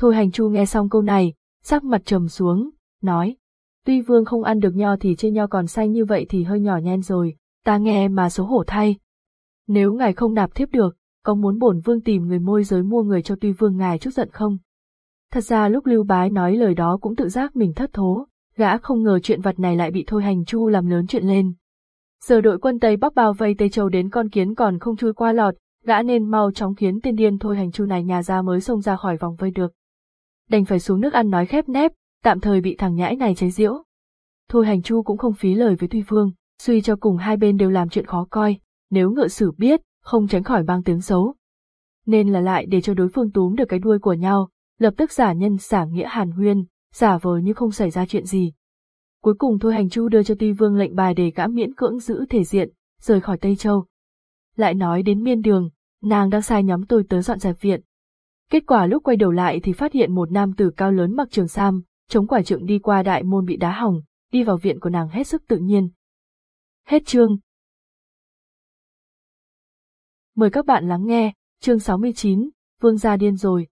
Thôi hành chu nghe xong câu này, sắc mặt trầm xuống, nói, tuy vương không ăn được nho thì trên nho còn xanh như vậy thì hơi nhỏ nhen rồi, ta nghe mà xấu hổ thay. Nếu ngài không nạp thiếp được, có muốn bổn vương tìm người môi giới mua người cho tuy vương ngài chút giận không? Thật ra lúc Lưu Bái nói lời đó cũng tự giác mình thất thố, gã không ngờ chuyện vật này lại bị Thôi Hành Chu làm lớn chuyện lên. Giờ đội quân Tây Bắc bao vây Tây Châu đến con kiến còn không chui qua lọt, gã nên mau chóng khiến tên điên Thôi Hành Chu này nhà ra mới xông ra khỏi vòng vây được. Đành phải xuống nước ăn nói khép nép, tạm thời bị thằng nhãi này chế giễu. Thôi Hành Chu cũng không phí lời với Tuy Vương, suy cho cùng hai bên đều làm chuyện khó coi, nếu ngựa sử biết, không tránh khỏi mang tiếng xấu. Nên là lại để cho đối phương túm được cái đuôi của nhau, lập tức giả nhân giả nghĩa hàn huyên, giả vờ như không xảy ra chuyện gì. Cuối cùng Thôi Hành Chu đưa cho Tuy Vương lệnh bài để gã miễn cưỡng giữ thể diện, rời khỏi Tây Châu. Lại nói đến miên đường, nàng đang sai nhóm tôi tới dọn dẹp viện. Kết quả lúc quay đầu lại thì phát hiện một nam tử cao lớn mặc trường sam, chống quả trượng đi qua đại môn bị đá hỏng, đi vào viện của nàng hết sức tự nhiên. Hết chương. Mời các bạn lắng nghe, chương 69, Vương gia điên rồi.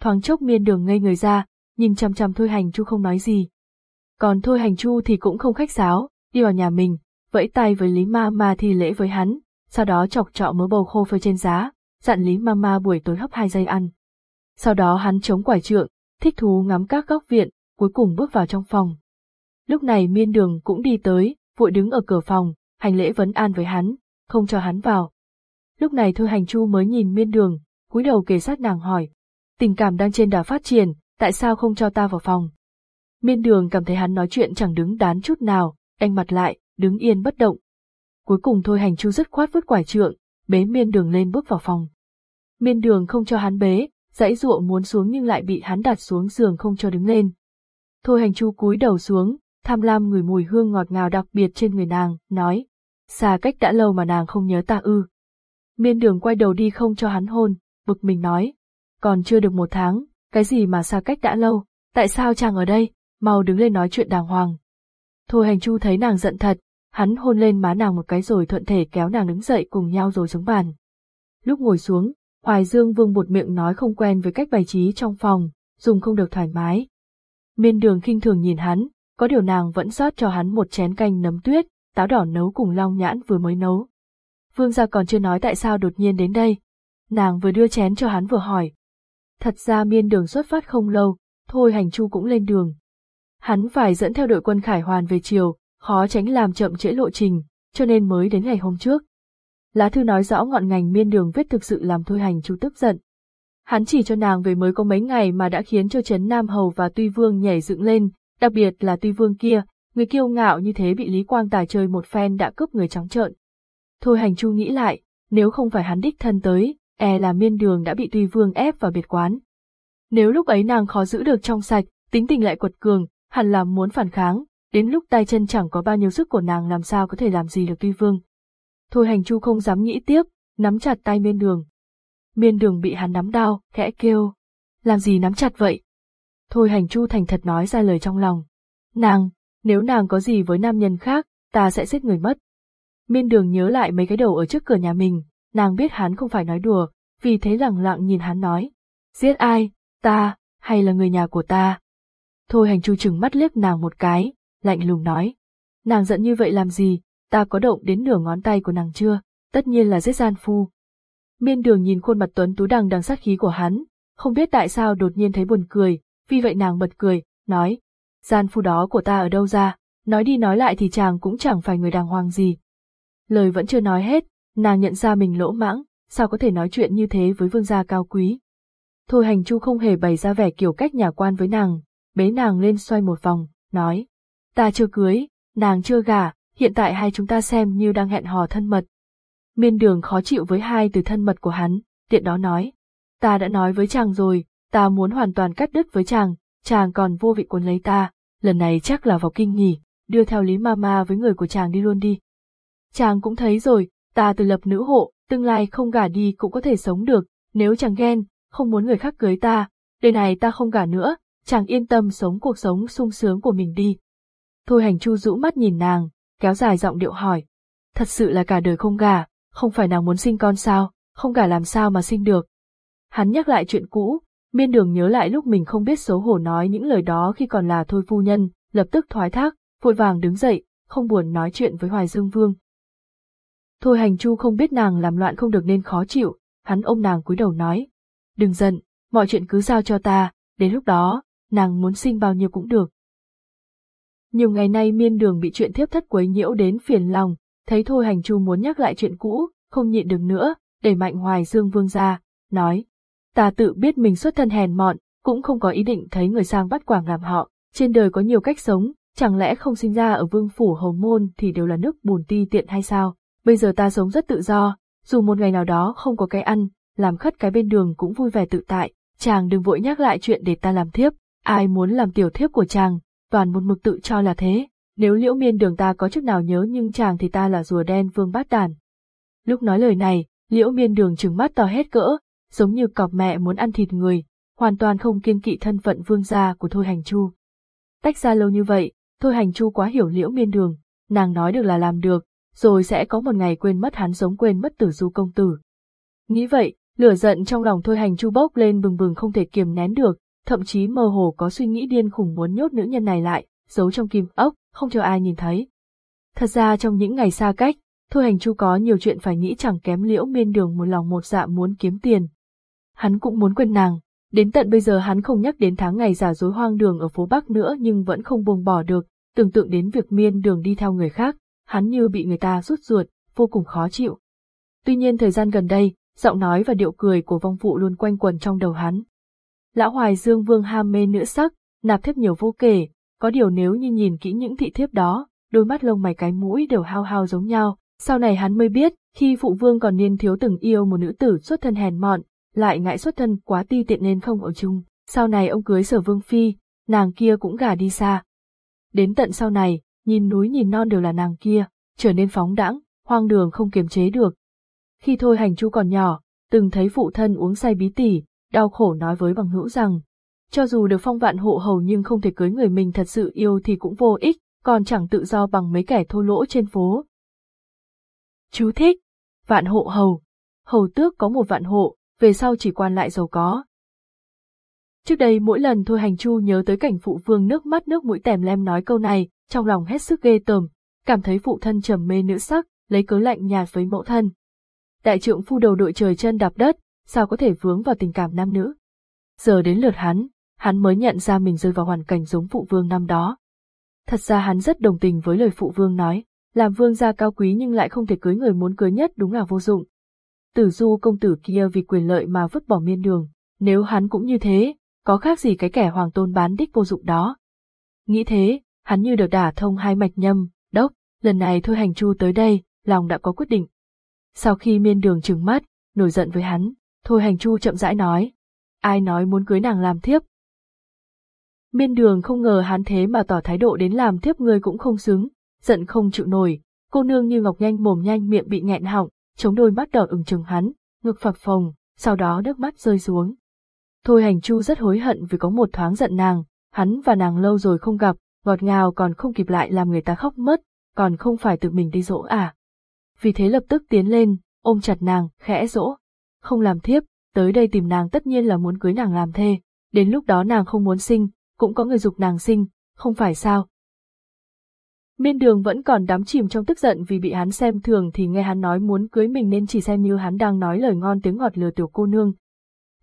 thoáng chốc miên đường ngây người ra, nhìn chăm chăm Thôi Hành Chu không nói gì. Còn Thôi Hành Chu thì cũng không khách sáo, đi vào nhà mình, vẫy tay với Lý Ma Ma thi lễ với hắn, sau đó chọc trọ mớ bầu khô phơi trên giá, dặn Lý mama buổi tối hấp hai giây ăn. Sau đó hắn chống quải trượng, thích thú ngắm các góc viện, cuối cùng bước vào trong phòng. Lúc này miên đường cũng đi tới, vội đứng ở cửa phòng, hành lễ vấn an với hắn, không cho hắn vào. Lúc này Thôi Hành Chu mới nhìn miên đường, cúi đầu kề sát nàng hỏi. Tình cảm đang trên đà phát triển, tại sao không cho ta vào phòng? Miên đường cảm thấy hắn nói chuyện chẳng đứng đán chút nào, anh mặt lại, đứng yên bất động. Cuối cùng Thôi Hành Chu dứt khoát vứt quải trượng, bế miên đường lên bước vào phòng. Miên đường không cho hắn bế, dãy ruộng muốn xuống nhưng lại bị hắn đặt xuống giường không cho đứng lên. Thôi Hành Chu cúi đầu xuống, tham lam người mùi hương ngọt ngào đặc biệt trên người nàng, nói, xa cách đã lâu mà nàng không nhớ ta ư. Miên đường quay đầu đi không cho hắn hôn, bực mình nói, còn chưa được một tháng, cái gì mà xa cách đã lâu, tại sao chàng ở đây, mau đứng lên nói chuyện đàng hoàng. Thôi hành chu thấy nàng giận thật, hắn hôn lên má nàng một cái rồi thuận thể kéo nàng đứng dậy cùng nhau rồi xuống bàn. Lúc ngồi xuống, Hoài Dương Vương một miệng nói không quen với cách bày trí trong phòng, dùng không được thoải mái. Miên đường khinh thường nhìn hắn, có điều nàng vẫn rót cho hắn một chén canh nấm tuyết, táo đỏ nấu cùng long nhãn vừa mới nấu. Vương gia còn chưa nói tại sao đột nhiên đến đây. Nàng vừa đưa chén cho hắn vừa hỏi. Thật ra miên đường xuất phát không lâu, thôi hành chu cũng lên đường. Hắn phải dẫn theo đội quân khải hoàn về chiều, khó tránh làm chậm trễ lộ trình, cho nên mới đến ngày hôm trước. Lá thư nói rõ ngọn ngành miên đường viết thực sự làm thôi hành chu tức giận. Hắn chỉ cho nàng về mới có mấy ngày mà đã khiến cho Trấn Nam Hầu và Tuy Vương nhảy dựng lên, đặc biệt là Tuy Vương kia, người kiêu ngạo như thế bị Lý Quang Tài chơi một phen đã cướp người trắng trợn. Thôi hành chu nghĩ lại, nếu không phải hắn đích thân tới, e là miên đường đã bị Tuy Vương ép vào biệt quán. Nếu lúc ấy nàng khó giữ được trong sạch, tính tình lại quật cường, hẳn là muốn phản kháng, đến lúc tay chân chẳng có bao nhiêu sức của nàng làm sao có thể làm gì được Tuy Vương. Thôi hành chu không dám nghĩ tiếp, nắm chặt tay miên đường. Miên đường bị hắn nắm đau, khẽ kêu. Làm gì nắm chặt vậy? Thôi hành chu thành thật nói ra lời trong lòng. Nàng, nếu nàng có gì với nam nhân khác, ta sẽ giết người mất. Miên đường nhớ lại mấy cái đầu ở trước cửa nhà mình, nàng biết hắn không phải nói đùa, vì thế lặng lặng nhìn hắn nói. Giết ai, ta, hay là người nhà của ta? Thôi hành chu chừng mắt liếc nàng một cái, lạnh lùng nói. Nàng giận như vậy làm gì, ta có động đến nửa ngón tay của nàng chưa, tất nhiên là giết gian phu. Miên đường nhìn khuôn mặt tuấn tú đằng đằng sát khí của hắn, không biết tại sao đột nhiên thấy buồn cười, vì vậy nàng bật cười, nói, gian phu đó của ta ở đâu ra, nói đi nói lại thì chàng cũng chẳng phải người đàng hoàng gì. Lời vẫn chưa nói hết, nàng nhận ra mình lỗ mãng, sao có thể nói chuyện như thế với vương gia cao quý. Thôi hành chu không hề bày ra vẻ kiểu cách nhà quan với nàng, bế nàng lên xoay một vòng, nói, ta chưa cưới, nàng chưa gả, hiện tại hai chúng ta xem như đang hẹn hò thân mật. Miên đường khó chịu với hai từ thân mật của hắn, tiện đó nói, ta đã nói với chàng rồi, ta muốn hoàn toàn cắt đứt với chàng, chàng còn vô vị cuốn lấy ta, lần này chắc là vào kinh nghỉ, đưa theo Lý Mama với người của chàng đi luôn đi. Chàng cũng thấy rồi, ta từ lập nữ hộ, tương lai không gả đi cũng có thể sống được, nếu chàng ghen, không muốn người khác cưới ta, đời này ta không gả nữa, chàng yên tâm sống cuộc sống sung sướng của mình đi. Thôi hành chu rũ mắt nhìn nàng, kéo dài giọng điệu hỏi. Thật sự là cả đời không gả, không phải nàng muốn sinh con sao, không gả làm sao mà sinh được. Hắn nhắc lại chuyện cũ, miên đường nhớ lại lúc mình không biết xấu hổ nói những lời đó khi còn là thôi phu nhân, lập tức thoái thác, vội vàng đứng dậy, không buồn nói chuyện với Hoài Dương Vương. Thôi hành chu không biết nàng làm loạn không được nên khó chịu, hắn ôm nàng cúi đầu nói. Đừng giận, mọi chuyện cứ giao cho ta, đến lúc đó, nàng muốn sinh bao nhiêu cũng được. Nhiều ngày nay miên đường bị chuyện thiếp thất quấy nhiễu đến phiền lòng, thấy thôi hành chu muốn nhắc lại chuyện cũ, không nhịn được nữa, đẩy mạnh hoài dương vương ra, nói. Ta tự biết mình xuất thân hèn mọn, cũng không có ý định thấy người sang bắt quảng làm họ, trên đời có nhiều cách sống, chẳng lẽ không sinh ra ở vương phủ hầu môn thì đều là nước bùn ti tiện hay sao? Bây giờ ta sống rất tự do, dù một ngày nào đó không có cái ăn, làm khất cái bên đường cũng vui vẻ tự tại, chàng đừng vội nhắc lại chuyện để ta làm thiếp, ai muốn làm tiểu thiếp của chàng, toàn một mực tự cho là thế, nếu liễu miên đường ta có chút nào nhớ nhưng chàng thì ta là rùa đen vương bát đàn. Lúc nói lời này, liễu miên đường trừng mắt to hết cỡ, giống như cọp mẹ muốn ăn thịt người, hoàn toàn không kiên kỵ thân phận vương gia của Thôi Hành Chu. Tách ra lâu như vậy, Thôi Hành Chu quá hiểu liễu miên đường, nàng nói được là làm được, rồi sẽ có một ngày quên mất hắn giống quên mất tử du công tử. Nghĩ vậy, Lửa giận trong lòng thôi hành chu bốc lên bừng bừng không thể kiềm nén được, thậm chí mơ hồ có suy nghĩ điên khủng muốn nhốt nữ nhân này lại, giấu trong kim ốc, không cho ai nhìn thấy. Thật ra trong những ngày xa cách, Thôi hành chu có nhiều chuyện phải nghĩ chẳng kém liễu miên đường một lòng một dạ muốn kiếm tiền. Hắn cũng muốn quên nàng, đến tận bây giờ hắn không nhắc đến tháng ngày giả dối hoang đường ở phố Bắc nữa nhưng vẫn không buông bỏ được, tưởng tượng đến việc miên đường đi theo người khác, hắn như bị người ta rút ruột, vô cùng khó chịu. Tuy nhiên thời gian gần đây, giọng nói và điệu cười của vong phụ luôn quanh quẩn trong đầu hắn. Lão Hoài Dương Vương ham mê nữ sắc, nạp thiếp nhiều vô kể, có điều nếu như nhìn kỹ những thị thiếp đó, đôi mắt lông mày cái mũi đều hao hao giống nhau. Sau này hắn mới biết, khi phụ vương còn niên thiếu từng yêu một nữ tử xuất thân hèn mọn, lại ngại xuất thân quá ti tiện nên không ở chung. Sau này ông cưới sở vương phi, nàng kia cũng gả đi xa. Đến tận sau này, nhìn núi nhìn non đều là nàng kia, trở nên phóng đãng, hoang đường không kiềm chế được. Khi thôi hành chu còn nhỏ, từng thấy phụ thân uống say bí tỉ, đau khổ nói với bằng hữu rằng, cho dù được phong vạn hộ hầu nhưng không thể cưới người mình thật sự yêu thì cũng vô ích, còn chẳng tự do bằng mấy kẻ thô lỗ trên phố. Chú thích, vạn hộ hầu, hầu tước có một vạn hộ, về sau chỉ quan lại giàu có. Trước đây mỗi lần Thôi Hành Chu nhớ tới cảnh phụ vương nước mắt nước mũi tèm lem nói câu này, trong lòng hết sức ghê tởm, cảm thấy phụ thân trầm mê nữ sắc, lấy cớ lạnh nhạt với mẫu thân. Đại trượng phu đầu đội trời chân đạp đất, sao có thể vướng vào tình cảm nam nữ. Giờ đến lượt hắn, hắn mới nhận ra mình rơi vào hoàn cảnh giống phụ vương năm đó. Thật ra hắn rất đồng tình với lời phụ vương nói, làm vương gia cao quý nhưng lại không thể cưới người muốn cưới nhất đúng là vô dụng. Tử du công tử kia vì quyền lợi mà vứt bỏ miên đường, nếu hắn cũng như thế, có khác gì cái kẻ hoàng tôn bán đích vô dụng đó. Nghĩ thế, hắn như được đả thông hai mạch nhâm, đốc, lần này thôi hành chu tới đây, lòng đã có quyết định. Sau khi miên đường trừng mắt, nổi giận với hắn, thôi hành chu chậm rãi nói. Ai nói muốn cưới nàng làm thiếp? Miên đường không ngờ hắn thế mà tỏ thái độ đến làm thiếp người cũng không xứng, giận không chịu nổi, cô nương như ngọc nhanh mồm nhanh miệng bị nghẹn họng, chống đôi mắt đỏ ửng chừng hắn, ngực phập phồng, sau đó nước mắt rơi xuống. Thôi hành chu rất hối hận vì có một thoáng giận nàng, hắn và nàng lâu rồi không gặp, ngọt ngào còn không kịp lại làm người ta khóc mất, còn không phải tự mình đi dỗ à. Vì thế lập tức tiến lên, ôm chặt nàng, khẽ dỗ. Không làm thiếp, tới đây tìm nàng tất nhiên là muốn cưới nàng làm thê, đến lúc đó nàng không muốn sinh, cũng có người dục nàng sinh, không phải sao. Miên đường vẫn còn đắm chìm trong tức giận vì bị hắn xem thường thì nghe hắn nói muốn cưới mình nên chỉ xem như hắn đang nói lời ngon tiếng ngọt lừa tiểu cô nương.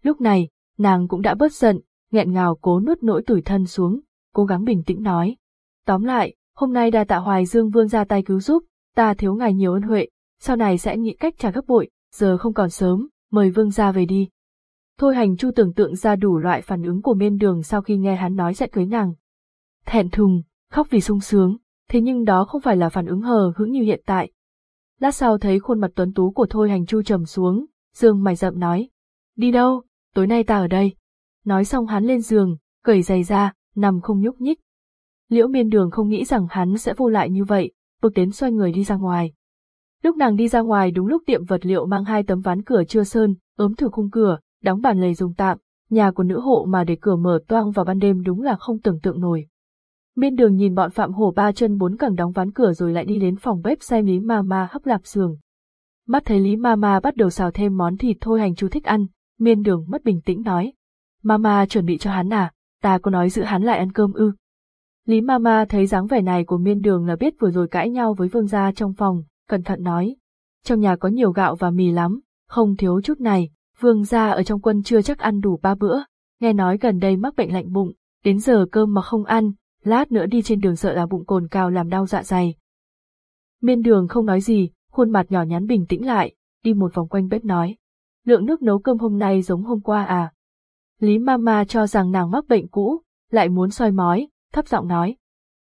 Lúc này, nàng cũng đã bớt giận, nghẹn ngào cố nuốt nỗi tủi thân xuống, cố gắng bình tĩnh nói. Tóm lại, hôm nay đa tạ hoài dương vương ra tay cứu giúp, ta thiếu ngài nhiều ơn huệ, sau này sẽ nghĩ cách trả gấp bội, giờ không còn sớm, mời vương gia về đi. Thôi hành chu tưởng tượng ra đủ loại phản ứng của miên đường sau khi nghe hắn nói sẽ cưới nàng. Thẹn thùng, khóc vì sung sướng, thế nhưng đó không phải là phản ứng hờ hững như hiện tại. Lát sau thấy khuôn mặt tuấn tú của Thôi hành chu trầm xuống, dương mày rậm nói. Đi đâu, tối nay ta ở đây. Nói xong hắn lên giường, cởi giày ra, nằm không nhúc nhích. Liễu miên đường không nghĩ rằng hắn sẽ vô lại như vậy, bực đến xoay người đi ra ngoài. Lúc nàng đi ra ngoài đúng lúc tiệm vật liệu mang hai tấm ván cửa chưa sơn, ốm thử khung cửa, đóng bàn lề dùng tạm, nhà của nữ hộ mà để cửa mở toang vào ban đêm đúng là không tưởng tượng nổi. Miên đường nhìn bọn phạm hổ ba chân bốn cẳng đóng ván cửa rồi lại đi đến phòng bếp xem Lý Mama hấp lạp giường. Mắt thấy Lý Mama bắt đầu xào thêm món thịt thôi hành chú thích ăn, miên đường mất bình tĩnh nói. Mama chuẩn bị cho hắn à, ta có nói giữ hắn lại ăn cơm ư. Lý Mama thấy dáng vẻ này của miên đường là biết vừa rồi cãi nhau với vương gia trong phòng, cẩn thận nói. Trong nhà có nhiều gạo và mì lắm, không thiếu chút này, vương gia ở trong quân chưa chắc ăn đủ ba bữa, nghe nói gần đây mắc bệnh lạnh bụng, đến giờ cơm mà không ăn, lát nữa đi trên đường sợ là bụng cồn cao làm đau dạ dày. Miên đường không nói gì, khuôn mặt nhỏ nhắn bình tĩnh lại, đi một vòng quanh bếp nói. Lượng nước nấu cơm hôm nay giống hôm qua à? Lý Mama cho rằng nàng mắc bệnh cũ, lại muốn soi mói, thấp giọng nói.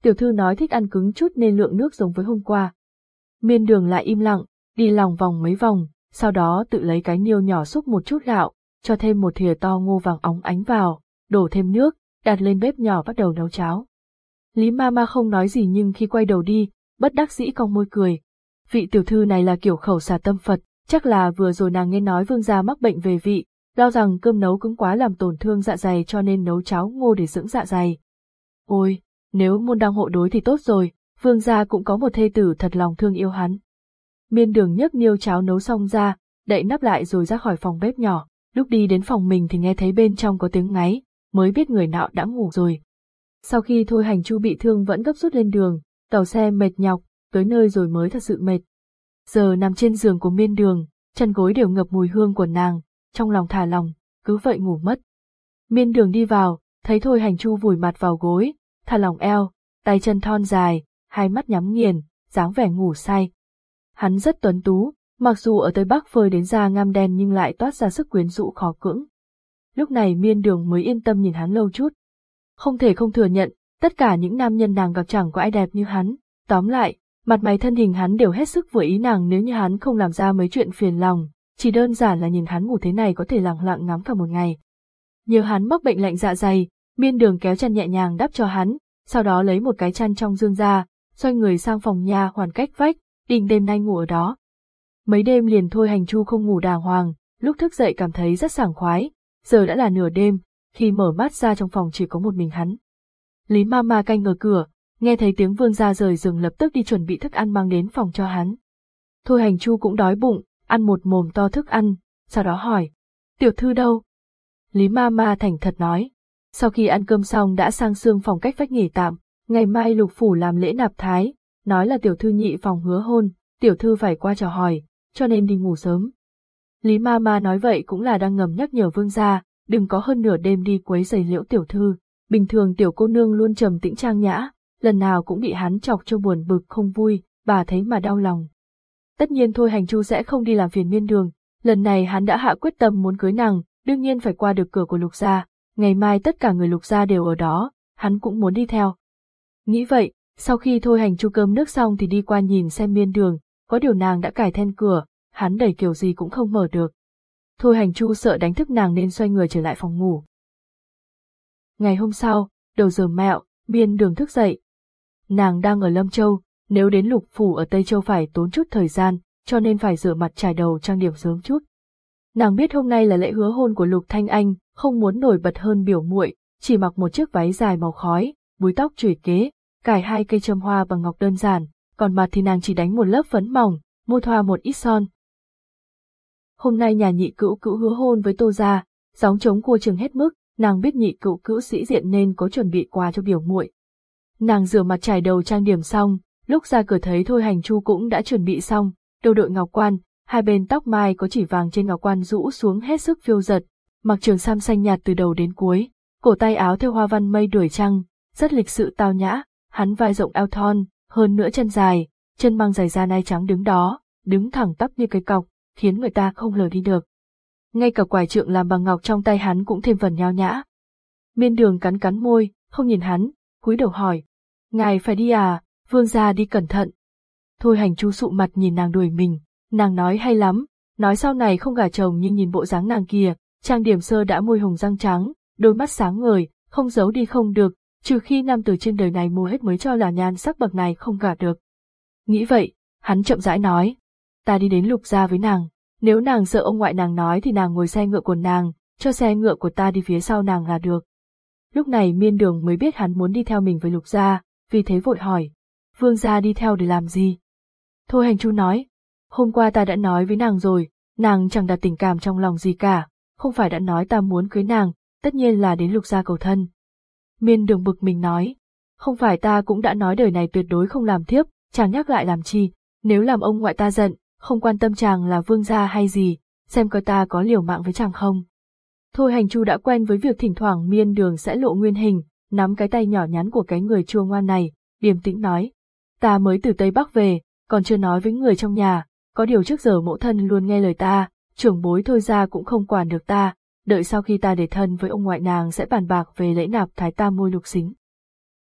Tiểu thư nói thích ăn cứng chút nên lượng nước giống với hôm qua. Miên đường lại im lặng, đi lòng vòng mấy vòng, sau đó tự lấy cái niêu nhỏ xúc một chút gạo, cho thêm một thìa to ngô vàng óng ánh vào, đổ thêm nước, đặt lên bếp nhỏ bắt đầu nấu cháo. Lý Mama không nói gì nhưng khi quay đầu đi, bất đắc dĩ cong môi cười. Vị tiểu thư này là kiểu khẩu xà tâm Phật, chắc là vừa rồi nàng nghe nói vương gia mắc bệnh về vị, lo rằng cơm nấu cứng quá làm tổn thương dạ dày cho nên nấu cháo ngô để dưỡng dạ dày. Ôi, nếu môn đăng hộ đối thì tốt rồi, vương gia cũng có một thê tử thật lòng thương yêu hắn. Miên đường nhấc niêu cháo nấu xong ra, đậy nắp lại rồi ra khỏi phòng bếp nhỏ, lúc đi đến phòng mình thì nghe thấy bên trong có tiếng ngáy, mới biết người nọ đã ngủ rồi. Sau khi thôi hành chu bị thương vẫn gấp rút lên đường, tàu xe mệt nhọc, tới nơi rồi mới thật sự mệt. Giờ nằm trên giường của miên đường, chân gối đều ngập mùi hương của nàng, trong lòng thả lòng, cứ vậy ngủ mất. Miên đường đi vào, thấy thôi hành chu vùi mặt vào gối, thả lòng eo, tay chân thon dài, hai mắt nhắm nghiền, dáng vẻ ngủ say. Hắn rất tuấn tú, mặc dù ở tới Bắc phơi đến da ngăm đen nhưng lại toát ra sức quyến rũ khó cưỡng. Lúc này miên đường mới yên tâm nhìn hắn lâu chút. Không thể không thừa nhận, tất cả những nam nhân nàng gặp chẳng có ai đẹp như hắn. Tóm lại, mặt mày thân hình hắn đều hết sức vừa ý nàng nếu như hắn không làm ra mấy chuyện phiền lòng, chỉ đơn giản là nhìn hắn ngủ thế này có thể lặng lặng ngắm cả một ngày. Nhờ hắn mắc bệnh lạnh dạ dày, miên đường kéo chăn nhẹ nhàng đắp cho hắn, sau đó lấy một cái chăn trong dương ra, xoay người sang phòng nhà hoàn cách vách, định đêm nay ngủ ở đó. Mấy đêm liền thôi hành chu không ngủ đàng hoàng, lúc thức dậy cảm thấy rất sảng khoái, giờ đã là nửa đêm, khi mở mắt ra trong phòng chỉ có một mình hắn. Lý ma ma canh ở cửa, nghe thấy tiếng vương ra rời giường lập tức đi chuẩn bị thức ăn mang đến phòng cho hắn. Thôi hành chu cũng đói bụng, ăn một mồm to thức ăn, sau đó hỏi, tiểu thư đâu? Lý ma ma thành thật nói, sau khi ăn cơm xong đã sang xương phòng cách vách nghỉ tạm, ngày mai lục phủ làm lễ nạp thái, nói là tiểu thư nhị phòng hứa hôn, tiểu thư phải qua trò hỏi, cho nên đi ngủ sớm. Lý ma ma nói vậy cũng là đang ngầm nhắc nhở vương gia, đừng có hơn nửa đêm đi quấy giày liễu tiểu thư, bình thường tiểu cô nương luôn trầm tĩnh trang nhã, lần nào cũng bị hắn chọc cho buồn bực không vui, bà thấy mà đau lòng. Tất nhiên thôi hành chu sẽ không đi làm phiền miên đường, lần này hắn đã hạ quyết tâm muốn cưới nàng, đương nhiên phải qua được cửa của lục gia, ngày mai tất cả người lục gia đều ở đó, hắn cũng muốn đi theo. Nghĩ vậy, sau khi thôi hành chu cơm nước xong thì đi qua nhìn xem miên đường, có điều nàng đã cài then cửa, hắn đẩy kiểu gì cũng không mở được. Thôi hành chu sợ đánh thức nàng nên xoay người trở lại phòng ngủ. Ngày hôm sau, đầu giờ mẹo, miên đường thức dậy. Nàng đang ở Lâm Châu, nếu đến lục phủ ở Tây Châu phải tốn chút thời gian, cho nên phải rửa mặt trải đầu trang điểm sớm chút. Nàng biết hôm nay là lễ hứa hôn của Lục Thanh Anh, không muốn nổi bật hơn biểu muội, chỉ mặc một chiếc váy dài màu khói, búi tóc chùy kế, cài hai cây châm hoa bằng ngọc đơn giản, còn mặt thì nàng chỉ đánh một lớp phấn mỏng, mua thoa một ít son. Hôm nay nhà nhị cữu cữu hứa hôn với Tô gia, gióng trống cua trường hết mức, nàng biết nhị cữu cữu sĩ diện nên có chuẩn bị quà cho biểu muội. Nàng rửa mặt trải đầu trang điểm xong, lúc ra cửa thấy Thôi Hành Chu cũng đã chuẩn bị xong, đầu đội ngọc quan, hai bên tóc mai có chỉ vàng trên ngọc quan rũ xuống hết sức phiêu giật, mặc trường sam xanh nhạt từ đầu đến cuối, cổ tay áo theo hoa văn mây đuổi trăng, rất lịch sự tao nhã, hắn vai rộng eo thon, hơn nữa chân dài, chân mang giày da nai trắng đứng đó, đứng thẳng tắp như cây cọc, khiến người ta không lờ đi được. Ngay cả quải trượng làm bằng ngọc trong tay hắn cũng thêm phần nhao nhã. Miên đường cắn cắn môi, không nhìn hắn, cúi đầu hỏi. Ngài phải đi à, vương gia đi cẩn thận. Thôi hành chu sụ mặt nhìn nàng đuổi mình, nàng nói hay lắm, nói sau này không gả chồng nhưng nhìn bộ dáng nàng kia, trang điểm sơ đã môi hồng răng trắng, đôi mắt sáng ngời, không giấu đi không được, trừ khi nam tử trên đời này mua hết mới cho là nhan sắc bậc này không gả được. Nghĩ vậy, hắn chậm rãi nói, ta đi đến lục gia với nàng, nếu nàng sợ ông ngoại nàng nói thì nàng ngồi xe ngựa của nàng, cho xe ngựa của ta đi phía sau nàng là được. Lúc này miên đường mới biết hắn muốn đi theo mình với lục gia, vì thế vội hỏi, vương gia đi theo để làm gì? Thôi hành chu nói, hôm qua ta đã nói với nàng rồi, nàng chẳng đặt tình cảm trong lòng gì cả, không phải đã nói ta muốn cưới nàng, tất nhiên là đến lục gia cầu thân. Miên đường bực mình nói, không phải ta cũng đã nói đời này tuyệt đối không làm thiếp, chàng nhắc lại làm chi, nếu làm ông ngoại ta giận, không quan tâm chàng là vương gia hay gì, xem coi ta có liều mạng với chàng không. Thôi hành chu đã quen với việc thỉnh thoảng miên đường sẽ lộ nguyên hình, nắm cái tay nhỏ nhắn của cái người chua ngoan này, điềm tĩnh nói. Ta mới từ Tây Bắc về, còn chưa nói với người trong nhà, có điều trước giờ mẫu thân luôn nghe lời ta, trưởng bối thôi ra cũng không quản được ta, đợi sau khi ta để thân với ông ngoại nàng sẽ bàn bạc về lễ nạp thái ta môi lục xính.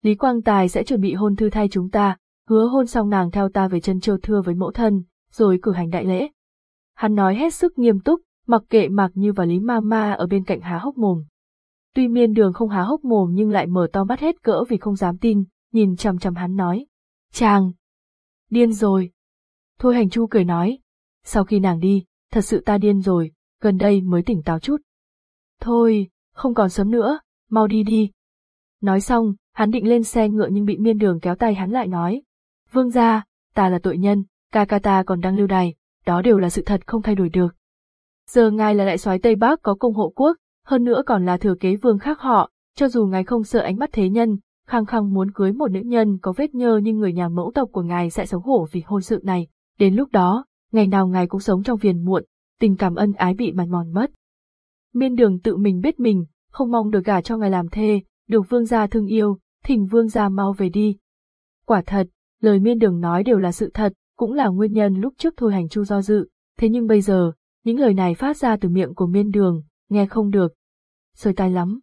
Lý Quang Tài sẽ chuẩn bị hôn thư thay chúng ta, hứa hôn xong nàng theo ta về chân châu thưa với mẫu thân, rồi cử hành đại lễ. Hắn nói hết sức nghiêm túc, mặc kệ Mạc Như và Lý Ma Ma ở bên cạnh há hốc mồm. Tuy miên đường không há hốc mồm nhưng lại mở to mắt hết cỡ vì không dám tin, nhìn chằm chằm hắn nói. Chàng! Điên rồi! Thôi hành chu cười nói. Sau khi nàng đi, thật sự ta điên rồi, gần đây mới tỉnh táo chút. Thôi, không còn sớm nữa, mau đi đi. Nói xong, hắn định lên xe ngựa nhưng bị miên đường kéo tay hắn lại nói. Vương gia, ta là tội nhân, ca ca ta còn đang lưu đày, đó đều là sự thật không thay đổi được, Giờ ngài là đại soái Tây Bắc có công hộ quốc, hơn nữa còn là thừa kế vương khác họ, cho dù ngài không sợ ánh mắt thế nhân, khăng khăng muốn cưới một nữ nhân có vết nhơ nhưng người nhà mẫu tộc của ngài sẽ xấu hổ vì hôn sự này. Đến lúc đó, ngày nào ngài cũng sống trong phiền muộn, tình cảm ân ái bị màn mòn mất. Miên đường tự mình biết mình, không mong được gả cho ngài làm thê, được vương gia thương yêu, thỉnh vương gia mau về đi. Quả thật, lời miên đường nói đều là sự thật, cũng là nguyên nhân lúc trước thôi hành chu do dự, thế nhưng bây giờ, những lời này phát ra từ miệng của miên đường, nghe không được. Sơi tai lắm.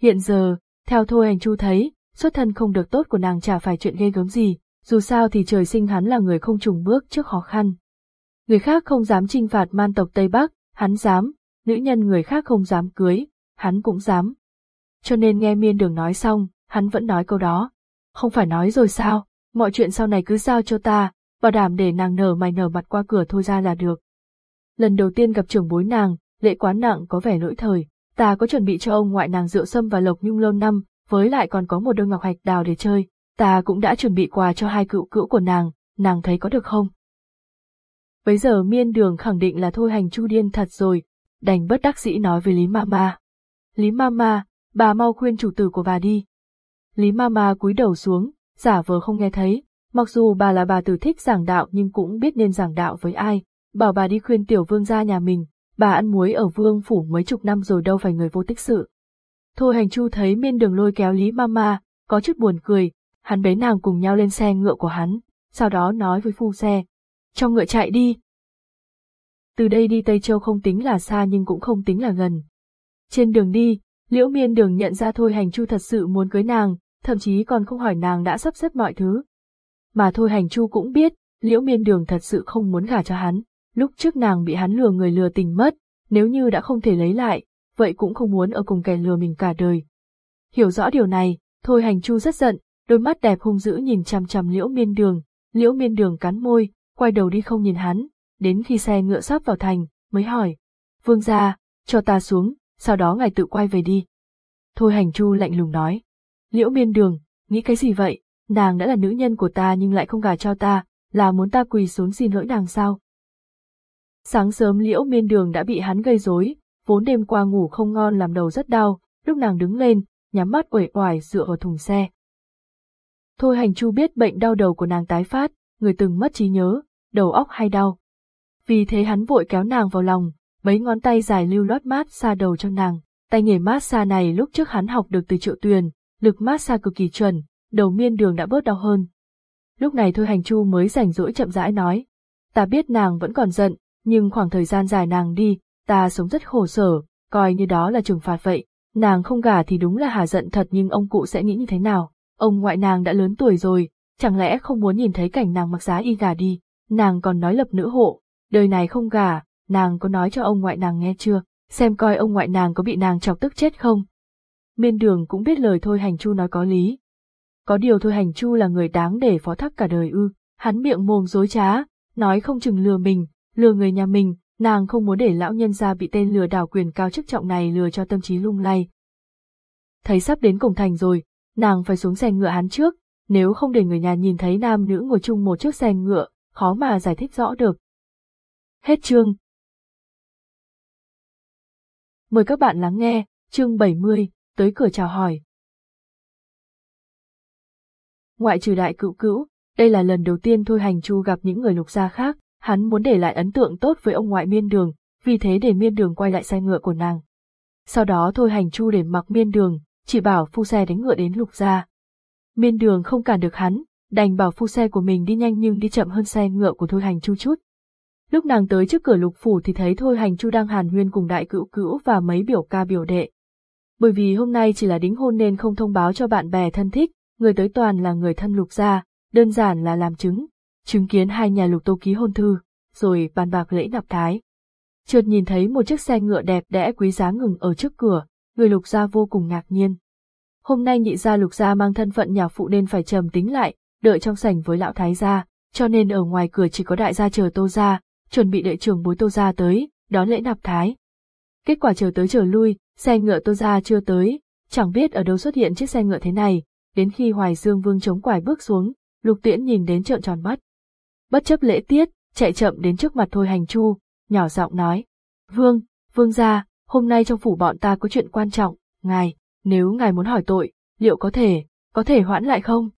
Hiện giờ, theo thôi hành chu thấy, xuất thân không được tốt của nàng chả phải chuyện ghê gớm gì, dù sao thì trời sinh hắn là người không trùng bước trước khó khăn. Người khác không dám trinh phạt man tộc Tây Bắc, hắn dám, nữ nhân người khác không dám cưới, hắn cũng dám. Cho nên nghe miên đường nói xong, hắn vẫn nói câu đó. Không phải nói rồi sao, mọi chuyện sau này cứ giao cho ta, bảo đảm để nàng nở mày nở mặt qua cửa thôi ra là được. Lần đầu tiên gặp trưởng bối nàng, lễ quán nặng có vẻ lỗi thời, ta có chuẩn bị cho ông ngoại nàng rượu sâm và lộc nhung lâu năm, với lại còn có một đôi ngọc hạch đào để chơi, ta cũng đã chuẩn bị quà cho hai cựu cữu của nàng, nàng thấy có được không? bây giờ miên đường khẳng định là thôi hành chu điên thật rồi, đành bất đắc dĩ nói với Lý Mama. Lý Mama, bà mau khuyên chủ tử của bà đi. Lý Mama cúi đầu xuống, giả vờ không nghe thấy, mặc dù bà là bà tử thích giảng đạo nhưng cũng biết nên giảng đạo với ai, bảo bà đi khuyên tiểu vương gia nhà mình, bà ăn muối ở vương phủ mấy chục năm rồi đâu phải người vô tích sự. Thôi hành chu thấy miên đường lôi kéo Lý Mama, có chút buồn cười, hắn bế nàng cùng nhau lên xe ngựa của hắn, sau đó nói với phu xe, cho ngựa chạy đi. Từ đây đi Tây Châu không tính là xa nhưng cũng không tính là gần. Trên đường đi, Liễu Miên Đường nhận ra Thôi Hành Chu thật sự muốn cưới nàng, thậm chí còn không hỏi nàng đã sắp xếp mọi thứ. Mà Thôi Hành Chu cũng biết, Liễu Miên Đường thật sự không muốn gả cho hắn, lúc trước nàng bị hắn lừa người lừa tình mất, nếu như đã không thể lấy lại, vậy cũng không muốn ở cùng kẻ lừa mình cả đời. Hiểu rõ điều này, Thôi Hành Chu rất giận, đôi mắt đẹp hung dữ nhìn chằm chằm Liễu Miên Đường, Liễu Miên Đường cắn môi, quay đầu đi không nhìn hắn, đến khi xe ngựa sắp vào thành, mới hỏi, Vương gia, cho ta xuống, sau đó ngài tự quay về đi. Thôi Hành Chu lạnh lùng nói, Liễu Miên Đường, nghĩ cái gì vậy, nàng đã là nữ nhân của ta nhưng lại không gả cho ta, là muốn ta quỳ xuống xin lỗi nàng sao? Sáng sớm Liễu Miên Đường đã bị hắn gây rối, vốn đêm qua ngủ không ngon làm đầu rất đau, lúc nàng đứng lên, nhắm mắt uể oải dựa vào thùng xe. Thôi hành chu biết bệnh đau đầu của nàng tái phát, người từng mất trí nhớ, đầu óc hay đau. Vì thế hắn vội kéo nàng vào lòng, mấy ngón tay dài lưu lót mát xa đầu cho nàng. Tay nghề mát xa này lúc trước hắn học được từ triệu tuyền, lực mát xa cực kỳ chuẩn, đầu miên đường đã bớt đau hơn. Lúc này thôi hành chu mới rảnh rỗi chậm rãi nói. Ta biết nàng vẫn còn giận, nhưng khoảng thời gian dài nàng đi, ta sống rất khổ sở, coi như đó là trừng phạt vậy. Nàng không gả thì đúng là hà giận thật nhưng ông cụ sẽ nghĩ như thế nào? Ông ngoại nàng đã lớn tuổi rồi, chẳng lẽ không muốn nhìn thấy cảnh nàng mặc giá y gà đi, nàng còn nói lập nữ hộ, đời này không gả, nàng có nói cho ông ngoại nàng nghe chưa, xem coi ông ngoại nàng có bị nàng chọc tức chết không. Miên đường cũng biết lời Thôi Hành Chu nói có lý. Có điều Thôi Hành Chu là người đáng để phó thác cả đời ư, hắn miệng mồm dối trá, nói không chừng lừa mình, lừa người nhà mình, nàng không muốn để lão nhân gia bị tên lừa đảo quyền cao chức trọng này lừa cho tâm trí lung lay. Thấy sắp đến cổng thành rồi, nàng phải xuống xe ngựa hắn trước, nếu không để người nhà nhìn thấy nam nữ ngồi chung một chiếc xe ngựa, khó mà giải thích rõ được. Hết chương. Mời các bạn lắng nghe, chương 70, tới cửa chào hỏi. Ngoại trừ đại cựu cữu, đây là lần đầu tiên Thôi Hành Chu gặp những người lục gia khác, hắn muốn để lại ấn tượng tốt với ông ngoại miên đường, vì thế để miên đường quay lại xe ngựa của nàng. Sau đó Thôi Hành Chu để mặc miên đường, chỉ bảo phu xe đánh ngựa đến lục gia. Miên đường không cản được hắn, đành bảo phu xe của mình đi nhanh nhưng đi chậm hơn xe ngựa của Thôi Hành Chu chút. Lúc nàng tới trước cửa lục phủ thì thấy Thôi Hành Chu đang hàn huyên cùng đại cữu cữu và mấy biểu ca biểu đệ. Bởi vì hôm nay chỉ là đính hôn nên không thông báo cho bạn bè thân thích, người tới toàn là người thân lục gia, đơn giản là làm chứng, chứng kiến hai nhà lục tô ký hôn thư, rồi bàn bạc lễ nạp thái. Chợt nhìn thấy một chiếc xe ngựa đẹp đẽ quý giá ngừng ở trước cửa, người lục gia vô cùng ngạc nhiên. Hôm nay nhị gia lục gia mang thân phận nhà phụ nên phải trầm tính lại, đợi trong sảnh với lão thái gia, cho nên ở ngoài cửa chỉ có đại gia chờ tô gia, chuẩn bị đợi trưởng bối tô gia tới, đón lễ nạp thái. Kết quả chờ tới chờ lui, xe ngựa tô gia chưa tới, chẳng biết ở đâu xuất hiện chiếc xe ngựa thế này, đến khi Hoài Dương Vương chống quải bước xuống, Lục Tiễn nhìn đến trợn tròn mắt. Bất chấp lễ tiết, chạy chậm đến trước mặt Thôi Hành Chu, nhỏ giọng nói, Vương, vương gia, hôm nay trong phủ bọn ta có chuyện quan trọng, ngài, nếu ngài muốn hỏi tội, liệu có thể, có thể hoãn lại không?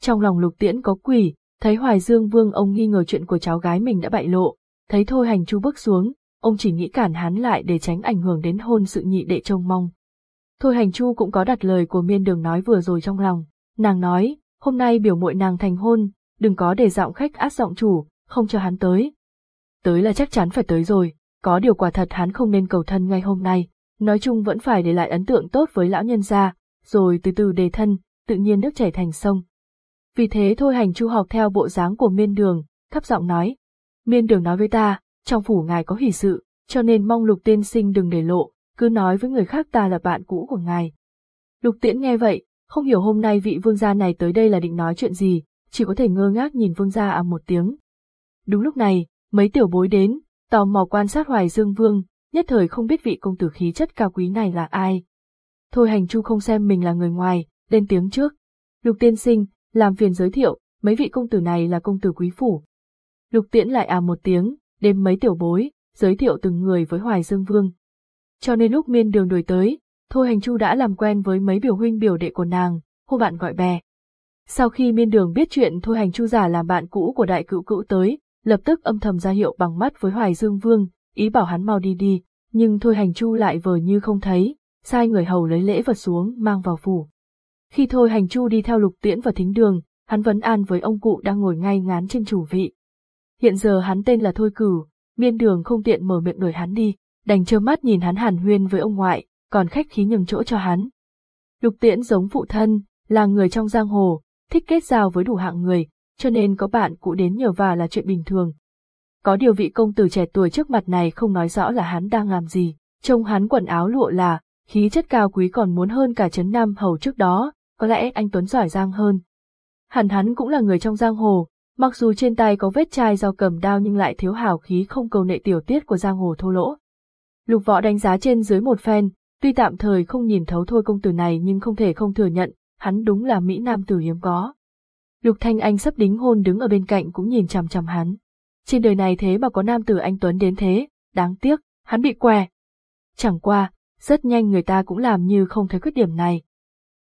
Trong lòng lục tiễn có quỷ, thấy Hoài Dương Vương ông nghi ngờ chuyện của cháu gái mình đã bại lộ, thấy Thôi Hành Chu bước xuống, ông chỉ nghĩ cản hắn lại để tránh ảnh hưởng đến hôn sự nhị đệ trông mong. Thôi Hành Chu cũng có đặt lời của miên đường nói vừa rồi trong lòng, nàng nói, hôm nay biểu muội nàng thành hôn, đừng có để giọng khách át giọng chủ, không cho hắn tới. Tới là chắc chắn phải tới rồi, có điều quả thật hắn không nên cầu thân ngay hôm nay, nói chung vẫn phải để lại ấn tượng tốt với lão nhân gia, rồi từ từ đề thân, tự nhiên nước chảy thành sông. Vì thế thôi hành chu học theo bộ dáng của miên đường, thấp giọng nói. Miên đường nói với ta, trong phủ ngài có hỷ sự, cho nên mong lục tiên sinh đừng để lộ, cứ nói với người khác ta là bạn cũ của ngài. Lục tiễn nghe vậy, không hiểu hôm nay vị vương gia này tới đây là định nói chuyện gì, chỉ có thể ngơ ngác nhìn vương gia à một tiếng. Đúng lúc này, mấy tiểu bối đến, tò mò quan sát hoài dương vương, nhất thời không biết vị công tử khí chất cao quý này là ai. Thôi hành chu không xem mình là người ngoài, lên tiếng trước. Lục tiên sinh, làm phiền giới thiệu, mấy vị công tử này là công tử quý phủ. Lục tiễn lại à một tiếng, đêm mấy tiểu bối, giới thiệu từng người với Hoài Dương Vương. Cho nên lúc miên đường đuổi tới, Thôi Hành Chu đã làm quen với mấy biểu huynh biểu đệ của nàng, hô bạn gọi bè. Sau khi miên đường biết chuyện Thôi Hành Chu giả làm bạn cũ của đại cựu cữu tới, lập tức âm thầm ra hiệu bằng mắt với Hoài Dương Vương, ý bảo hắn mau đi đi, nhưng Thôi Hành Chu lại vờ như không thấy, sai người hầu lấy lễ vật xuống mang vào phủ. Khi Thôi Hành Chu đi theo lục tiễn vào thính đường, hắn vấn an với ông cụ đang ngồi ngay ngán trên chủ vị. Hiện giờ hắn tên là Thôi Cử, miên đường không tiện mở miệng đuổi hắn đi, đành trơ mắt nhìn hắn hàn huyên với ông ngoại, còn khách khí nhường chỗ cho hắn. Lục tiễn giống phụ thân, là người trong giang hồ, thích kết giao với đủ hạng người, cho nên có bạn cũ đến nhờ và là chuyện bình thường. Có điều vị công tử trẻ tuổi trước mặt này không nói rõ là hắn đang làm gì, trông hắn quần áo lụa là, khí chất cao quý còn muốn hơn cả chấn Nam Hầu trước đó, có lẽ anh Tuấn giỏi giang hơn. Hẳn hắn cũng là người trong giang hồ, mặc dù trên tay có vết chai do cầm đao nhưng lại thiếu hào khí không cầu nệ tiểu tiết của giang hồ thô lỗ. Lục võ đánh giá trên dưới một phen, tuy tạm thời không nhìn thấu thôi công tử này nhưng không thể không thừa nhận, hắn đúng là Mỹ Nam tử hiếm có. Lục Thanh Anh sắp đính hôn đứng ở bên cạnh cũng nhìn chằm chằm hắn. Trên đời này thế mà có nam tử anh Tuấn đến thế, đáng tiếc, hắn bị què. Chẳng qua, rất nhanh người ta cũng làm như không thấy khuyết điểm này.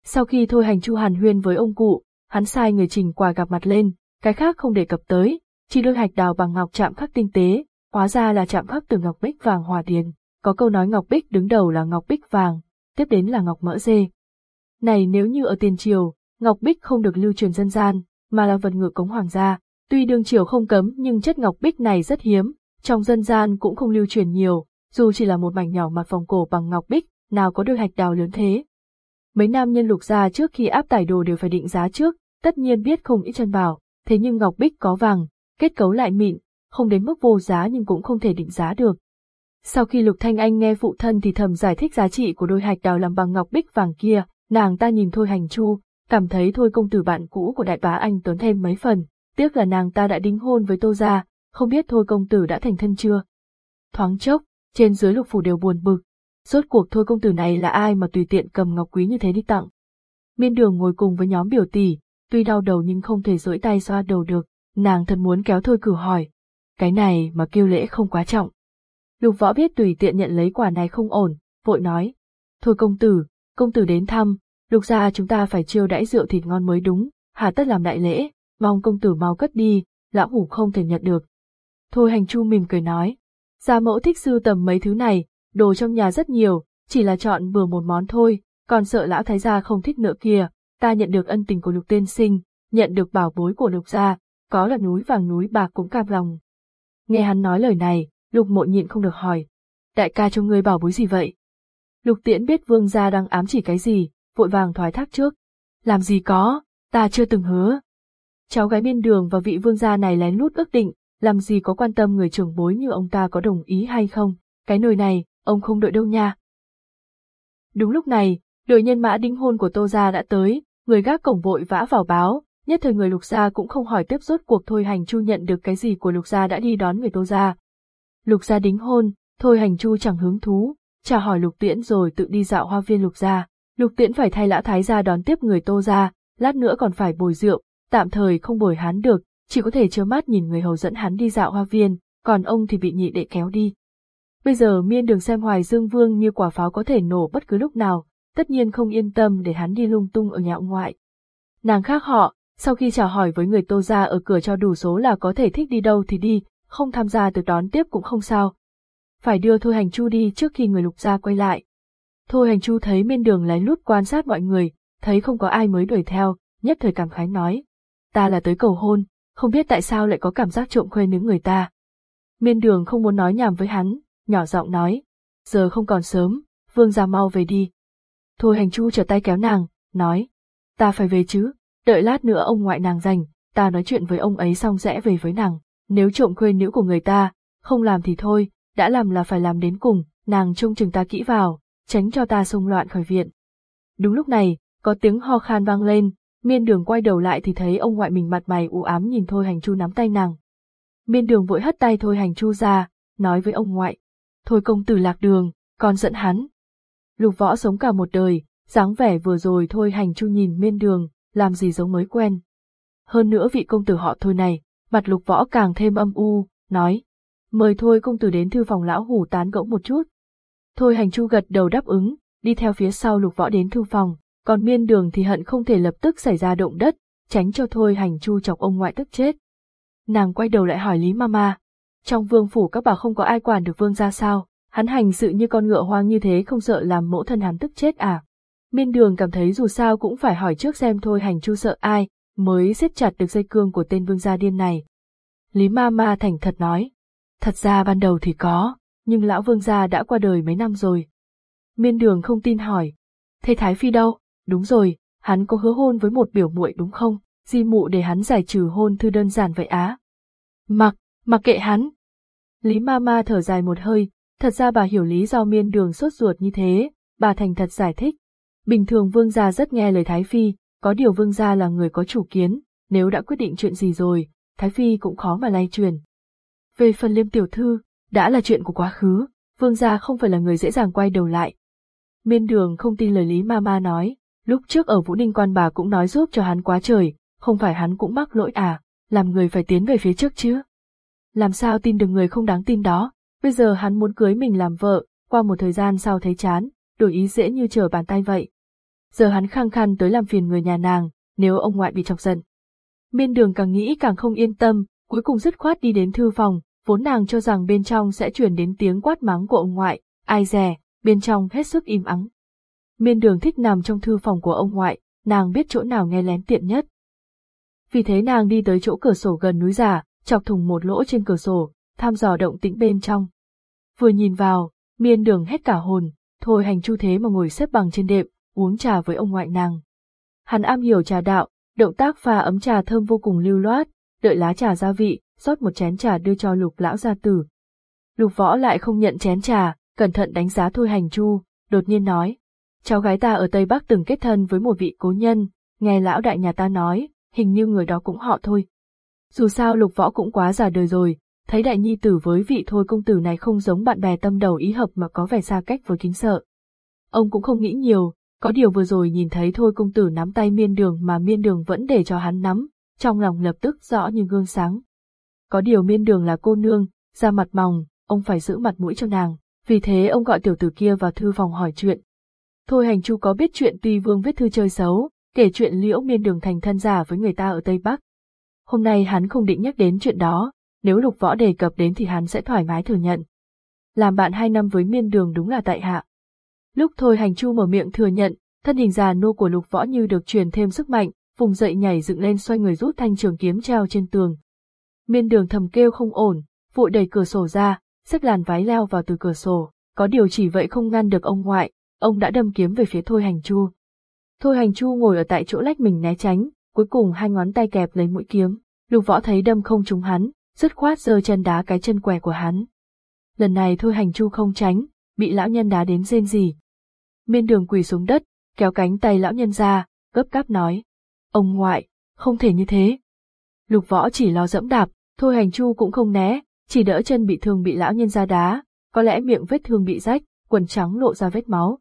Sau khi thôi hành chu hàn huyên với ông cụ, hắn sai người trình quà gặp mặt lên, cái khác không đề cập tới, chỉ đưa hạch đào bằng ngọc chạm khắc tinh tế, hóa ra là chạm khắc từ ngọc bích vàng hòa điền. Có câu nói ngọc bích đứng đầu là ngọc bích vàng, tiếp đến là ngọc mỡ dê. Này nếu như ở tiền triều, ngọc bích không được lưu truyền dân gian, mà là vật ngự cống hoàng gia, tuy đương triều không cấm nhưng chất ngọc bích này rất hiếm, trong dân gian cũng không lưu truyền nhiều, dù chỉ là một mảnh nhỏ mặt vòng cổ bằng ngọc bích, nào có được hạch đào lớn thế. Mấy nam nhân lục gia trước khi áp tải đồ đều phải định giá trước, tất nhiên biết không ít chân bảo, thế nhưng ngọc bích có vàng, kết cấu lại mịn, không đến mức vô giá nhưng cũng không thể định giá được. Sau khi Lục Thanh Anh nghe phụ thân thì thầm giải thích giá trị của đôi hạch đào làm bằng ngọc bích vàng kia, nàng ta nhìn Thôi Hành Chu, cảm thấy Thôi công tử bạn cũ của đại bá anh Tuấn thêm mấy phần, tiếc là nàng ta đã đính hôn với Tô Gia, không biết Thôi công tử đã thành thân chưa. Thoáng chốc, trên dưới lục phủ đều buồn bực, rốt cuộc Thôi công tử này là ai mà tùy tiện cầm ngọc quý như thế đi tặng. Miên đường ngồi cùng với nhóm biểu tỷ, tuy đau đầu nhưng không thể rỗi tay xoa đầu được, nàng thật muốn kéo Thôi cử hỏi. Cái này mà kêu lễ không quá trọng. Lục võ biết tùy tiện nhận lấy quả này không ổn, vội nói. Thôi công tử, công tử đến thăm, lục gia chúng ta phải chiêu đãi rượu thịt ngon mới đúng, hà tất làm đại lễ, mong công tử mau cất đi, lão hủ không thể nhận được. Thôi hành chu mỉm cười nói. Gia mẫu thích sưu tầm mấy thứ này, đồ trong nhà rất nhiều, chỉ là chọn vừa một món thôi, còn sợ lão thái gia không thích nữa kìa, ta nhận được ân tình của lục tiên sinh, nhận được bảo bối của lục gia, có là núi vàng núi bạc cũng cam lòng. Nghe hắn nói lời này, lục mộ nhịn không được hỏi. Đại ca cho ngươi bảo bối gì vậy? Lục tiễn biết vương gia đang ám chỉ cái gì, vội vàng thoái thác trước. Làm gì có, ta chưa từng hứa. Cháu gái biên đường và vị vương gia này lén lút ước định, làm gì có quan tâm người trưởng bối như ông ta có đồng ý hay không, cái nồi này, ông không đợi đâu nha. Đúng lúc này, đội nhân mã đính hôn của Tô Gia đã tới, người gác cổng vội vã vào báo, nhất thời người Lục Gia cũng không hỏi tiếp rốt cuộc Thôi Hành Chu nhận được cái gì của Lục Gia đã đi đón người Tô Gia. Lục Gia đính hôn, Thôi Hành Chu chẳng hứng thú, chào hỏi Lục Tiễn rồi tự đi dạo hoa viên Lục Gia. Lục Tiễn phải thay lã thái gia đón tiếp người Tô Gia, lát nữa còn phải bồi rượu, tạm thời không bồi hắn được, chỉ có thể trơ mắt nhìn người hầu dẫn hắn đi dạo hoa viên, còn ông thì bị nhị đệ kéo đi. Bây giờ miên đường xem Hoài Dương Vương như quả pháo có thể nổ bất cứ lúc nào, tất nhiên không yên tâm để hắn đi lung tung ở nhà ông ngoại. Nàng khác họ, sau khi chào hỏi với người tô ra ở cửa cho đủ số là có thể thích đi đâu thì đi, không tham gia được đón tiếp cũng không sao. Phải đưa Thôi Hành Chu đi trước khi người lục gia quay lại. Thôi Hành Chu thấy miên đường lén lút quan sát mọi người, thấy không có ai mới đuổi theo, nhất thời cảm khái nói. Ta là tới cầu hôn, không biết tại sao lại có cảm giác trộm khuê nướng người ta. Miên đường không muốn nói nhảm với hắn, nhỏ giọng nói. Giờ không còn sớm, vương ra mau về đi. Thôi hành chu trở tay kéo nàng, nói. Ta phải về chứ, đợi lát nữa ông ngoại nàng dành, ta nói chuyện với ông ấy xong sẽ về với nàng. Nếu trộm khuê nữ của người ta, không làm thì thôi, đã làm là phải làm đến cùng, nàng trông chừng ta kỹ vào, tránh cho ta xung loạn khỏi viện. Đúng lúc này, có tiếng ho khan vang lên, miên đường quay đầu lại thì thấy ông ngoại mình mặt mày u ám nhìn Thôi Hành Chu nắm tay nàng. Miên đường vội hất tay Thôi Hành Chu ra, nói với ông ngoại. Thôi công tử lạc đường, con giận hắn. Lục võ sống cả một đời, dáng vẻ vừa rồi Thôi Hành Chu nhìn miên đường, làm gì giống mới quen. Hơn nữa vị công tử họ Thôi này, mặt lục võ càng thêm âm u, nói. Mời Thôi công tử đến thư phòng lão hủ tán gẫu một chút. Thôi Hành Chu gật đầu đáp ứng, đi theo phía sau lục võ đến thư phòng còn miên đường thì hận không thể lập tức xảy ra động đất, tránh cho thôi hành chu chọc ông ngoại tức chết. Nàng quay đầu lại hỏi Lý Mama, trong vương phủ các bà không có ai quản được vương ra sao, hắn hành sự như con ngựa hoang như thế không sợ làm mẫu thân hắn tức chết à. Miên đường cảm thấy dù sao cũng phải hỏi trước xem thôi hành chu sợ ai, mới siết chặt được dây cương của tên vương gia điên này. Lý Mama thành thật nói, thật ra ban đầu thì có, nhưng lão vương gia đã qua đời mấy năm rồi. Miên đường không tin hỏi, thế Thái Phi đâu? Đúng rồi, hắn có hứa hôn với một biểu muội đúng không? Di mụ để hắn giải trừ hôn thư đơn giản vậy á. Mặc, mặc kệ hắn. Lý ma ma thở dài một hơi, thật ra bà hiểu lý do miên đường sốt ruột như thế, bà thành thật giải thích. Bình thường vương gia rất nghe lời Thái Phi, có điều vương gia là người có chủ kiến, nếu đã quyết định chuyện gì rồi, Thái Phi cũng khó mà lay truyền. Về phần liêm tiểu thư, đã là chuyện của quá khứ, vương gia không phải là người dễ dàng quay đầu lại. Miên đường không tin lời Lý ma ma nói, Lúc trước ở Vũ Ninh quan bà cũng nói giúp cho hắn quá trời, không phải hắn cũng mắc lỗi à, làm người phải tiến về phía trước chứ. Làm sao tin được người không đáng tin đó, bây giờ hắn muốn cưới mình làm vợ, qua một thời gian sau thấy chán, đổi ý dễ như trở bàn tay vậy. Giờ hắn khăng khăn tới làm phiền người nhà nàng, nếu ông ngoại bị chọc giận. Miên đường càng nghĩ càng không yên tâm, cuối cùng dứt khoát đi đến thư phòng, vốn nàng cho rằng bên trong sẽ chuyển đến tiếng quát mắng của ông ngoại, ai dè, bên trong hết sức im ắng. Miên đường thích nằm trong thư phòng của ông ngoại, nàng biết chỗ nào nghe lén tiện nhất. Vì thế nàng đi tới chỗ cửa sổ gần núi giả, chọc thùng một lỗ trên cửa sổ, tham dò động tĩnh bên trong. Vừa nhìn vào, miên đường hết cả hồn, thôi hành chu thế mà ngồi xếp bằng trên đệm, uống trà với ông ngoại nàng. Hắn am hiểu trà đạo, động tác pha ấm trà thơm vô cùng lưu loát, đợi lá trà gia vị, rót một chén trà đưa cho lục lão gia tử. Lục võ lại không nhận chén trà, cẩn thận đánh giá thôi hành chu, đột nhiên nói, cháu gái ta ở Tây Bắc từng kết thân với một vị cố nhân, nghe lão đại nhà ta nói, hình như người đó cũng họ thôi. Dù sao lục võ cũng quá già đời rồi, thấy đại nhi tử với vị thôi công tử này không giống bạn bè tâm đầu ý hợp mà có vẻ xa cách với kính sợ. Ông cũng không nghĩ nhiều, có điều vừa rồi nhìn thấy thôi công tử nắm tay miên đường mà miên đường vẫn để cho hắn nắm, trong lòng lập tức rõ như gương sáng. Có điều miên đường là cô nương, da mặt mỏng, ông phải giữ mặt mũi cho nàng, vì thế ông gọi tiểu tử kia vào thư phòng hỏi chuyện, Thôi hành chu có biết chuyện tuy vương viết thư chơi xấu, kể chuyện liễu miên đường thành thân giả với người ta ở Tây Bắc. Hôm nay hắn không định nhắc đến chuyện đó, nếu lục võ đề cập đến thì hắn sẽ thoải mái thừa nhận. Làm bạn hai năm với miên đường đúng là tại hạ. Lúc thôi hành chu mở miệng thừa nhận, thân hình già nô của lục võ như được truyền thêm sức mạnh, vùng dậy nhảy dựng lên xoay người rút thanh trường kiếm treo trên tường. Miên đường thầm kêu không ổn, vội đẩy cửa sổ ra, xách làn váy leo vào từ cửa sổ, có điều chỉ vậy không ngăn được ông ngoại, ông đã đâm kiếm về phía Thôi Hành Chu. Thôi Hành Chu ngồi ở tại chỗ lách mình né tránh, cuối cùng hai ngón tay kẹp lấy mũi kiếm, lục võ thấy đâm không trúng hắn, dứt khoát giơ chân đá cái chân què của hắn. Lần này Thôi Hành Chu không tránh, bị lão nhân đá đến rên gì. Miên đường quỳ xuống đất, kéo cánh tay lão nhân ra, gấp gáp nói. Ông ngoại, không thể như thế. Lục võ chỉ lo dẫm đạp, Thôi Hành Chu cũng không né, chỉ đỡ chân bị thương bị lão nhân ra đá, có lẽ miệng vết thương bị rách, quần trắng lộ ra vết máu.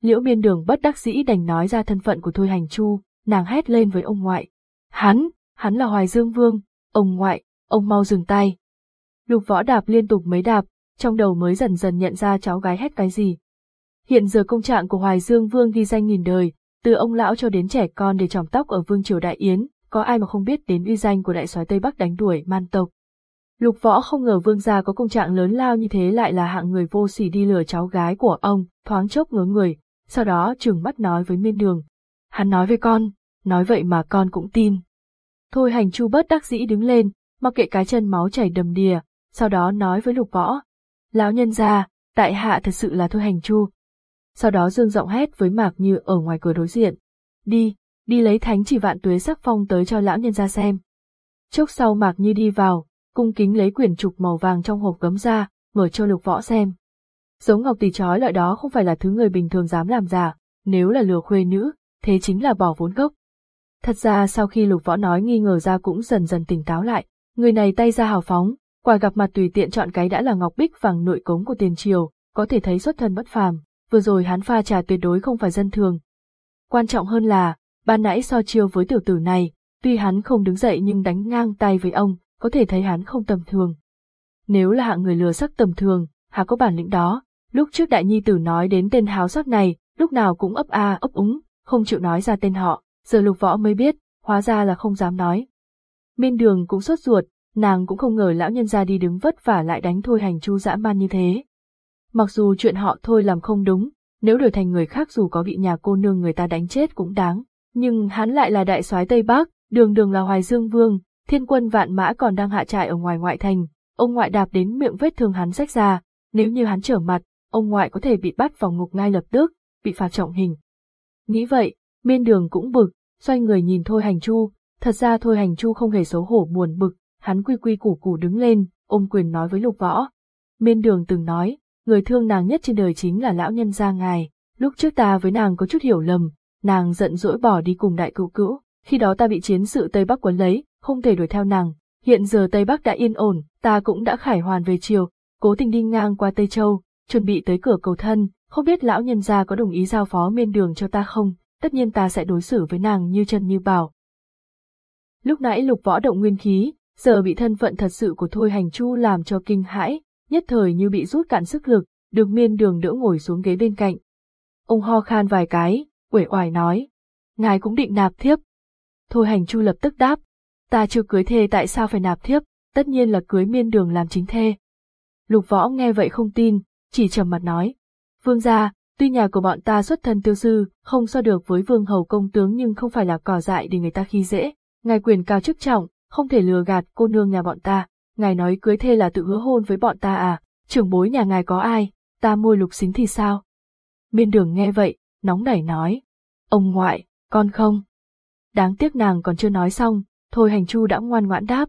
Liễu miên đường bất đắc dĩ đành nói ra thân phận của Thôi Hành Chu, nàng hét lên với ông ngoại. Hắn, hắn là Hoài Dương Vương, ông ngoại, ông mau dừng tay. Lục võ đạp liên tục mấy đạp, trong đầu mới dần dần nhận ra cháu gái hét cái gì. Hiện giờ công trạng của Hoài Dương Vương ghi danh nghìn đời, từ ông lão cho đến trẻ con để tròm tóc ở Vương Triều Đại Yến, có ai mà không biết đến uy danh của đại soái Tây Bắc đánh đuổi man tộc. Lục võ không ngờ vương gia có công trạng lớn lao như thế lại là hạng người vô sỉ đi lừa cháu gái của ông, thoáng chốc ngớ người, sau đó trừng mắt nói với miên đường. Hắn nói với con, nói vậy mà con cũng tin. Thôi hành chu bớt đắc dĩ đứng lên, mặc kệ cái chân máu chảy đầm đìa, sau đó nói với lục võ. Lão nhân gia, tại hạ thật sự là thôi hành chu. Sau đó dương giọng hét với mạc như ở ngoài cửa đối diện. Đi, đi lấy thánh chỉ vạn tuế sắc phong tới cho lão nhân gia xem. Chốc sau mạc như đi vào, cung kính lấy quyển trục màu vàng trong hộp gấm ra, mở cho lục võ xem. Giống ngọc tỷ trói loại đó không phải là thứ người bình thường dám làm giả, nếu là lừa khuê nữ, thế chính là bỏ vốn gốc. Thật ra sau khi lục võ nói nghi ngờ ra cũng dần dần tỉnh táo lại, người này tay ra hào phóng, quả gặp mặt tùy tiện chọn cái đã là ngọc bích vàng nội cống của tiền triều, có thể thấy xuất thân bất phàm, vừa rồi hắn pha trà tuyệt đối không phải dân thường. Quan trọng hơn là, ban nãy so chiêu với tiểu tử này, tuy hắn không đứng dậy nhưng đánh ngang tay với ông, có thể thấy hắn không tầm thường. Nếu là hạng người lừa sắc tầm thường, hà có bản lĩnh đó, lúc trước đại nhi tử nói đến tên háo sắc này, lúc nào cũng ấp a ấp úng, không chịu nói ra tên họ, giờ lục võ mới biết, hóa ra là không dám nói. Bên đường cũng sốt ruột, nàng cũng không ngờ lão nhân ra đi đứng vất vả lại đánh thôi hành chu dã man như thế. Mặc dù chuyện họ thôi làm không đúng, nếu đổi thành người khác dù có bị nhà cô nương người ta đánh chết cũng đáng, nhưng hắn lại là đại soái Tây Bắc, đường đường là Hoài Dương Vương, thiên quân vạn mã còn đang hạ trại ở ngoài ngoại thành, ông ngoại đạp đến miệng vết thương hắn rách ra, nếu như hắn trở mặt, ông ngoại có thể bị bắt vào ngục ngay lập tức, bị phạt trọng hình. Nghĩ vậy, miên đường cũng bực, xoay người nhìn Thôi Hành Chu, thật ra Thôi Hành Chu không hề xấu hổ buồn bực, hắn quy quy củ củ đứng lên, ôm quyền nói với lục võ. Miên đường từng nói, người thương nàng nhất trên đời chính là lão nhân gia ngài, lúc trước ta với nàng có chút hiểu lầm, nàng giận dỗi bỏ đi cùng đại cựu cữu, khi đó ta bị chiến sự Tây Bắc quấn lấy, không thể đuổi theo nàng, hiện giờ Tây Bắc đã yên ổn, ta cũng đã khải hoàn về chiều, cố tình đi ngang qua Tây Châu, chuẩn bị tới cửa cầu thân, không biết lão nhân gia có đồng ý giao phó miên đường cho ta không, tất nhiên ta sẽ đối xử với nàng như chân như bảo. Lúc nãy lục võ động nguyên khí, giờ bị thân phận thật sự của Thôi Hành Chu làm cho kinh hãi, nhất thời như bị rút cạn sức lực, được miên đường đỡ ngồi xuống ghế bên cạnh. Ông ho khan vài cái, uể oải nói, ngài cũng định nạp thiếp. Thôi Hành Chu lập tức đáp, ta chưa cưới thê tại sao phải nạp thiếp, tất nhiên là cưới miên đường làm chính thê. Lục võ nghe vậy không tin, chỉ trầm mặt nói, vương gia, tuy nhà của bọn ta xuất thân tiêu sư, không so được với vương hầu công tướng nhưng không phải là cỏ dại để người ta khi dễ, ngài quyền cao chức trọng, không thể lừa gạt cô nương nhà bọn ta, ngài nói cưới thê là tự hứa hôn với bọn ta à, trưởng bối nhà ngài có ai, ta môi lục xính thì sao? Miên đường nghe vậy, nóng nảy nói, ông ngoại, con không. Đáng tiếc nàng còn chưa nói xong, thôi hành chu đã ngoan ngoãn đáp.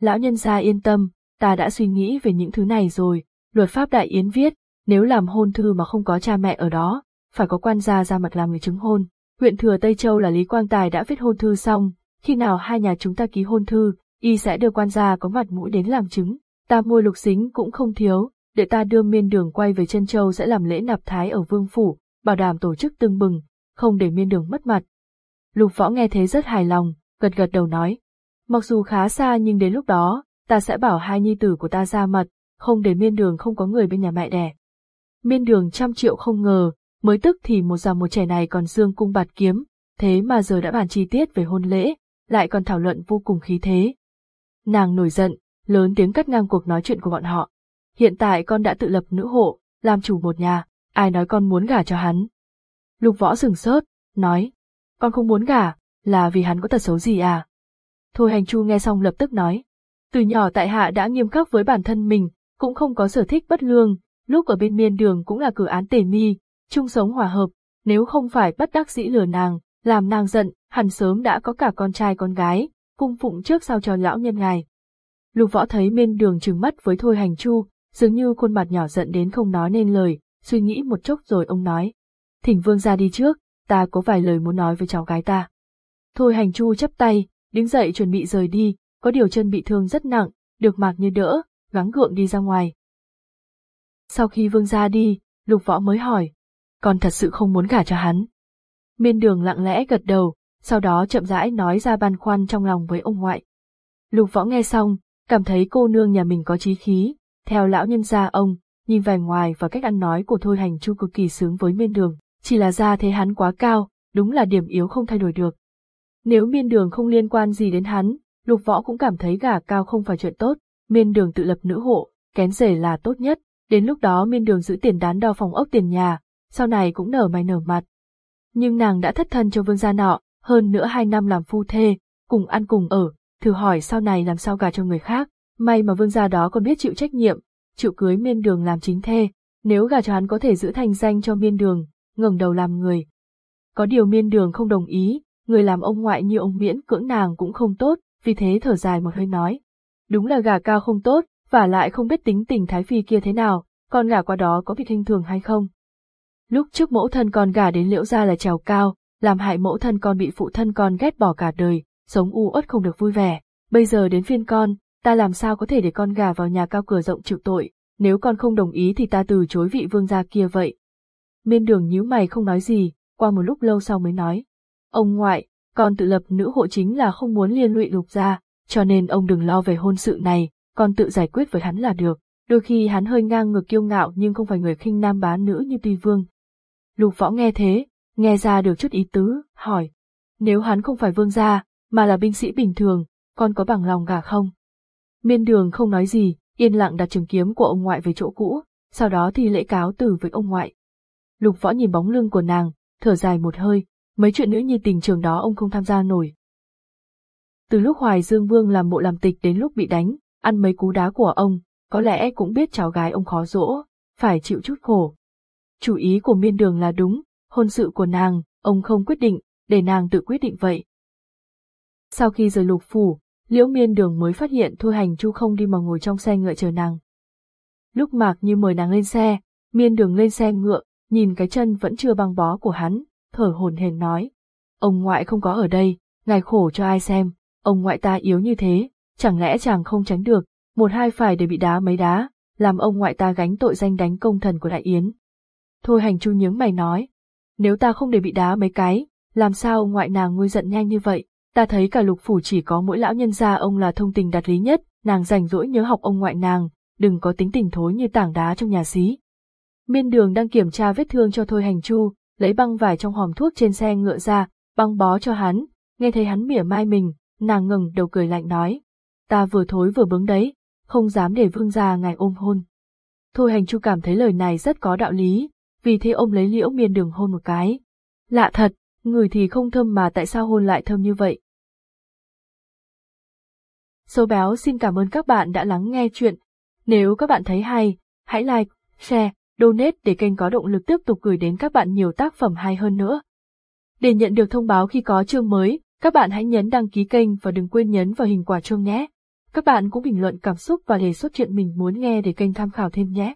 Lão nhân gia yên tâm, ta đã suy nghĩ về những thứ này rồi, luật pháp đại yến viết, nếu làm hôn thư mà không có cha mẹ ở đó, phải có quan gia ra mặt làm người chứng hôn. Huyện thừa Tây Châu là Lý Quang Tài đã viết hôn thư xong, khi nào hai nhà chúng ta ký hôn thư, y sẽ đưa quan gia có mặt mũi đến làm chứng. Ta mua lục xính cũng không thiếu, để ta đưa miên đường quay về chân châu sẽ làm lễ nạp thái ở vương phủ, bảo đảm tổ chức tưng bừng, không để miên đường mất mặt. Lục võ nghe thế rất hài lòng, gật gật đầu nói. Mặc dù khá xa nhưng đến lúc đó, ta sẽ bảo hai nhi tử của ta ra mặt, không để miên đường không có người bên nhà mẹ đẻ. Miên đường trăm triệu không ngờ, mới tức thì một già một trẻ này còn dương cung bạt kiếm, thế mà giờ đã bàn chi tiết về hôn lễ, lại còn thảo luận vô cùng khí thế. Nàng nổi giận, lớn tiếng cắt ngang cuộc nói chuyện của bọn họ. Hiện tại con đã tự lập nữ hộ, làm chủ một nhà, ai nói con muốn gả cho hắn. Lục võ sừng sốt, nói, con không muốn gả, là vì hắn có tật xấu gì à? Thôi hành chu nghe xong lập tức nói, từ nhỏ tại hạ đã nghiêm khắc với bản thân mình, cũng không có sở thích bất lương, lúc ở bên miên đường cũng là cử án tề mi, chung sống hòa hợp, nếu không phải bất đắc dĩ lừa nàng, làm nàng giận, hẳn sớm đã có cả con trai con gái, cung phụng trước sau cho lão nhân ngài. Lục võ thấy miên đường trừng mắt với thôi hành chu, dường như khuôn mặt nhỏ giận đến không nói nên lời, suy nghĩ một chốc rồi ông nói. Thỉnh vương ra đi trước, ta có vài lời muốn nói với cháu gái ta. Thôi hành chu chấp tay, đứng dậy chuẩn bị rời đi, có điều chân bị thương rất nặng, được mạc như đỡ, gắng gượng đi ra ngoài. Sau khi vương ra đi, lục võ mới hỏi, con thật sự không muốn gả cho hắn. Miên đường lặng lẽ gật đầu, sau đó chậm rãi nói ra băn khoăn trong lòng với ông ngoại. Lục võ nghe xong, cảm thấy cô nương nhà mình có trí khí, theo lão nhân gia ông, nhìn vẻ ngoài và cách ăn nói của Thôi Hành Chu cực kỳ sướng với miên đường, chỉ là gia thế hắn quá cao, đúng là điểm yếu không thay đổi được. Nếu miên đường không liên quan gì đến hắn, lục võ cũng cảm thấy gả cao không phải chuyện tốt, miên đường tự lập nữ hộ, kén rể là tốt nhất, đến lúc đó miên đường giữ tiền đán đo phòng ốc tiền nhà, sau này cũng nở mày nở mặt. Nhưng nàng đã thất thân cho vương gia nọ, hơn nữa hai năm làm phu thê, cùng ăn cùng ở, thử hỏi sau này làm sao gả cho người khác, may mà vương gia đó còn biết chịu trách nhiệm, chịu cưới miên đường làm chính thê, nếu gả cho hắn có thể giữ thành danh cho miên đường, ngẩng đầu làm người. Có điều miên đường không đồng ý, người làm ông ngoại như ông miễn cưỡng nàng cũng không tốt, vì thế thở dài một hơi nói. Đúng là gà cao không tốt, và lại không biết tính tình Thái Phi kia thế nào, con gà qua đó có bị thanh thường hay không. Lúc trước mẫu thân con gà đến liễu gia là trèo cao, làm hại mẫu thân con bị phụ thân con ghét bỏ cả đời, sống u uất không được vui vẻ. Bây giờ đến phiên con, ta làm sao có thể để con gà vào nhà cao cửa rộng chịu tội, nếu con không đồng ý thì ta từ chối vị vương gia kia vậy. Miên đường nhíu mày không nói gì, qua một lúc lâu sau mới nói. Ông ngoại, con tự lập nữ hộ chính là không muốn liên lụy lục gia, cho nên ông đừng lo về hôn sự này, con tự giải quyết với hắn là được. Đôi khi hắn hơi ngang ngược kiêu ngạo nhưng không phải người khinh nam bá nữ như tuy vương. Lục võ nghe thế, nghe ra được chút ý tứ, hỏi. Nếu hắn không phải vương gia, mà là binh sĩ bình thường, con có bằng lòng gả không? Miên đường không nói gì, yên lặng đặt trường kiếm của ông ngoại về chỗ cũ, sau đó thì lễ cáo từ với ông ngoại. Lục võ nhìn bóng lưng của nàng, thở dài một hơi, mấy chuyện nữ nhi tình trường đó ông không tham gia nổi. Từ lúc Hoài Dương Vương làm mộ làm tịch đến lúc bị đánh, ăn mấy cú đá của ông, có lẽ cũng biết cháu gái ông khó dỗ, phải chịu chút khổ. Chủ ý của miên đường là đúng, hôn sự của nàng, ông không quyết định, để nàng tự quyết định vậy. Sau khi rời lục phủ, liễu miên đường mới phát hiện Thôi Hành Chu không đi mà ngồi trong xe ngựa chờ nàng. Lúc mạc như mời nàng lên xe, miên đường lên xe ngựa, nhìn cái chân vẫn chưa băng bó của hắn, thở hồn hển nói. Ông ngoại không có ở đây, ngài khổ cho ai xem, ông ngoại ta yếu như thế, chẳng lẽ chàng không tránh được, một hai phải để bị đá mấy đá, làm ông ngoại ta gánh tội danh đánh công thần của Đại Yến. Thôi hành chu nhướng mày nói, nếu ta không để bị đá mấy cái, làm sao ngoại nàng nguôi giận nhanh như vậy, ta thấy cả lục phủ chỉ có mỗi lão nhân gia ông là thông tình đạt lý nhất, nàng rảnh rỗi nhớ học ông ngoại nàng, đừng có tính tình thối như tảng đá trong nhà xí. Miên đường đang kiểm tra vết thương cho Thôi Hành Chu, lấy băng vải trong hòm thuốc trên xe ngựa ra, băng bó cho hắn, nghe thấy hắn mỉa mai mình, nàng ngừng đầu cười lạnh nói. Ta vừa thối vừa bướng đấy, không dám để vương gia ngài ôm hôn. Thôi hành chu cảm thấy lời này rất có đạo lý, vì thế ôm lấy liễu miên đường hôn một cái. Lạ thật, người thì không thơm mà tại sao hôn lại thơm như vậy? Sâu béo xin cảm ơn các bạn đã lắng nghe chuyện. Nếu các bạn thấy hay, hãy like, share, donate để kênh có động lực tiếp tục gửi đến các bạn nhiều tác phẩm hay hơn nữa. Để nhận được thông báo khi có chương mới, các bạn hãy nhấn đăng ký kênh và đừng quên nhấn vào hình quả chuông nhé. Các bạn cũng bình luận cảm xúc và đề xuất chuyện mình muốn nghe để kênh tham khảo thêm nhé.